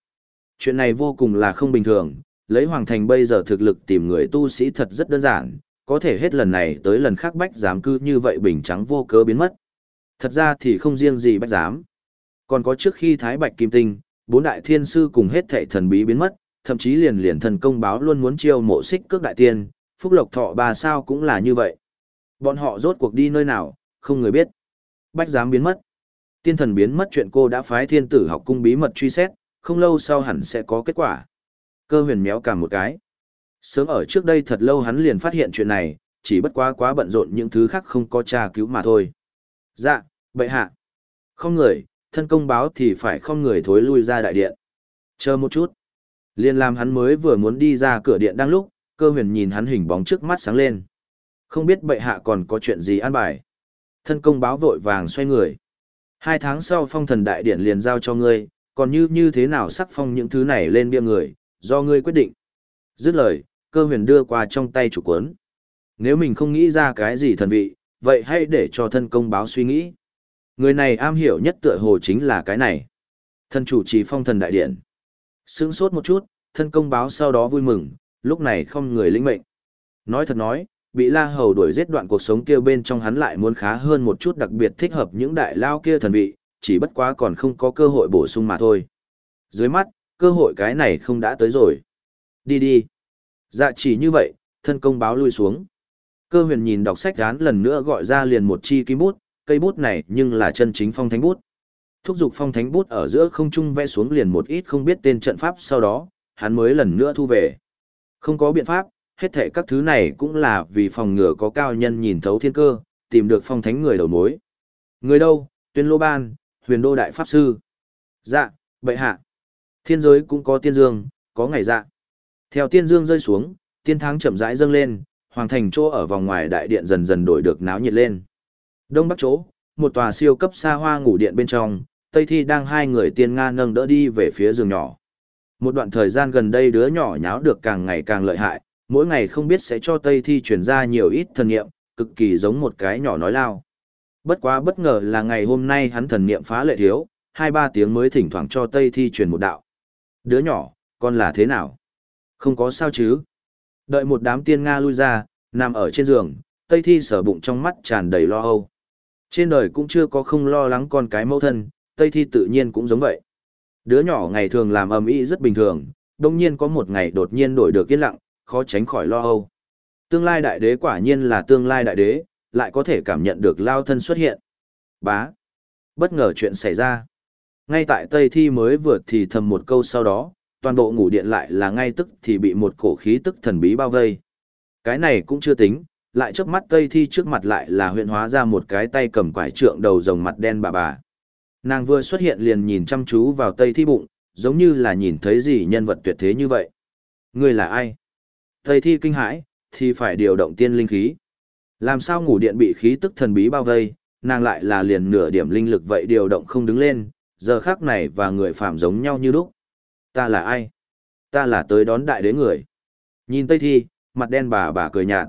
Chuyện này vô cùng là không bình thường, lấy Hoàng Thành bây giờ thực lực tìm người tu sĩ thật rất đơn giản, có thể hết lần này tới lần khác bách giám cư như vậy bình trắng vô cớ biến mất. Thật ra thì không riêng gì bách giám. Còn có trước khi Thái Bạch Kim Tinh, bốn đại thiên sư cùng hết thệ thần bí biến mất, thậm chí liền liền thần công báo luôn muốn chiêu mộ xích cước đại tiên, phúc lộc thọ bà sao cũng là như vậy. Bọn họ rốt cuộc đi nơi nào, không người biết. Bách giám biến mất. Tiên thần biến mất chuyện cô đã phái thiên tử học cung bí mật truy xét, không lâu sau hẳn sẽ có kết quả. Cơ huyền méo cả một cái. Sớm ở trước đây thật lâu hắn liền phát hiện chuyện này, chỉ bất quá quá bận rộn những thứ khác không có tra cứu mà thôi. Dạ, bệ hạ. Không người, thân công báo thì phải không người thối lui ra đại điện. Chờ một chút. Liên làm hắn mới vừa muốn đi ra cửa điện đang lúc, cơ huyền nhìn hắn hình bóng trước mắt sáng lên. Không biết bệ hạ còn có chuyện gì an bài. Thân công báo vội vàng xoay người. Hai tháng sau phong thần đại điện liền giao cho ngươi, còn như như thế nào sắc phong những thứ này lên bia người, do ngươi quyết định. Dứt lời, cơ huyền đưa qua trong tay chủ cuốn. Nếu mình không nghĩ ra cái gì thần vị, vậy hãy để cho thân công báo suy nghĩ. Người này am hiểu nhất tựa hồ chính là cái này. Thân chủ trì phong thần đại điện. Sướng sốt một chút, thân công báo sau đó vui mừng, lúc này không người lĩnh mệnh. Nói thật nói, bị la hầu đuổi giết đoạn cuộc sống kia bên trong hắn lại muốn khá hơn một chút đặc biệt thích hợp những đại lao kia thần vị, chỉ bất quá còn không có cơ hội bổ sung mà thôi. Dưới mắt, cơ hội cái này không đã tới rồi. Đi đi. Dạ chỉ như vậy, thân công báo lui xuống. Cơ huyền nhìn đọc sách gán lần nữa gọi ra liền một chi kim bút, cây bút này nhưng là chân chính phong thánh bút. Thúc giục phong thánh bút ở giữa không trung vẽ xuống liền một ít không biết tên trận pháp sau đó, hắn mới lần nữa thu về. Không có biện pháp, hết thệ các thứ này cũng là vì phòng ngừa có cao nhân nhìn thấu thiên cơ, tìm được phong thánh người đầu mối. Người đâu, tuyên lô ban, huyền đô đại pháp sư. Dạ, bệ hạ. Thiên giới cũng có tiên dương, có ngày dạ. Theo tiên dương rơi xuống, tiên thắng chậm rãi dâng lên, hoàng thành chỗ ở vòng ngoài đại điện dần dần đổi được náo nhiệt lên. Đông bắc chỗ, một tòa siêu cấp xa hoa ngủ điện bên trong, Tây Thi đang hai người tiên Nga nâng đỡ đi về phía giường nhỏ. Một đoạn thời gian gần đây đứa nhỏ nháo được càng ngày càng lợi hại, mỗi ngày không biết sẽ cho Tây Thi truyền ra nhiều ít thần niệm, cực kỳ giống một cái nhỏ nói lao. Bất quá bất ngờ là ngày hôm nay hắn thần niệm phá lệ thiếu, hai ba tiếng mới thỉnh thoảng cho Tây Thi truyền một đạo. Đứa nhỏ, con là thế nào? Không có sao chứ? Đợi một đám tiên Nga lui ra, nằm ở trên giường, Tây Thi sở bụng trong mắt tràn đầy lo âu. Trên đời cũng chưa có không lo lắng con cái mẫu thân, Tây Thi tự nhiên cũng giống vậy. Đứa nhỏ ngày thường làm ầm ĩ rất bình thường, đông nhiên có một ngày đột nhiên đổi được yên lặng, khó tránh khỏi lo âu. Tương lai đại đế quả nhiên là tương lai đại đế, lại có thể cảm nhận được lao thân xuất hiện. Bá. Bất ngờ chuyện xảy ra. Ngay tại Tây Thi mới vừa thì thầm một câu sau đó, toàn bộ ngủ điện lại là ngay tức thì bị một cổ khí tức thần bí bao vây. Cái này cũng chưa tính, lại chớp mắt Tây Thi trước mặt lại là huyện hóa ra một cái tay cầm quải trượng đầu rồng mặt đen bà bà. Nàng vừa xuất hiện liền nhìn chăm chú vào Tây Thi bụng, giống như là nhìn thấy gì nhân vật tuyệt thế như vậy. Người là ai? Tây Thi kinh hãi, thì phải điều động tiên linh khí. Làm sao ngủ điện bị khí tức thần bí bao vây, nàng lại là liền nửa điểm linh lực vậy điều động không đứng lên, giờ khác này và người phạm giống nhau như lúc. Ta là ai? Ta là tới đón đại đế người. Nhìn Tây Thi, mặt đen bà bà cười nhạt.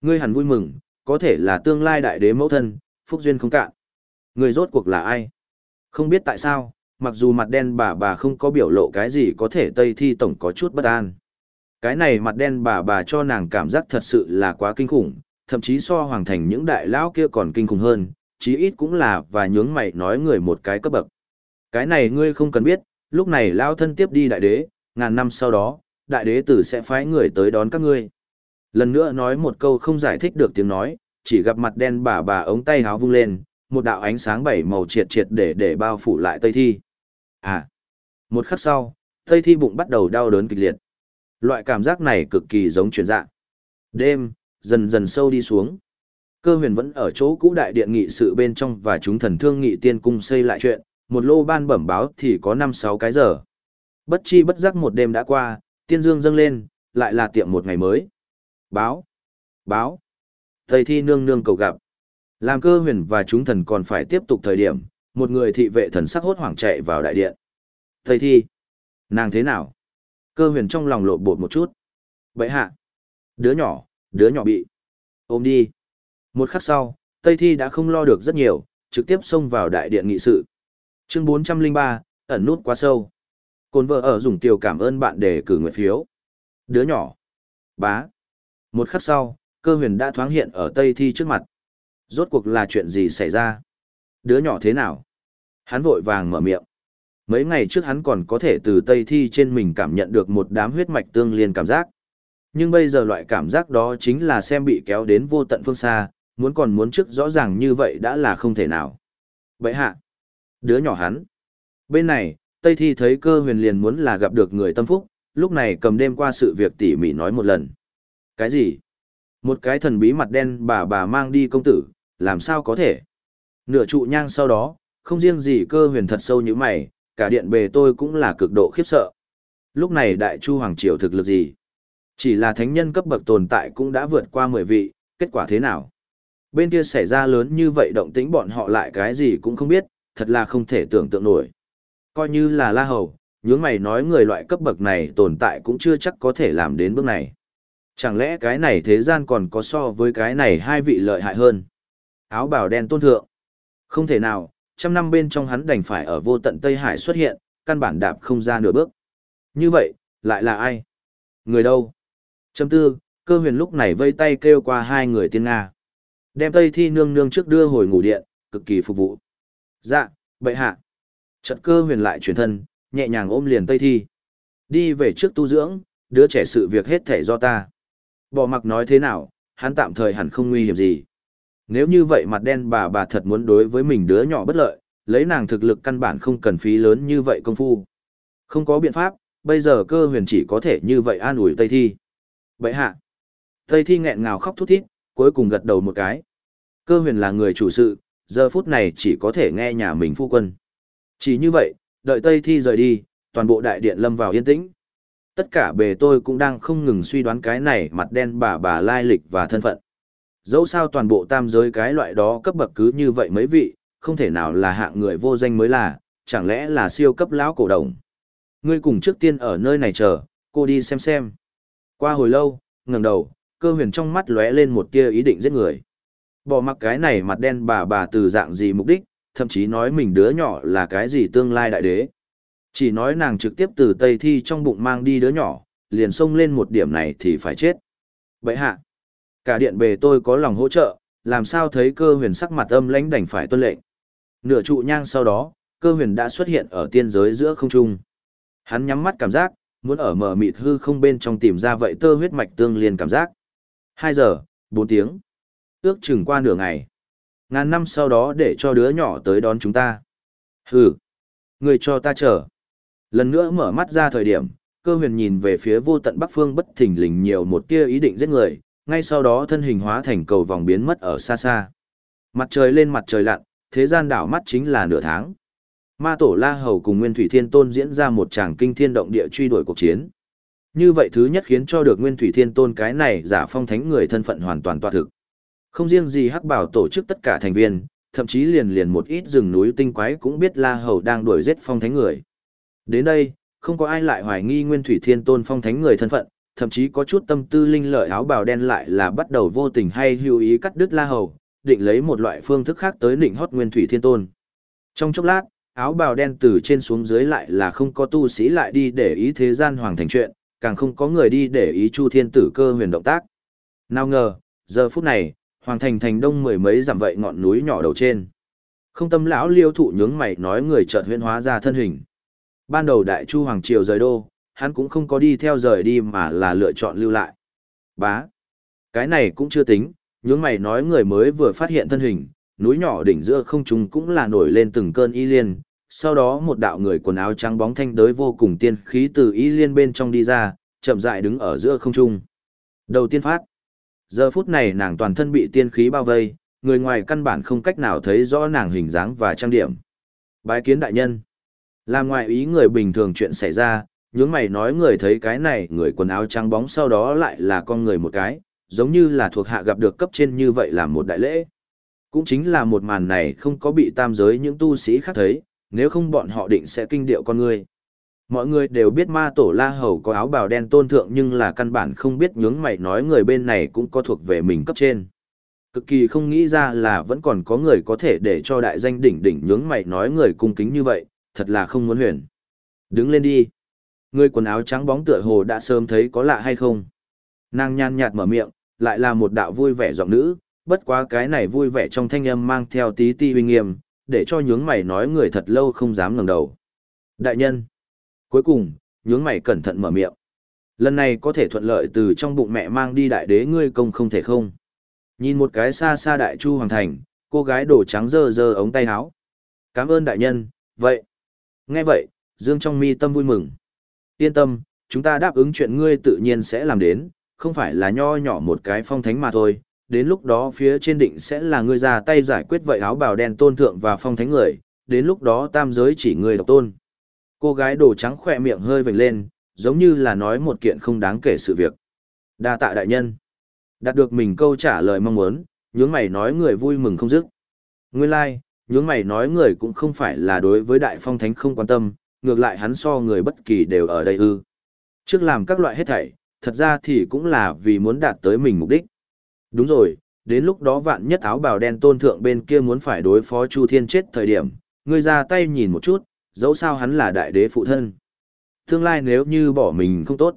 Ngươi hẳn vui mừng, có thể là tương lai đại đế mẫu thân, phúc duyên không cạn. Người rốt cuộc là ai? Không biết tại sao, mặc dù mặt đen bà bà không có biểu lộ cái gì có thể Tây Thi tổng có chút bất an. Cái này mặt đen bà bà cho nàng cảm giác thật sự là quá kinh khủng, thậm chí so hoàng thành những đại lão kia còn kinh khủng hơn, chí ít cũng là và nhướng mày nói người một cái cấp bậc. Cái này ngươi không cần biết, lúc này lao thân tiếp đi đại đế, ngàn năm sau đó, đại đế tử sẽ phái người tới đón các ngươi. Lần nữa nói một câu không giải thích được tiếng nói, chỉ gặp mặt đen bà bà ống tay háo vung lên, một đạo ánh sáng bảy màu triệt triệt để để bao phủ lại Tây Thi. À, một khắc sau, Tây Thi bụng bắt đầu đau đớn kịch liệt. Loại cảm giác này cực kỳ giống chuyển dạng. Đêm, dần dần sâu đi xuống. Cơ huyền vẫn ở chỗ cũ đại điện nghị sự bên trong và chúng thần thương nghị tiên cung xây lại chuyện, một lô ban bẩm báo thì có 5-6 cái giờ. Bất chi bất giác một đêm đã qua, tiên dương dâng lên, lại là tiệm một ngày mới. Báo! Báo! Thầy thi nương nương cầu gặp. Làm cơ huyền và chúng thần còn phải tiếp tục thời điểm, một người thị vệ thần sắc hốt hoảng chạy vào đại điện. Thầy thi! Nàng thế nào? Cơ huyền trong lòng lộ bột một chút. Vậy hạ! Đứa nhỏ, đứa nhỏ bị. Ôm đi! Một khắc sau, Tây Thi đã không lo được rất nhiều, trực tiếp xông vào đại điện nghị sự. Chương 403, ẩn nút quá sâu. Côn vợ ở dùng tiểu cảm ơn bạn để cử nguyện phiếu. Đứa nhỏ. Bá. Một khắc sau, cơ huyền đã thoáng hiện ở Tây Thi trước mặt. Rốt cuộc là chuyện gì xảy ra? Đứa nhỏ thế nào? Hắn vội vàng mở miệng. Mấy ngày trước hắn còn có thể từ Tây Thi trên mình cảm nhận được một đám huyết mạch tương liên cảm giác. Nhưng bây giờ loại cảm giác đó chính là xem bị kéo đến vô tận phương xa, muốn còn muốn trước rõ ràng như vậy đã là không thể nào. Vậy hạ, đứa nhỏ hắn. Bên này, Tây Thi thấy cơ huyền liền muốn là gặp được người tâm phúc, lúc này cầm đêm qua sự việc tỉ mỉ nói một lần. Cái gì? Một cái thần bí mặt đen bà bà mang đi công tử, làm sao có thể? Nửa trụ nhang sau đó, không riêng gì cơ huyền thật sâu như mày, cả điện bề tôi cũng là cực độ khiếp sợ. Lúc này đại chu hoàng triều thực lực gì? Chỉ là thánh nhân cấp bậc tồn tại cũng đã vượt qua 10 vị, kết quả thế nào? Bên kia xảy ra lớn như vậy động tĩnh bọn họ lại cái gì cũng không biết, thật là không thể tưởng tượng nổi. Coi như là la hầu, nhướng mày nói người loại cấp bậc này tồn tại cũng chưa chắc có thể làm đến bước này. Chẳng lẽ cái này thế gian còn có so với cái này hai vị lợi hại hơn? Áo bào đen tôn thượng. Không thể nào, trăm năm bên trong hắn đành phải ở vô tận Tây Hải xuất hiện, căn bản đạp không ra nửa bước. Như vậy, lại là ai? Người đâu? Châm tư, cơ huyền lúc này vây tay kêu qua hai người tiên Nga. Đem Tây Thi nương nương trước đưa hồi ngủ điện, cực kỳ phục vụ. Dạ, bệ hạ. Trận cơ huyền lại chuyển thân, nhẹ nhàng ôm liền Tây Thi. Đi về trước tu dưỡng, đứa trẻ sự việc hết thể do ta. Bỏ mặc nói thế nào, hắn tạm thời hẳn không nguy hiểm gì. Nếu như vậy mặt đen bà bà thật muốn đối với mình đứa nhỏ bất lợi, lấy nàng thực lực căn bản không cần phí lớn như vậy công phu. Không có biện pháp, bây giờ cơ huyền chỉ có thể như vậy an ủi Tây Thi. vậy hạ. Tây Thi nghẹn ngào khóc thút thít, cuối cùng gật đầu một cái. Cơ huyền là người chủ sự, giờ phút này chỉ có thể nghe nhà mình phu quân. Chỉ như vậy, đợi Tây Thi rời đi, toàn bộ đại điện lâm vào yên tĩnh. Tất cả bề tôi cũng đang không ngừng suy đoán cái này mặt đen bà bà lai lịch và thân phận. Dẫu sao toàn bộ tam giới cái loại đó cấp bậc cứ như vậy mấy vị, không thể nào là hạng người vô danh mới là, chẳng lẽ là siêu cấp lão cổ đồng. Ngươi cùng trước tiên ở nơi này chờ, cô đi xem xem. Qua hồi lâu, ngẩng đầu, cơ huyền trong mắt lóe lên một tia ý định giết người. Bỏ mặc cái này mặt đen bà bà từ dạng gì mục đích, thậm chí nói mình đứa nhỏ là cái gì tương lai đại đế. Chỉ nói nàng trực tiếp từ Tây Thi trong bụng mang đi đứa nhỏ, liền xông lên một điểm này thì phải chết. Vậy hạ, cả điện bề tôi có lòng hỗ trợ, làm sao thấy cơ huyền sắc mặt âm lãnh đành phải tuân lệnh. Nửa trụ nhang sau đó, cơ huyền đã xuất hiện ở tiên giới giữa không trung. Hắn nhắm mắt cảm giác, muốn ở mở mịt hư không bên trong tìm ra vậy tơ huyết mạch tương liên cảm giác. 2 giờ, 4 tiếng. Ước chừng qua nửa ngày. Ngàn năm sau đó để cho đứa nhỏ tới đón chúng ta. Hừ. Người cho ta chờ. Lần nữa mở mắt ra thời điểm, cơ huyền nhìn về phía vô tận bắc phương bất thình lình nhiều một tia ý định giết người, ngay sau đó thân hình hóa thành cầu vòng biến mất ở xa xa. Mặt trời lên mặt trời lặn, thế gian đảo mắt chính là nửa tháng. Ma tổ La Hầu cùng Nguyên Thủy Thiên Tôn diễn ra một tràng kinh thiên động địa truy đuổi cuộc chiến. Như vậy thứ nhất khiến cho được Nguyên Thủy Thiên Tôn cái này giả phong thánh người thân phận hoàn toàn toa thực. Không riêng gì hắc bảo tổ chức tất cả thành viên, thậm chí liền liền một ít rừng núi tinh quái cũng biết La Hầu đang đuổi giết phong thánh người. Đến đây, không có ai lại hoài nghi Nguyên Thủy Thiên Tôn phong thánh người thân phận, thậm chí có chút tâm tư linh lợi áo bào đen lại là bắt đầu vô tình hay hữu ý cắt đứt La Hầu, định lấy một loại phương thức khác tới định hót Nguyên Thủy Thiên Tôn. Trong chốc lát, áo bào đen từ trên xuống dưới lại là không có tu sĩ lại đi để ý thế gian hoàng thành chuyện, càng không có người đi để ý Chu Thiên Tử cơ huyền động tác. Nào ngờ, giờ phút này, hoàng thành thành đông mười mấy dặm vậy ngọn núi nhỏ đầu trên. Không tâm lão liêu thụ nhướng mày nói người chợt huyễn hóa ra thân hình. Ban đầu đại chu hoàng triều rời đô, hắn cũng không có đi theo rời đi mà là lựa chọn lưu lại. Bá. Cái này cũng chưa tính, nhướng mày nói người mới vừa phát hiện thân hình, núi nhỏ đỉnh giữa không trung cũng là nổi lên từng cơn y liên. Sau đó một đạo người quần áo trắng bóng thanh đới vô cùng tiên khí từ y liên bên trong đi ra, chậm rãi đứng ở giữa không trung. Đầu tiên phát. Giờ phút này nàng toàn thân bị tiên khí bao vây, người ngoài căn bản không cách nào thấy rõ nàng hình dáng và trang điểm. Bái kiến đại nhân. Làm ngoại ý người bình thường chuyện xảy ra, nhướng mày nói người thấy cái này người quần áo trắng bóng sau đó lại là con người một cái, giống như là thuộc hạ gặp được cấp trên như vậy là một đại lễ. Cũng chính là một màn này không có bị tam giới những tu sĩ khác thấy, nếu không bọn họ định sẽ kinh điệu con người. Mọi người đều biết ma tổ la hầu có áo bào đen tôn thượng nhưng là căn bản không biết nhướng mày nói người bên này cũng có thuộc về mình cấp trên. Cực kỳ không nghĩ ra là vẫn còn có người có thể để cho đại danh đỉnh đỉnh nhướng mày nói người cung kính như vậy, thật là không muốn huyền. Đứng lên đi. Người quần áo trắng bóng tựa hồ đã sớm thấy có lạ hay không. Nàng nhan nhạt mở miệng, lại là một đạo vui vẻ giọng nữ, bất quá cái này vui vẻ trong thanh âm mang theo tí ti uy nghiêm, để cho nhướng mày nói người thật lâu không dám ngẩng đầu. Đại nhân. Cuối cùng, nhướng mày cẩn thận mở miệng. Lần này có thể thuận lợi từ trong bụng mẹ mang đi đại đế ngươi công không thể không. Nhìn một cái xa xa đại chu hoàng thành, cô gái đổ trắng dơ dơ ống tay áo. Cảm ơn đại nhân, vậy. Nghe vậy, Dương trong mi tâm vui mừng. Yên tâm, chúng ta đáp ứng chuyện ngươi tự nhiên sẽ làm đến, không phải là nho nhỏ một cái phong thánh mà thôi. Đến lúc đó phía trên định sẽ là ngươi ra tay giải quyết vậy áo bào đen tôn thượng và phong thánh người, đến lúc đó tam giới chỉ ngươi độc tôn. Cô gái đồ trắng khỏe miệng hơi vểnh lên, giống như là nói một kiện không đáng kể sự việc. Đa tạ đại nhân. Đạt được mình câu trả lời mong muốn, nhướng mày nói người vui mừng không dứt. Nguyên lai, like, nhướng mày nói người cũng không phải là đối với đại phong thánh không quan tâm, ngược lại hắn so người bất kỳ đều ở đây ư. Trước làm các loại hết thảy, thật ra thì cũng là vì muốn đạt tới mình mục đích. Đúng rồi, đến lúc đó vạn nhất áo bào đen tôn thượng bên kia muốn phải đối phó Chu Thiên chết thời điểm, ngươi ra tay nhìn một chút, dẫu sao hắn là đại đế phụ thân. Tương lai nếu như bỏ mình không tốt,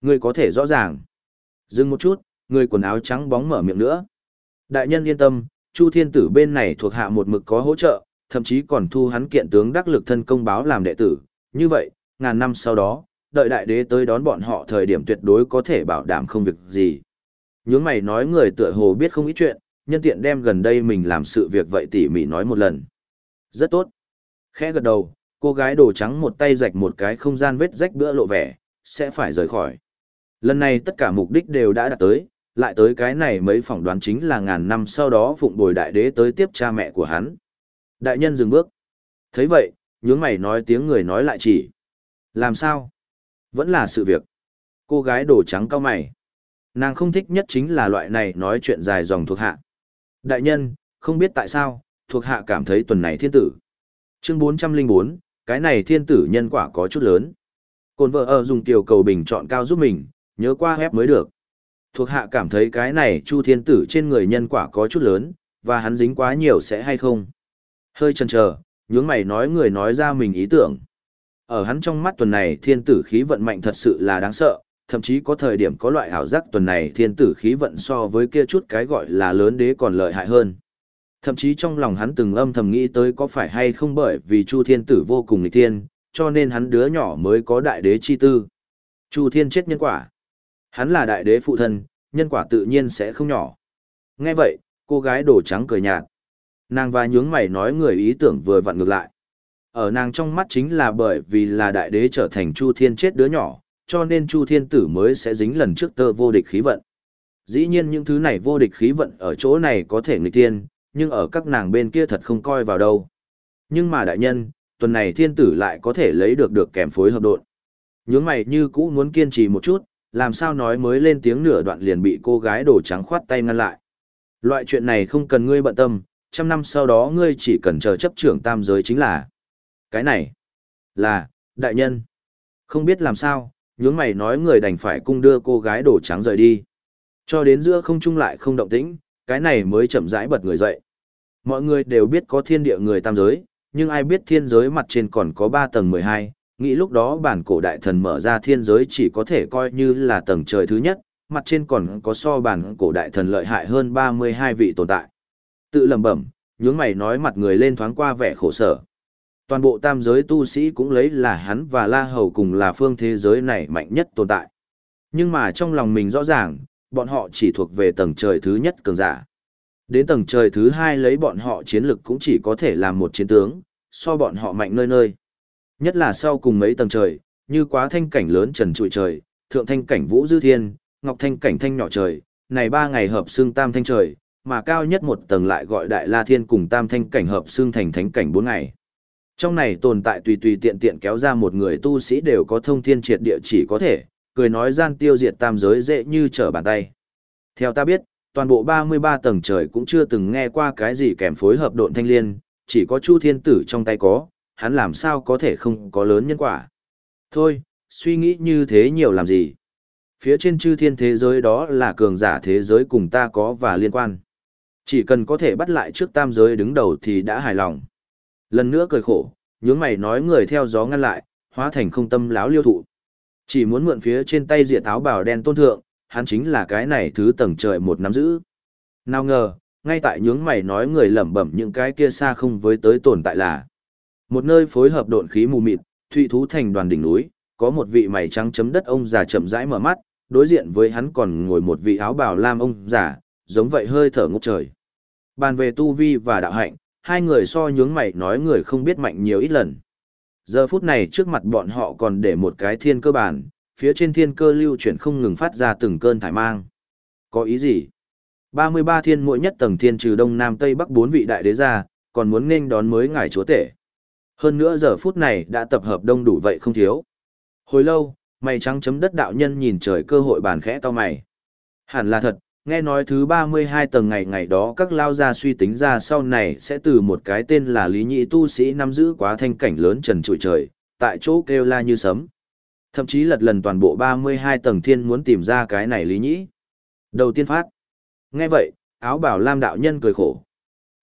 ngươi có thể rõ ràng. Dừng một chút, người quần áo trắng bóng mở miệng nữa. Đại nhân yên tâm, Chu Thiên Tử bên này thuộc hạ một mực có hỗ trợ, thậm chí còn thu hắn kiện tướng đắc lực thân công báo làm đệ tử. Như vậy, ngàn năm sau đó, đợi đại đế tới đón bọn họ thời điểm tuyệt đối có thể bảo đảm không việc gì. Nhướng mày nói người tựa hồ biết không ít chuyện, nhân tiện đem gần đây mình làm sự việc vậy tỉ mỉ nói một lần. Rất tốt. Khẽ gật đầu, cô gái đồ trắng một tay rạch một cái không gian vết rách bữa lộ vẻ, sẽ phải rời khỏi. Lần này tất cả mục đích đều đã đạt tới, lại tới cái này mấy phỏng đoán chính là ngàn năm sau đó phụng bồi đại đế tới tiếp cha mẹ của hắn. Đại nhân dừng bước. thấy vậy, nhướng mày nói tiếng người nói lại chỉ. Làm sao? Vẫn là sự việc. Cô gái đồ trắng cao mày. Nàng không thích nhất chính là loại này nói chuyện dài dòng thuộc hạ. Đại nhân, không biết tại sao, thuộc hạ cảm thấy tuần này thiên tử. Chương 404, cái này thiên tử nhân quả có chút lớn. Cồn vợ ở dùng tiểu cầu bình chọn cao giúp mình, nhớ qua hép mới được. Thuộc hạ cảm thấy cái này chu thiên tử trên người nhân quả có chút lớn, và hắn dính quá nhiều sẽ hay không. Hơi chần chờ, nhướng mày nói người nói ra mình ý tưởng. Ở hắn trong mắt tuần này thiên tử khí vận mạnh thật sự là đáng sợ, thậm chí có thời điểm có loại ảo giác tuần này thiên tử khí vận so với kia chút cái gọi là lớn đế còn lợi hại hơn. Thậm chí trong lòng hắn từng âm thầm nghĩ tới có phải hay không bởi vì Chu Thiên Tử vô cùng nghịch thiên, cho nên hắn đứa nhỏ mới có đại đế chi tư. Chu Thiên chết nhân quả. Hắn là đại đế phụ thân, nhân quả tự nhiên sẽ không nhỏ. Nghe vậy, cô gái đổ trắng cười nhạt. Nàng và nhướng mày nói người ý tưởng vừa vặn ngược lại. Ở nàng trong mắt chính là bởi vì là đại đế trở thành Chu Thiên chết đứa nhỏ, cho nên Chu Thiên Tử mới sẽ dính lần trước tơ vô địch khí vận. Dĩ nhiên những thứ này vô địch khí vận ở chỗ này có thể nghịch tiên, nhưng ở các nàng bên kia thật không coi vào đâu. Nhưng mà đại nhân, tuần này thiên tử lại có thể lấy được được kèm phối hợp độn. Nhướng mày như cũ muốn kiên trì một chút, làm sao nói mới lên tiếng nửa đoạn liền bị cô gái đổ trắng khoát tay ngăn lại. Loại chuyện này không cần ngươi bận tâm, trăm năm sau đó ngươi chỉ cần chờ chấp trưởng tam giới chính là. Cái này là, đại nhân. Không biết làm sao, nhướng mày nói người đành phải cung đưa cô gái đổ trắng rời đi. Cho đến giữa không trung lại không động tĩnh, cái này mới chậm rãi bật người dậy. Mọi người đều biết có thiên địa người tam giới, nhưng ai biết thiên giới mặt trên còn có 3 tầng 12, nghĩ lúc đó bản cổ đại thần mở ra thiên giới chỉ có thể coi như là tầng trời thứ nhất, mặt trên còn có so bản cổ đại thần lợi hại hơn 32 vị tồn tại. Tự lầm bẩm, nhướng mày nói mặt người lên thoáng qua vẻ khổ sở. Toàn bộ tam giới tu sĩ cũng lấy là hắn và La Hầu cùng là phương thế giới này mạnh nhất tồn tại. Nhưng mà trong lòng mình rõ ràng, bọn họ chỉ thuộc về tầng trời thứ nhất cường giả. Đến tầng trời thứ hai lấy bọn họ chiến lực cũng chỉ có thể làm một chiến tướng, so bọn họ mạnh nơi nơi. Nhất là sau cùng mấy tầng trời, như quá thanh cảnh lớn trần trụi trời, thượng thanh cảnh vũ dư thiên, ngọc thanh cảnh thanh nhỏ trời, này ba ngày hợp xương tam thanh trời, mà cao nhất một tầng lại gọi đại la thiên cùng tam thanh cảnh hợp xương thành thánh cảnh bốn ngày. Trong này tồn tại tùy tùy tiện tiện kéo ra một người tu sĩ đều có thông thiên triệt địa chỉ có thể, cười nói gian tiêu diệt tam giới dễ như trở bàn tay. Theo ta biết, toàn bộ 33 tầng trời cũng chưa từng nghe qua cái gì kèm phối hợp độn thanh liên, chỉ có Chu Thiên Tử trong tay có, hắn làm sao có thể không có lớn nhân quả. Thôi, suy nghĩ như thế nhiều làm gì. Phía trên chư thiên thế giới đó là cường giả thế giới cùng ta có và liên quan. Chỉ cần có thể bắt lại trước tam giới đứng đầu thì đã hài lòng. Lần nữa cười khổ, nhướng mày nói người theo gió ngăn lại, hóa thành không tâm láo liêu thụ. Chỉ muốn mượn phía trên tay diệt áo bào đen tôn thượng, hắn chính là cái này thứ tầng trời một nắm giữ. Nào ngờ, ngay tại nhướng mày nói người lẩm bẩm những cái kia xa không với tới tồn tại là một nơi phối hợp độn khí mù mịt, thụy thú thành đoàn đỉnh núi, có một vị mày trắng chấm đất ông già chậm rãi mở mắt, đối diện với hắn còn ngồi một vị áo bào lam ông già, giống vậy hơi thở ngút trời. Bàn về tu vi và đạo hạnh, hai người so nhướng mày nói người không biết mạnh nhiều ít lần. Giờ phút này trước mặt bọn họ còn để một cái thiên cơ bản, phía trên thiên cơ lưu chuyển không ngừng phát ra từng cơn thải mang. Có ý gì? 33 thiên mỗi nhất tầng thiên trừ đông nam tây bắc bốn vị đại đế ra, còn muốn nên đón mới ngài chúa tể. Hơn nữa giờ phút này đã tập hợp đông đủ vậy không thiếu. Hồi lâu, mày trắng chấm đất đạo nhân nhìn trời cơ hội bàn khẽ to mày. Hẳn là thật, nghe nói thứ 32 tầng ngày ngày đó các lao gia suy tính ra sau này sẽ từ một cái tên là Lý Nhị tu sĩ nắm giữ quá thanh cảnh lớn trần trụi trời, tại chỗ kêu la như sấm. Thậm chí lật lần toàn bộ 32 tầng thiên muốn tìm ra cái này Lý nhĩ Đầu tiên phát. Nghe vậy, áo bảo lam đạo nhân cười khổ.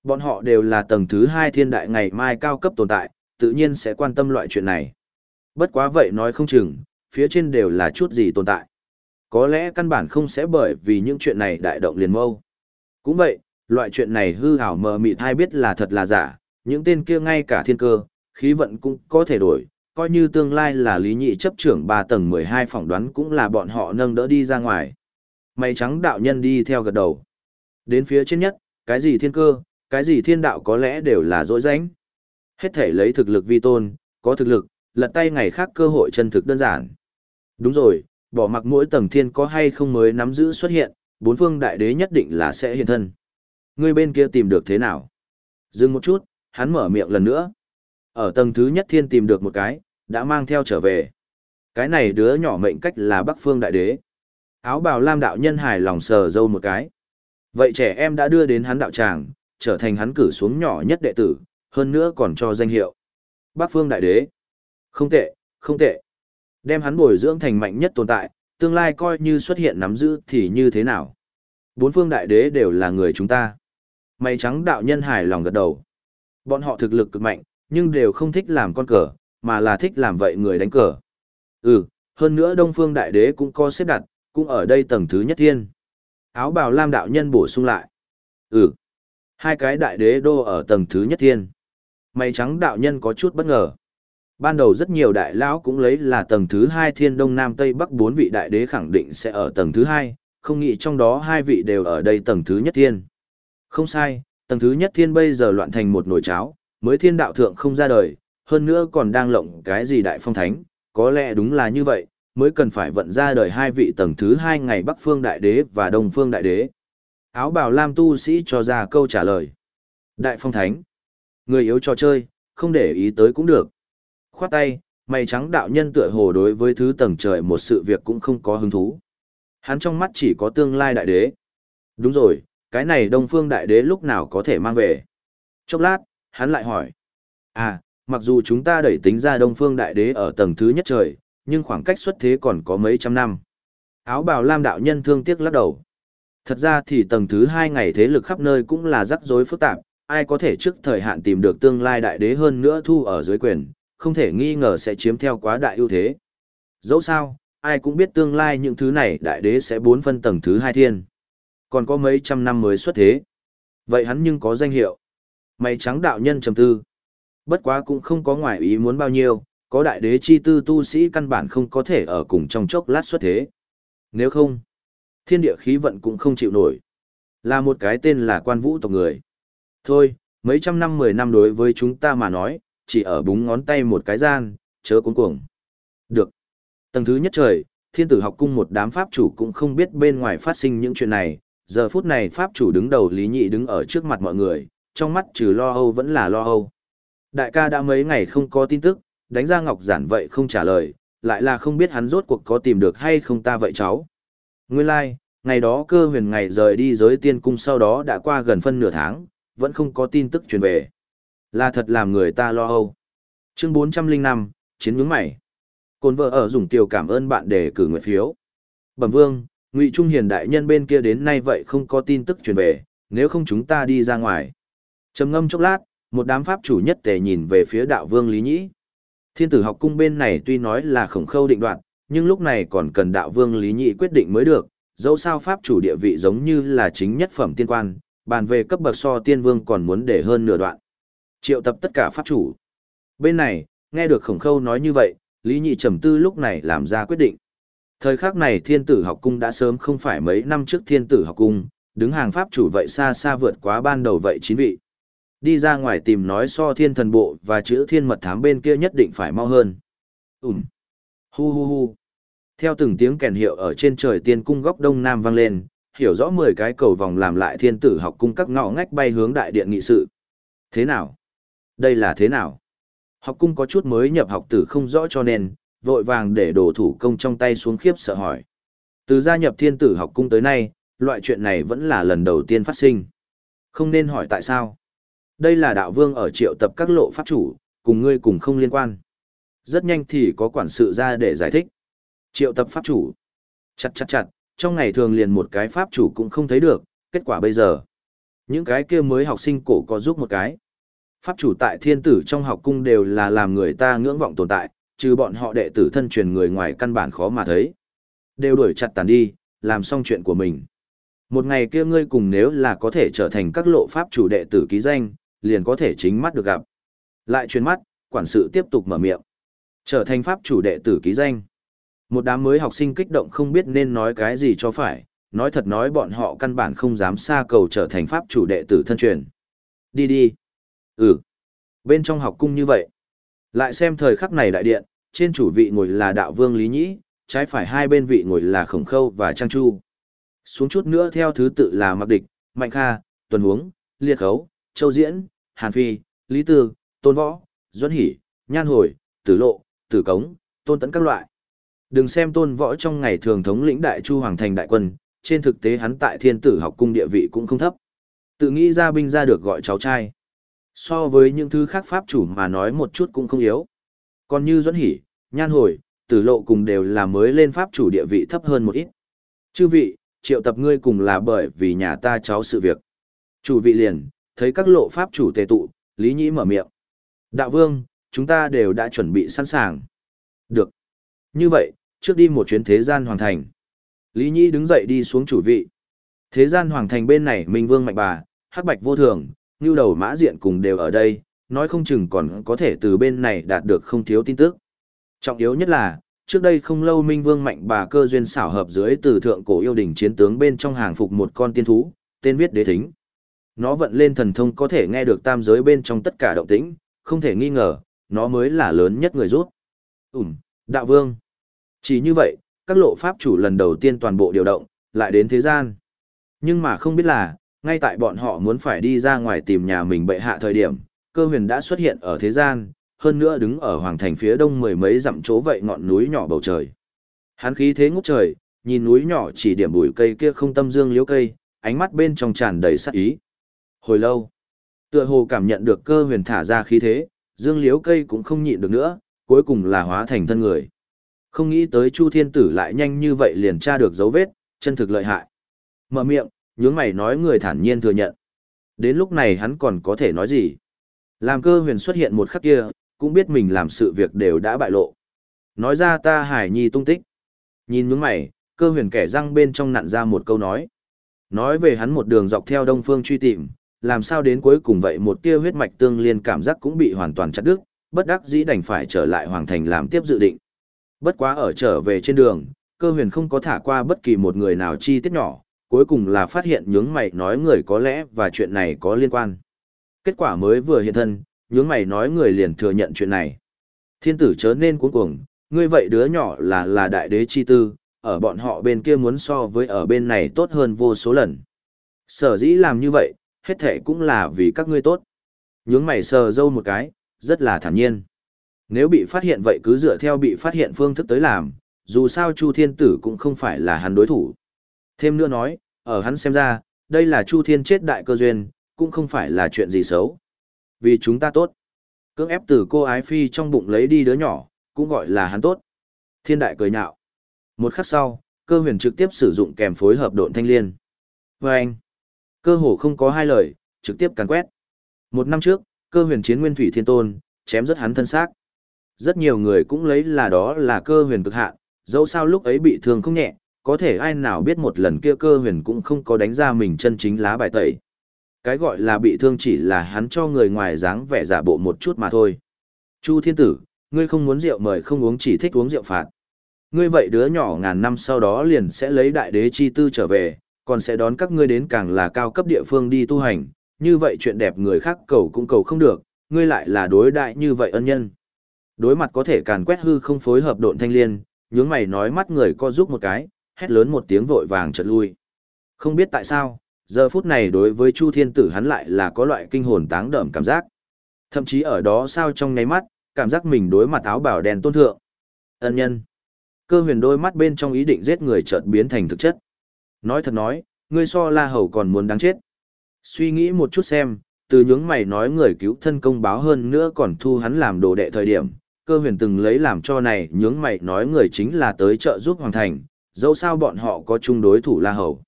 Bọn họ đều là tầng thứ hai thiên đại ngày mai cao cấp tồn tại, tự nhiên sẽ quan tâm loại chuyện này. Bất quá vậy nói không chừng, phía trên đều là chút gì tồn tại. Có lẽ căn bản không sẽ bởi vì những chuyện này đại động liền mâu. Cũng vậy, loại chuyện này hư hảo mờ mịt hay biết là thật là giả, những tên kia ngay cả thiên cơ, khí vận cũng có thể đổi, coi như tương lai là lý nhị chấp trưởng ba tầng 12 phỏng đoán cũng là bọn họ nâng đỡ đi ra ngoài. Mày trắng đạo nhân đi theo gật đầu. Đến phía trên nhất, cái gì thiên cơ, cái gì thiên đạo có lẽ đều là dối rãnh. Hết thể lấy thực lực vi tôn, có thực lực, lật tay ngày khác cơ hội chân thực đơn giản. Đúng rồi, bỏ mặc mỗi tầng thiên có hay không mới nắm giữ xuất hiện, bốn phương đại đế nhất định là sẽ hiện thân. Người bên kia tìm được thế nào? Dừng một chút, hắn mở miệng lần nữa. Ở tầng thứ nhất thiên tìm được một cái, đã mang theo trở về. Cái này đứa nhỏ mệnh cách là Bắc Phương Đại Đế. Áo bào lam đạo nhân hài lòng sờ dâu một cái. Vậy trẻ em đã đưa đến hắn đạo tràng, trở thành hắn cử xuống nhỏ nhất đệ tử, hơn nữa còn cho danh hiệu. Bắc Phương Đại Đế. Không tệ, không tệ. Đem hắn bồi dưỡng thành mạnh nhất tồn tại, tương lai coi như xuất hiện nắm giữ thì như thế nào. Bốn phương đại đế đều là người chúng ta. Mày trắng đạo nhân hài lòng gật đầu. Bọn họ thực lực cực mạnh, nhưng đều không thích làm con cờ, mà là thích làm vậy người đánh cờ. Ừ, hơn nữa Đông Phương Đại Đế cũng có xếp đặt, cũng ở đây tầng thứ nhất thiên. Áo bào lam đạo nhân bổ sung lại. Ừ, hai cái đại đế đô ở tầng thứ nhất thiên. Mày trắng đạo nhân có chút bất ngờ. Ban đầu rất nhiều đại lão cũng lấy là tầng thứ hai thiên đông nam tây bắc bốn vị đại đế khẳng định sẽ ở tầng thứ hai, không nghĩ trong đó hai vị đều ở đây tầng thứ nhất thiên. Không sai, tầng thứ nhất thiên bây giờ loạn thành một nồi cháo, mới thiên đạo thượng không ra đời, hơn nữa còn đang lộng cái gì đại phong thánh, có lẽ đúng là như vậy, mới cần phải vận ra đời hai vị tầng thứ hai ngày Bắc Phương Đại Đế và Đông Phương Đại Đế. Áo bào lam tu sĩ cho ra câu trả lời. Đại phong thánh. Người yếu trò chơi, không để ý tới cũng được. Khoát tay, mày trắng đạo nhân tựa hồ đối với thứ tầng trời một sự việc cũng không có hứng thú. Hắn trong mắt chỉ có tương lai đại đế. Đúng rồi, cái này Đông Phương Đại Đế lúc nào có thể mang về? Chốc lát, hắn lại hỏi. À, mặc dù chúng ta đẩy tính ra Đông Phương Đại Đế ở tầng thứ nhất trời, nhưng khoảng cách xuất thế còn có mấy trăm năm. Áo bào lam đạo nhân thương tiếc lắc đầu. Thật ra thì tầng thứ hai ngày thế lực khắp nơi cũng là rắc rối phức tạp, ai có thể trước thời hạn tìm được tương lai đại đế hơn nữa thu ở dưới quyền, không thể nghi ngờ sẽ chiếm theo quá đại ưu thế. Dẫu sao, ai cũng biết tương lai những thứ này đại đế sẽ bốn phân tầng thứ hai thiên. Còn có mấy trăm năm mới xuất thế. Vậy hắn nhưng có danh hiệu. Mày trắng đạo nhân trầm tư. Bất quá cũng không có ngoại ý muốn bao nhiêu, có đại đế chi tư tu sĩ căn bản không có thể ở cùng trong chốc lát xuất thế. Nếu không, thiên địa khí vận cũng không chịu nổi. Là một cái tên là quan vũ tộc người. Thôi, mấy trăm năm mười năm đối với chúng ta mà nói, chỉ ở búng ngón tay một cái gian, chớ cuốn cuồng. Được. Tầng thứ nhất trời, thiên tử học cung một đám pháp chủ cũng không biết bên ngoài phát sinh những chuyện này. Giờ phút này pháp chủ đứng đầu Lý Nhị đứng ở trước mặt mọi người, trong mắt trừ lo âu vẫn là lo âu. Đại ca đã mấy ngày không có tin tức, đánh ra ngọc giản vậy không trả lời, lại là không biết hắn rốt cuộc có tìm được hay không ta vậy cháu. Nguyên lai, like, ngày đó cơ huyền ngày rời đi giới tiên cung sau đó đã qua gần phân nửa tháng, vẫn không có tin tức truyền về. Là thật làm người ta lo âu. Chương 405, Chiến nhướng mày. Côn vợ ở dùng tiểu cảm ơn bạn để cử nguyện phiếu. Bẩm vương, Ngụy Trung Hiền đại nhân bên kia đến nay vậy không có tin tức truyền về, nếu không chúng ta đi ra ngoài. Trầm ngâm chốc lát, một đám pháp chủ nhất tề nhìn về phía đạo vương Lý Nhĩ. Thiên tử học cung bên này tuy nói là khổng khâu định đoạn, nhưng lúc này còn cần đạo vương Lý Nhĩ quyết định mới được, dẫu sao pháp chủ địa vị giống như là chính nhất phẩm tiên quan, bàn về cấp bậc so tiên vương còn muốn để hơn nửa đoạn. Triệu tập tất cả pháp chủ. Bên này, nghe được khổng khâu nói như vậy, Lý Nhị trầm tư lúc này làm ra quyết định. Thời khắc này thiên tử học cung đã sớm không phải mấy năm trước thiên tử học cung, đứng hàng pháp chủ vậy xa xa vượt quá ban đầu vậy chín vị. Đi ra ngoài tìm nói so thiên thần bộ và chữ thiên mật thám bên kia nhất định phải mau hơn. Ừm. Hu hu hu. Theo từng tiếng kèn hiệu ở trên trời tiên cung góc đông nam vang lên, hiểu rõ 10 cái cầu vòng làm lại thiên tử học cung các ngõ ngách bay hướng đại điện nghị sự. Thế nào? Đây là thế nào? Học cung có chút mới nhập học tử không rõ cho nên, vội vàng để đồ thủ công trong tay xuống khiếp sợ hỏi. Từ gia nhập thiên tử học cung tới nay, loại chuyện này vẫn là lần đầu tiên phát sinh. Không nên hỏi tại sao. Đây là đạo vương ở triệu tập các lộ pháp chủ, cùng ngươi cùng không liên quan. Rất nhanh thì có quản sự ra để giải thích. Triệu tập pháp chủ. Chặt chặt chặt, trong ngày thường liền một cái pháp chủ cũng không thấy được, kết quả bây giờ. Những cái kia mới học sinh cổ có giúp một cái. Pháp chủ tại thiên tử trong học cung đều là làm người ta ngưỡng vọng tồn tại, trừ bọn họ đệ tử thân truyền người ngoài căn bản khó mà thấy. Đều đuổi chặt tàn đi, làm xong chuyện của mình. Một ngày kia ngươi cùng nếu là có thể trở thành các lộ pháp chủ đệ tử ký danh, liền có thể chính mắt được gặp. Lại chuyến mắt, quản sự tiếp tục mở miệng. Trở thành pháp chủ đệ tử ký danh. Một đám mới học sinh kích động không biết nên nói cái gì cho phải, nói thật nói bọn họ căn bản không dám xa cầu trở thành pháp chủ đệ tử thân truyền. Đi đi. Ừ. Bên trong học cung như vậy. Lại xem thời khắc này đại điện, trên chủ vị ngồi là đạo vương Lý Nhĩ, trái phải hai bên vị ngồi là Khổng Khâu và Trang Chu. Xuống chút nữa theo thứ tự là Mặc Địch, Mạnh Kha, Tuần Huống, Liệt Khấu, Châu Diễn, Hàn Phi, Lý Tư, Tôn Võ, Duẫn Hỷ, Nhan Hồi, Tử Lộ, Tử Cống, Tôn Tấn các loại. Đừng xem tôn võ trong ngày thường thống lĩnh đại chu hoàng thành đại quân, trên thực tế hắn tại thiên tử học cung địa vị cũng không thấp. Tự nghĩ ra binh ra được gọi cháu trai. So với những thứ khác pháp chủ mà nói một chút cũng không yếu. Còn như Duẫn Hỷ, Nhan Hồi, Tử Lộ cùng đều là mới lên pháp chủ địa vị thấp hơn một ít. Chư vị, triệu tập ngươi cùng là bởi vì nhà ta cháu sự việc. Chủ vị liền, thấy các lộ pháp chủ tề tụ, Lý Nhĩ mở miệng. Đạo vương, chúng ta đều đã chuẩn bị sẵn sàng. Được. Như vậy, trước đi một chuyến thế gian hoàng thành. Lý Nhĩ đứng dậy đi xuống chủ vị. Thế gian hoàng thành bên này Minh Vương Mạnh Bà, Hắc Bạch Vô Thường, Ngưu Đầu Mã Diện cùng đều ở đây, nói không chừng còn có thể từ bên này đạt được không thiếu tin tức. Trọng yếu nhất là, trước đây không lâu Minh Vương Mạnh Bà cơ duyên xảo hợp dưới từ thượng cổ yêu đình chiến tướng bên trong hàng phục một con tiên thú, tên viết đế thính. Nó vận lên thần thông có thể nghe được tam giới bên trong tất cả động tĩnh, không thể nghi ngờ, nó mới là lớn nhất người rút. Ừm, đạo vương. Chỉ như vậy, các lộ pháp chủ lần đầu tiên toàn bộ điều động, lại đến thế gian. Nhưng mà không biết là, ngay tại bọn họ muốn phải đi ra ngoài tìm nhà mình bệ hạ thời điểm, cơ huyền đã xuất hiện ở thế gian, hơn nữa đứng ở hoàng thành phía đông mười mấy dặm chỗ vậy ngọn núi nhỏ bầu trời. Hắn khí thế ngút trời, nhìn núi nhỏ chỉ điểm bụi cây kia không tâm dương liễu cây, ánh mắt bên trong tràn đầy sát ý. Hồi lâu, tựa hồ cảm nhận được cơ huyền thả ra khí thế, dương liếu cây cũng không nhịn được nữa, cuối cùng là hóa thành thân người. Không nghĩ tới Chu Thiên Tử lại nhanh như vậy liền tra được dấu vết, chân thực lợi hại. Mở miệng, nhướng mày nói người thản nhiên thừa nhận. Đến lúc này hắn còn có thể nói gì? Làm cơ huyền xuất hiện một khắc kia, cũng biết mình làm sự việc đều đã bại lộ. Nói ra ta hải nhi tung tích. Nhìn nhướng mày, cơ huyền kẻ răng bên trong nặn ra một câu nói. Nói về hắn một đường dọc theo đông phương truy tìm, làm sao đến cuối cùng vậy một tia huyết mạch tương liên cảm giác cũng bị hoàn toàn chặt đứt, bất đắc dĩ đành phải trở lại hoàng thành làm tiếp dự định. Bất quá ở trở về trên đường, cơ huyền không có thả qua bất kỳ một người nào chi tiết nhỏ, cuối cùng là phát hiện nhướng mày nói người có lẽ và chuyện này có liên quan. Kết quả mới vừa hiện thân, nhướng mày nói người liền thừa nhận chuyện này. Thiên tử chớ nên cuống cuồng, ngươi vậy đứa nhỏ là là đại đế chi tư, ở bọn họ bên kia muốn so với ở bên này tốt hơn vô số lần. Sở dĩ làm như vậy, hết thệ cũng là vì các ngươi tốt. Nhướng mày sờ dâu một cái, rất là thản nhiên. Nếu bị phát hiện vậy cứ dựa theo bị phát hiện phương thức tới làm, dù sao Chu Thiên Tử cũng không phải là hắn đối thủ. Thêm nữa nói, ở hắn xem ra, đây là Chu Thiên chết đại cơ duyên, cũng không phải là chuyện gì xấu. Vì chúng ta tốt. Cưỡng ép từ cô ái phi trong bụng lấy đi đứa nhỏ, cũng gọi là hắn tốt. Thiên đại cười nhạo. Một khắc sau, cơ huyền trực tiếp sử dụng kèm phối hợp độn thanh liên. Vâng! anh, cơ hồ không có hai lời, trực tiếp càn quét. Một năm trước, cơ huyền chiến nguyên thủy thiên tôn, chém rất hắn thân xác. Rất nhiều người cũng lấy là đó là cơ huyền cực hạn, dẫu sao lúc ấy bị thương không nhẹ, có thể ai nào biết một lần kia cơ huyền cũng không có đánh ra mình chân chính lá bài tẩy. Cái gọi là bị thương chỉ là hắn cho người ngoài dáng vẻ giả bộ một chút mà thôi. Chu thiên tử, ngươi không muốn rượu mời không uống chỉ thích uống rượu phạt. Ngươi vậy đứa nhỏ ngàn năm sau đó liền sẽ lấy đại đế chi tư trở về, còn sẽ đón các ngươi đến càng là cao cấp địa phương đi tu hành, như vậy chuyện đẹp người khác cầu cũng cầu không được, ngươi lại là đối đại như vậy ân nhân. Đối mặt có thể càn quét hư không phối hợp độn thanh liên, nhướng mày nói mắt người co giúp một cái, hét lớn một tiếng vội vàng chợt lui. Không biết tại sao, giờ phút này đối với Chu Thiên Tử hắn lại là có loại kinh hồn táng đậm cảm giác. Thậm chí ở đó sao trong nháy mắt, cảm giác mình đối mặt áo bảo đen tôn thượng. Ân nhân. Cơ huyền đôi mắt bên trong ý định giết người chợt biến thành thực chất. Nói thật nói, ngươi so la hầu còn muốn đáng chết. Suy nghĩ một chút xem, từ những mày nói người cứu thân công báo hơn nữa còn thu hắn làm đồ đệ thời điểm, cơ huyền từng lấy làm cho này nhướng mày nói người chính là tới trợ giúp hoàng thành, dẫu sao bọn họ có chung đối thủ la hầu.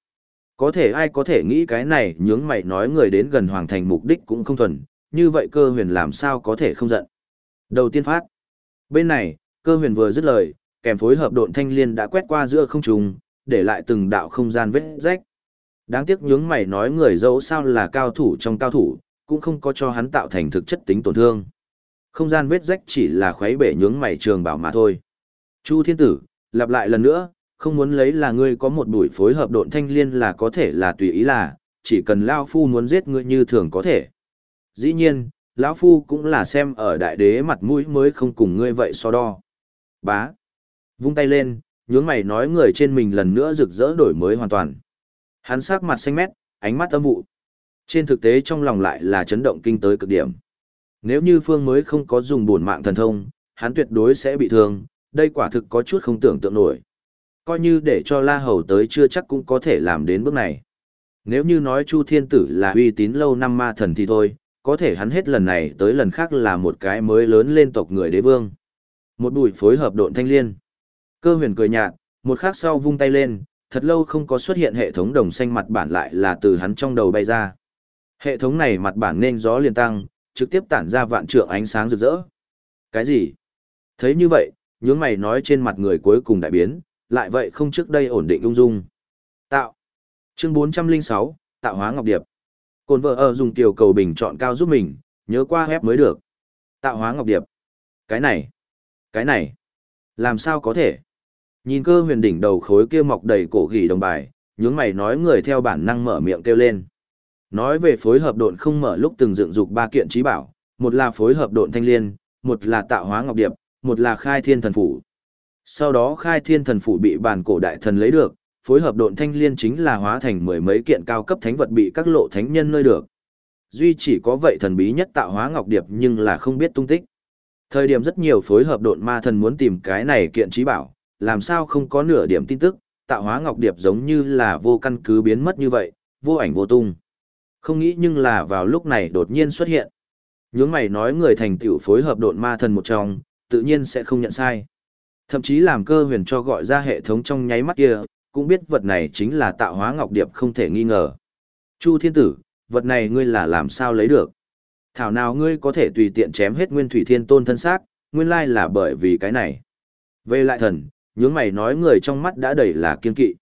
Có thể ai có thể nghĩ cái này nhướng mày nói người đến gần hoàng thành mục đích cũng không thuần, như vậy cơ huyền làm sao có thể không giận. Đầu tiên phát. Bên này, cơ huyền vừa dứt lời, kèm phối hợp độn thanh liên đã quét qua giữa không trung để lại từng đạo không gian vết rách. Đáng tiếc nhướng mày nói người dẫu sao là cao thủ trong cao thủ, cũng không có cho hắn tạo thành thực chất tính tổn thương. Không gian vết rách chỉ là khuấy bể nhướng mày trường bảo mà thôi. Chu thiên tử, lặp lại lần nữa, không muốn lấy là ngươi có một buổi phối hợp độn thanh liên là có thể là tùy ý là, chỉ cần Lao Phu muốn giết ngươi như thường có thể. Dĩ nhiên, lão Phu cũng là xem ở đại đế mặt mũi mới không cùng ngươi vậy so đo. Bá. Vung tay lên, nhướng mày nói người trên mình lần nữa rực rỡ đổi mới hoàn toàn. Hắn sắc mặt xanh mét, ánh mắt âm vụ. Trên thực tế trong lòng lại là chấn động kinh tới cực điểm. Nếu như Phương mới không có dùng bổn mạng thần thông, hắn tuyệt đối sẽ bị thương, đây quả thực có chút không tưởng tượng nổi. Coi như để cho La Hầu tới chưa chắc cũng có thể làm đến bước này. Nếu như nói Chu Thiên Tử là uy tín lâu năm ma thần thì thôi, có thể hắn hết lần này tới lần khác là một cái mới lớn lên tộc người đế vương. Một bùi phối hợp độn thanh liên. Cơ huyền cười nhạt, một khắc sau vung tay lên, thật lâu không có xuất hiện hệ thống đồng xanh mặt bản lại là từ hắn trong đầu bay ra. Hệ thống này mặt bản nên gió liền tăng, trực tiếp tản ra vạn trượng ánh sáng rực rỡ. Cái gì? Thấy như vậy, nhướng mày nói trên mặt người cuối cùng đại biến, lại vậy không trước đây ổn định ung dung. Tạo. Chương 406, tạo hóa ngọc điệp. Cồn vợ ở dùng tiểu cầu bình chọn cao giúp mình, nhớ qua hép mới được. Tạo hóa ngọc điệp. Cái này. Cái này. Làm sao có thể? Nhìn cơ huyền đỉnh đầu khối kia mọc đầy cổ gỉ đồng bài, nhướng mày nói người theo bản năng mở miệng kêu lên. Nói về phối hợp độn không mở lúc từng dựng dục ba kiện trí bảo, một là phối hợp độn thanh liên, một là tạo hóa ngọc điệp, một là khai thiên thần phủ. Sau đó khai thiên thần phủ bị bản cổ đại thần lấy được, phối hợp độn thanh liên chính là hóa thành mười mấy kiện cao cấp thánh vật bị các lộ thánh nhân nơi được. Duy chỉ có vậy thần bí nhất tạo hóa ngọc điệp nhưng là không biết tung tích. Thời điểm rất nhiều phối hợp độn ma thần muốn tìm cái này kiện trí bảo, làm sao không có nửa điểm tin tức, tạo hóa ngọc điệp giống như là vô căn cứ biến mất như vậy, vô ảnh vô tung. Không nghĩ nhưng là vào lúc này đột nhiên xuất hiện. Nhướng mày nói người thành tiểu phối hợp độn ma thần một trong, tự nhiên sẽ không nhận sai. Thậm chí làm cơ huyền cho gọi ra hệ thống trong nháy mắt kia, cũng biết vật này chính là tạo hóa ngọc điệp không thể nghi ngờ. Chu thiên tử, vật này ngươi là làm sao lấy được? Thảo nào ngươi có thể tùy tiện chém hết nguyên thủy thiên tôn thân xác, nguyên lai là bởi vì cái này. Về lại thần, nhướng mày nói người trong mắt đã đầy là kiên kỵ.